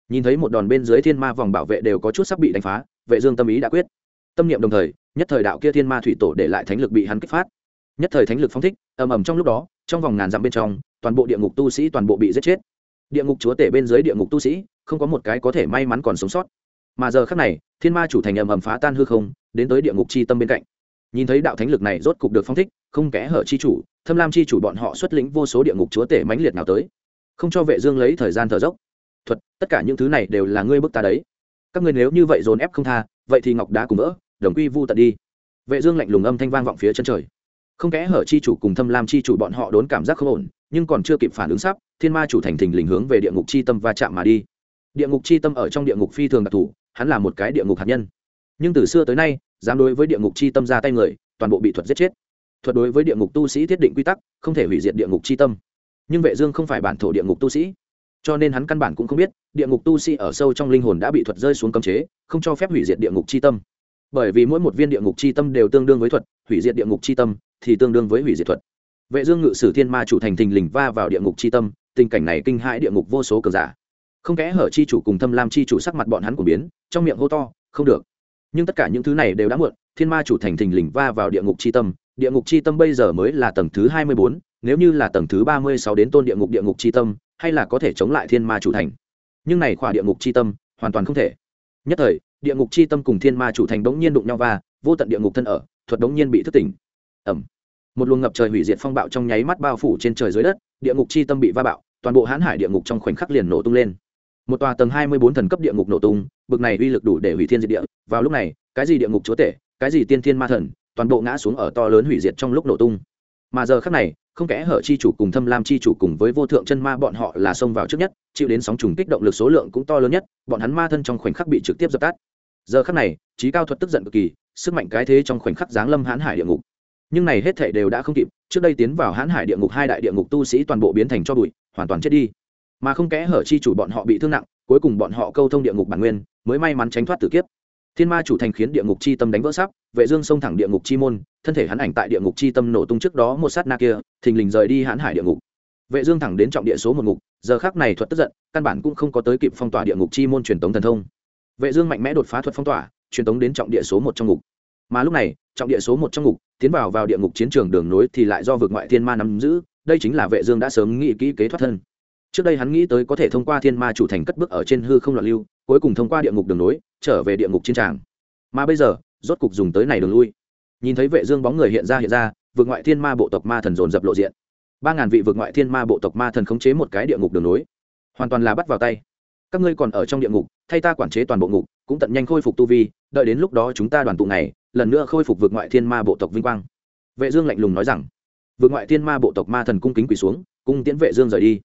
Nhìn thấy một đòn bên dưới thiên ma vòng bảo vệ đều có chút sắp bị đánh phá, vệ dương tâm ý đã quyết. Tâm niệm đồng thời, nhất thời đạo kia thiên ma thủy tổ để lại thánh lực bị hắn kích phát. Nhất thời thánh lực phóng thích, ầm ầm trong lúc đó, trong vòng ngàn dặm bên trong, toàn bộ địa ngục tu sĩ toàn bộ bị giết chết. Địa ngục chúa tể bên dưới địa ngục tu sĩ, không có một cái có thể may mắn còn sống sót. Mà giờ khắc này, thiên ma chủ thành ầm ầm phá tan hư không, đến tới địa ngục chi tâm bên cạnh. Nhìn thấy đạo thánh lực này rốt cục được phong thích, không kẽ hở chi chủ, thâm lam chi chủ bọn họ xuất lĩnh vô số địa ngục chúa tể mãnh liệt nào tới không cho vệ dương lấy thời gian thở dốc. Thuật, tất cả những thứ này đều là ngươi bức ta đấy. Các ngươi nếu như vậy dồn ép không tha, vậy thì ngọc đá cùng vỡ, đồng quy vu tận đi. Vệ dương lạnh lùng âm thanh vang vọng phía chân trời. Không kẽ hở chi chủ cùng thâm lam chi chủ bọn họ đốn cảm giác không ổn, nhưng còn chưa kịp phản ứng sắp, thiên ma chủ thành thình lình hướng về địa ngục chi tâm va chạm mà đi. Địa ngục chi tâm ở trong địa ngục phi thường đặc thù, hắn là một cái địa ngục hạt nhân. Nhưng từ xưa tới nay, dám đối với địa ngục chi tâm ra tay người, toàn bộ bị thuật giết chết. Thuật đối với địa ngục tu sĩ thiết định quy tắc, không thể hủy diệt địa ngục chi tâm nhưng vệ dương không phải bản thổ địa ngục tu sĩ. Cho nên hắn căn bản cũng không biết, địa ngục tu sĩ ở sâu trong linh hồn đã bị thuật rơi xuống cấm chế, không cho phép hủy diệt địa ngục chi tâm. Bởi vì mỗi một viên địa ngục chi tâm đều tương đương với thuật, hủy diệt địa ngục chi tâm thì tương đương với hủy diệt thuật. Vệ dương ngự sử thiên ma chủ thành thình lình va vào địa ngục chi tâm, tình cảnh này kinh hãi địa ngục vô số cường giả. Không kẽ hở chi chủ cùng thâm lam chi chủ sắc mặt bọn hắn của biến, trong miệng hô to, không được. Nhưng tất cả những thứ này đều đã muộn, thiên ma chủ thành thình lình va vào địa ngục chi tâm, địa ngục chi tâm bây giờ mới là tầng thứ hai mươi bốn nếu như là tầng thứ ba mươi sáu đến tôn địa ngục địa ngục c h i tâm, hay là có thể chống lại thiên ma chủ thành. Nhưng này khỏa địa ngục c h i tâm, hoàn toàn không thể. Nhất thời, địa ngục c h i tâm cùng thiên ma chủ thành bỗng nhiên đụng nhau va, vô tận địa ngục thân ở, thuật đống nhiên bị thức tỉnh. Ẩm một luồng ngập trời hủy diệt phong bạo trong nháy mắt bao phủ trên trời dưới đất, địa ngục chi tâm bị va bạo, toàn bộ hãn hải địa ngục trong khoảnh khắc liền nổ tung lên. Một tòa tầng hai mươi bốn thần cấp địa ngục nổ tung, bực này uy lực đủ để hủy thiên diệt địa. Vào lúc này, cái gì địa ngục chúa tể, cái gì tiên thiên ma thần, toàn bộ ngã xuống ở to lớn hủy diệt trong lúc nổ tung. Mà giờ khác này không kẽ hở chi chủ cùng thâm lam chi chủ cùng với vô thượng chân ma bọn họ là xông vào trước nhất, chịu đến sóng trùng kích động lực số lượng cũng to lớn nhất, bọn hắn ma thân trong khoảnh khắc bị trực tiếp dập tắt. Giờ khắc này, trí cao thuật tức giận cực kỳ, sức mạnh cái thế trong khoảnh khắc giáng lâm hãn hải địa ngục. Nhưng này hết thể đều đã không kịp, trước đây tiến vào hãn hải địa ngục hai đại địa ngục tu sĩ toàn bộ biến thành cho bụi, hoàn toàn chết đi. Mà không kẽ hở chi chủ bọn họ bị thương nặng, cuối cùng bọn họ câu thông địa ngục bản nguyên, mới may mắn tránh thoát tử kiếp thiên ma chủ thành khiến địa ngục chi tâm đánh vỡ sắp, vệ dương xông thẳng địa ngục chi môn, thân thể hắn ảnh tại địa ngục chi tâm nổ tung trước đó một sát na kia, thình lình rời đi hãn hải địa ngục. Vệ dương thẳng đến trọng địa số một ngục, giờ khắc này thuật tức giận, căn bản cũng không có tới kịp phong tỏa địa ngục chi môn truyền tống thần thông. Vệ dương mạnh mẽ đột phá thuật phong tỏa, truyền tống đến trọng địa số một trong ngục. Mà lúc này, trọng địa số một trong ngục, tiến vào vào địa ngục chiến trường đường nối thì lại do vượt ngoại thiên ma nắm giữ, đây chính là vệ dương đã sớm nghĩ kỹ kế thoát thân. Trước đây hắn nghĩ tới có thể thông qua thiên ma chủ thành cất bước ở trên hư không loạn lưu cuối cùng thông qua địa ngục đường nối, trở về địa ngục chiến tràng. Mà bây giờ, rốt cục dùng tới này đường lui. Nhìn thấy vệ dương bóng người hiện ra hiện ra vượt ngoại thiên ma bộ tộc ma thần dồn dập lộ diện. Ba ngàn vị vượt ngoại thiên ma bộ tộc ma thần khống chế một cái địa ngục đường nối. Hoàn toàn là bắt vào tay. Các ngươi còn ở trong địa ngục, thay ta quản chế toàn bộ ngục, cũng tận nhanh khôi phục tu vi, đợi đến lúc đó chúng ta đoàn tụ này, lần nữa khôi phục vượt ngoại thiên ma bộ tộc vinh quang. Vệ dương lạnh lùng nói rằng. Vượt ngoại thiên ma bộ tộc ma thần cung kính quỳ xuống, cung tiễn vệ dương rời đi.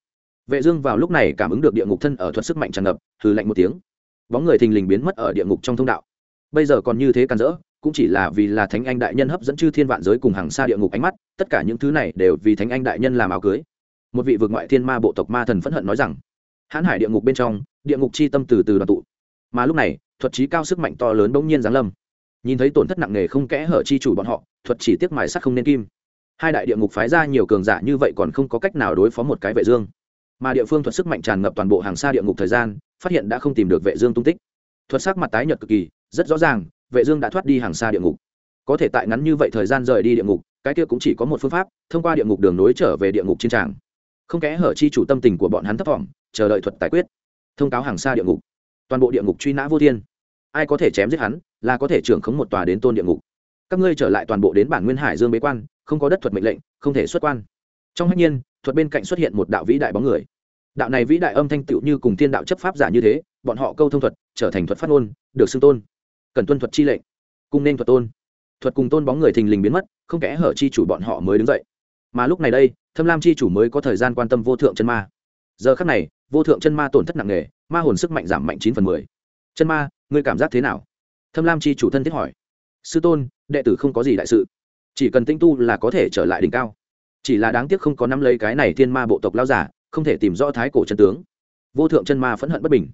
Vệ dương vào lúc này cảm ứng được địa ngục thân ở thuật sức mạnh tràn ngập, hừ lạnh một tiếng bóng người thình lình biến mất ở địa ngục trong thông đạo. Bây giờ còn như thế càn rỡ, cũng chỉ là vì là thánh anh đại nhân hấp dẫn chư thiên vạn giới cùng hàng xa địa ngục ánh mắt, tất cả những thứ này đều vì thánh anh đại nhân làm áo cưới. Một vị vượt ngoại thiên ma bộ tộc ma thần phẫn hận nói rằng, hãn hải địa ngục bên trong, địa ngục chi tâm từ từ đoàn tụ. Mà lúc này, thuật trí cao sức mạnh to lớn bỗng nhiên giáng lâm. Nhìn thấy tổn thất nặng nề không kẽ hở chi chủ bọn họ, thuật chỉ tiếc mài sắc không nên kim. Hai đại địa ngục phái ra nhiều cường giả như vậy còn không có cách nào đối phó một cái vệ dương mà địa phương thuật sức mạnh tràn ngập toàn bộ hàng xa địa ngục thời gian phát hiện đã không tìm được vệ dương tung tích. Thuật sắc mặt tái nhợt cực kỳ rất rõ ràng vệ dương đã thoát đi hàng xa địa ngục. Có thể tại ngắn như vậy thời gian rời đi địa ngục cái kia cũng chỉ có một phương pháp thông qua địa ngục đường nối trở về địa ngục chiến tràng. Không kẽ hở chi chủ tâm tình của bọn hắn thấp vọng, chờ đợi thuật tài quyết. Thông cáo hàng xa địa ngục. Toàn bộ địa ngục truy nã vô thiên. Ai có thể chém giết hắn là có thể trưởng khống một tòa đến tôn địa ngục. Các ngươi trở lại toàn bộ đến bản nguyên hải dương bế quan không có đất thuật mệnh lệnh không thể xuất quan trong hách nhiên, thuật bên cạnh xuất hiện một đạo vĩ đại bóng người. Đạo này vĩ đại âm thanh tựu như cùng thiên đạo chấp pháp giả như thế, bọn họ câu thông thuật, trở thành thuật phát ngôn, được xưng tôn. Cần tuân thuật chi lệnh cùng nên thuật tôn. Thuật cùng tôn bóng người thình lình biến mất, không kẽ hở chi chủ bọn họ mới đứng dậy. Mà lúc này đây, thâm lam chi chủ mới có thời gian quan tâm vô thượng chân ma. Giờ khắc này, vô thượng chân ma tổn thất nặng nề, ma hồn sức mạnh giảm mạnh chín phần mười. Chân ma, ngươi cảm giác thế nào? Thâm lam chi chủ thân thiết hỏi. Sư tôn, đệ tử không có gì đại sự. Chỉ cần tinh tu là có thể trở lại đỉnh cao chỉ là đáng tiếc không có nắm lấy cái này thiên ma bộ tộc lao giả, không thể tìm rõ thái cổ chân tướng. Vô thượng chân ma phẫn hận bất bình.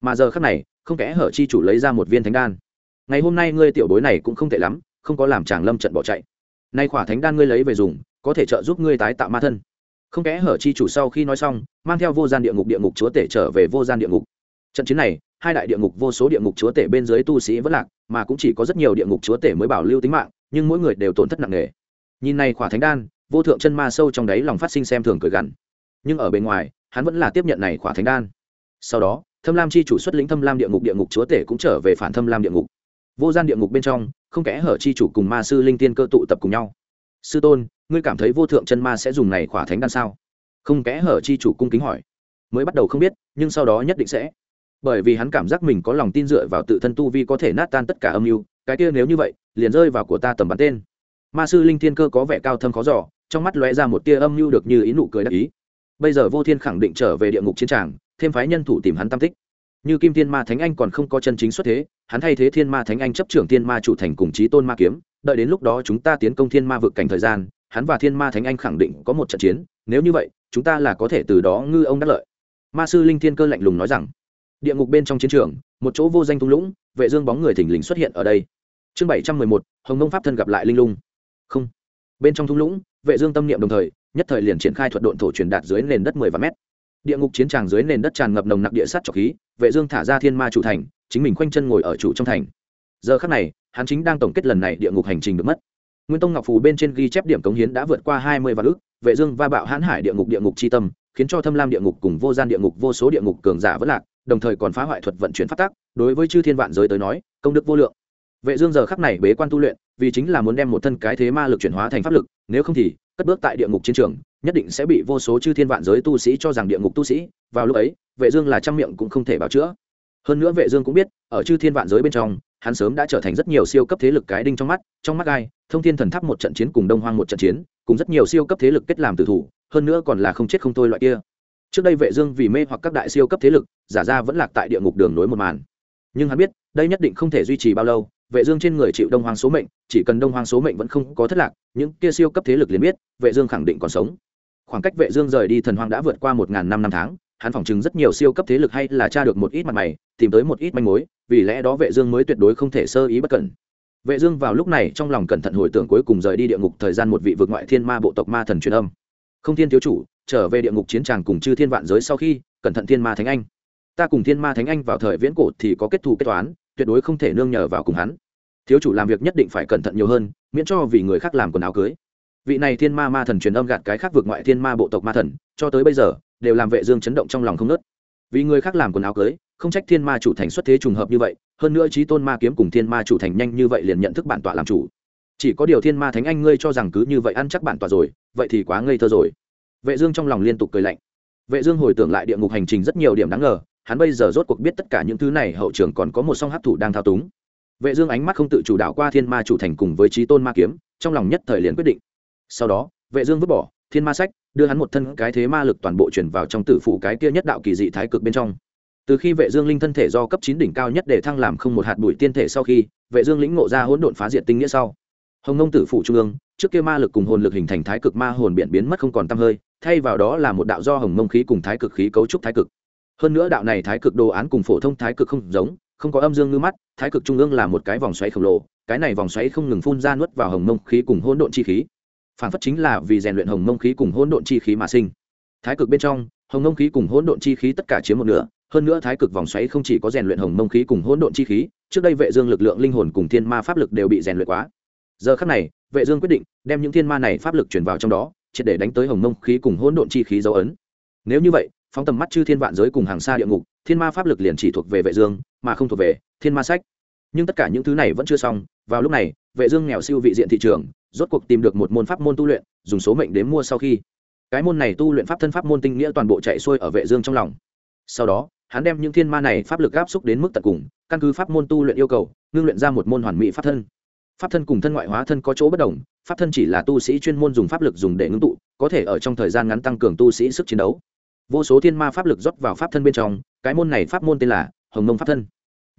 Mà giờ khắc này, không kẽ hở chi chủ lấy ra một viên thánh đan. Ngày hôm nay ngươi tiểu bối này cũng không tệ lắm, không có làm chàng lâm trận bỏ chạy. Nay khỏa thánh đan ngươi lấy về dùng, có thể trợ giúp ngươi tái tạo ma thân. Không kẽ hở chi chủ sau khi nói xong, mang theo vô gian địa ngục địa ngục chúa tể trở về vô gian địa ngục. Trận chiến này, hai đại địa ngục vô số địa ngục chúa tể bên dưới tu sĩ vẫn lạc, mà cũng chỉ có rất nhiều địa ngục chúa tể mới bảo lưu tính mạng, nhưng mỗi người đều tổn thất nặng nề. Nhìn này khỏa thánh đan vô thượng chân ma sâu trong đáy lòng phát sinh xem thường cười gằn. Nhưng ở bên ngoài, hắn vẫn là tiếp nhận này khỏa thánh đan. Sau đó, thâm lam chi chủ xuất lĩnh thâm lam địa ngục địa ngục chúa tể cũng trở về phản thâm lam địa ngục. Vô gian địa ngục bên trong, không kẽ hở chi chủ cùng ma sư linh tiên cơ tụ tập cùng nhau. Sư tôn, ngươi cảm thấy vô thượng chân ma sẽ dùng này khỏa thánh đan sao? Không kẽ hở chi chủ cung kính hỏi. Mới bắt đầu không biết, nhưng sau đó nhất định sẽ. Bởi vì hắn cảm giác mình có lòng tin dựa vào tự thân tu vi có thể nát tan tất cả âm mưu, cái kia nếu như vậy, liền rơi vào của ta tầm bắn tên. Ma sư linh thiên cơ có vẻ cao thâm khó giỏ trong mắt lóe ra một tia âm mưu được như ý nụ cười đắc ý. Bây giờ vô thiên khẳng định trở về địa ngục chiến tràng, thêm phái nhân thủ tìm hắn tam tích. Như kim thiên ma thánh anh còn không có chân chính xuất thế, hắn thay thế thiên ma thánh anh chấp trưởng thiên ma chủ thành cùng chí tôn ma kiếm, đợi đến lúc đó chúng ta tiến công thiên ma vực cảnh thời gian, hắn và thiên ma thánh anh khẳng định có một trận chiến, nếu như vậy, chúng ta là có thể từ đó ngư ông đắc lợi. Ma sư linh thiên cơ lạnh lùng nói rằng, địa ngục bên trong chiến trường, một chỗ vô danh thung lũng, vệ dương bóng người thình lình xuất hiện ở đây. Chương bảy trăm mười một, hồng nông pháp thân gặp lại linh lung. Không. Bên trong thung lũng vệ dương tâm niệm đồng thời, nhất thời liền triển khai thuật độn thổ truyền đạt dưới nền đất mười vạn mét. Địa ngục chiến tràng dưới nền đất tràn ngập nồng nặc địa sát trọc khí, vệ dương thả ra thiên ma chủ thành, chính mình quanh chân ngồi ở chủ trong thành. Giờ khắc này, hắn chính đang tổng kết lần này địa ngục hành trình được mất. Nguyên tông ngọc phù bên trên ghi chép điểm cống hiến đã vượt qua hai mươi vạn ước vệ dương va bạo hãn hải địa ngục địa ngục chi tâm, khiến cho thâm lam địa ngục cùng vô gian địa ngục vô số địa ngục cường giả vỡ lạc, đồng thời còn phá hoại thuật vận chuyển phát tác đối với chư thiên vạn giới tới nói, công đức vô lượng. Vệ dương giờ khắc này bế quan tu luyện vì chính là muốn đem một thân cái thế ma lực chuyển hóa thành pháp lực, nếu không thì, cất bước tại địa ngục chiến trường, nhất định sẽ bị vô số chư thiên vạn giới tu sĩ cho rằng địa ngục tu sĩ. Vào lúc ấy, vệ dương là trăm miệng cũng không thể bảo chữa. Hơn nữa vệ dương cũng biết, ở chư thiên vạn giới bên trong, hắn sớm đã trở thành rất nhiều siêu cấp thế lực cái đinh trong mắt trong mắt ai, thông thiên thần tháp một trận chiến cùng đông hoang một trận chiến, cùng rất nhiều siêu cấp thế lực kết làm tử thủ, hơn nữa còn là không chết không thôi loại kia. Trước đây vệ dương vì mê hoặc các đại siêu cấp thế lực, giả ra vẫn lạc tại địa ngục đường nối một màn. Nhưng hắn biết, đây nhất định không thể duy trì bao lâu vệ dương trên người chịu đông hoang số mệnh, chỉ cần đông hoang số mệnh vẫn không có thất lạc, những kia siêu cấp thế lực liền biết, vệ dương khẳng định còn sống. Khoảng cách vệ dương rời đi thần hoang đã vượt qua một ngàn năm năm tháng, hắn phỏng chứng rất nhiều siêu cấp thế lực hay là tra được một ít mặt mày, tìm tới một ít manh mối, vì lẽ đó vệ dương mới tuyệt đối không thể sơ ý bất cẩn. Vệ dương vào lúc này trong lòng cẩn thận hồi tưởng cuối cùng rời đi địa ngục thời gian một vị vượt ngoại thiên ma bộ tộc ma thần truyền âm. Không thiên thiếu chủ, trở về địa ngục chiến tràng cùng chư thiên vạn giới sau khi, cẩn thận thiên ma thánh anh. Ta cùng thiên ma thánh anh vào thời viễn cổ thì có kết thù kết toán, tuyệt đối không thể nương nhờ vào cùng hắn thiếu chủ làm việc nhất định phải cẩn thận nhiều hơn, miễn cho vì người khác làm quần áo cưới. Vị này thiên ma ma thần truyền âm gạt cái khác vượt ngoại thiên ma bộ tộc ma thần, cho tới bây giờ, đều làm vệ dương chấn động trong lòng không nớt vì người khác làm quần áo cưới, không trách thiên ma chủ thành xuất thế trùng hợp như vậy, hơn nữa trí tôn ma kiếm cùng thiên ma chủ thành nhanh như vậy liền nhận thức bản tọa làm chủ. Chỉ có điều thiên ma thánh anh ngươi cho rằng cứ như vậy ăn chắc bản tọa rồi, vậy thì quá ngây thơ rồi. Vệ dương trong lòng liên tục cười lạnh. Vệ dương hồi tưởng lại địa ngục hành trình rất nhiều điểm đáng ngờ, hắn bây giờ rốt cuộc biết tất cả những thứ này hậu trường còn có một song hấp thủ đang thao túng vệ dương ánh mắt không tự chủ đạo qua thiên ma chủ thành cùng với trí tôn ma kiếm, trong lòng nhất thời liền quyết định. Sau đó, vệ dương vứt bỏ thiên ma sách, đưa hắn một thân cái thế ma lực toàn bộ chuyển vào trong tử phụ cái kia nhất đạo kỳ dị thái cực bên trong. Từ khi vệ dương linh thân thể do cấp 9 đỉnh cao nhất để thăng làm không một hạt bụi tiên thể sau khi, vệ dương lĩnh ngộ ra hỗn độn phá diệt tinh nghĩa sau. Hồng ngông tử phụ trung ương, trước kia ma lực cùng hồn lực hình thành thái cực ma hồn biển biến mất không còn tăm hơi, thay vào đó là một đạo do hồng ngông khí cùng thái cực khí cấu trúc thái cực. Hơn nữa đạo này thái cực đồ án cùng phổ thông thái cực không giống không có âm dương ngư mắt, thái cực trung ương là một cái vòng xoáy khổng lồ, cái này vòng xoáy không ngừng phun ra nuốt vào hồng mông khí cùng hỗn độn chi khí. Phản phất chính là vì rèn luyện hồng mông khí cùng hỗn độn chi khí mà sinh. Thái cực bên trong, hồng mông khí cùng hỗn độn chi khí tất cả chiếm một nửa, hơn nữa thái cực vòng xoáy không chỉ có rèn luyện hồng mông khí cùng hỗn độn chi khí, trước đây vệ dương lực lượng linh hồn cùng thiên ma pháp lực đều bị rèn luyện quá. Giờ khắc này, vệ dương quyết định đem những thiên ma này pháp lực chuyển vào trong đó, triệt để đánh tới hồng mông khí cùng hỗn độn chi khí dấu ấn. Nếu như vậy, phóng tầm mắt chư thiên vạn giới cùng hàng xa địa ngục thiên ma pháp lực liền chỉ thuộc về vệ dương, mà không thuộc về thiên ma sách. Nhưng tất cả những thứ này vẫn chưa xong, vào lúc này, vệ dương nghèo siêu vị diện thị trường, rốt cuộc tìm được một môn pháp môn tu luyện, dùng số mệnh đến mua sau khi. Cái môn này tu luyện pháp thân pháp môn tinh nghĩa toàn bộ chạy xuôi ở vệ dương trong lòng. Sau đó, hắn đem những thiên ma này pháp lực áp xúc đến mức tận cùng, căn cứ pháp môn tu luyện yêu cầu, ngưng luyện ra một môn hoàn mỹ pháp thân. Pháp thân cùng thân ngoại hóa thân có chỗ bất đồng, pháp thân chỉ là tu sĩ chuyên môn dùng pháp lực dùng để ngưng tụ, có thể ở trong thời gian ngắn tăng cường tu sĩ sức chiến đấu vô số thiên ma pháp lực rót vào pháp thân bên trong, cái môn này pháp môn tên là hồng mông pháp thân.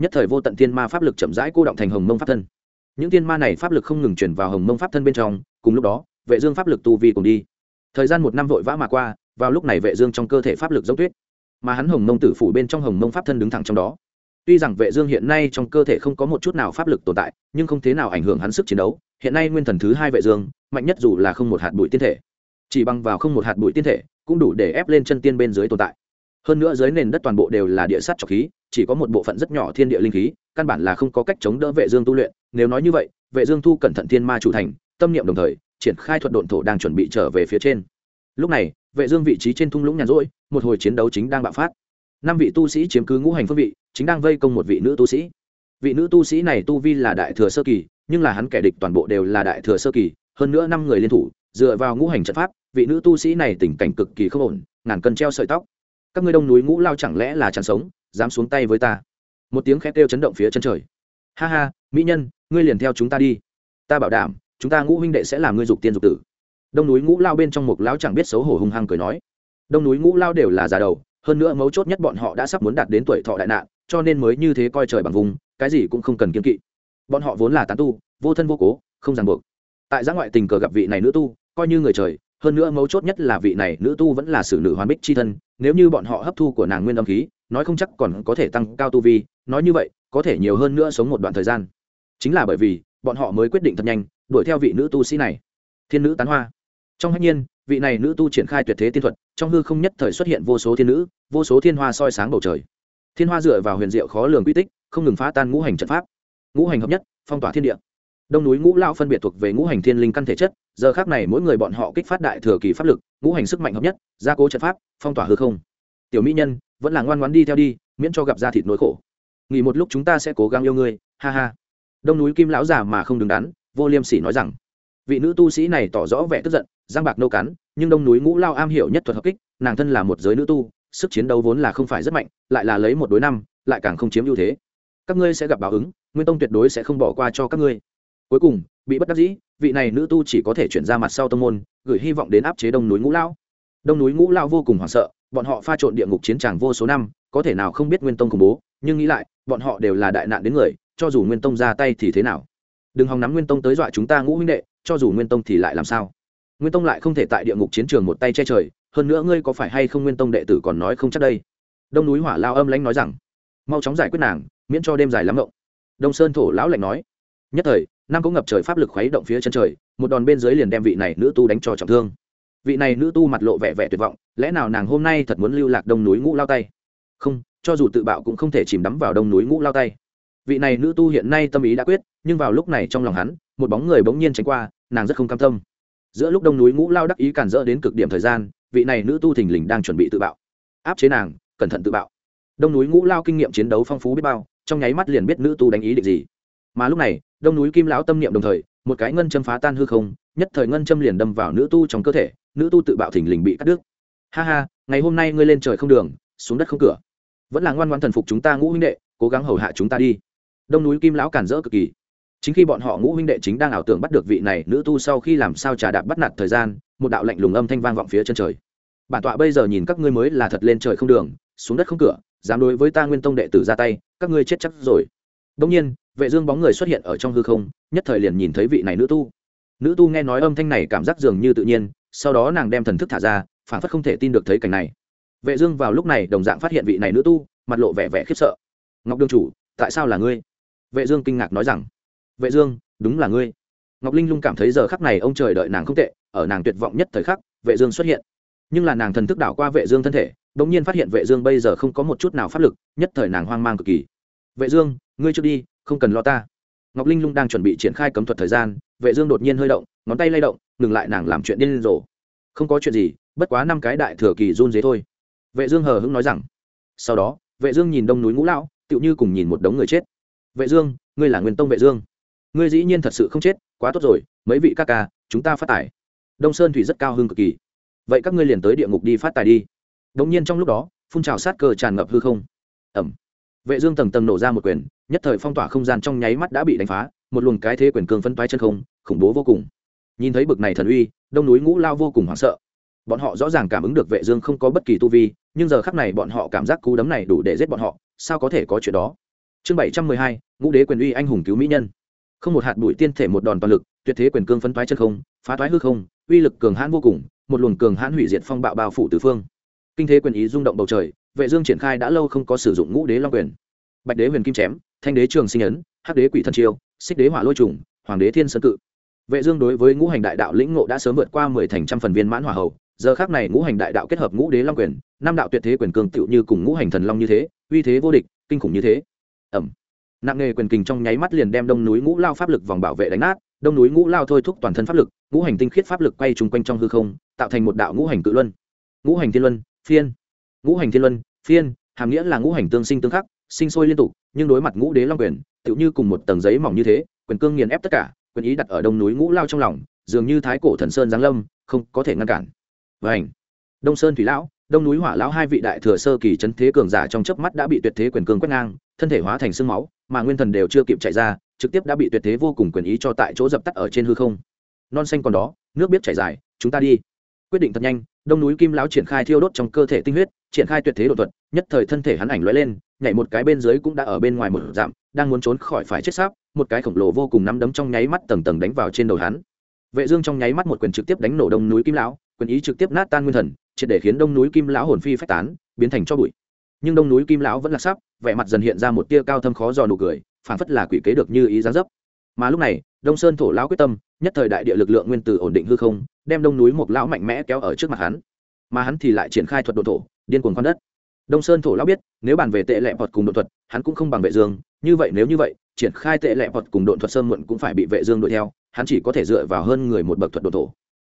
Nhất thời vô tận thiên ma pháp lực chậm rãi cô động thành hồng mông pháp thân. Những thiên ma này pháp lực không ngừng chuyển vào hồng mông pháp thân bên trong, cùng lúc đó, vệ dương pháp lực tu vi cùng đi. Thời gian một năm vội vã mà qua, vào lúc này vệ dương trong cơ thể pháp lực giống tuyết, mà hắn hồng mông tử phủ bên trong hồng mông pháp thân đứng thẳng trong đó. Tuy rằng vệ dương hiện nay trong cơ thể không có một chút nào pháp lực tồn tại, nhưng không thế nào ảnh hưởng hắn sức chiến đấu. Hiện nay nguyên thần thứ hai vệ dương, mạnh nhất dù là không một hạt bụi tiên thể chỉ bằng vào không một hạt bụi tiên thể, cũng đủ để ép lên chân tiên bên dưới tồn tại. Hơn nữa dưới nền đất toàn bộ đều là địa sắt trọc khí, chỉ có một bộ phận rất nhỏ thiên địa linh khí, căn bản là không có cách chống đỡ vệ dương tu luyện. Nếu nói như vậy, vệ dương thu cẩn thận thiên ma chủ thành, tâm niệm đồng thời, triển khai thuật độn thổ đang chuẩn bị trở về phía trên. Lúc này, vệ dương vị trí trên thung lũng nhàn rỗi, một hồi chiến đấu chính đang bạo phát. Năm vị tu sĩ chiếm cứ ngũ hành phương vị, chính đang vây công một vị nữ tu sĩ. Vị nữ tu sĩ này tu vi là đại thừa sơ kỳ, nhưng là hắn kẻ địch toàn bộ đều là đại thừa sơ kỳ, hơn nữa năm người liên thủ, dựa vào ngũ hành trận pháp vị nữ tu sĩ này tình cảnh cực kỳ không ổn, ngàn cân treo sợi tóc. Các ngươi đông núi ngũ lao chẳng lẽ là chẳng sống, dám xuống tay với ta? Một tiếng khét kêu chấn động phía chân trời. Ha ha, mỹ nhân, ngươi liền theo chúng ta đi. Ta bảo đảm, chúng ta ngũ huynh đệ sẽ làm ngươi dục tiên dục tử. Đông núi ngũ lao bên trong một lão chẳng biết xấu hổ hung hăng cười nói. Đông núi ngũ lao đều là già đầu, hơn nữa mấu chốt nhất bọn họ đã sắp muốn đạt đến tuổi thọ đại nạn, cho nên mới như thế coi trời bằng vùng, cái gì cũng không cần kiên kỵ. Bọn họ vốn là tán tu, vô thân vô cố, không ràng buộc. Tại giã ngoại tình cờ gặp vị này nữ tu, coi như người trời hơn nữa mấu chốt nhất là vị này nữ tu vẫn là sử nữ hoàn bích c h i thân, nếu như bọn họ hấp thu của nàng nguyên âm khí, nói không chắc còn có thể tăng cao tu vi, nói như vậy, có thể nhiều hơn nữa sống một đoạn thời gian. Chính là bởi vì, bọn họ mới quyết định thật nhanh, đuổi theo vị nữ tu sĩ này. Thiên nữ tán hoa. Trong hạnh nhiên, vị này nữ tu triển khai tuyệt thế tiên thuật, trong hư không nhất thời xuất hiện vô số thiên nữ, vô số thiên hoa soi sáng bầu trời. Thiên hoa dựa vào huyền diệu khó lường quy tích, không ngừng phá tan ngũ hành trận pháp. Ngũ hành hợp nhất, phong tỏa thiên địa đông núi ngũ lao phân biệt thuộc về ngũ hành thiên linh căn thể chất, giờ khác này mỗi người bọn họ kích phát đại thừa kỳ pháp lực, ngũ hành sức mạnh hợp nhất, gia cố trận pháp, phong tỏa hư không. Tiểu mỹ nhân, vẫn là ngoan ngoan đi theo đi, miễn cho gặp ra thịt nỗi khổ. Nghỉ một lúc chúng ta sẽ cố gắng yêu ngươi, ha ha. Đông núi kim lão già mà không đứng đắn, vô liêm sỉ nói rằng. Vị nữ tu sĩ này tỏ rõ vẻ tức giận, giang bạc nâu cắn, nhưng đông núi ngũ lao am hiểu nhất thuật hợp kích, nàng thân là một giới nữ tu, sức chiến đấu vốn là không phải rất mạnh, lại là lấy một đối năm, lại càng không chiếm ưu thế. Các ngươi sẽ gặp báo ứng, nguyên tông tuyệt đối sẽ không bỏ qua cho các ngươi cuối cùng, bị bất đắc dĩ, vị này nữ tu chỉ có thể chuyển ra mặt sau tông môn, gửi hy vọng đến áp chế đông núi ngũ lao đông núi ngũ lao vô cùng hoảng sợ, bọn họ pha trộn địa ngục chiến tràng vô số năm, có thể nào không biết nguyên tông khủng bố, nhưng nghĩ lại, bọn họ đều là đại nạn đến người, cho dù nguyên tông ra tay thì thế nào? Đừng hòng nắm nguyên tông tới dọa chúng ta ngũ huynh đệ, cho dù nguyên tông thì lại làm sao? Nguyên tông lại không thể tại địa ngục chiến trường một tay che trời, hơn nữa ngươi có phải hay không nguyên tông đệ tử còn nói không chắc đây? Đông núi hỏa lao âm lãnh nói rằng, mau chóng giải quyết nàng, miễn cho đêm dài lắm ngộng. Đông sơn thổ lão lạnh nói, nhất thời nam cũng ngập trời pháp lực khuấy động phía chân trời, một đòn bên dưới liền đem vị này nữ tu đánh cho trọng thương. Vị này nữ tu mặt lộ vẻ vẻ tuyệt vọng, lẽ nào nàng hôm nay thật muốn lưu lạc đông núi ngũ lao tay? Không, cho dù tự bạo cũng không thể chìm đắm vào đông núi ngũ lao tay. Vị này nữ tu hiện nay tâm ý đã quyết, nhưng vào lúc này trong lòng hắn, một bóng người bỗng nhiên tránh qua, nàng rất không cam tâm. Giữa lúc đông núi ngũ lao đắc ý cản rỡ đến cực điểm thời gian, vị này nữ tu thình lình đang chuẩn bị tự bạo. Áp chế nàng, cẩn thận tự bạo. Đông núi ngũ lao kinh nghiệm chiến đấu phong phú biết bao, trong nháy mắt liền biết nữ tu đánh ý định gì mà lúc này, đông núi kim lão tâm niệm đồng thời, một cái ngân châm phá tan hư không, nhất thời ngân châm liền đâm vào nữ tu trong cơ thể, nữ tu tự bạo thình lình bị cắt đứt. Ha ha, ngày hôm nay ngươi lên trời không đường, xuống đất không cửa. Vẫn là ngoan ngoan thần phục chúng ta ngũ huynh đệ, cố gắng hầu hạ chúng ta đi. Đông núi kim lão cản rỡ cực kỳ. Chính khi bọn họ ngũ huynh đệ chính đang ảo tưởng bắt được vị này, nữ tu sau khi làm sao trà đạp bắt nạt thời gian, một đạo lạnh lùng âm thanh vang vọng phía chân trời. Bản tọa bây giờ nhìn các ngươi mới là thật lên trời không đường, xuống đất không cửa, dám đối với ta nguyên tông đệ tử ra tay, các ngươi chết chắc rồi. Đông nhiên vệ dương bóng người xuất hiện ở trong hư không, nhất thời liền nhìn thấy vị này nữ tu. Nữ tu nghe nói âm thanh này cảm giác dường như tự nhiên, sau đó nàng đem thần thức thả ra, phản phất không thể tin được thấy cảnh này. Vệ dương vào lúc này đồng dạng phát hiện vị này nữ tu, mặt lộ vẻ vẻ khiếp sợ. Ngọc đương chủ, tại sao là ngươi? Vệ dương kinh ngạc nói rằng. Vệ dương, đúng là ngươi. Ngọc linh lung cảm thấy giờ khắc này ông trời đợi nàng không tệ, ở nàng tuyệt vọng nhất thời khắc, vệ dương xuất hiện. Nhưng là nàng thần thức đảo qua vệ dương thân thể đống nhiên phát hiện vệ dương bây giờ không có một chút nào pháp lực, nhất thời nàng hoang mang cực kỳ. Vệ dương, ngươi trước đi không cần lo ta. Ngọc linh lung đang chuẩn bị triển khai cấm thuật thời gian, vệ dương đột nhiên hơi động, ngón tay lay động, ngừng lại nàng làm chuyện điên rồ. Không có chuyện gì, bất quá năm cái đại thừa kỳ run dế thôi. Vệ dương hờ hững nói rằng. Sau đó, vệ dương nhìn đông núi ngũ lão, tựu như cùng nhìn một đống người chết. Vệ dương, ngươi là nguyên tông vệ dương. Ngươi dĩ nhiên thật sự không chết, quá tốt rồi, mấy vị ca ca, chúng ta phát tài. Đông sơn thủy rất cao hưng cực kỳ. Vậy các ngươi liền tới địa ngục đi phát tài đi. Đống nhiên trong lúc đó, phun trào sát cơ tràn ngập hư không. Ẩm vệ dương tầng tầng nổ ra một quyền, nhất thời phong tỏa không gian trong nháy mắt đã bị đánh phá, một luồng cái thế quyền cương phân toái chân không, khủng bố vô cùng. Nhìn thấy bực này thần uy, đông núi ngũ lao vô cùng hoảng sợ. Bọn họ rõ ràng cảm ứng được vệ dương không có bất kỳ tu vi, nhưng giờ khắc này bọn họ cảm giác cú đấm này đủ để giết bọn họ, sao có thể có chuyện đó? Chương bảy trăm mười hai, ngũ đế quyền uy anh hùng cứu mỹ nhân. Không một hạt bụi tiên thể một đòn toàn lực, tuyệt thế quyền cương phân toái chân không, phá thoái hư không, uy lực cường hãn vô cùng, một luồng cường hãn hủy diệt phong bạo bao phủ tứ phương. Kinh thế quyền ý rung động bầu trời vệ dương triển khai đã lâu không có sử dụng ngũ đế long quyền. Bạch đế huyền kim chém, thanh đế trường sinh ấn, hắc đế quỷ thần chiêu, xích đế hỏa lôi trùng, hoàng đế thiên sơn cự. Vệ dương đối với ngũ hành đại đạo lĩnh ngộ đã sớm vượt qua mười thành trăm phần viên mãn hỏa hậu giờ khắc này ngũ hành đại đạo kết hợp ngũ đế long quyền, năm đạo tuyệt thế quyền cường tựu như cùng ngũ hành thần long như thế, uy thế vô địch, kinh khủng như thế. Ẩm. Nặng nghề quyền kình trong nháy mắt liền đem đông núi ngũ lao pháp lực vòng bảo vệ đánh nát, đông núi ngũ lao thôi thúc toàn thân pháp lực, ngũ hành tinh khiết pháp lực quay chung quanh trong hư không, tạo thành một đạo ngũ hành cự luân. Ngũ hành thiên luân, phiên ngũ hành thiên luân, phiên, hàm nghĩa là ngũ hành tương sinh tương khắc, sinh sôi liên tục, nhưng đối mặt ngũ đế long quyền, tựu như cùng một tầng giấy mỏng như thế, quyền cương nghiền ép tất cả, quyền ý đặt ở đông núi ngũ lao trong lòng, dường như thái cổ thần sơn giáng lâm, không có thể ngăn cản. Và ảnh đông sơn thủy lão, đông núi hỏa lão hai vị đại thừa sơ kỳ chấn thế cường giả trong chớp mắt đã bị tuyệt thế quyền cương quét ngang, thân thể hóa thành sương máu, mà nguyên thần đều chưa kịp chạy ra, trực tiếp đã bị tuyệt thế vô cùng quyền ý cho tại chỗ dập tắt ở trên hư không. Non xanh còn đó, nước biết chảy dài, chúng ta đi. Quyết định thật nhanh đông núi kim lão triển khai thiêu đốt trong cơ thể tinh huyết, triển khai tuyệt thế đột thuật, nhất thời thân thể hắn ảnh lóe lên, nhảy một cái bên dưới cũng đã ở bên ngoài một dặm, đang muốn trốn khỏi phải chết sáp, một cái khổng lồ vô cùng nắm đấm trong nháy mắt tầng tầng đánh vào trên đầu hắn. Vệ dương trong nháy mắt một quyền trực tiếp đánh nổ đông núi kim lão, quyền ý trực tiếp nát tan nguyên thần, triệt để khiến đông núi kim lão hồn phi phách tán, biến thành cho bụi. Nhưng đông núi kim lão vẫn là sắp vẻ mặt dần hiện ra một tia cao thâm khó dò nụ cười phản phất là quỷ kế được như ý giá dấp. Mà lúc này, đông sơn thổ lão quyết tâm, nhất thời đại địa lực lượng nguyên tử ổn định hư không đem đông núi một lão mạnh mẽ kéo ở trước mặt hắn, mà hắn thì lại triển khai thuật độ thổ, điên cuồng khoan đất. Đông sơn thổ lão biết, nếu bàn về tệ lệ vọt cùng độ thuật, hắn cũng không bằng vệ dương, như vậy nếu như vậy, triển khai tệ lẹ vọt cùng độ thuật sơn muộn cũng phải bị vệ dương đuổi theo, hắn chỉ có thể dựa vào hơn người một bậc thuật độ thổ.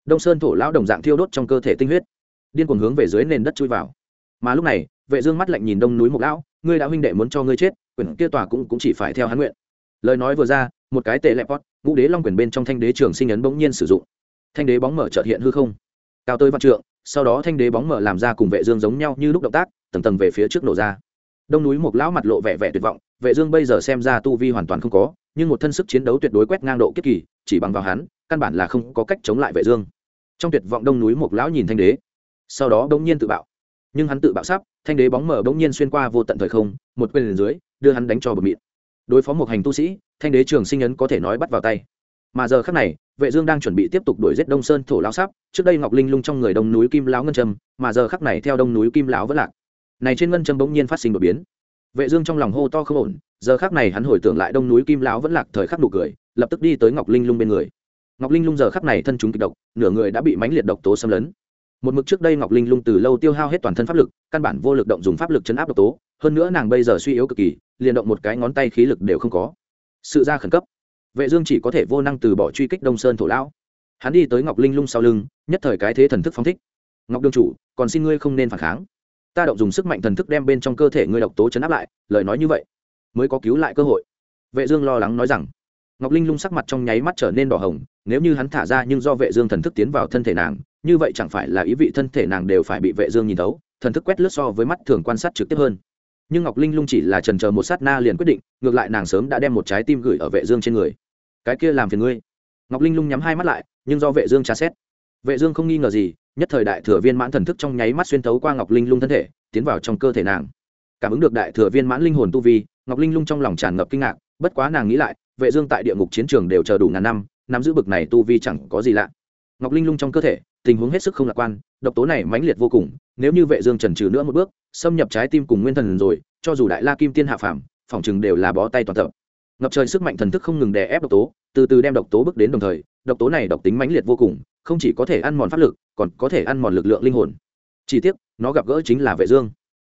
Đông sơn thổ lão đồng dạng thiêu đốt trong cơ thể tinh huyết, điên cuồng hướng về dưới nền đất chui vào. Mà lúc này, vệ dương mắt lạnh nhìn đông núi một lão, ngươi đã huynh đệ muốn cho ngươi chết quyền kia tòa cũng cũng chỉ phải theo hắn nguyện. Lời nói vừa ra, một cái tệ lẹ vọt ngũ đế long quyền bên trong thanh đế trường sinh ấn bỗng nhiên sử dụng thanh đế bóng mở chợt hiện hư không. Cao tới văn trượng, sau đó thanh đế bóng mở làm ra cùng vệ dương giống nhau như lúc động tác, tầng tầng về phía trước nổ ra. Đông núi một lão mặt lộ vẻ vẻ tuyệt vọng, vệ dương bây giờ xem ra tu vi hoàn toàn không có, nhưng một thân sức chiến đấu tuyệt đối quét ngang độ kiếp kỳ, chỉ bằng vào hắn, căn bản là không có cách chống lại vệ dương. Trong tuyệt vọng đông núi một lão nhìn thanh đế, sau đó đống nhiên tự bạo. Nhưng hắn tự bạo sắp, thanh đế bóng mở đống nhiên xuyên qua vô tận thời không, một quyền dưới, đưa hắn đánh cho bờ miệng đối phó một hành tu sĩ, thanh đế trường sinh ấn có thể nói bắt vào tay mà giờ khắc này vệ dương đang chuẩn bị tiếp tục đuổi giết đông sơn thổ lão sắp trước đây ngọc linh lung trong người đông núi kim lão ngân trâm, mà giờ khắc này theo đông núi kim lão vẫn lạc. Này trên ngân trâm bỗng nhiên phát sinh đột biến. Vệ dương trong lòng hô to không ổn giờ khắc này hắn hồi tưởng lại đông núi kim lão vẫn lạc thời khắc nụ cười lập tức đi tới ngọc linh lung bên người. Ngọc linh lung giờ khắc này thân chúng kịch độc nửa người đã bị mãnh liệt độc tố xâm lấn. Một mực trước đây ngọc linh lung từ lâu tiêu hao hết toàn thân pháp lực căn bản vô lực động dùng pháp lực chấn áp độc tố hơn nữa nàng bây giờ suy yếu cực kỳ liền động một cái ngón tay khí lực đều không có. Sự ra khẩn cấp vệ dương chỉ có thể vô năng từ bỏ truy kích đông sơn thổ lão. Hắn đi tới ngọc linh lung sau lưng, nhất thời cái thế thần thức phóng thích. Ngọc đương chủ, còn xin ngươi không nên phản kháng. Ta động dùng sức mạnh thần thức đem bên trong cơ thể ngươi độc tố chấn áp lại, lời nói như vậy, mới có cứu lại cơ hội. Vệ dương lo lắng nói rằng, ngọc linh lung sắc mặt trong nháy mắt trở nên đỏ hồng, nếu như hắn thả ra nhưng do vệ dương thần thức tiến vào thân thể nàng, như vậy chẳng phải là ý vị thân thể nàng đều phải bị vệ dương nhìn thấu, thần thức quét lướt so với mắt thường quan sát trực tiếp hơn nhưng ngọc linh lung chỉ là trần chờ một sát na liền quyết định, ngược lại nàng sớm đã đem một trái tim gửi ở vệ dương trên người. Cái kia làm phiền ngươi. Ngọc linh lung nhắm hai mắt lại, nhưng do vệ dương tra xét. Vệ dương không nghi ngờ gì, nhất thời đại thừa viên mãn thần thức trong nháy mắt xuyên thấu qua ngọc linh lung thân thể, tiến vào trong cơ thể nàng. Cảm ứng được đại thừa viên mãn linh hồn tu vi, ngọc linh lung trong lòng tràn ngập kinh ngạc, bất quá nàng nghĩ lại, vệ dương tại địa ngục chiến trường đều chờ đủ ngàn năm, nắm giữ bực này tu vi chẳng có gì lạ. Ngọc linh lung trong cơ thể, tình huống hết sức không lạc quan độc tố này mãnh liệt vô cùng, nếu như vệ dương chần chừ nữa một bước, xâm nhập trái tim cùng nguyên thần rồi, cho dù đại la kim tiên hạ phàm phỏng chừng đều là bó tay toàn tập. Ngập trời sức mạnh thần thức không ngừng đè ép độc tố, từ từ đem độc tố bước đến đồng thời, độc tố này độc tính mãnh liệt vô cùng, không chỉ có thể ăn mòn pháp lực, còn có thể ăn mòn lực lượng linh hồn. Chỉ tiếc, nó gặp gỡ chính là vệ dương.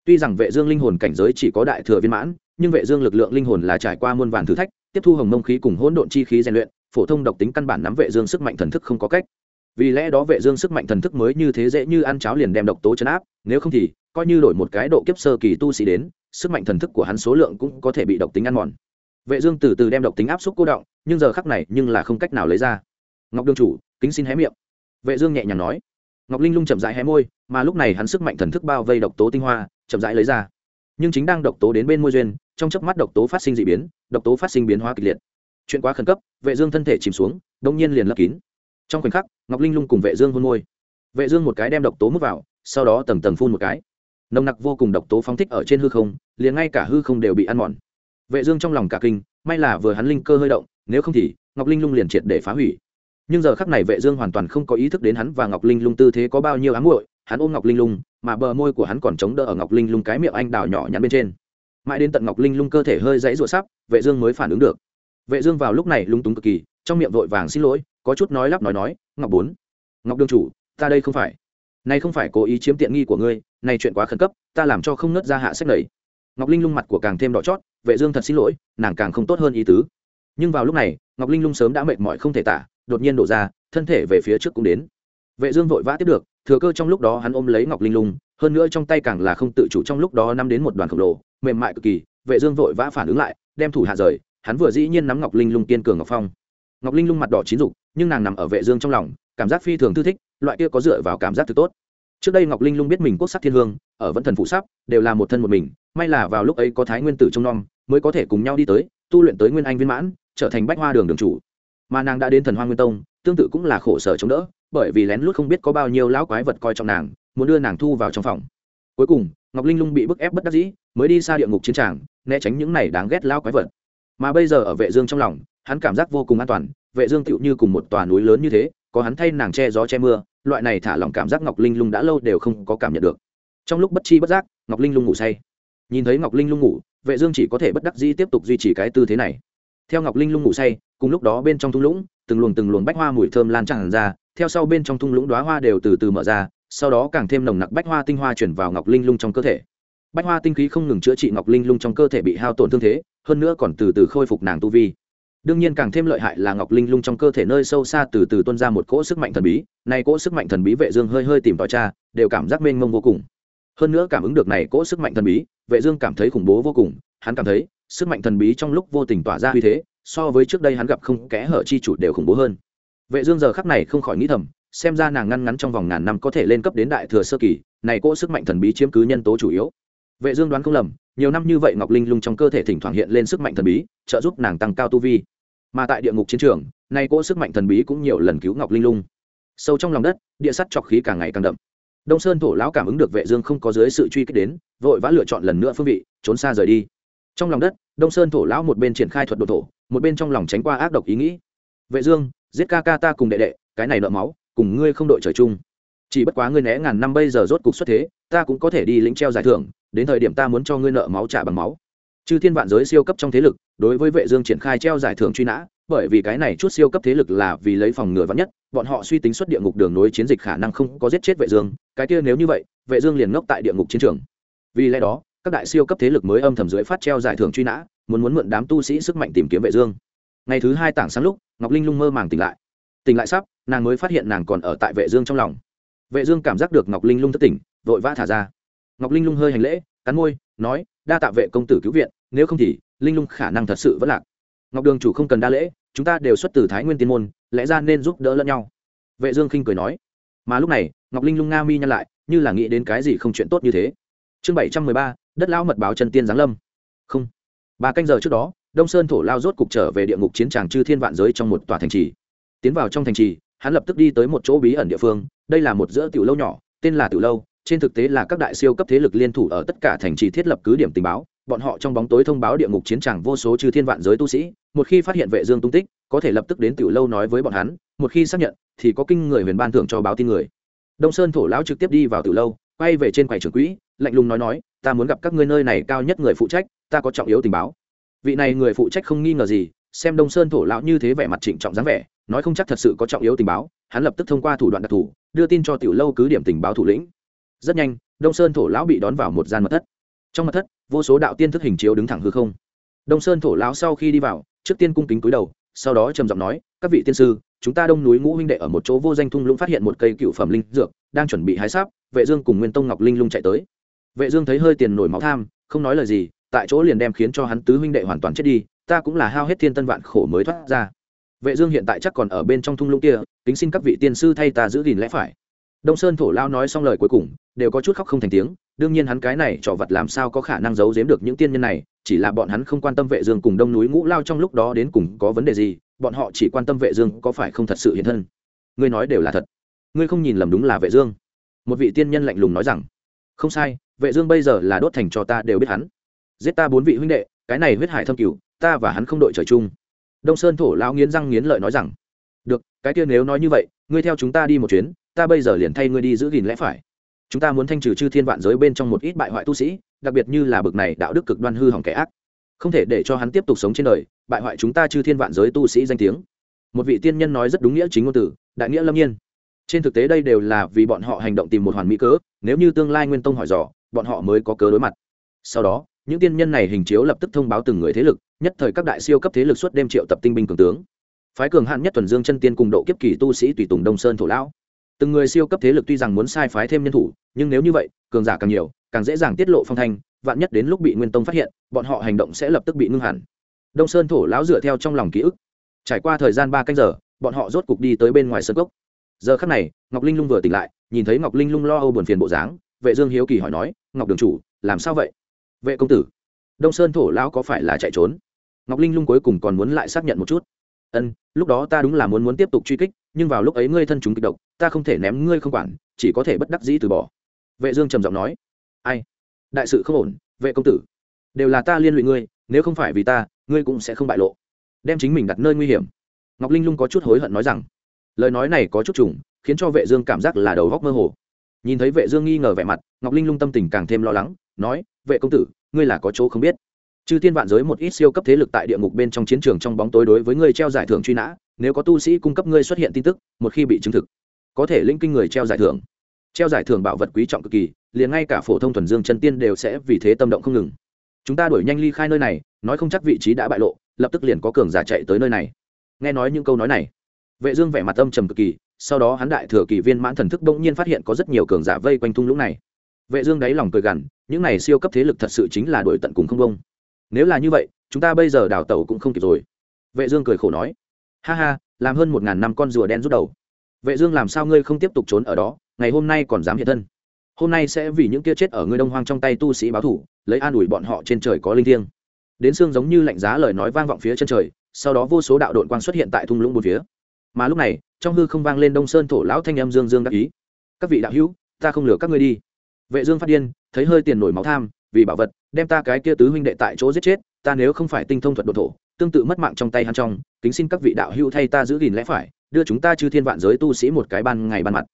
Tuy rằng vệ dương linh hồn cảnh giới chỉ có đại thừa viên mãn, nhưng vệ dương lực lượng linh hồn là trải qua muôn vàn thử thách, tiếp thu hồng mông khí cùng hỗn độn chi khí rèn luyện, phổ thông độc tính căn bản nắm vệ dương sức mạnh thần thức không có cách vì lẽ đó vệ dương sức mạnh thần thức mới như thế dễ như ăn cháo liền đem độc tố chấn áp, nếu không thì, coi như đổi một cái độ kiếp sơ kỳ tu sĩ đến, sức mạnh thần thức của hắn số lượng cũng có thể bị độc tính ăn mòn. Vệ dương từ từ đem độc tính áp suất cô động, nhưng giờ khắc này nhưng là không cách nào lấy ra. Ngọc đương chủ, kính xin hé miệng. Vệ dương nhẹ nhàng nói. Ngọc linh lung chậm rãi hé môi, mà lúc này hắn sức mạnh thần thức bao vây độc tố tinh hoa, chậm rãi lấy ra. Nhưng chính đang độc tố đến bên môi duyên, trong chớp mắt độc tố phát sinh dị biến, độc tố phát sinh biến hóa kịch liệt. Chuyện quá khẩn cấp, vệ dương thân thể chìm xuống, đông nhiên liền lấp kín trong khoảnh khắc, ngọc linh lung cùng vệ dương hôn môi. Vệ dương một cái đem độc tố mút vào, sau đó tầng tầng phun một cái. Nồng nặc vô cùng độc tố phóng thích ở trên hư không, liền ngay cả hư không đều bị ăn mòn. Vệ dương trong lòng cả kinh, may là vừa hắn linh cơ hơi động, nếu không thì, ngọc linh lung liền triệt để phá hủy. Nhưng giờ khắc này vệ dương hoàn toàn không có ý thức đến hắn và ngọc linh lung tư thế có bao nhiêu ám muội, hắn ôm ngọc linh lung, mà bờ môi của hắn còn chống đỡ ở ngọc linh lung cái miệng anh đào nhỏ nhắn bên trên. Mãi đến tận ngọc linh lung cơ thể hơi dãy rụa sắp, vệ dương mới phản ứng được. Vệ dương vào lúc này lung túng cực kỳ, trong miệng vội vàng xin lỗi có chút nói lắp nói nói, ngọc bốn, ngọc đương chủ, ta đây không phải. Này không phải cố ý chiếm tiện nghi của ngươi, này chuyện quá khẩn cấp, ta làm cho không nứt ra hạ sách lầy ngọc linh lung mặt của càng thêm đỏ chót, vệ dương thật xin lỗi, nàng càng không tốt hơn ý tứ. Nhưng vào lúc này, ngọc linh lung sớm đã mệt mỏi không thể tả, đột nhiên đổ ra, thân thể về phía trước cũng đến. Vệ dương vội vã tiếp được, thừa cơ trong lúc đó hắn ôm lấy ngọc linh lung, hơn nữa trong tay càng là không tự chủ trong lúc đó nắm đến một đoàn khổng lồ, mềm mại cực kỳ, vệ dương vội vã phản ứng lại, đem thủ hạ rời, hắn vừa dĩ nhiên nắm ngọc linh lung kiên cường ngọc phong. Ngọc linh lung mặt đỏ chín rụng nhưng nàng nằm ở vệ dương trong lòng, cảm giác phi thường thư thích, loại kia có dựa vào cảm giác thực tốt. Trước đây ngọc linh lung biết mình quốc sắc thiên hương, ở vẫn thần phụ sắp đều là một thân một mình, may là vào lúc ấy có thái nguyên tử trong nom, mới có thể cùng nhau đi tới, tu luyện tới nguyên anh viên mãn, trở thành bách hoa đường đường chủ. Mà nàng đã đến thần hoa nguyên tông, tương tự cũng là khổ sở chống đỡ, bởi vì lén lút không biết có bao nhiêu lão quái vật coi trọng nàng, muốn đưa nàng thu vào trong phòng. Cuối cùng, ngọc linh lung bị bức ép bất đắc dĩ, mới đi xa địa ngục chiến tràng, né tránh những này đáng ghét lão quái vật. Mà bây giờ ở vệ dương trong lòng, hắn cảm giác vô cùng an toàn vệ dương tựu như cùng một tòa núi lớn như thế, có hắn thay nàng che gió che mưa, loại này thả lỏng cảm giác ngọc linh lung đã lâu đều không có cảm nhận được. Trong lúc bất chi bất giác, ngọc linh lung ngủ say. Nhìn thấy ngọc linh lung ngủ, vệ dương chỉ có thể bất đắc dĩ tiếp tục duy trì cái tư thế này. Theo ngọc linh lung ngủ say, cùng lúc đó bên trong thung lũng, từng luồng từng luồng bách hoa mùi thơm lan tràn ra, theo sau bên trong thung lũng đóa hoa đều từ từ mở ra, sau đó càng thêm nồng nặc bách hoa tinh hoa chuyển vào ngọc linh lung trong cơ thể. Bách hoa tinh khí không ngừng chữa trị ngọc linh lung trong cơ thể bị hao tổn thương thế, hơn nữa còn từ từ khôi phục nàng tu vi đương nhiên càng thêm lợi hại là ngọc linh lung trong cơ thể nơi sâu xa từ từ tuân ra một cỗ sức mạnh thần bí này cỗ sức mạnh thần bí vệ dương hơi hơi tìm tòi cha đều cảm giác mênh mông vô cùng. Hơn nữa cảm ứng được này cỗ sức mạnh thần bí, vệ dương cảm thấy khủng bố vô cùng, hắn cảm thấy sức mạnh thần bí trong lúc vô tình tỏa ra uy thế, so với trước đây hắn gặp không kẽ hở chi chủ đều khủng bố hơn. Vệ dương giờ khắc này không khỏi nghĩ thầm, xem ra nàng ngăn ngắn trong vòng ngàn năm có thể lên cấp đến đại thừa sơ kỳ, này cỗ sức mạnh thần bí chiếm cứ nhân tố chủ yếu. Vệ dương đoán không lầm, nhiều năm như vậy ngọc linh lung trong cơ thể thỉnh thoảng hiện lên sức mạnh thần bí, trợ giúp nàng tăng cao tu vi mà tại địa ngục chiến trường, nay cỗ sức mạnh thần bí cũng nhiều lần cứu ngọc linh lung. Sâu trong lòng đất, địa sắt trọc khí càng ngày càng đậm. Đông sơn thổ lão cảm ứng được vệ dương không có dưới sự truy kích đến, vội vã lựa chọn lần nữa phương vị, trốn xa rời đi. Trong lòng đất, đông sơn thổ lão một bên triển khai thuật đồ thổ, một bên trong lòng tránh qua ác độc ý nghĩ. Vệ dương, giết ca ca ta cùng đệ đệ, cái này nợ máu, cùng ngươi không đội trời chung. Chỉ bất quá ngươi né ngàn năm bây giờ rốt cục xuất thế, ta cũng có thể đi lĩnh treo giải thưởng, đến thời điểm ta muốn cho ngươi nợ máu trả bằng máu chư thiên vạn giới siêu cấp trong thế lực, đối với vệ dương triển khai treo giải thưởng truy nã, bởi vì cái này chút siêu cấp thế lực là vì lấy phòng ngừa vắn nhất, bọn họ suy tính xuất địa ngục đường nối chiến dịch khả năng không có giết chết vệ dương, cái kia nếu như vậy, vệ dương liền ngốc tại địa ngục chiến trường. Vì lẽ đó, các đại siêu cấp thế lực mới âm thầm dưới phát treo giải thưởng truy nã, muốn muốn mượn đám tu sĩ sức mạnh tìm kiếm vệ dương. Ngày thứ hai tảng sáng lúc, ngọc linh lung mơ màng tỉnh lại. Tỉnh lại sắp, nàng mới phát hiện nàng còn ở tại vệ dương trong lòng. Vệ dương cảm giác được ngọc linh lung thức tỉnh, vội vã thả ra. Ngọc linh lung hơi hành lễ cắn môi, nói, đa tạ vệ công tử cứu viện, nếu không thì, linh lung khả năng thật sự vẫn lạc. Ngọc đường chủ không cần đa lễ, chúng ta đều xuất từ thái nguyên tiên môn, lẽ ra nên giúp đỡ lẫn nhau. Vệ dương khinh cười nói. Mà lúc này, ngọc linh lung nga mi nhăn lại, như là nghĩ đến cái gì không chuyện tốt như thế. Chương bảy trăm mười ba, đất lão mật báo chân tiên giáng lâm. Không. Ba canh giờ trước đó, đông sơn thổ lao rốt cục trở về địa ngục chiến tràng chư thiên vạn giới trong một tòa thành trì. Tiến vào trong thành trì, hắn lập tức đi tới một chỗ bí ẩn địa phương, đây là một giữa tiểu lâu nhỏ, tên là tiểu lâu trên thực tế là các đại siêu cấp thế lực liên thủ ở tất cả thành trì thiết lập cứ điểm tình báo, bọn họ trong bóng tối thông báo địa ngục chiến tràng vô số chư thiên vạn giới tu sĩ, một khi phát hiện vệ dương tung tích, có thể lập tức đến tiểu lâu nói với bọn hắn, một khi xác nhận, thì có kinh người huyền ban thưởng cho báo tin người. Đông sơn thổ lão trực tiếp đi vào tiểu lâu, quay về trên quầy trưởng quỹ, lạnh lùng nói nói, ta muốn gặp các ngươi nơi này cao nhất người phụ trách, ta có trọng yếu tình báo. Vị này người phụ trách không nghi ngờ gì, xem đông sơn thổ lão như thế vẻ mặt trịnh trọng dáng vẻ, nói không chắc thật sự có trọng yếu tình báo, hắn lập tức thông qua thủ đoạn đặc thù, đưa tin cho tiểu lâu cứ điểm tình báo thủ lĩnh rất nhanh, đông sơn thổ lão bị đón vào một gian mật thất. Trong mật thất, vô số đạo tiên thức hình chiếu đứng thẳng hư không. Đông sơn thổ lão sau khi đi vào, trước tiên cung kính cúi đầu, sau đó trầm giọng nói, các vị tiên sư, chúng ta đông núi ngũ huynh đệ ở một chỗ vô danh thung lũng phát hiện một cây cựu phẩm linh dược, đang chuẩn bị hái sáp, vệ dương cùng nguyên tông ngọc linh lung chạy tới. Vệ dương thấy hơi tiền nổi máu tham, không nói lời gì, tại chỗ liền đem khiến cho hắn tứ huynh đệ hoàn toàn chết đi, ta cũng là hao hết thiên tân vạn khổ mới thoát ra. Vệ dương hiện tại chắc còn ở bên trong thung lũng kia, kính xin các vị tiên sư thay ta giữ gìn lẽ phải đông sơn thổ lao nói xong lời cuối cùng, đều có chút khóc không thành tiếng, đương nhiên hắn cái này trò vật làm sao có khả năng giấu giếm được những tiên nhân này, chỉ là bọn hắn không quan tâm vệ dương cùng đông núi ngũ lao trong lúc đó đến cùng có vấn đề gì, bọn họ chỉ quan tâm vệ dương có phải không thật sự hiện thân. Ngươi nói đều là thật. Ngươi không nhìn lầm đúng là vệ dương. Một vị tiên nhân lạnh lùng nói rằng, không sai, vệ dương bây giờ là đốt thành cho ta đều biết hắn. Giết ta bốn vị huynh đệ, cái này huyết hải thâm cửu, ta và hắn không đội trời chung. Đông sơn thổ lao nghiến răng nghiến lợi nói rằng, được, cái kia nếu nói như vậy, ngươi theo chúng ta đi một chuyến ta bây giờ liền thay ngươi đi giữ gìn lẽ phải. Chúng ta muốn thanh trừ chư thiên vạn giới bên trong một ít bại hoại tu sĩ, đặc biệt như là bực này đạo đức cực đoan hư hỏng kẻ ác. Không thể để cho hắn tiếp tục sống trên đời, bại hoại chúng ta chư thiên vạn giới tu sĩ danh tiếng. Một vị tiên nhân nói rất đúng nghĩa chính ngôn từ, đại nghĩa lâm nhiên. Trên thực tế đây đều là vì bọn họ hành động tìm một hoàn mỹ cớ, nếu như tương lai nguyên tông hỏi dò, bọn họ mới có cớ đối mặt. Sau đó, những tiên nhân này hình chiếu lập tức thông báo từng người thế lực, nhất thời các đại siêu cấp thế lực suốt đêm triệu tập tinh binh cường tướng. Phái cường hạn nhất thuần dương chân tiên cùng độ kiếp kỳ tu sĩ tùy tùng đông sơn thổ lão từng người siêu cấp thế lực tuy rằng muốn sai phái thêm nhân thủ, nhưng nếu như vậy, cường giả càng nhiều, càng dễ dàng tiết lộ phong thanh, vạn nhất đến lúc bị nguyên tông phát hiện, bọn họ hành động sẽ lập tức bị ngưng hẳn. Đông sơn thổ lão dựa theo trong lòng ký ức. Trải qua thời gian ba canh giờ, bọn họ rốt cục đi tới bên ngoài sân cốc. Giờ khắc này, ngọc linh lung vừa tỉnh lại, nhìn thấy ngọc linh lung lo âu buồn phiền bộ dáng, vệ dương hiếu kỳ hỏi nói, ngọc đường chủ, làm sao vậy? Vệ công tử. Đông sơn thổ lão có phải là chạy trốn? Ngọc linh lung cuối cùng còn muốn lại xác nhận một chút. Ân, lúc đó ta đúng là muốn muốn tiếp tục truy kích nhưng vào lúc ấy ngươi thân chúng kịch độc, ta không thể ném ngươi không quản, chỉ có thể bất đắc dĩ từ bỏ. Vệ dương trầm giọng nói. Ai? Đại sự không ổn, vệ công tử. Đều là ta liên lụy ngươi, nếu không phải vì ta, ngươi cũng sẽ không bại lộ. Đem chính mình đặt nơi nguy hiểm. Ngọc linh lung có chút hối hận nói rằng, lời nói này có chút trùng, khiến cho vệ dương cảm giác là đầu góc mơ hồ. Nhìn thấy vệ dương nghi ngờ vẻ mặt, ngọc linh lung tâm tình càng thêm lo lắng, nói, vệ công tử, ngươi là có chỗ không biết chư thiên vạn giới một ít siêu cấp thế lực tại địa ngục bên trong chiến trường trong bóng tối đối với ngươi treo giải thưởng truy nã, nếu có tu sĩ cung cấp ngươi xuất hiện tin tức, một khi bị chứng thực, có thể linh kinh người treo giải thưởng. Treo giải thưởng bảo vật quý trọng cực kỳ, liền ngay cả phổ thông thuần dương chân tiên đều sẽ vì thế tâm động không ngừng. Chúng ta đuổi nhanh ly khai nơi này, nói không chắc vị trí đã bại lộ, lập tức liền có cường giả chạy tới nơi này. Nghe nói những câu nói này, vệ dương vẻ mặt âm trầm cực kỳ, sau đó hắn đại thừa kỳ viên mãn thần thức bỗng nhiên phát hiện có rất nhiều cường giả vây quanh thung lũng này. Vệ dương đáy lòng cười gằn, những này siêu cấp thế lực thật sự chính là đuổi tận cùng không công nếu là như vậy, chúng ta bây giờ đào tẩu cũng không kịp rồi. Vệ dương cười khổ nói. Ha ha, làm hơn một ngàn năm con rùa đen rút đầu. Vệ dương làm sao ngươi không tiếp tục trốn ở đó, ngày hôm nay còn dám hiện thân? Hôm nay sẽ vì những kia chết ở ngươi đông hoang trong tay tu sĩ báo thù lấy an ủi bọn họ trên trời có linh thiêng. Đến xương giống như lạnh giá lời nói vang vọng phía chân trời, sau đó vô số đạo đội quang xuất hiện tại thung lũng bốn phía. Mà lúc này, trong hư không vang lên đông sơn thổ lão thanh âm dương dương đắc ý. Các vị đạo hữu, ta không lừa các ngươi đi. Vệ dương phát điên, thấy hơi tiền nổi máu tham vì bảo vật, đem ta cái kia tứ huynh đệ tại chỗ giết chết, ta nếu không phải tinh thông thuật độ thổ, tương tự mất mạng trong tay hắn trong, kính xin các vị đạo hữu thay ta giữ gìn lẽ phải, đưa chúng ta chư thiên vạn giới tu sĩ một cái ban ngày ban mặt.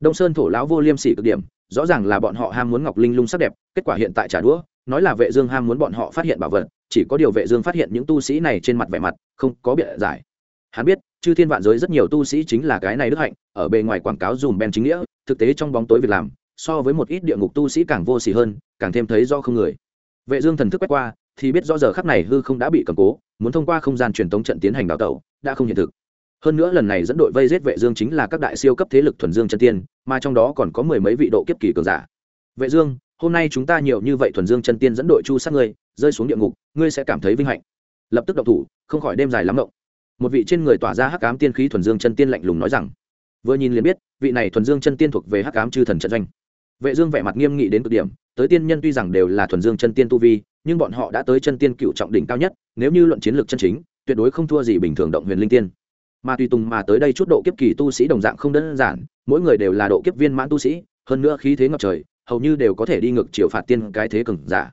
Đông sơn thổ lão vô liêm sỉ cực điểm, rõ ràng là bọn họ ham muốn ngọc linh lung sắc đẹp, kết quả hiện tại trả đũa, nói là vệ dương ham muốn bọn họ phát hiện bảo vật, chỉ có điều vệ dương phát hiện những tu sĩ này trên mặt vẻ mặt không có biện giải. Hắn biết, chư thiên vạn giới rất nhiều tu sĩ chính là cái này đức hạnh, ở bề ngoài quảng cáo dùm ben chính nghĩa, thực tế trong bóng tối việc làm, so với một ít địa ngục tu sĩ càng vô sỉ hơn càng thêm thấy do không người. Vệ dương thần thức quét qua, thì biết rõ giờ khắc này hư không đã bị cầm cố, muốn thông qua không gian truyền tống trận tiến hành đào tẩu, đã không hiện thực. Hơn nữa lần này dẫn đội vây giết vệ dương chính là các đại siêu cấp thế lực thuần dương chân tiên, mà trong đó còn có mười mấy vị độ kiếp kỳ cường giả. Vệ dương, hôm nay chúng ta nhiều như vậy thuần dương chân tiên dẫn đội chu sát ngươi, rơi xuống địa ngục, ngươi sẽ cảm thấy vinh hạnh. Lập tức động thủ, không khỏi đêm dài lắm động một vị trên người tỏa ra hắc ám tiên khí thuần dương chân tiên lạnh lùng nói rằng, vừa nhìn liền biết, vị này thuần dương chân tiên thuộc về hắc ám chư thần trận doanh vệ dương vẻ mặt nghiêm nghị đến cực điểm, tới tiên nhân tuy rằng đều là thuần dương chân tiên tu vi, nhưng bọn họ đã tới chân tiên cựu trọng đỉnh cao nhất, nếu như luận chiến lược chân chính, tuyệt đối không thua gì bình thường động huyền linh tiên. Mà tùy tùng mà tới đây chút độ kiếp kỳ tu sĩ đồng dạng không đơn giản, mỗi người đều là độ kiếp viên mãn tu sĩ, hơn nữa khí thế ngập trời, hầu như đều có thể đi ngược chiều phạt tiên cái thế cường giả.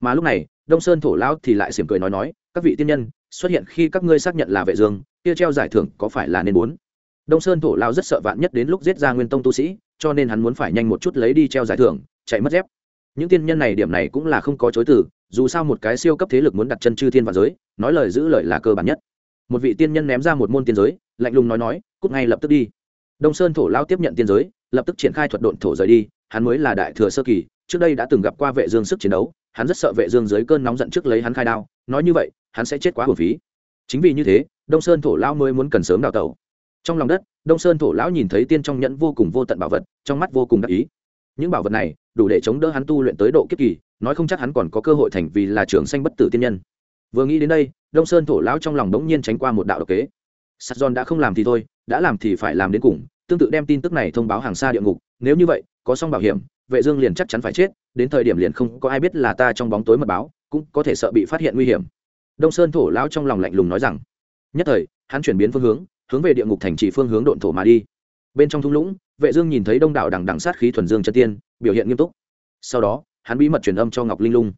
Mà lúc này, đông sơn thổ lão thì lại xiểm cười nói nói, các vị tiên nhân, xuất hiện khi các ngươi xác nhận là vệ dương, kia treo giải thưởng có phải là nên muốn? Đông sơn thổ lão rất sợ vạn nhất đến lúc giết ra nguyên tông tu sĩ cho nên hắn muốn phải nhanh một chút lấy đi treo giải thưởng, chạy mất dép. Những tiên nhân này điểm này cũng là không có chối từ, dù sao một cái siêu cấp thế lực muốn đặt chân chư thiên và giới, nói lời giữ lời là cơ bản nhất. Một vị tiên nhân ném ra một môn tiên giới, lạnh lùng nói nói, cút ngay lập tức đi. Đông sơn thổ lao tiếp nhận tiên giới, lập tức triển khai thuật độn thổ rời đi, hắn mới là đại thừa sơ kỳ, trước đây đã từng gặp qua vệ dương sức chiến đấu, hắn rất sợ vệ dương dưới cơn nóng giận trước lấy hắn khai đao, nói như vậy, hắn sẽ chết quá hồn phí. Chính vì như thế, đông sơn thổ lao mới muốn cần sớm đào tẩu. Trong lòng đất đông sơn thổ lão nhìn thấy tiên trong nhẫn vô cùng vô tận bảo vật, trong mắt vô cùng đắc ý. Những bảo vật này đủ để chống đỡ hắn tu luyện tới độ kiếp kỳ, nói không chắc hắn còn có cơ hội thành vì là trưởng sanh bất tử tiên nhân. Vừa nghĩ đến đây, đông sơn thổ lão trong lòng đống nhiên tránh qua một đạo độc kế. Sắt giòn đã không làm thì thôi, đã làm thì phải làm đến cùng, tương tự đem tin tức này thông báo hàng xa địa ngục, nếu như vậy, có xong bảo hiểm, vệ dương liền chắc chắn phải chết, đến thời điểm liền không có ai biết là ta trong bóng tối mật báo, cũng có thể sợ bị phát hiện nguy hiểm. Đông sơn thổ lão trong lòng lạnh lùng nói rằng, nhất thời, hắn chuyển biến phương hướng hướng về địa ngục thành trì phương hướng độn thổ mà đi. Bên trong thung lũng, vệ dương nhìn thấy đông đảo đằng đằng sát khí thuần dương chân tiên, biểu hiện nghiêm túc. Sau đó, hắn bí mật truyền âm cho ngọc linh lung.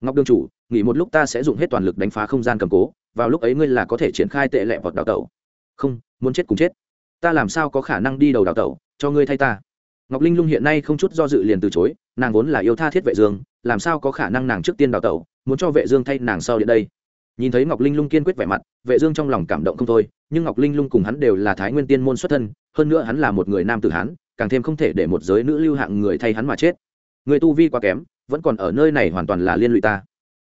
Ngọc đương chủ, nghỉ một lúc ta sẽ dùng hết toàn lực đánh phá không gian cầm cố, vào lúc ấy ngươi là có thể triển khai tệ lệ vọt đào tẩu. Không, muốn chết cùng chết. Ta làm sao có khả năng đi đầu đào tẩu, cho ngươi thay ta. Ngọc linh lung hiện nay không chút do dự liền từ chối, nàng vốn là yêu tha thiết vệ dương, làm sao có khả năng nàng trước tiên đào tẩu, muốn cho vệ dương thay nàng sau đến đây? Nhìn thấy ngọc linh lung kiên quyết vẻ mặt, vệ dương trong lòng cảm động không thôi, nhưng ngọc linh lung cùng hắn đều là thái nguyên tiên môn xuất thân, hơn nữa hắn là một người nam tử hán, càng thêm không thể để một giới nữ lưu hạng người thay hắn mà chết. Người tu vi quá kém, vẫn còn ở nơi này hoàn toàn là liên lụy ta.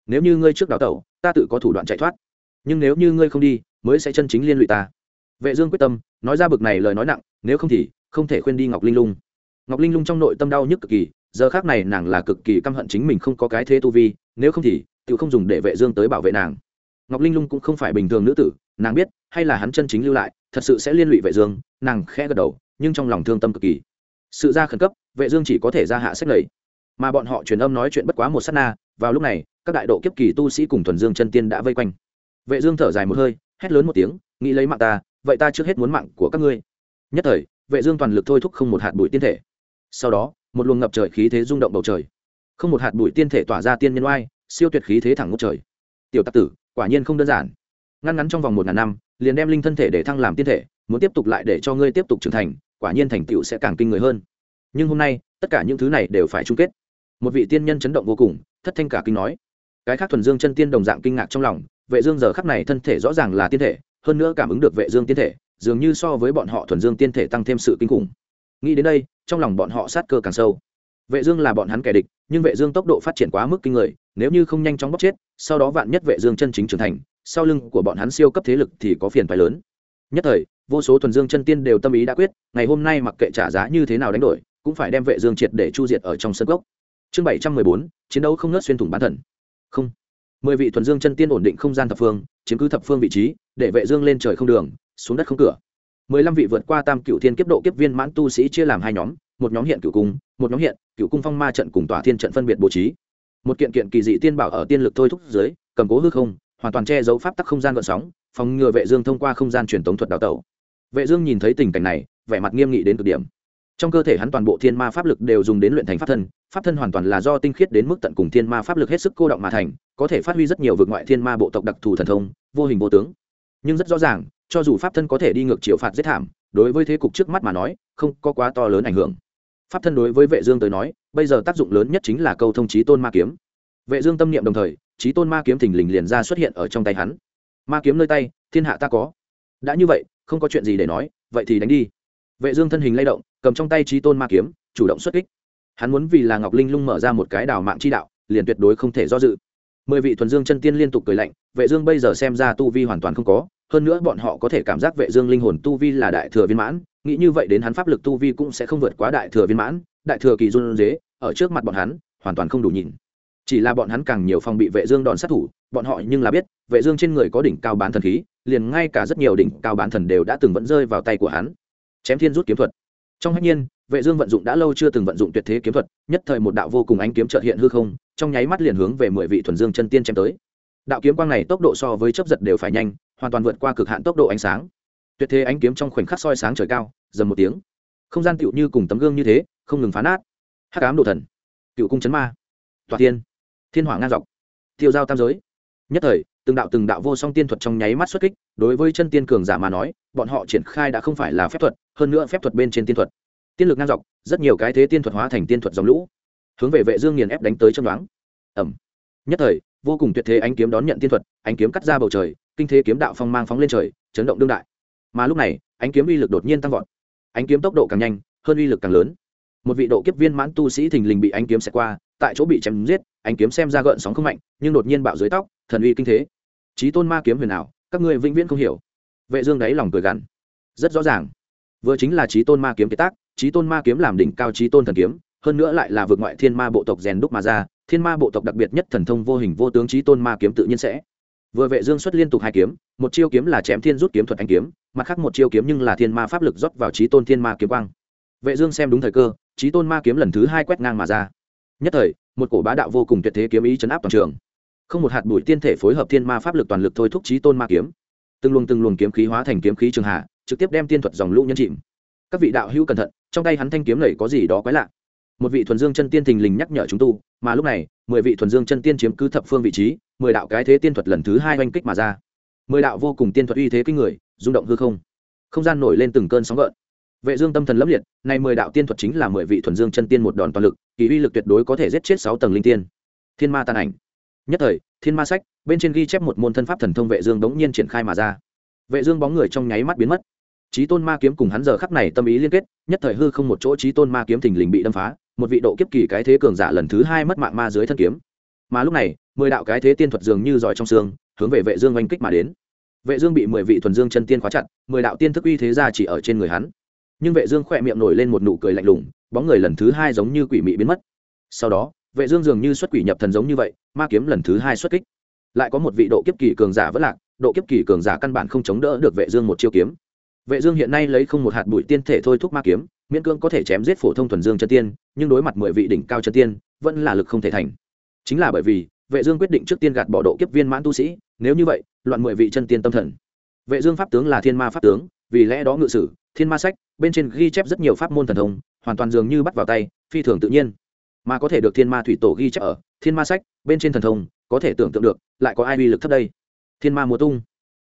Nếu như ngươi trước đào tẩu, ta tự có thủ đoạn chạy thoát. Nhưng nếu như ngươi không đi, mới sẽ chân chính liên lụy ta. Vệ dương quyết tâm, nói ra bực này lời nói nặng, nếu không thì không thể khuyên đi ngọc linh lung. Ngọc linh lung trong nội tâm đau nhức cực kỳ, giờ khác này nàng là cực kỳ căm hận chính mình không có cái thế tu vi, nếu không thì tự không dùng để vệ dương tới bảo vệ nàng ngọc linh lung cũng không phải bình thường nữ tử, nàng biết, hay là hắn chân chính lưu lại, thật sự sẽ liên lụy vệ dương, nàng khẽ gật đầu, nhưng trong lòng thương tâm cực kỳ. Sự ra khẩn cấp, vệ dương chỉ có thể ra hạ sách lầy. Mà bọn họ truyền âm nói chuyện bất quá một sát na, vào lúc này, các đại độ kiếp kỳ tu sĩ cùng thuần dương chân tiên đã vây quanh. Vệ dương thở dài một hơi, hét lớn một tiếng, nghĩ lấy mạng ta, vậy ta trước hết muốn mạng của các ngươi. Nhất thời, vệ dương toàn lực thôi thúc không một hạt bụi tiên thể. Sau đó, một luồng ngập trời khí thế rung động bầu trời. Không một hạt bụi tiên thể tỏa ra tiên nhân oai, siêu tuyệt khí thế thẳng ngút trời. Tiểu tặc tử quả nhiên không đơn giản. Ngăn ngắn trong vòng một ngàn năm, liền đem linh thân thể để thăng làm tiên thể, muốn tiếp tục lại để cho ngươi tiếp tục trưởng thành, quả nhiên thành tựu sẽ càng kinh người hơn. Nhưng hôm nay, tất cả những thứ này đều phải chung kết. Một vị tiên nhân chấn động vô cùng, thất thanh cả kinh nói. Cái khác thuần dương chân tiên đồng dạng kinh ngạc trong lòng, vệ dương giờ khắc này thân thể rõ ràng là tiên thể, hơn nữa cảm ứng được vệ dương tiên thể, dường như so với bọn họ thuần dương tiên thể tăng thêm sự kinh khủng. Nghĩ đến đây, trong lòng bọn họ sát cơ càng sâu vệ dương là bọn hắn kẻ địch nhưng vệ dương tốc độ phát triển quá mức kinh người nếu như không nhanh chóng bóc chết sau đó vạn nhất vệ dương chân chính trưởng thành sau lưng của bọn hắn siêu cấp thế lực thì có phiền phải lớn. Nhất thời vô số thuần dương chân tiên đều tâm ý đã quyết ngày hôm nay mặc kệ trả giá như thế nào đánh đổi cũng phải đem vệ dương triệt để chu diệt ở trong sân gốc. Chương 714, chiến đấu không nứt xuyên thủng bán thần không. Mười vị thuần dương chân tiên ổn định không gian thập phương chiếm cứ thập phương vị trí để vệ dương lên trời không đường xuống đất không cửa. Mười lăm vị vượt qua tam cựu thiên kiếp độ kiếp viên mãn tu sĩ chia làm hai nhóm một nhóm hiện cửu cung một nhóm hiện, cựu cung phong ma trận cùng tỏa thiên trận phân biệt bố trí. Một kiện kiện kỳ dị tiên bảo ở tiên lực thôi thúc dưới, cầm cố hư không, hoàn toàn che giấu pháp tắc không gian gợn sóng, phòng ngừa vệ dương thông qua không gian truyền tống thuật đào tẩu. Vệ dương nhìn thấy tình cảnh này, vẻ mặt nghiêm nghị đến cực điểm. Trong cơ thể hắn toàn bộ thiên ma pháp lực đều dùng đến luyện thành pháp thân pháp thân hoàn toàn là do tinh khiết đến mức tận cùng thiên ma pháp lực hết sức cô động mà thành, có thể phát huy rất nhiều vượt ngoại thiên ma bộ tộc đặc thù thần thông, vô hình vô tướng. Nhưng rất rõ ràng, cho dù pháp thân có thể đi ngược chiều phạt giết thảm, đối với thế cục trước mắt mà nói, không có quá to lớn ảnh hưởng pháp thân đối với vệ dương tới nói, bây giờ tác dụng lớn nhất chính là câu thông trí tôn ma kiếm. Vệ dương tâm niệm đồng thời trí tôn ma kiếm thình lình liền ra xuất hiện ở trong tay hắn. Ma kiếm nơi tay, thiên hạ ta có. Đã như vậy, không có chuyện gì để nói, vậy thì đánh đi. Vệ dương thân hình lay động, cầm trong tay trí tôn ma kiếm, chủ động xuất kích. Hắn muốn vì là ngọc linh lung mở ra một cái đào mạng chi đạo, liền tuyệt đối không thể do dự. Mười vị thuần dương chân tiên liên tục cười lạnh, vệ dương bây giờ xem ra tu vi hoàn toàn không có hơn nữa bọn họ có thể cảm giác vệ dương linh hồn tu vi là đại thừa viên mãn, nghĩ như vậy đến hắn pháp lực tu vi cũng sẽ không vượt quá đại thừa viên mãn, đại thừa kỳ run dế ở trước mặt bọn hắn, hoàn toàn không đủ nhìn. Chỉ là bọn hắn càng nhiều phòng bị vệ dương đòn sát thủ, bọn họ nhưng là biết, vệ dương trên người có đỉnh cao bán thần khí, liền ngay cả rất nhiều đỉnh cao bán thần đều đã từng vẫn rơi vào tay của hắn. Chém thiên rút kiếm thuật. Trong hạnh nhiên, vệ dương vận dụng đã lâu chưa từng vận dụng tuyệt thế kiếm thuật, nhất thời một đạo vô cùng ánh kiếm chợt hiện hư không, trong nháy mắt liền hướng về mười vị thuần dương chân tiên chém tới. Đạo kiếm quang này tốc độ so với chớp giật đều phải nhanh hoàn toàn vượt qua cực hạn tốc độ ánh sáng. Tuyệt thế ánh kiếm trong khoảnh khắc soi sáng trời cao, dầm một tiếng. Không gian tựu như cùng tấm gương như thế, không ngừng phá nát. Hắc ám đồ thần, cựu cung chấn ma Toa thiên thiên hỏa ngang dọc, tiêu giao tam giới. Nhất thời, từng đạo từng đạo vô song tiên thuật trong nháy mắt xuất kích, đối với chân tiên cường giả mà nói, bọn họ triển khai đã không phải là phép thuật, hơn nữa phép thuật bên trên tiên thuật. Tiên lực ngang dọc, rất nhiều cái thế tiên thuật hóa thành tiên thuật dòng lũ, hướng về vệ dương nghiền ép đánh tới trong đoán. Ẩm nhất thời, vô cùng tuyệt thế ánh kiếm đón nhận tiên thuật, ánh kiếm cắt ra bầu trời kinh thế kiếm đạo phong mang phóng lên trời, chấn động đương đại. Mà lúc này, ánh kiếm uy lực đột nhiên tăng vọt. Ánh kiếm tốc độ càng nhanh, hơn uy lực càng lớn. Một vị độ kiếp viên mãn tu sĩ thình lình bị ánh kiếm xẹt qua, tại chỗ bị chém giết, ánh kiếm xem ra gợn sóng không mạnh, nhưng đột nhiên bạo dưới tóc, thần uy kinh thế. Trí tôn ma kiếm huyền ảo, các ngươi vĩnh viễn không hiểu. Vệ dương đáy lòng cười gằn. Rất rõ ràng. Vừa chính là trí tôn ma kiếm kế tác trí tôn ma kiếm làm đỉnh cao trí tôn thần kiếm, hơn nữa lại là vượt ngoại thiên ma bộ tộc rèn đúc mà ra, thiên ma bộ tộc đặc biệt nhất thần thông vô hình vô tướng trí tôn ma kiếm tự nhiên sẽ vừa vệ dương xuất liên tục hai kiếm, một chiêu kiếm là chém thiên rút kiếm thuật anh kiếm, mặt khác một chiêu kiếm nhưng là thiên ma pháp lực rót vào trí tôn thiên ma kiếm quang. Vệ dương xem đúng thời cơ trí tôn ma kiếm lần thứ hai quét ngang mà ra. Nhất thời, một cổ bá đạo vô cùng tuyệt thế kiếm ý chấn áp toàn trường. Không một hạt bụi tiên thể phối hợp thiên ma pháp lực toàn lực thôi thúc trí tôn ma kiếm. Từng luồng từng luồng kiếm khí hóa thành kiếm khí trường hạ, trực tiếp đem tiên thuật dòng lũ nhân chìm. Các vị đạo hữu cẩn thận, trong tay hắn thanh kiếm này có gì đó quái lạ một vị thuần dương chân tiên thình lình nhắc nhở chúng tu, mà lúc này, mười vị thuần dương chân tiên chiếm cứ thập phương vị trí, mười đạo cái thế tiên thuật lần thứ hai oanh kích mà ra. Mười đạo vô cùng tiên thuật uy thế kinh người, rung động hư không. Không gian nổi lên từng cơn sóng gợn. Vệ dương tâm thần lấp liệt, nay mười đạo tiên thuật chính là mười vị thuần dương chân tiên một đòn toàn lực, kỳ uy lực tuyệt đối có thể giết chết sáu tầng linh tiên. Thiên ma tàn ảnh. Nhất thời, thiên ma sách, bên trên ghi chép một môn thân pháp thần thông vệ dương đống nhiên triển khai mà ra. Vệ dương bóng người trong nháy mắt biến mất. Chí tôn ma kiếm cùng hắn giờ khắc này tâm ý liên kết, nhất thời hư không một chỗ chí tôn ma kiếm thình lình bị đâm phá một vị độ kiếp kỳ cái thế cường giả lần thứ hai mất mạng ma dưới thân kiếm. Mà lúc này, mười đạo cái thế tiên thuật dường như giỏi trong xương, hướng về vệ dương oanh kích mà đến. Vệ dương bị mười vị thuần dương chân tiên khóa chặt, mười đạo tiên thức uy thế ra chỉ ở trên người hắn. Nhưng vệ dương khoe miệng nổi lên một nụ cười lạnh lùng, bóng người lần thứ hai giống như quỷ mị biến mất. Sau đó, vệ dương dường như xuất quỷ nhập thần giống như vậy, ma kiếm lần thứ hai xuất kích. Lại có một vị độ kiếp kỳ cường giả vẫn lạc, độ kiếp kỳ cường giả căn bản không chống đỡ được vệ dương một chiêu kiếm. Vệ dương hiện nay lấy không một hạt bụi tiên thể thôi thúc ma kiếm, miễn cưỡng có thể chém giết phổ thông thuần dương chân tiên nhưng đối mặt mười vị đỉnh cao chân tiên, vẫn là lực không thể thành. Chính là bởi vì, vệ dương quyết định trước tiên gạt bỏ độ kiếp viên mãn tu sĩ, nếu như vậy, loạn mười vị chân tiên tâm thần. Vệ dương pháp tướng là thiên ma pháp tướng, vì lẽ đó ngự sử, thiên ma sách, bên trên ghi chép rất nhiều pháp môn thần thông, hoàn toàn dường như bắt vào tay, phi thường tự nhiên. Mà có thể được thiên ma thủy tổ ghi chép ở thiên ma sách, bên trên thần thông, có thể tưởng tượng được, lại có ai uy lực thấp đây. Thiên ma mùa tung.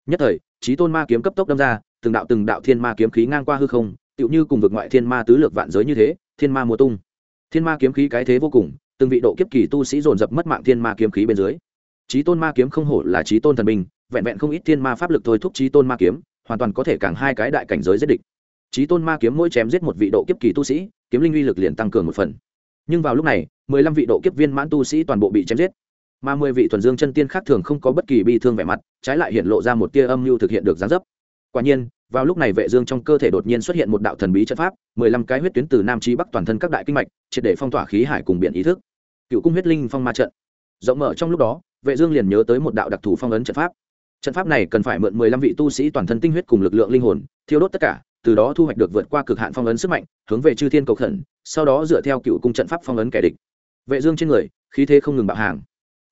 Nhất thời trí tôn ma kiếm cấp tốc đâm ra, từng đạo từng đạo thiên ma kiếm khí ngang qua hư không, tựu như cùng vực ngoại thiên ma tứ lược vạn giới như thế, thiên ma mùa tung thiên ma kiếm khí cái thế vô cùng từng vị độ kiếp kỳ tu sĩ dồn dập mất mạng thiên ma kiếm khí bên dưới. Trí tôn ma kiếm không hổ là trí tôn thần minh, vẹn vẹn không ít thiên ma pháp lực thôi thúc trí tôn ma kiếm hoàn toàn có thể càng hai cái đại cảnh giới giết địch. Trí tôn ma kiếm mỗi chém giết một vị độ kiếp kỳ tu sĩ kiếm linh uy lực liền tăng cường một phần. Nhưng vào lúc này mười lăm vị độ kiếp viên mãn tu sĩ toàn bộ bị chém giết. Mà mười vị thuần dương chân tiên khác thường không có bất kỳ bi thương vẻ mặt trái lại hiện lộ ra một tia âm mưu thực hiện được gián dấp. Quả nhiên vào lúc này vệ dương trong cơ thể đột nhiên xuất hiện một đạo thần bí trận pháp, mười lăm cái huyết tuyến từ nam chí bắc toàn thân các đại kinh mạch, triệt để phong tỏa khí hải cùng biển ý thức. Cựu cung huyết linh phong ma trận. Rộng mở trong lúc đó, vệ dương liền nhớ tới một đạo đặc thù phong ấn trận pháp. Trận pháp này cần phải mượn mười lăm vị tu sĩ toàn thân tinh huyết cùng lực lượng linh hồn, thiêu đốt tất cả, từ đó thu hoạch được vượt qua cực hạn phong ấn sức mạnh, hướng về chư thiên cầu khẩn, sau đó dựa theo cựu cung trận pháp phong ấn kẻ địch. Vệ dương trên người, khí thế không ngừng bạo hàng.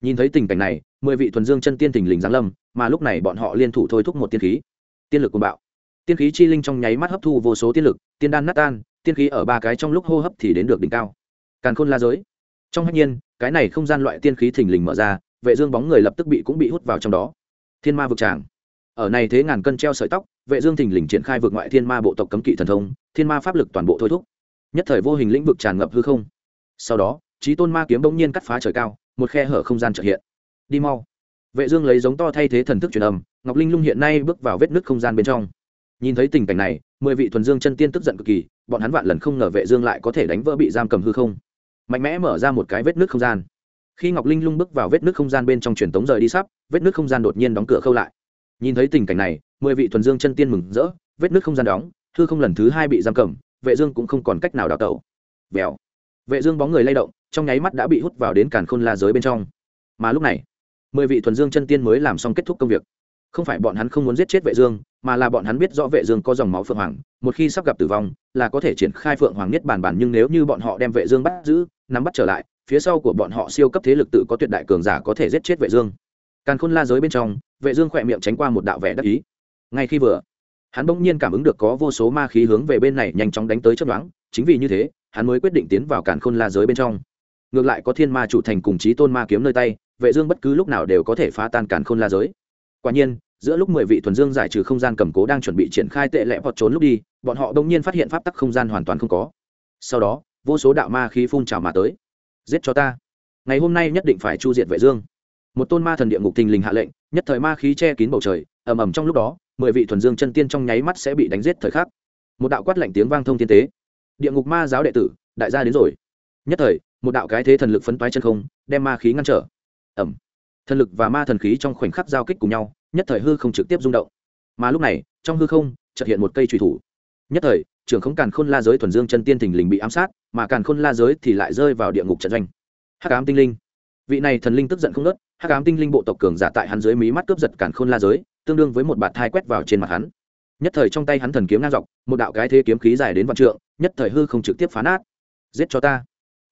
Nhìn thấy tình cảnh này, mười vị thuần dương chân tiên thình lình giáng lâm, mà lúc này bọn họ liên thủ thôi thúc một tiên khí. Tiên lực cuồng bạo tiên khí chi linh trong nháy mắt hấp thu vô số tiên lực, tiên đan nát tan, tiên khí ở ba cái trong lúc hô hấp thì đến được đỉnh cao. Càn khôn la giới. Trong hạnh nhiên, cái này không gian loại tiên khí thình lình mở ra, vệ dương bóng người lập tức bị cũng bị hút vào trong đó. Thiên ma vực tràng. Ở này thế ngàn cân treo sợi tóc, vệ dương thình lình triển khai vượt ngoại thiên ma bộ tộc cấm kỵ thần thông, thiên ma pháp lực toàn bộ thôi thúc. Nhất thời vô hình lĩnh vực tràn ngập hư không. Sau đó, chí tôn ma kiếm bỗng nhiên cắt phá trời cao, một khe hở không gian trợ hiện. Đi mau. Vệ dương lấy giống to thay thế thần thức truyền âm, ngọc linh lung hiện nay bước vào vết nứt không gian bên trong nhìn thấy tình cảnh này mười vị thuần dương chân tiên tức giận cực kỳ bọn hắn vạn lần không ngờ vệ dương lại có thể đánh vỡ bị giam cầm hư không. Mạnh mẽ mở ra một cái vết nước không gian. Khi ngọc linh lung bước vào vết nước không gian bên trong truyền tống rời đi sắp vết nước không gian đột nhiên đóng cửa khâu lại. Nhìn thấy tình cảnh này mười vị thuần dương chân tiên mừng rỡ vết nước không gian đóng hư không lần thứ hai bị giam cầm vệ dương cũng không còn cách nào đào tẩu. Vẹo, vệ dương bóng người lay động trong nháy mắt đã bị hút vào đến càn khôn la giới bên trong. Mà lúc này mười vị thuần dương chân tiên mới làm xong kết thúc công việc không phải bọn hắn không muốn giết chết vệ dương, mà là bọn hắn biết rõ vệ dương có dòng máu phượng hoàng, một khi sắp gặp tử vong, là có thể triển khai phượng hoàng nhất bản bản nhưng nếu như bọn họ đem vệ dương bắt giữ, nắm bắt trở lại, phía sau của bọn họ siêu cấp thế lực tự có tuyệt đại cường giả có thể giết chết vệ dương. Càn khôn la giới bên trong, vệ dương khoẹt miệng tránh qua một đạo vẻ đắc ý. Ngay khi vừa, hắn bỗng nhiên cảm ứng được có vô số ma khí hướng về bên này nhanh chóng đánh tới chớp nhoáng, chính vì như thế, hắn mới quyết định tiến vào càn khôn la giới bên trong. Ngược lại có thiên ma chủ thành cùng chí tôn ma kiếm nơi tay, vệ dương bất cứ lúc nào đều có thể phá tan càn khôn la giới quả nhiên, giữa lúc mười vị thuần dương giải trừ không gian cầm cố đang chuẩn bị triển khai tệ lệ hoặc trốn lúc đi, bọn họ đông nhiên phát hiện pháp tắc không gian hoàn toàn không có. Sau đó, vô số đạo ma khí phun trào mà tới. Giết cho ta. Ngày hôm nay nhất định phải chu diệt vệ dương. Một tôn ma thần địa ngục thình lình hạ lệnh, nhất thời ma khí che kín bầu trời, ầm ầm trong lúc đó, mười vị thuần dương chân tiên trong nháy mắt sẽ bị đánh giết thời khắc. Một đạo quát lạnh tiếng vang thông thiên tế. Địa ngục ma giáo đệ tử, đại gia đến rồi. Nhất thời, một đạo cái thế thần lực phấn toái chân không, đem ma khí ngăn trở. Ẩm thần lực và ma thần khí trong khoảnh khắc giao kích cùng nhau, nhất thời hư không trực tiếp rung động. Mà lúc này, trong hư không, chợt hiện một cây truy thủ. Nhất thời, trưởng khống càn khôn la giới thuần dương chân tiên thình lình bị ám sát, mà càn khôn la giới thì lại rơi vào địa ngục trận doanh. Hắc ám tinh linh. Vị này thần linh tức giận không nớt hắc ám tinh linh bộ tộc cường giả tại hắn dưới mí mắt cướp giật càn khôn la giới, tương đương với một bạt thai quét vào trên mặt hắn. Nhất thời trong tay hắn thần kiếm ngang dọc, một đạo cái thế kiếm khí dài đến vạn trượng, nhất thời hư không trực tiếp phá nát. Giết cho ta.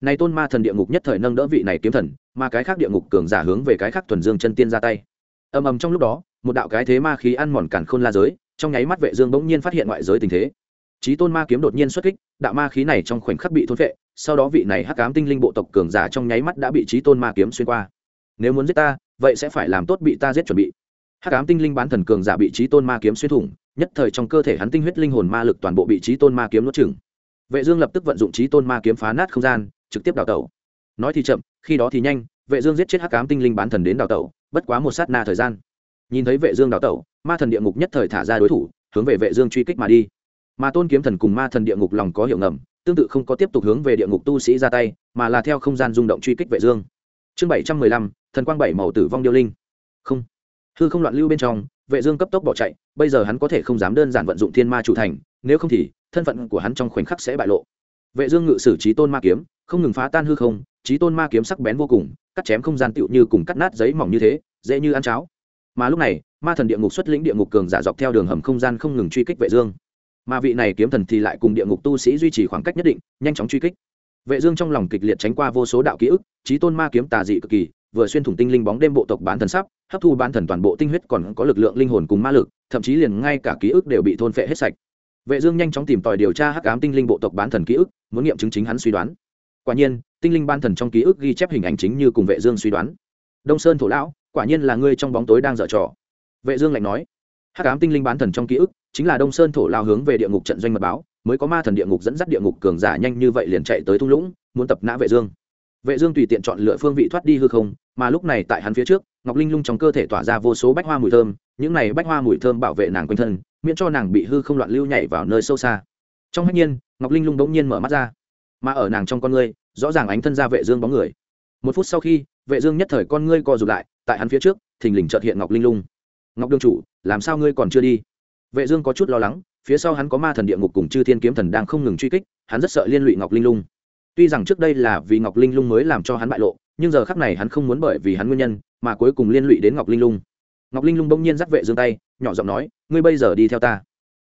Nay tôn ma thần địa ngục nhất thời nâng đỡ vị này kiếm thần mà cái khác địa ngục cường giả hướng về cái khác thuần dương chân tiên ra tay. Ầm ầm trong lúc đó, một đạo cái thế ma khí ăn mòn càn khôn la giới, trong nháy mắt vệ dương bỗng nhiên phát hiện ngoại giới tình thế. Chí tôn ma kiếm đột nhiên xuất kích, đạo ma khí này trong khoảnh khắc bị thôn vệ sau đó vị này hắc ám tinh linh bộ tộc cường giả trong nháy mắt đã bị chí tôn ma kiếm xuyên qua. Nếu muốn giết ta, vậy sẽ phải làm tốt bị ta giết chuẩn bị. Hắc ám tinh linh bán thần cường giả bị chí tôn ma kiếm xuyên thủng, nhất thời trong cơ thể hắn tinh huyết linh hồn ma lực toàn bộ bị chí tôn ma kiếm nuốt chửng. Vệ dương lập tức vận dụng chí tôn ma kiếm phá nát không gian, trực tiếp đào tẩu nói thì chậm, khi đó thì nhanh, vệ dương giết chết hắc ám tinh linh bán thần đến đào tẩu, bất quá một sát na thời gian. Nhìn thấy vệ dương đào tẩu, ma thần địa ngục nhất thời thả ra đối thủ, hướng về vệ dương truy kích mà đi. Mà tôn kiếm thần cùng ma thần địa ngục lòng có hiệu ngầm, tương tự không có tiếp tục hướng về địa ngục tu sĩ ra tay, mà là theo không gian rung động truy kích vệ dương. Chương bảy trăm mười lăm, thần quang bảy màu tử vong điêu linh. Không. Hư không loạn lưu bên trong, vệ dương cấp tốc bỏ chạy, bây giờ hắn có thể không dám đơn giản vận dụng thiên ma chủ thành, nếu không thì, thân phận của hắn trong khoảnh khắc sẽ bại lộ vệ dương ngự sử trí tôn ma kiếm, không ngừng phá tan hư không, trí tôn ma kiếm sắc bén vô cùng, cắt chém không gian tựu như cùng cắt nát giấy mỏng như thế, dễ như ăn cháo. Mà lúc này, ma thần địa ngục xuất lĩnh địa ngục cường giả dọc theo đường hầm không gian không ngừng truy kích vệ dương. Mà vị này kiếm thần thì lại cùng địa ngục tu sĩ duy trì khoảng cách nhất định, nhanh chóng truy kích. Vệ dương trong lòng kịch liệt tránh qua vô số đạo ký ức, trí tôn ma kiếm tà dị cực kỳ, vừa xuyên thủng tinh linh bóng đêm bộ tộc bán thần sắp, hấp thu bán thần toàn bộ tinh huyết còn có lực lượng linh hồn cùng ma lực, thậm chí liền ngay cả ký ức đều bị thôn phệ hết sạch vệ dương nhanh chóng tìm tòi điều tra hắc ám tinh linh bộ tộc bán thần ký ức, muốn nghiệm chứng chính hắn suy đoán. Quả nhiên, tinh linh ban thần trong ký ức ghi chép hình ảnh chính như cùng vệ dương suy đoán. Đông sơn thổ lão, quả nhiên là ngươi trong bóng tối đang dở trò. Vệ dương lạnh nói, hắc ám tinh linh bán thần trong ký ức, chính là đông sơn thổ lao hướng về địa ngục trận doanh mật báo, mới có ma thần địa ngục dẫn dắt địa ngục cường giả nhanh như vậy liền chạy tới thung lũng, muốn tập nã vệ dương. Vệ dương tùy tiện chọn lựa phương vị thoát đi hư không, mà lúc này tại hắn phía trước, ngọc linh lung trong cơ thể tỏa ra vô số bách hoa mùi thơm, những này bách hoa mùi thơm bảo vệ nàng quanh thân miễn cho nàng bị hư không loạn lưu nhảy vào nơi sâu xa. Trong hách nhiên, ngọc linh lung đống nhiên mở mắt ra. Mà ở nàng trong con ngươi, rõ ràng ánh thân ra vệ dương bóng người. Một phút sau khi, vệ dương nhất thời con ngươi co rụt lại, tại hắn phía trước, thình lình chợt hiện ngọc linh lung. Ngọc đương chủ, làm sao ngươi còn chưa đi? Vệ dương có chút lo lắng, phía sau hắn có ma thần địa ngục cùng chư thiên kiếm thần đang không ngừng truy kích, hắn rất sợ liên lụy ngọc linh lung. Tuy rằng trước đây là vì ngọc linh lung mới làm cho hắn bại lộ, nhưng giờ khắc này hắn không muốn bởi vì hắn nguyên nhân, mà cuối cùng liên lụy đến ngọc linh lung. Ngọc linh lung bỗng nhiên dắt vệ dương tay nhỏ giọng nói, ngươi bây giờ đi theo ta.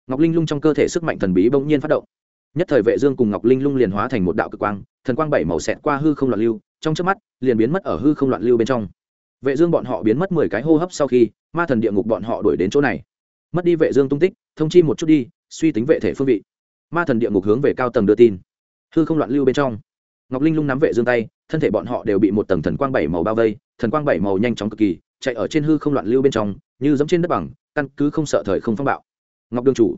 Ngọc linh lung trong cơ thể sức mạnh thần bí bỗng nhiên phát động. Nhất thời vệ dương cùng ngọc linh lung liền hóa thành một đạo cực quang, thần quang bảy màu xẹt qua hư không loạn lưu, trong chớp mắt, liền biến mất ở hư không loạn lưu bên trong. Vệ dương bọn họ biến mất mười cái hô hấp sau khi, ma thần địa ngục bọn họ đuổi đến chỗ này. Mất đi vệ dương tung tích, thông chi một chút đi, suy tính vệ thể phương vị. Ma thần địa ngục hướng về cao tầng đưa tin. Hư không loạn lưu bên trong. Ngọc linh lung nắm vệ dương tay, thân thể bọn họ đều bị một tầng thần quang bảy màu bao vây, thần quang bảy màu nhanh chóng cực kỳ, chạy ở trên hư không loạn lưu bên trong, như giống trên đất bằng căn cứ không sợ thời không phong bạo. Ngọc đương chủ,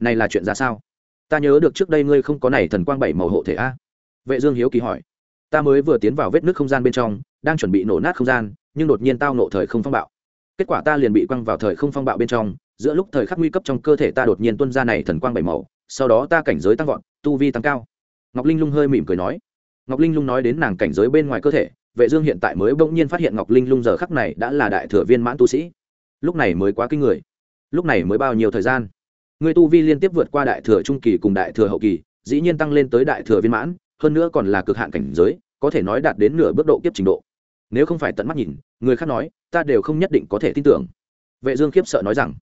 này là chuyện ra sao? Ta nhớ được trước đây ngươi không có này thần quang bảy màu hộ thể a. Vệ dương hiếu kỳ hỏi. Ta mới vừa tiến vào vết nứt không gian bên trong, đang chuẩn bị nổ nát không gian, nhưng đột nhiên tao nộ thời không phong bạo. Kết quả ta liền bị quăng vào thời không phong bạo bên trong, giữa lúc thời khắc nguy cấp trong cơ thể ta đột nhiên tuôn ra này thần quang bảy màu, sau đó ta cảnh giới tăng vọt, tu vi tăng cao. Ngọc linh lung hơi mỉm cười nói. Ngọc linh lung nói đến nàng cảnh giới bên ngoài cơ thể, vệ dương hiện tại mới bỗng nhiên phát hiện ngọc linh lung giờ khắc này đã là đại thừa viên mãn tu sĩ lúc này mới quá kinh người. Lúc này mới bao nhiêu thời gian? Người tu vi liên tiếp vượt qua đại thừa trung kỳ cùng đại thừa hậu kỳ, dĩ nhiên tăng lên tới đại thừa viên mãn, hơn nữa còn là cực hạn cảnh giới, có thể nói đạt đến nửa bước độ kiếp trình độ. Nếu không phải tận mắt nhìn, người khác nói, ta đều không nhất định có thể tin tưởng. Vệ dương khiếp sợ nói rằng,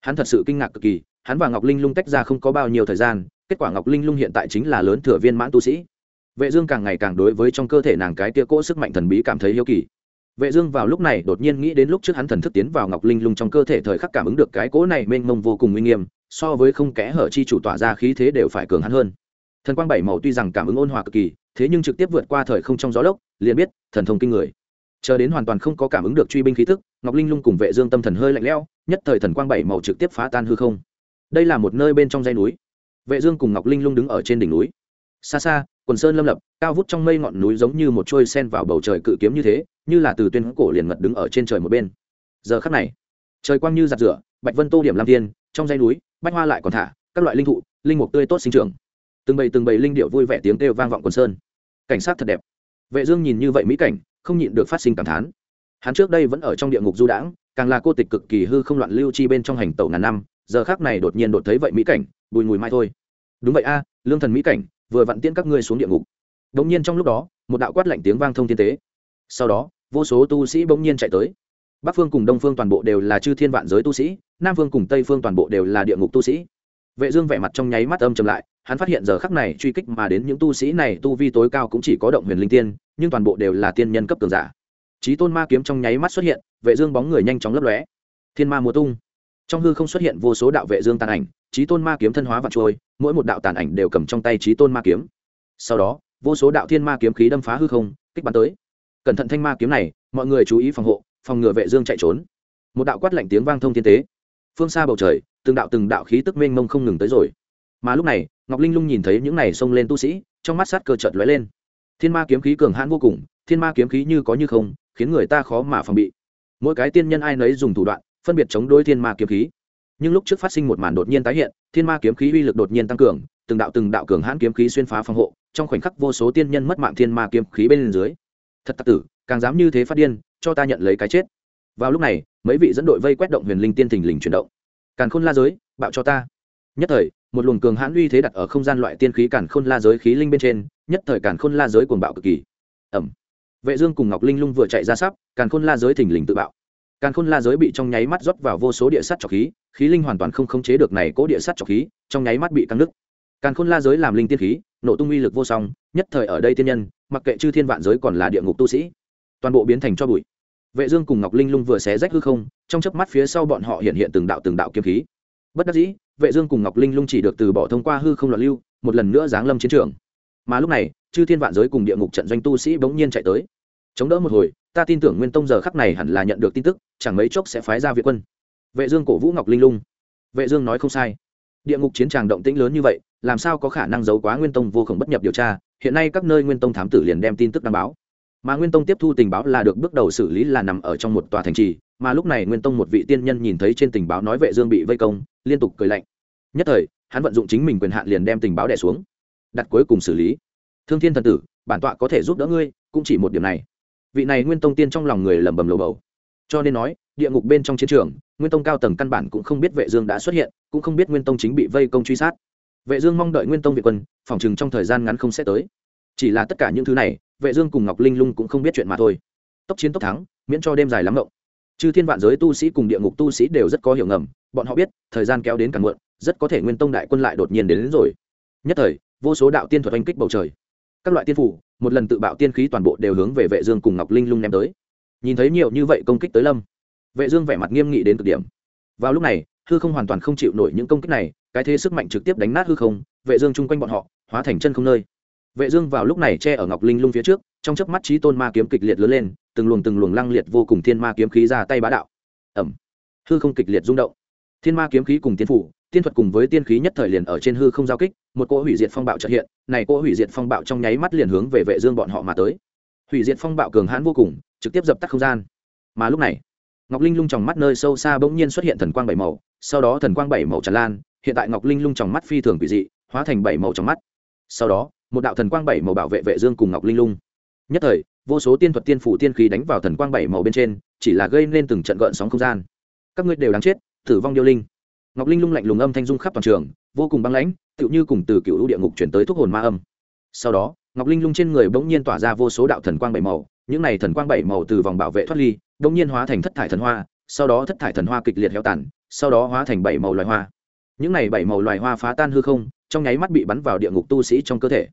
hắn thật sự kinh ngạc cực kỳ, hắn và ngọc linh lung tách ra không có bao nhiêu thời gian, kết quả ngọc linh lung hiện tại chính là lớn thừa viên mãn tu sĩ. Vệ dương càng ngày càng đối với trong cơ thể nàng cái tia cỗ sức mạnh thần bí cảm thấy hiếu kỳ vệ dương vào lúc này đột nhiên nghĩ đến lúc trước hắn thần thức tiến vào ngọc linh lung trong cơ thể thời khắc cảm ứng được cái cỗ này mênh mông vô cùng uy nghiêm, so với không kẽ hở chi chủ tỏa ra khí thế đều phải cường hắn hơn. Thần quang bảy màu tuy rằng cảm ứng ôn hòa cực kỳ, thế nhưng trực tiếp vượt qua thời không trong gió lốc, liền biết, thần thông kinh người. Chờ đến hoàn toàn không có cảm ứng được truy binh khí tức, ngọc linh lung cùng vệ dương tâm thần hơi lạnh lẽo, nhất thời thần quang bảy màu trực tiếp phá tan hư không. Đây là một nơi bên trong dãy núi. Vệ dương cùng ngọc linh lung đứng ở trên đỉnh núi. Xa xa, quần sơn lâm lập, cao vút trong mây ngọn núi giống như một trôi sen vào bầu trời cự kiếm như thế như là từ tuyên cổ liền ngật đứng ở trên trời một bên. Giờ khắc này, trời quang như giặt rửa, bạch vân tô điểm lam thiên, trong dây núi, bách hoa lại còn thả, các loại linh thụ, linh mục tươi tốt sinh trưởng. Từng bầy từng bầy linh điệu vui vẻ tiếng kêu vang vọng quần sơn. Cảnh sát thật đẹp. Vệ dương nhìn như vậy mỹ cảnh, không nhịn được phát sinh cảm thán. Hắn trước đây vẫn ở trong địa ngục du đãng, càng là cô tịch cực kỳ hư không loạn lưu chi bên trong hành tẩu ngàn năm, giờ khác này đột nhiên đột thấy vậy mỹ cảnh, bùi mùi mai thôi. Đúng vậy a, lương thần mỹ cảnh, vừa vặn tiễn các ngươi xuống địa ngục. Đống nhiên trong lúc đó, một đạo quát lạnh tiếng vang thông thiên tế. Sau đó vô số tu sĩ bỗng nhiên chạy tới. Bắc phương cùng đông phương toàn bộ đều là chư thiên vạn giới tu sĩ, nam phương cùng tây phương toàn bộ đều là địa ngục tu sĩ. Vệ dương vẻ mặt trong nháy mắt âm trầm lại, hắn phát hiện giờ khắc này truy kích mà đến những tu sĩ này tu vi tối cao cũng chỉ có động huyền linh tiên, nhưng toàn bộ đều là tiên nhân cấp cường giả. Chí tôn ma kiếm trong nháy mắt xuất hiện, vệ dương bóng người nhanh chóng lấp lóe. Thiên ma mùa tung. Trong hư không xuất hiện vô số đạo vệ dương tàn ảnh, Chí tôn ma kiếm thân hóa vạn trôi, mỗi một đạo tàn ảnh đều cầm trong tay Chí tôn ma kiếm. Sau đó, vô số đạo thiên ma kiếm khí đâm phá hư không, kích bắn tới cẩn thận thanh ma kiếm này, mọi người chú ý phòng hộ, phòng ngừa vệ dương chạy trốn. Một đạo quát lạnh tiếng vang thông thiên tế. Phương xa bầu trời, từng đạo từng đạo khí tức mênh mông không ngừng tới rồi. Mà lúc này, ngọc linh lung nhìn thấy những này xông lên tu sĩ, trong mắt sát cơ chợt lóe lên. Thiên ma kiếm khí cường hãn vô cùng, thiên ma kiếm khí như có như không, khiến người ta khó mà phòng bị. Mỗi cái tiên nhân ai nấy dùng thủ đoạn, phân biệt chống đối thiên ma kiếm khí. Nhưng lúc trước phát sinh một màn đột nhiên tái hiện, thiên ma kiếm khí uy lực đột nhiên tăng cường, từng đạo từng đạo cường hãn kiếm khí xuyên phá phòng hộ, trong khoảnh khắc vô số tiên nhân mất mạng thiên ma kiếm khí bên dưới thật tặc tử, càng dám như thế phát điên, cho ta nhận lấy cái chết. Vào lúc này, mấy vị dẫn đội vây quét động huyền linh tiên thình lình chuyển động. Càn khôn la giới, bạo cho ta. Nhất thời, một luồng cường hãn uy thế đặt ở không gian loại tiên khí càn khôn la giới khí linh bên trên, nhất thời càn khôn la giới cuồng bạo cực kỳ. Ẩm vệ dương cùng ngọc linh lung vừa chạy ra sắp, càn khôn la giới thình lình tự bạo. Càn khôn la giới bị trong nháy mắt rót vào vô số địa sắt trọc khí khí linh hoàn toàn không khống chế được này cố địa sắt trọc khí, trong nháy mắt bị căng nứt. Càn khôn la giới làm linh tiên khí, nổ tung uy lực vô song, nhất thời ở đây tiên nhân mặc kệ chư thiên vạn giới còn là địa ngục tu sĩ, toàn bộ biến thành cho bụi. Vệ dương cùng ngọc linh lung vừa xé rách hư không, trong chớp mắt phía sau bọn họ hiện hiện từng đạo từng đạo kiếm khí. Bất đắc dĩ, vệ dương cùng ngọc linh lung chỉ được từ bỏ thông qua hư không loạn lưu, một lần nữa giáng lâm chiến trường. Mà lúc này, chư thiên vạn giới cùng địa ngục trận doanh tu sĩ bỗng nhiên chạy tới. Chống đỡ một hồi, ta tin tưởng nguyên tông giờ khắc này hẳn là nhận được tin tức, chẳng mấy chốc sẽ phái ra viện quân. Vệ dương cổ vũ ngọc linh lung. Vệ dương nói không sai. Địa ngục chiến tràng động tĩnh lớn như vậy làm sao có khả năng giấu quá nguyên tông vô khổng bất nhập điều tra, hiện nay các nơi nguyên tông thám tử liền đem tin tức đăng báo. Mà nguyên tông tiếp thu tình báo là được bước đầu xử lý là nằm ở trong một tòa thành trì, mà lúc này nguyên tông một vị tiên nhân nhìn thấy trên tình báo nói vệ dương bị vây công, liên tục cười lạnh. Nhất thời, hắn vận dụng chính mình quyền hạn liền đem tình báo đè xuống. Đặt cuối cùng xử lý. Thương thiên thần tử, bản tọa có thể giúp đỡ ngươi, cũng chỉ một điểm này. Vị này nguyên tông tiên trong lòng người lẩm bẩm lầu bầu. Cho nên nói, địa ngục bên trong chiến trường, nguyên tông cao tầng căn bản cũng không biết vệ dương đã xuất hiện, cũng không biết nguyên tông chính bị vây công truy sát vệ dương mong đợi nguyên tông việt quân phỏng chừng trong thời gian ngắn không sẽ tới. Chỉ là tất cả những thứ này vệ dương cùng ngọc linh lung cũng không biết chuyện mà thôi. Tốc chiến tốc thắng miễn cho đêm dài lắm động. chư thiên vạn giới tu sĩ cùng địa ngục tu sĩ đều rất có hiểu ngầm bọn họ biết thời gian kéo đến càng muộn rất có thể nguyên tông đại quân lại đột nhiên đến, đến rồi. Nhất thời vô số đạo tiên thuật oanh kích bầu trời. Các loại tiên phủ một lần tự bạo tiên khí toàn bộ đều hướng về vệ dương cùng ngọc linh lung ném tới. Nhìn thấy nhiều như vậy công kích tới lâm vệ dương vẻ mặt nghiêm nghị đến cực điểm. Vào lúc này hư không hoàn toàn không chịu nổi những công kích này cái thế sức mạnh trực tiếp đánh nát hư không vệ dương chung quanh bọn họ hóa thành chân không nơi. Vệ dương vào lúc này che ở ngọc linh lung phía trước trong chớp mắt trí tôn ma kiếm kịch liệt lớn lên từng luồng từng luồng lăng liệt vô cùng thiên ma kiếm khí ra tay bá đạo. Ầm, hư không kịch liệt rung động. Thiên ma kiếm khí cùng tiên phủ tiên thuật cùng với tiên khí nhất thời liền ở trên hư không giao kích một cỗ hủy diệt phong bạo chợt hiện này cỗ hủy diệt phong bạo trong nháy mắt liền hướng về vệ dương bọn họ mà tới. Hủy diệt phong bạo cường hãn vô cùng trực tiếp dập tắt không gian. Mà lúc này ngọc linh lung trong mắt nơi sâu xa bỗng nhiên xuất hiện thần quang bảy màu sau đó thần quang bảy màu tràn lan hiện tại ngọc linh lung trong mắt phi thường quỷ dị, hóa thành bảy màu trong mắt. Sau đó, một đạo thần quang bảy màu bảo vệ vệ dương cùng ngọc linh lung. Nhất thời, vô số tiên thuật tiên phủ tiên khí đánh vào thần quang bảy màu bên trên, chỉ là gây nên từng trận gợn sóng không gian. Các ngươi đều đáng chết, tử vong điêu linh. Ngọc linh lung lạnh lùng âm thanh dung khắp toàn trường, vô cùng băng lãnh, tựu như cùng từ cựu địa ngục chuyển tới thuốc hồn ma âm. Sau đó, ngọc linh lung trên người bỗng nhiên tỏa ra vô số đạo thần quang bảy màu, những này thần quang bảy màu từ vòng bảo vệ thoát ly, bỗng nhiên hóa thành thất thải thần hoa, sau đó thất thải thần hoa kịch liệt heo tàn, sau đó hóa thành bảy màu loài hoa những này bảy màu loài hoa phá tan hư không, trong nháy mắt bị bắn vào địa ngục tu sĩ trong cơ thể.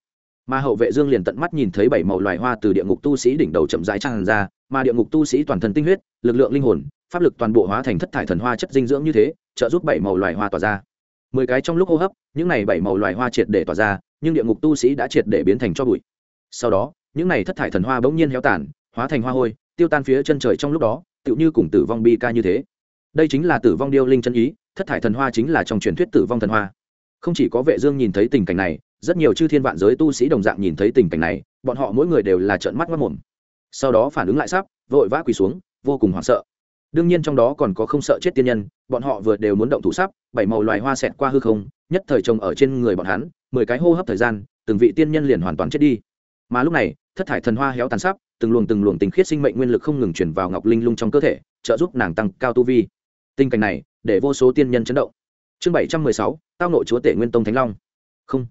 Mà hậu vệ dương liền tận mắt nhìn thấy bảy màu loài hoa từ địa ngục tu sĩ đỉnh đầu chậm rãi tràn ra, mà địa ngục tu sĩ toàn thân tinh huyết, lực lượng linh hồn, pháp lực toàn bộ hóa thành thất thải thần hoa chất dinh dưỡng như thế, trợ giúp bảy màu loài hoa tỏa ra. Mười cái trong lúc hô hấp, những này bảy màu loài hoa triệt để tỏa ra, nhưng địa ngục tu sĩ đã triệt để biến thành cho bụi. Sau đó, những này thất thải thần hoa bỗng nhiên héo tàn, hóa thành hoa hôi, tiêu tan phía chân trời trong lúc đó, tựu như cùng tử vong bi ca như thế. Đây chính là tử vong điêu linh chân ý thất thải thần hoa chính là trong truyền thuyết tử vong thần hoa. Không chỉ có vệ dương nhìn thấy tình cảnh này, rất nhiều chư thiên vạn giới tu sĩ đồng dạng nhìn thấy tình cảnh này, bọn họ mỗi người đều là trợn mắt mất mồm sau đó phản ứng lại sắp, vội vã quỳ xuống, vô cùng hoảng sợ. Đương nhiên trong đó còn có không sợ chết tiên nhân, bọn họ vừa đều muốn động thủ sắp, bảy màu loài hoa xẹt qua hư không, nhất thời trồng ở trên người bọn hắn, mười cái hô hấp thời gian, từng vị tiên nhân liền hoàn toàn chết đi. Mà lúc này, thất thải thần hoa héo tàn sắp, từng luồng từng luồng tình khiết sinh mệnh nguyên lực không ngừng chuyển vào ngọc linh lung trong cơ thể, trợ giúp nàng tăng cao tu vi. Tình cảnh này để vô số tiên nhân chấn động. Chương bảy trăm mười sáu, tao nội chúa tể nguyên tông thánh long. Không.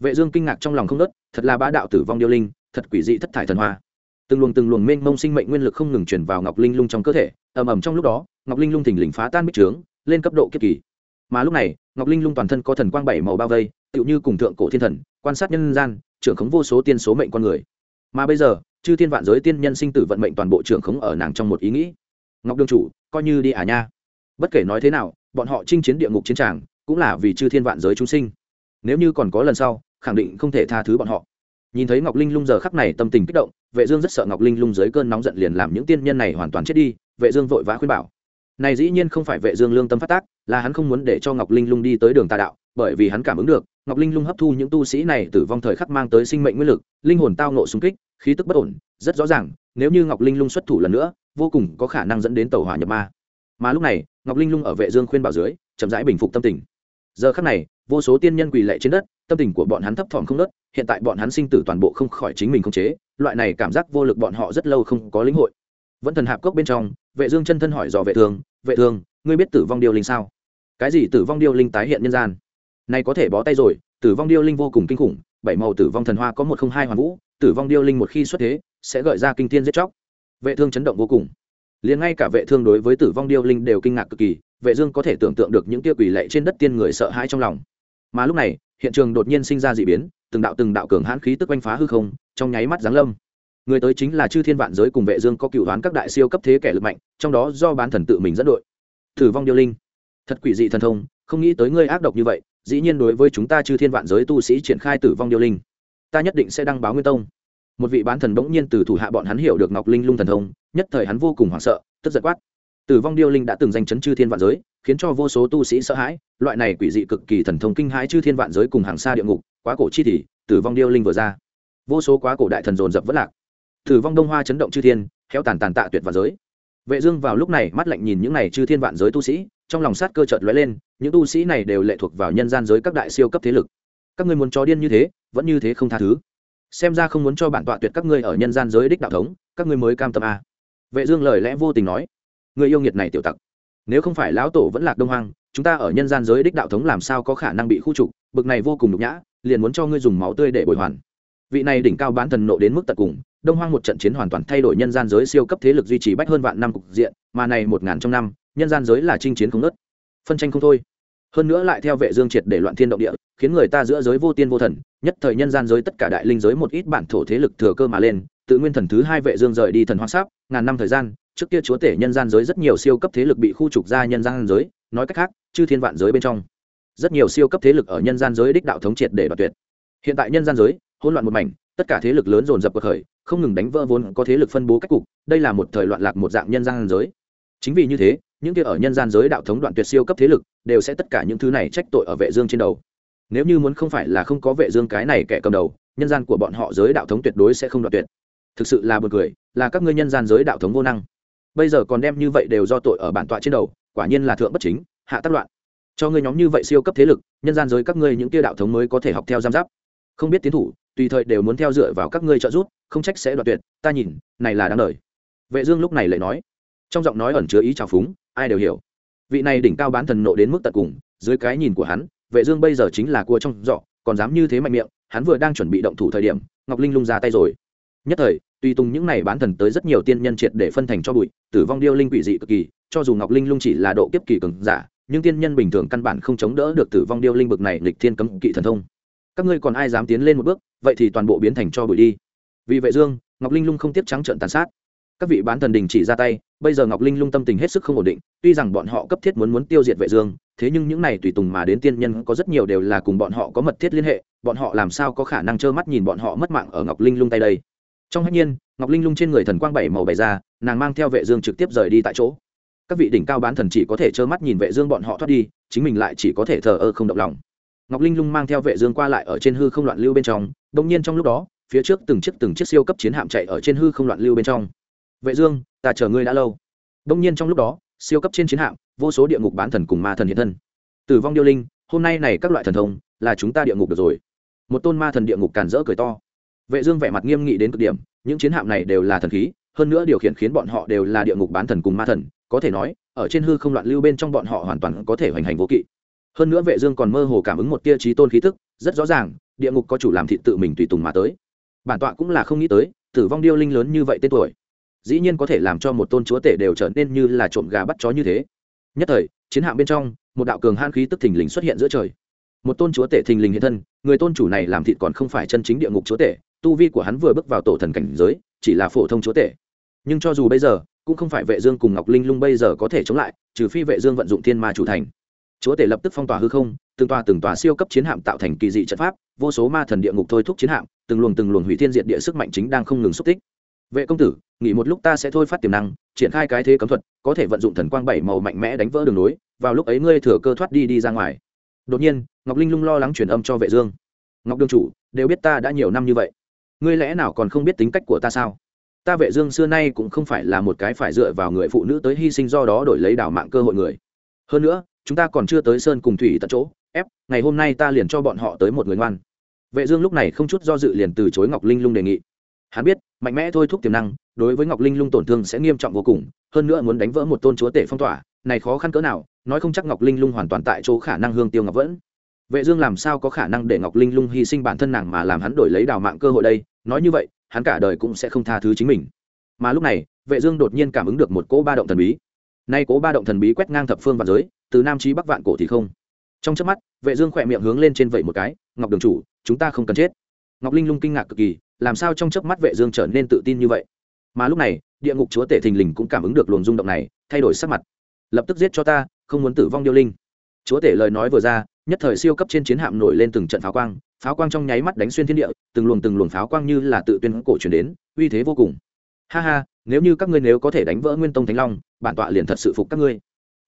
Vệ dương kinh ngạc trong lòng không nớt, thật là bá đạo tử vong điêu linh, thật quỷ dị thất thải thần hoa. Từng luồng từng luồng mênh mông sinh mệnh nguyên lực không ngừng truyền vào ngọc linh lung trong cơ thể, ầm ầm trong lúc đó, ngọc linh lung thình lình phá tan bích trướng, lên cấp độ kiếp kỳ. Mà lúc này, ngọc linh lung toàn thân có thần quang bảy màu bao vây, tựu như cùng thượng cổ thiên thần, quan sát nhân gian, trưởng khống vô số tiên số mệnh con người. Mà bây giờ, chư thiên vạn giới tiên nhân sinh tử vận mệnh toàn bộ trưởng khống ở nàng trong một ý nghĩ. Ngọc đương chủ, coi như đi à nha bất kể nói thế nào, bọn họ chinh chiến địa ngục chiến tràng, cũng là vì chư thiên vạn giới chúng sinh. Nếu như còn có lần sau, khẳng định không thể tha thứ bọn họ. Nhìn thấy ngọc linh lung giờ khắc này tâm tình kích động, vệ dương rất sợ ngọc linh lung dưới cơn nóng giận liền làm những tiên nhân này hoàn toàn chết đi, vệ dương vội vã khuyên bảo. Này dĩ nhiên không phải vệ dương lương tâm phát tác, là hắn không muốn để cho ngọc linh lung đi tới đường tà đạo, bởi vì hắn cảm ứng được, ngọc linh lung hấp thu những tu sĩ này tử vong thời khắc mang tới sinh mệnh nguyên lực, linh hồn tao nộ xung kích, khí tức bất ổn, rất rõ ràng, nếu như ngọc linh lung xuất thủ lần nữa, vô cùng có khả năng dẫn đến tẩu hỏa nhập ma mà lúc này ngọc linh lung ở vệ dương khuyên bảo dưới chậm rãi bình phục tâm tình giờ khắc này vô số tiên nhân quỳ lạy trên đất tâm tình của bọn hắn thấp thỏm không nớt hiện tại bọn hắn sinh tử toàn bộ không khỏi chính mình không chế loại này cảm giác vô lực bọn họ rất lâu không có lĩnh hội vẫn thần hạp cốc bên trong vệ dương chân thân hỏi dò vệ thương vệ thương ngươi biết tử vong điêu linh sao cái gì tử vong điêu linh tái hiện nhân gian này có thể bó tay rồi tử vong điêu linh vô cùng kinh khủng bảy màu tử vong thần hoa có một không hai hoàn vũ tử vong điêu linh một khi xuất thế sẽ gợi ra kinh thiên giết chóc vệ thương chấn động vô cùng liền ngay cả vệ thương đối với tử vong điêu linh đều kinh ngạc cực kỳ, vệ dương có thể tưởng tượng được những kia quỷ lệ trên đất tiên người sợ hãi trong lòng. Mà lúc này, hiện trường đột nhiên sinh ra dị biến, từng đạo từng đạo cường hãn khí tức quanh phá hư không, trong nháy mắt giáng lâm. Người tới chính là chư thiên vạn giới cùng vệ dương có cựu đoán các đại siêu cấp thế kẻ lực mạnh, trong đó do bán thần tự mình dẫn đội. Tử vong điêu linh. Thật quỷ dị thần thông, không nghĩ tới ngươi ác độc như vậy, dĩ nhiên đối với chúng ta chư thiên vạn giới tu sĩ triển khai tử vong điêu linh. Ta nhất định sẽ đăng báo nguyên tông một vị bán thần bỗng nhiên từ thủ hạ bọn hắn hiểu được ngọc linh lung thần thông, nhất thời hắn vô cùng hoảng sợ, tức giật quát. Tử vong điêu linh đã từng danh chấn chư thiên vạn giới, khiến cho vô số tu sĩ sợ hãi, loại này quỷ dị cực kỳ thần thông kinh hãi chư thiên vạn giới cùng hàng xa địa ngục, quá cổ chi thì, tử vong điêu linh vừa ra. Vô số quá cổ đại thần dồn dập vất lạc. Tử vong đông hoa chấn động chư thiên theo tàn tàn tạ tuyệt vạn giới. Vệ dương vào lúc này mắt lạnh nhìn những này chư thiên vạn giới tu sĩ, trong lòng sát cơ chợt lóe lên, những tu sĩ này đều lệ thuộc vào nhân gian giới các đại siêu cấp thế lực. Các ngươi muốn chó điên như thế, vẫn như thế không tha thứ xem ra không muốn cho bản tọa tuyệt các ngươi ở nhân gian giới đích đạo thống, các ngươi mới cam tâm a. Vệ dương lời lẽ vô tình nói, người yêu nghiệt này tiểu tặc, nếu không phải lão tổ vẫn lạc đông hoang, chúng ta ở nhân gian giới đích đạo thống làm sao có khả năng bị khu trục, bực này vô cùng nhục nhã, liền muốn cho ngươi dùng máu tươi để bồi hoàn. Vị này đỉnh cao bán thần nộ đến mức tận cùng, đông hoang một trận chiến hoàn toàn thay đổi nhân gian giới siêu cấp thế lực duy trì bách hơn vạn năm cục diện, mà này một ngàn trong năm, nhân gian giới là chinh chiến không nớt phân tranh không thôi hơn nữa lại theo vệ dương triệt để loạn thiên động địa, khiến người ta giữa giới vô tiên vô thần, nhất thời nhân gian giới tất cả đại linh giới một ít bản thổ thế lực thừa cơ mà lên, tự nguyên thần thứ hai vệ dương rời đi thần hoang sáp, ngàn năm thời gian, trước kia chúa tể nhân gian giới rất nhiều siêu cấp thế lực bị khu trục ra nhân gian giới, nói cách khác, chư thiên vạn giới bên trong, rất nhiều siêu cấp thế lực ở nhân gian giới đích đạo thống triệt để đoạt tuyệt. Hiện tại nhân gian giới, hỗn loạn một mảnh, tất cả thế lực lớn dồn dập cuộc khởi, không ngừng đánh vỡ vốn có thế lực phân bố cách cục, đây là một thời loạn lạc một dạng nhân gian giới. Chính vì như thế những kia ở nhân gian giới đạo thống đoạn tuyệt siêu cấp thế lực đều sẽ tất cả những thứ này trách tội ở vệ dương trên đầu. Nếu như muốn không phải là không có vệ dương cái này kẻ cầm đầu, nhân gian của bọn họ giới đạo thống tuyệt đối sẽ không đoạn tuyệt. Thực sự là buồn cười, là các ngươi nhân gian giới đạo thống vô năng. Bây giờ còn đem như vậy đều do tội ở bản tọa trên đầu, quả nhiên là thượng bất chính, hạ tác loạn. Cho ngươi nhóm như vậy siêu cấp thế lực, nhân gian giới các ngươi những kia đạo thống mới có thể học theo giam giáp. Không biết tiến thủ, tùy thời đều muốn theo dựa vào các ngươi trợ giúp, không trách sẽ đoạt tuyệt, ta nhìn, này là đáng đời. Vệ dương lúc này lại nói trong giọng nói ẩn chứa ý trào phúng ai đều hiểu. Vị này đỉnh cao bán thần nộ đến mức tận cùng dưới cái nhìn của hắn vệ dương bây giờ chính là cua trong giỏ, còn dám như thế mạnh miệng hắn vừa đang chuẩn bị động thủ thời điểm ngọc linh lung ra tay rồi. Nhất thời tùy tùng những này bán thần tới rất nhiều tiên nhân triệt để phân thành cho bụi tử vong điêu linh quỷ dị cực kỳ cho dù ngọc linh lung chỉ là độ kiếp kỳ cường giả nhưng tiên nhân bình thường căn bản không chống đỡ được tử vong điêu linh bực này lịch thiên cấm kỵ thần thông. Các ngươi còn ai dám tiến lên một bước vậy thì toàn bộ biến thành cho bụi đi. Vì vệ dương ngọc linh lung không tiếp trắng trợn tàn sát các vị bán thần đình chỉ ra tay, bây giờ ngọc linh lung tâm tình hết sức không ổn định, tuy rằng bọn họ cấp thiết muốn muốn tiêu diệt vệ dương, thế nhưng những này tùy tùng mà đến tiên nhân có rất nhiều đều là cùng bọn họ có mật thiết liên hệ, bọn họ làm sao có khả năng trơ mắt nhìn bọn họ mất mạng ở ngọc linh lung tay đây? Trong hạnh nhiên, ngọc linh lung trên người thần quang bảy màu bày ra, nàng mang theo vệ dương trực tiếp rời đi tại chỗ. Các vị đỉnh cao bán thần chỉ có thể trơ mắt nhìn vệ dương bọn họ thoát đi, chính mình lại chỉ có thể thờ ơ không động lòng. Ngọc linh lung mang theo vệ dương qua lại ở trên hư không loạn lưu bên trong đung nhiên trong lúc đó, phía trước từng chiếc từng chiếc siêu cấp chiến hạm chạy ở trên hư không loạn lưu bên trong vệ dương, ta chờ ngươi đã lâu. Đông nhiên trong lúc đó, siêu cấp trên chiến hạm, vô số địa ngục bán thần cùng ma thần hiện thân. Tử vong điêu linh, hôm nay này các loại thần thông, là chúng ta địa ngục được rồi. Một tôn ma thần địa ngục càn rỡ cười to. Vệ dương vẻ mặt nghiêm nghị đến cực điểm, những chiến hạm này đều là thần khí, hơn nữa điều khiển khiến bọn họ đều là địa ngục bán thần cùng ma thần, có thể nói, ở trên hư không loạn lưu bên trong bọn họ hoàn toàn có thể hoành hành vô kỵ. Hơn nữa vệ dương còn mơ hồ cảm ứng một tia trí tôn khí tức, rất rõ ràng, địa ngục có chủ làm thị tự mình tùy tùng mà tới. Bản tọa cũng là không nghĩ tới, tử vong điêu linh lớn như vậy tên tuổi dĩ nhiên có thể làm cho một tôn chúa tể đều trở nên như là trộm gà bắt chó như thế. Nhất thời, chiến hạm bên trong, một đạo cường han khí tức thình lình xuất hiện giữa trời. Một tôn chúa tể thình lình hiện thân, người tôn chủ này làm thịt còn không phải chân chính địa ngục chúa tể, tu vi của hắn vừa bước vào tổ thần cảnh giới, chỉ là phổ thông chúa tể. Nhưng cho dù bây giờ, cũng không phải vệ dương cùng ngọc linh lung bây giờ có thể chống lại, trừ phi vệ dương vận dụng thiên ma chủ thành. Chúa tể lập tức phong tỏa hư không, từng tòa từng tòa siêu cấp chiến hạm tạo thành kỳ dị trận pháp, vô số ma thần địa ngục thôi thúc chiến hạm, từng luồng từng luồng hủy thiên diệt địa sức mạnh chính đang không ngừng xúc tích vệ công tử, nghỉ một lúc ta sẽ thôi phát tiềm năng, triển khai cái thế cấm thuật, có thể vận dụng thần quang bảy màu mạnh mẽ đánh vỡ đường nối vào lúc ấy ngươi thừa cơ thoát đi đi ra ngoài. Đột nhiên, ngọc linh lung lo lắng truyền âm cho vệ dương. Ngọc đương chủ, đều biết ta đã nhiều năm như vậy, ngươi lẽ nào còn không biết tính cách của ta sao? Ta vệ dương xưa nay cũng không phải là một cái phải dựa vào người phụ nữ tới hy sinh do đó đổi lấy đảo mạng cơ hội người. Hơn nữa, chúng ta còn chưa tới sơn cùng thủy tận chỗ, ép, ngày hôm nay ta liền cho bọn họ tới một người ngoan. Vệ dương lúc này không chút do dự liền từ chối ngọc linh lung đề nghị hắn biết, mạnh mẽ thôi thúc tiềm năng, đối với ngọc linh lung tổn thương sẽ nghiêm trọng vô cùng, hơn nữa muốn đánh vỡ một tôn chúa tể phong tỏa, này khó khăn cỡ nào, nói không chắc ngọc linh lung hoàn toàn tại chỗ khả năng hương tiêu ngọc vẫn. Vệ dương làm sao có khả năng để ngọc linh lung hy sinh bản thân nàng mà làm hắn đổi lấy đào mạng cơ hội đây? Nói như vậy, hắn cả đời cũng sẽ không tha thứ chính mình. Mà lúc này, vệ dương đột nhiên cảm ứng được một cỗ ba động thần bí. Nay cỗ ba động thần bí quét ngang thập phương vạn giới, từ nam chí bắc vạn cổ thì không. Trong chớp mắt, vệ dương khoẹt miệng hướng lên trên vậy một cái, ngọc đường chủ, chúng ta không cần chết. Ngọc linh lung kinh ngạc cực kỳ làm sao trong chớp mắt vệ dương trở nên tự tin như vậy? Mà lúc này, địa ngục chúa tể thình lình cũng cảm ứng được luồng rung động này, thay đổi sắc mặt. Lập tức giết cho ta, không muốn tử vong điêu linh. Chúa tể lời nói vừa ra, nhất thời siêu cấp trên chiến hạm nổi lên từng trận pháo quang. Pháo quang trong nháy mắt đánh xuyên thiên địa, từng luồng từng luồng pháo quang như là tự tuyên cổ truyền đến, uy thế vô cùng. Ha ha, nếu như các ngươi nếu có thể đánh vỡ nguyên tông thánh long, bản tọa liền thật sự phục các ngươi.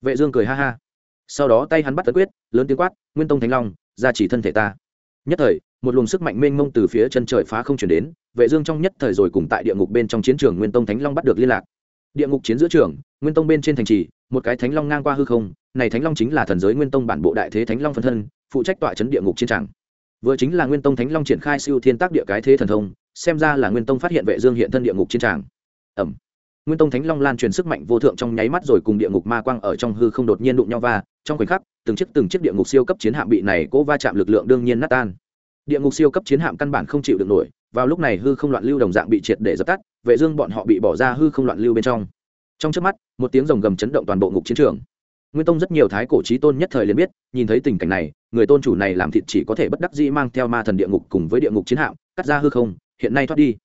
Vệ dương cười ha ha. Sau đó tay hắn bắt tấn quyết, lớn tiếng quát, nguyên tông thánh long, ra chỉ thân thể ta. Nhất thời một luồng sức mạnh mênh mông từ phía chân trời phá không chuyển đến, vệ dương trong nhất thời rồi cùng tại địa ngục bên trong chiến trường nguyên tông thánh long bắt được liên lạc. Địa ngục chiến giữa trường, nguyên tông bên trên thành trì, một cái thánh long ngang qua hư không, này thánh long chính là thần giới nguyên tông bản bộ đại thế thánh long phân thân, phụ trách tọa chấn địa ngục chiến tràng. Vừa chính là nguyên tông thánh long triển khai siêu thiên tác địa cái thế thần thông, xem ra là nguyên tông phát hiện vệ dương hiện thân địa ngục chiến tràng. Ẩm. Nguyên tông thánh long lan truyền sức mạnh vô thượng trong nháy mắt rồi cùng địa ngục ma quang ở trong hư không đột nhiên đụng nhau va, trong khoảnh khắc, từng chiếc từng chiếc địa ngục siêu cấp chiến hạm bị này cố va chạm lực lượng đương nhiên nát tan địa ngục siêu cấp chiến hạm căn bản không chịu được nổi, vào lúc này hư không loạn lưu đồng dạng bị triệt để dập tắt, vệ dương bọn họ bị bỏ ra hư không loạn lưu bên trong. Trong chớp mắt, một tiếng rồng gầm chấn động toàn bộ ngục chiến trường. Nguyên tông rất nhiều thái cổ chí tôn nhất thời liền biết, nhìn thấy tình cảnh này, người tôn chủ này làm thịt chỉ có thể bất đắc dĩ mang theo ma thần địa ngục cùng với địa ngục chiến hạm, cắt ra hư không, hiện nay thoát đi.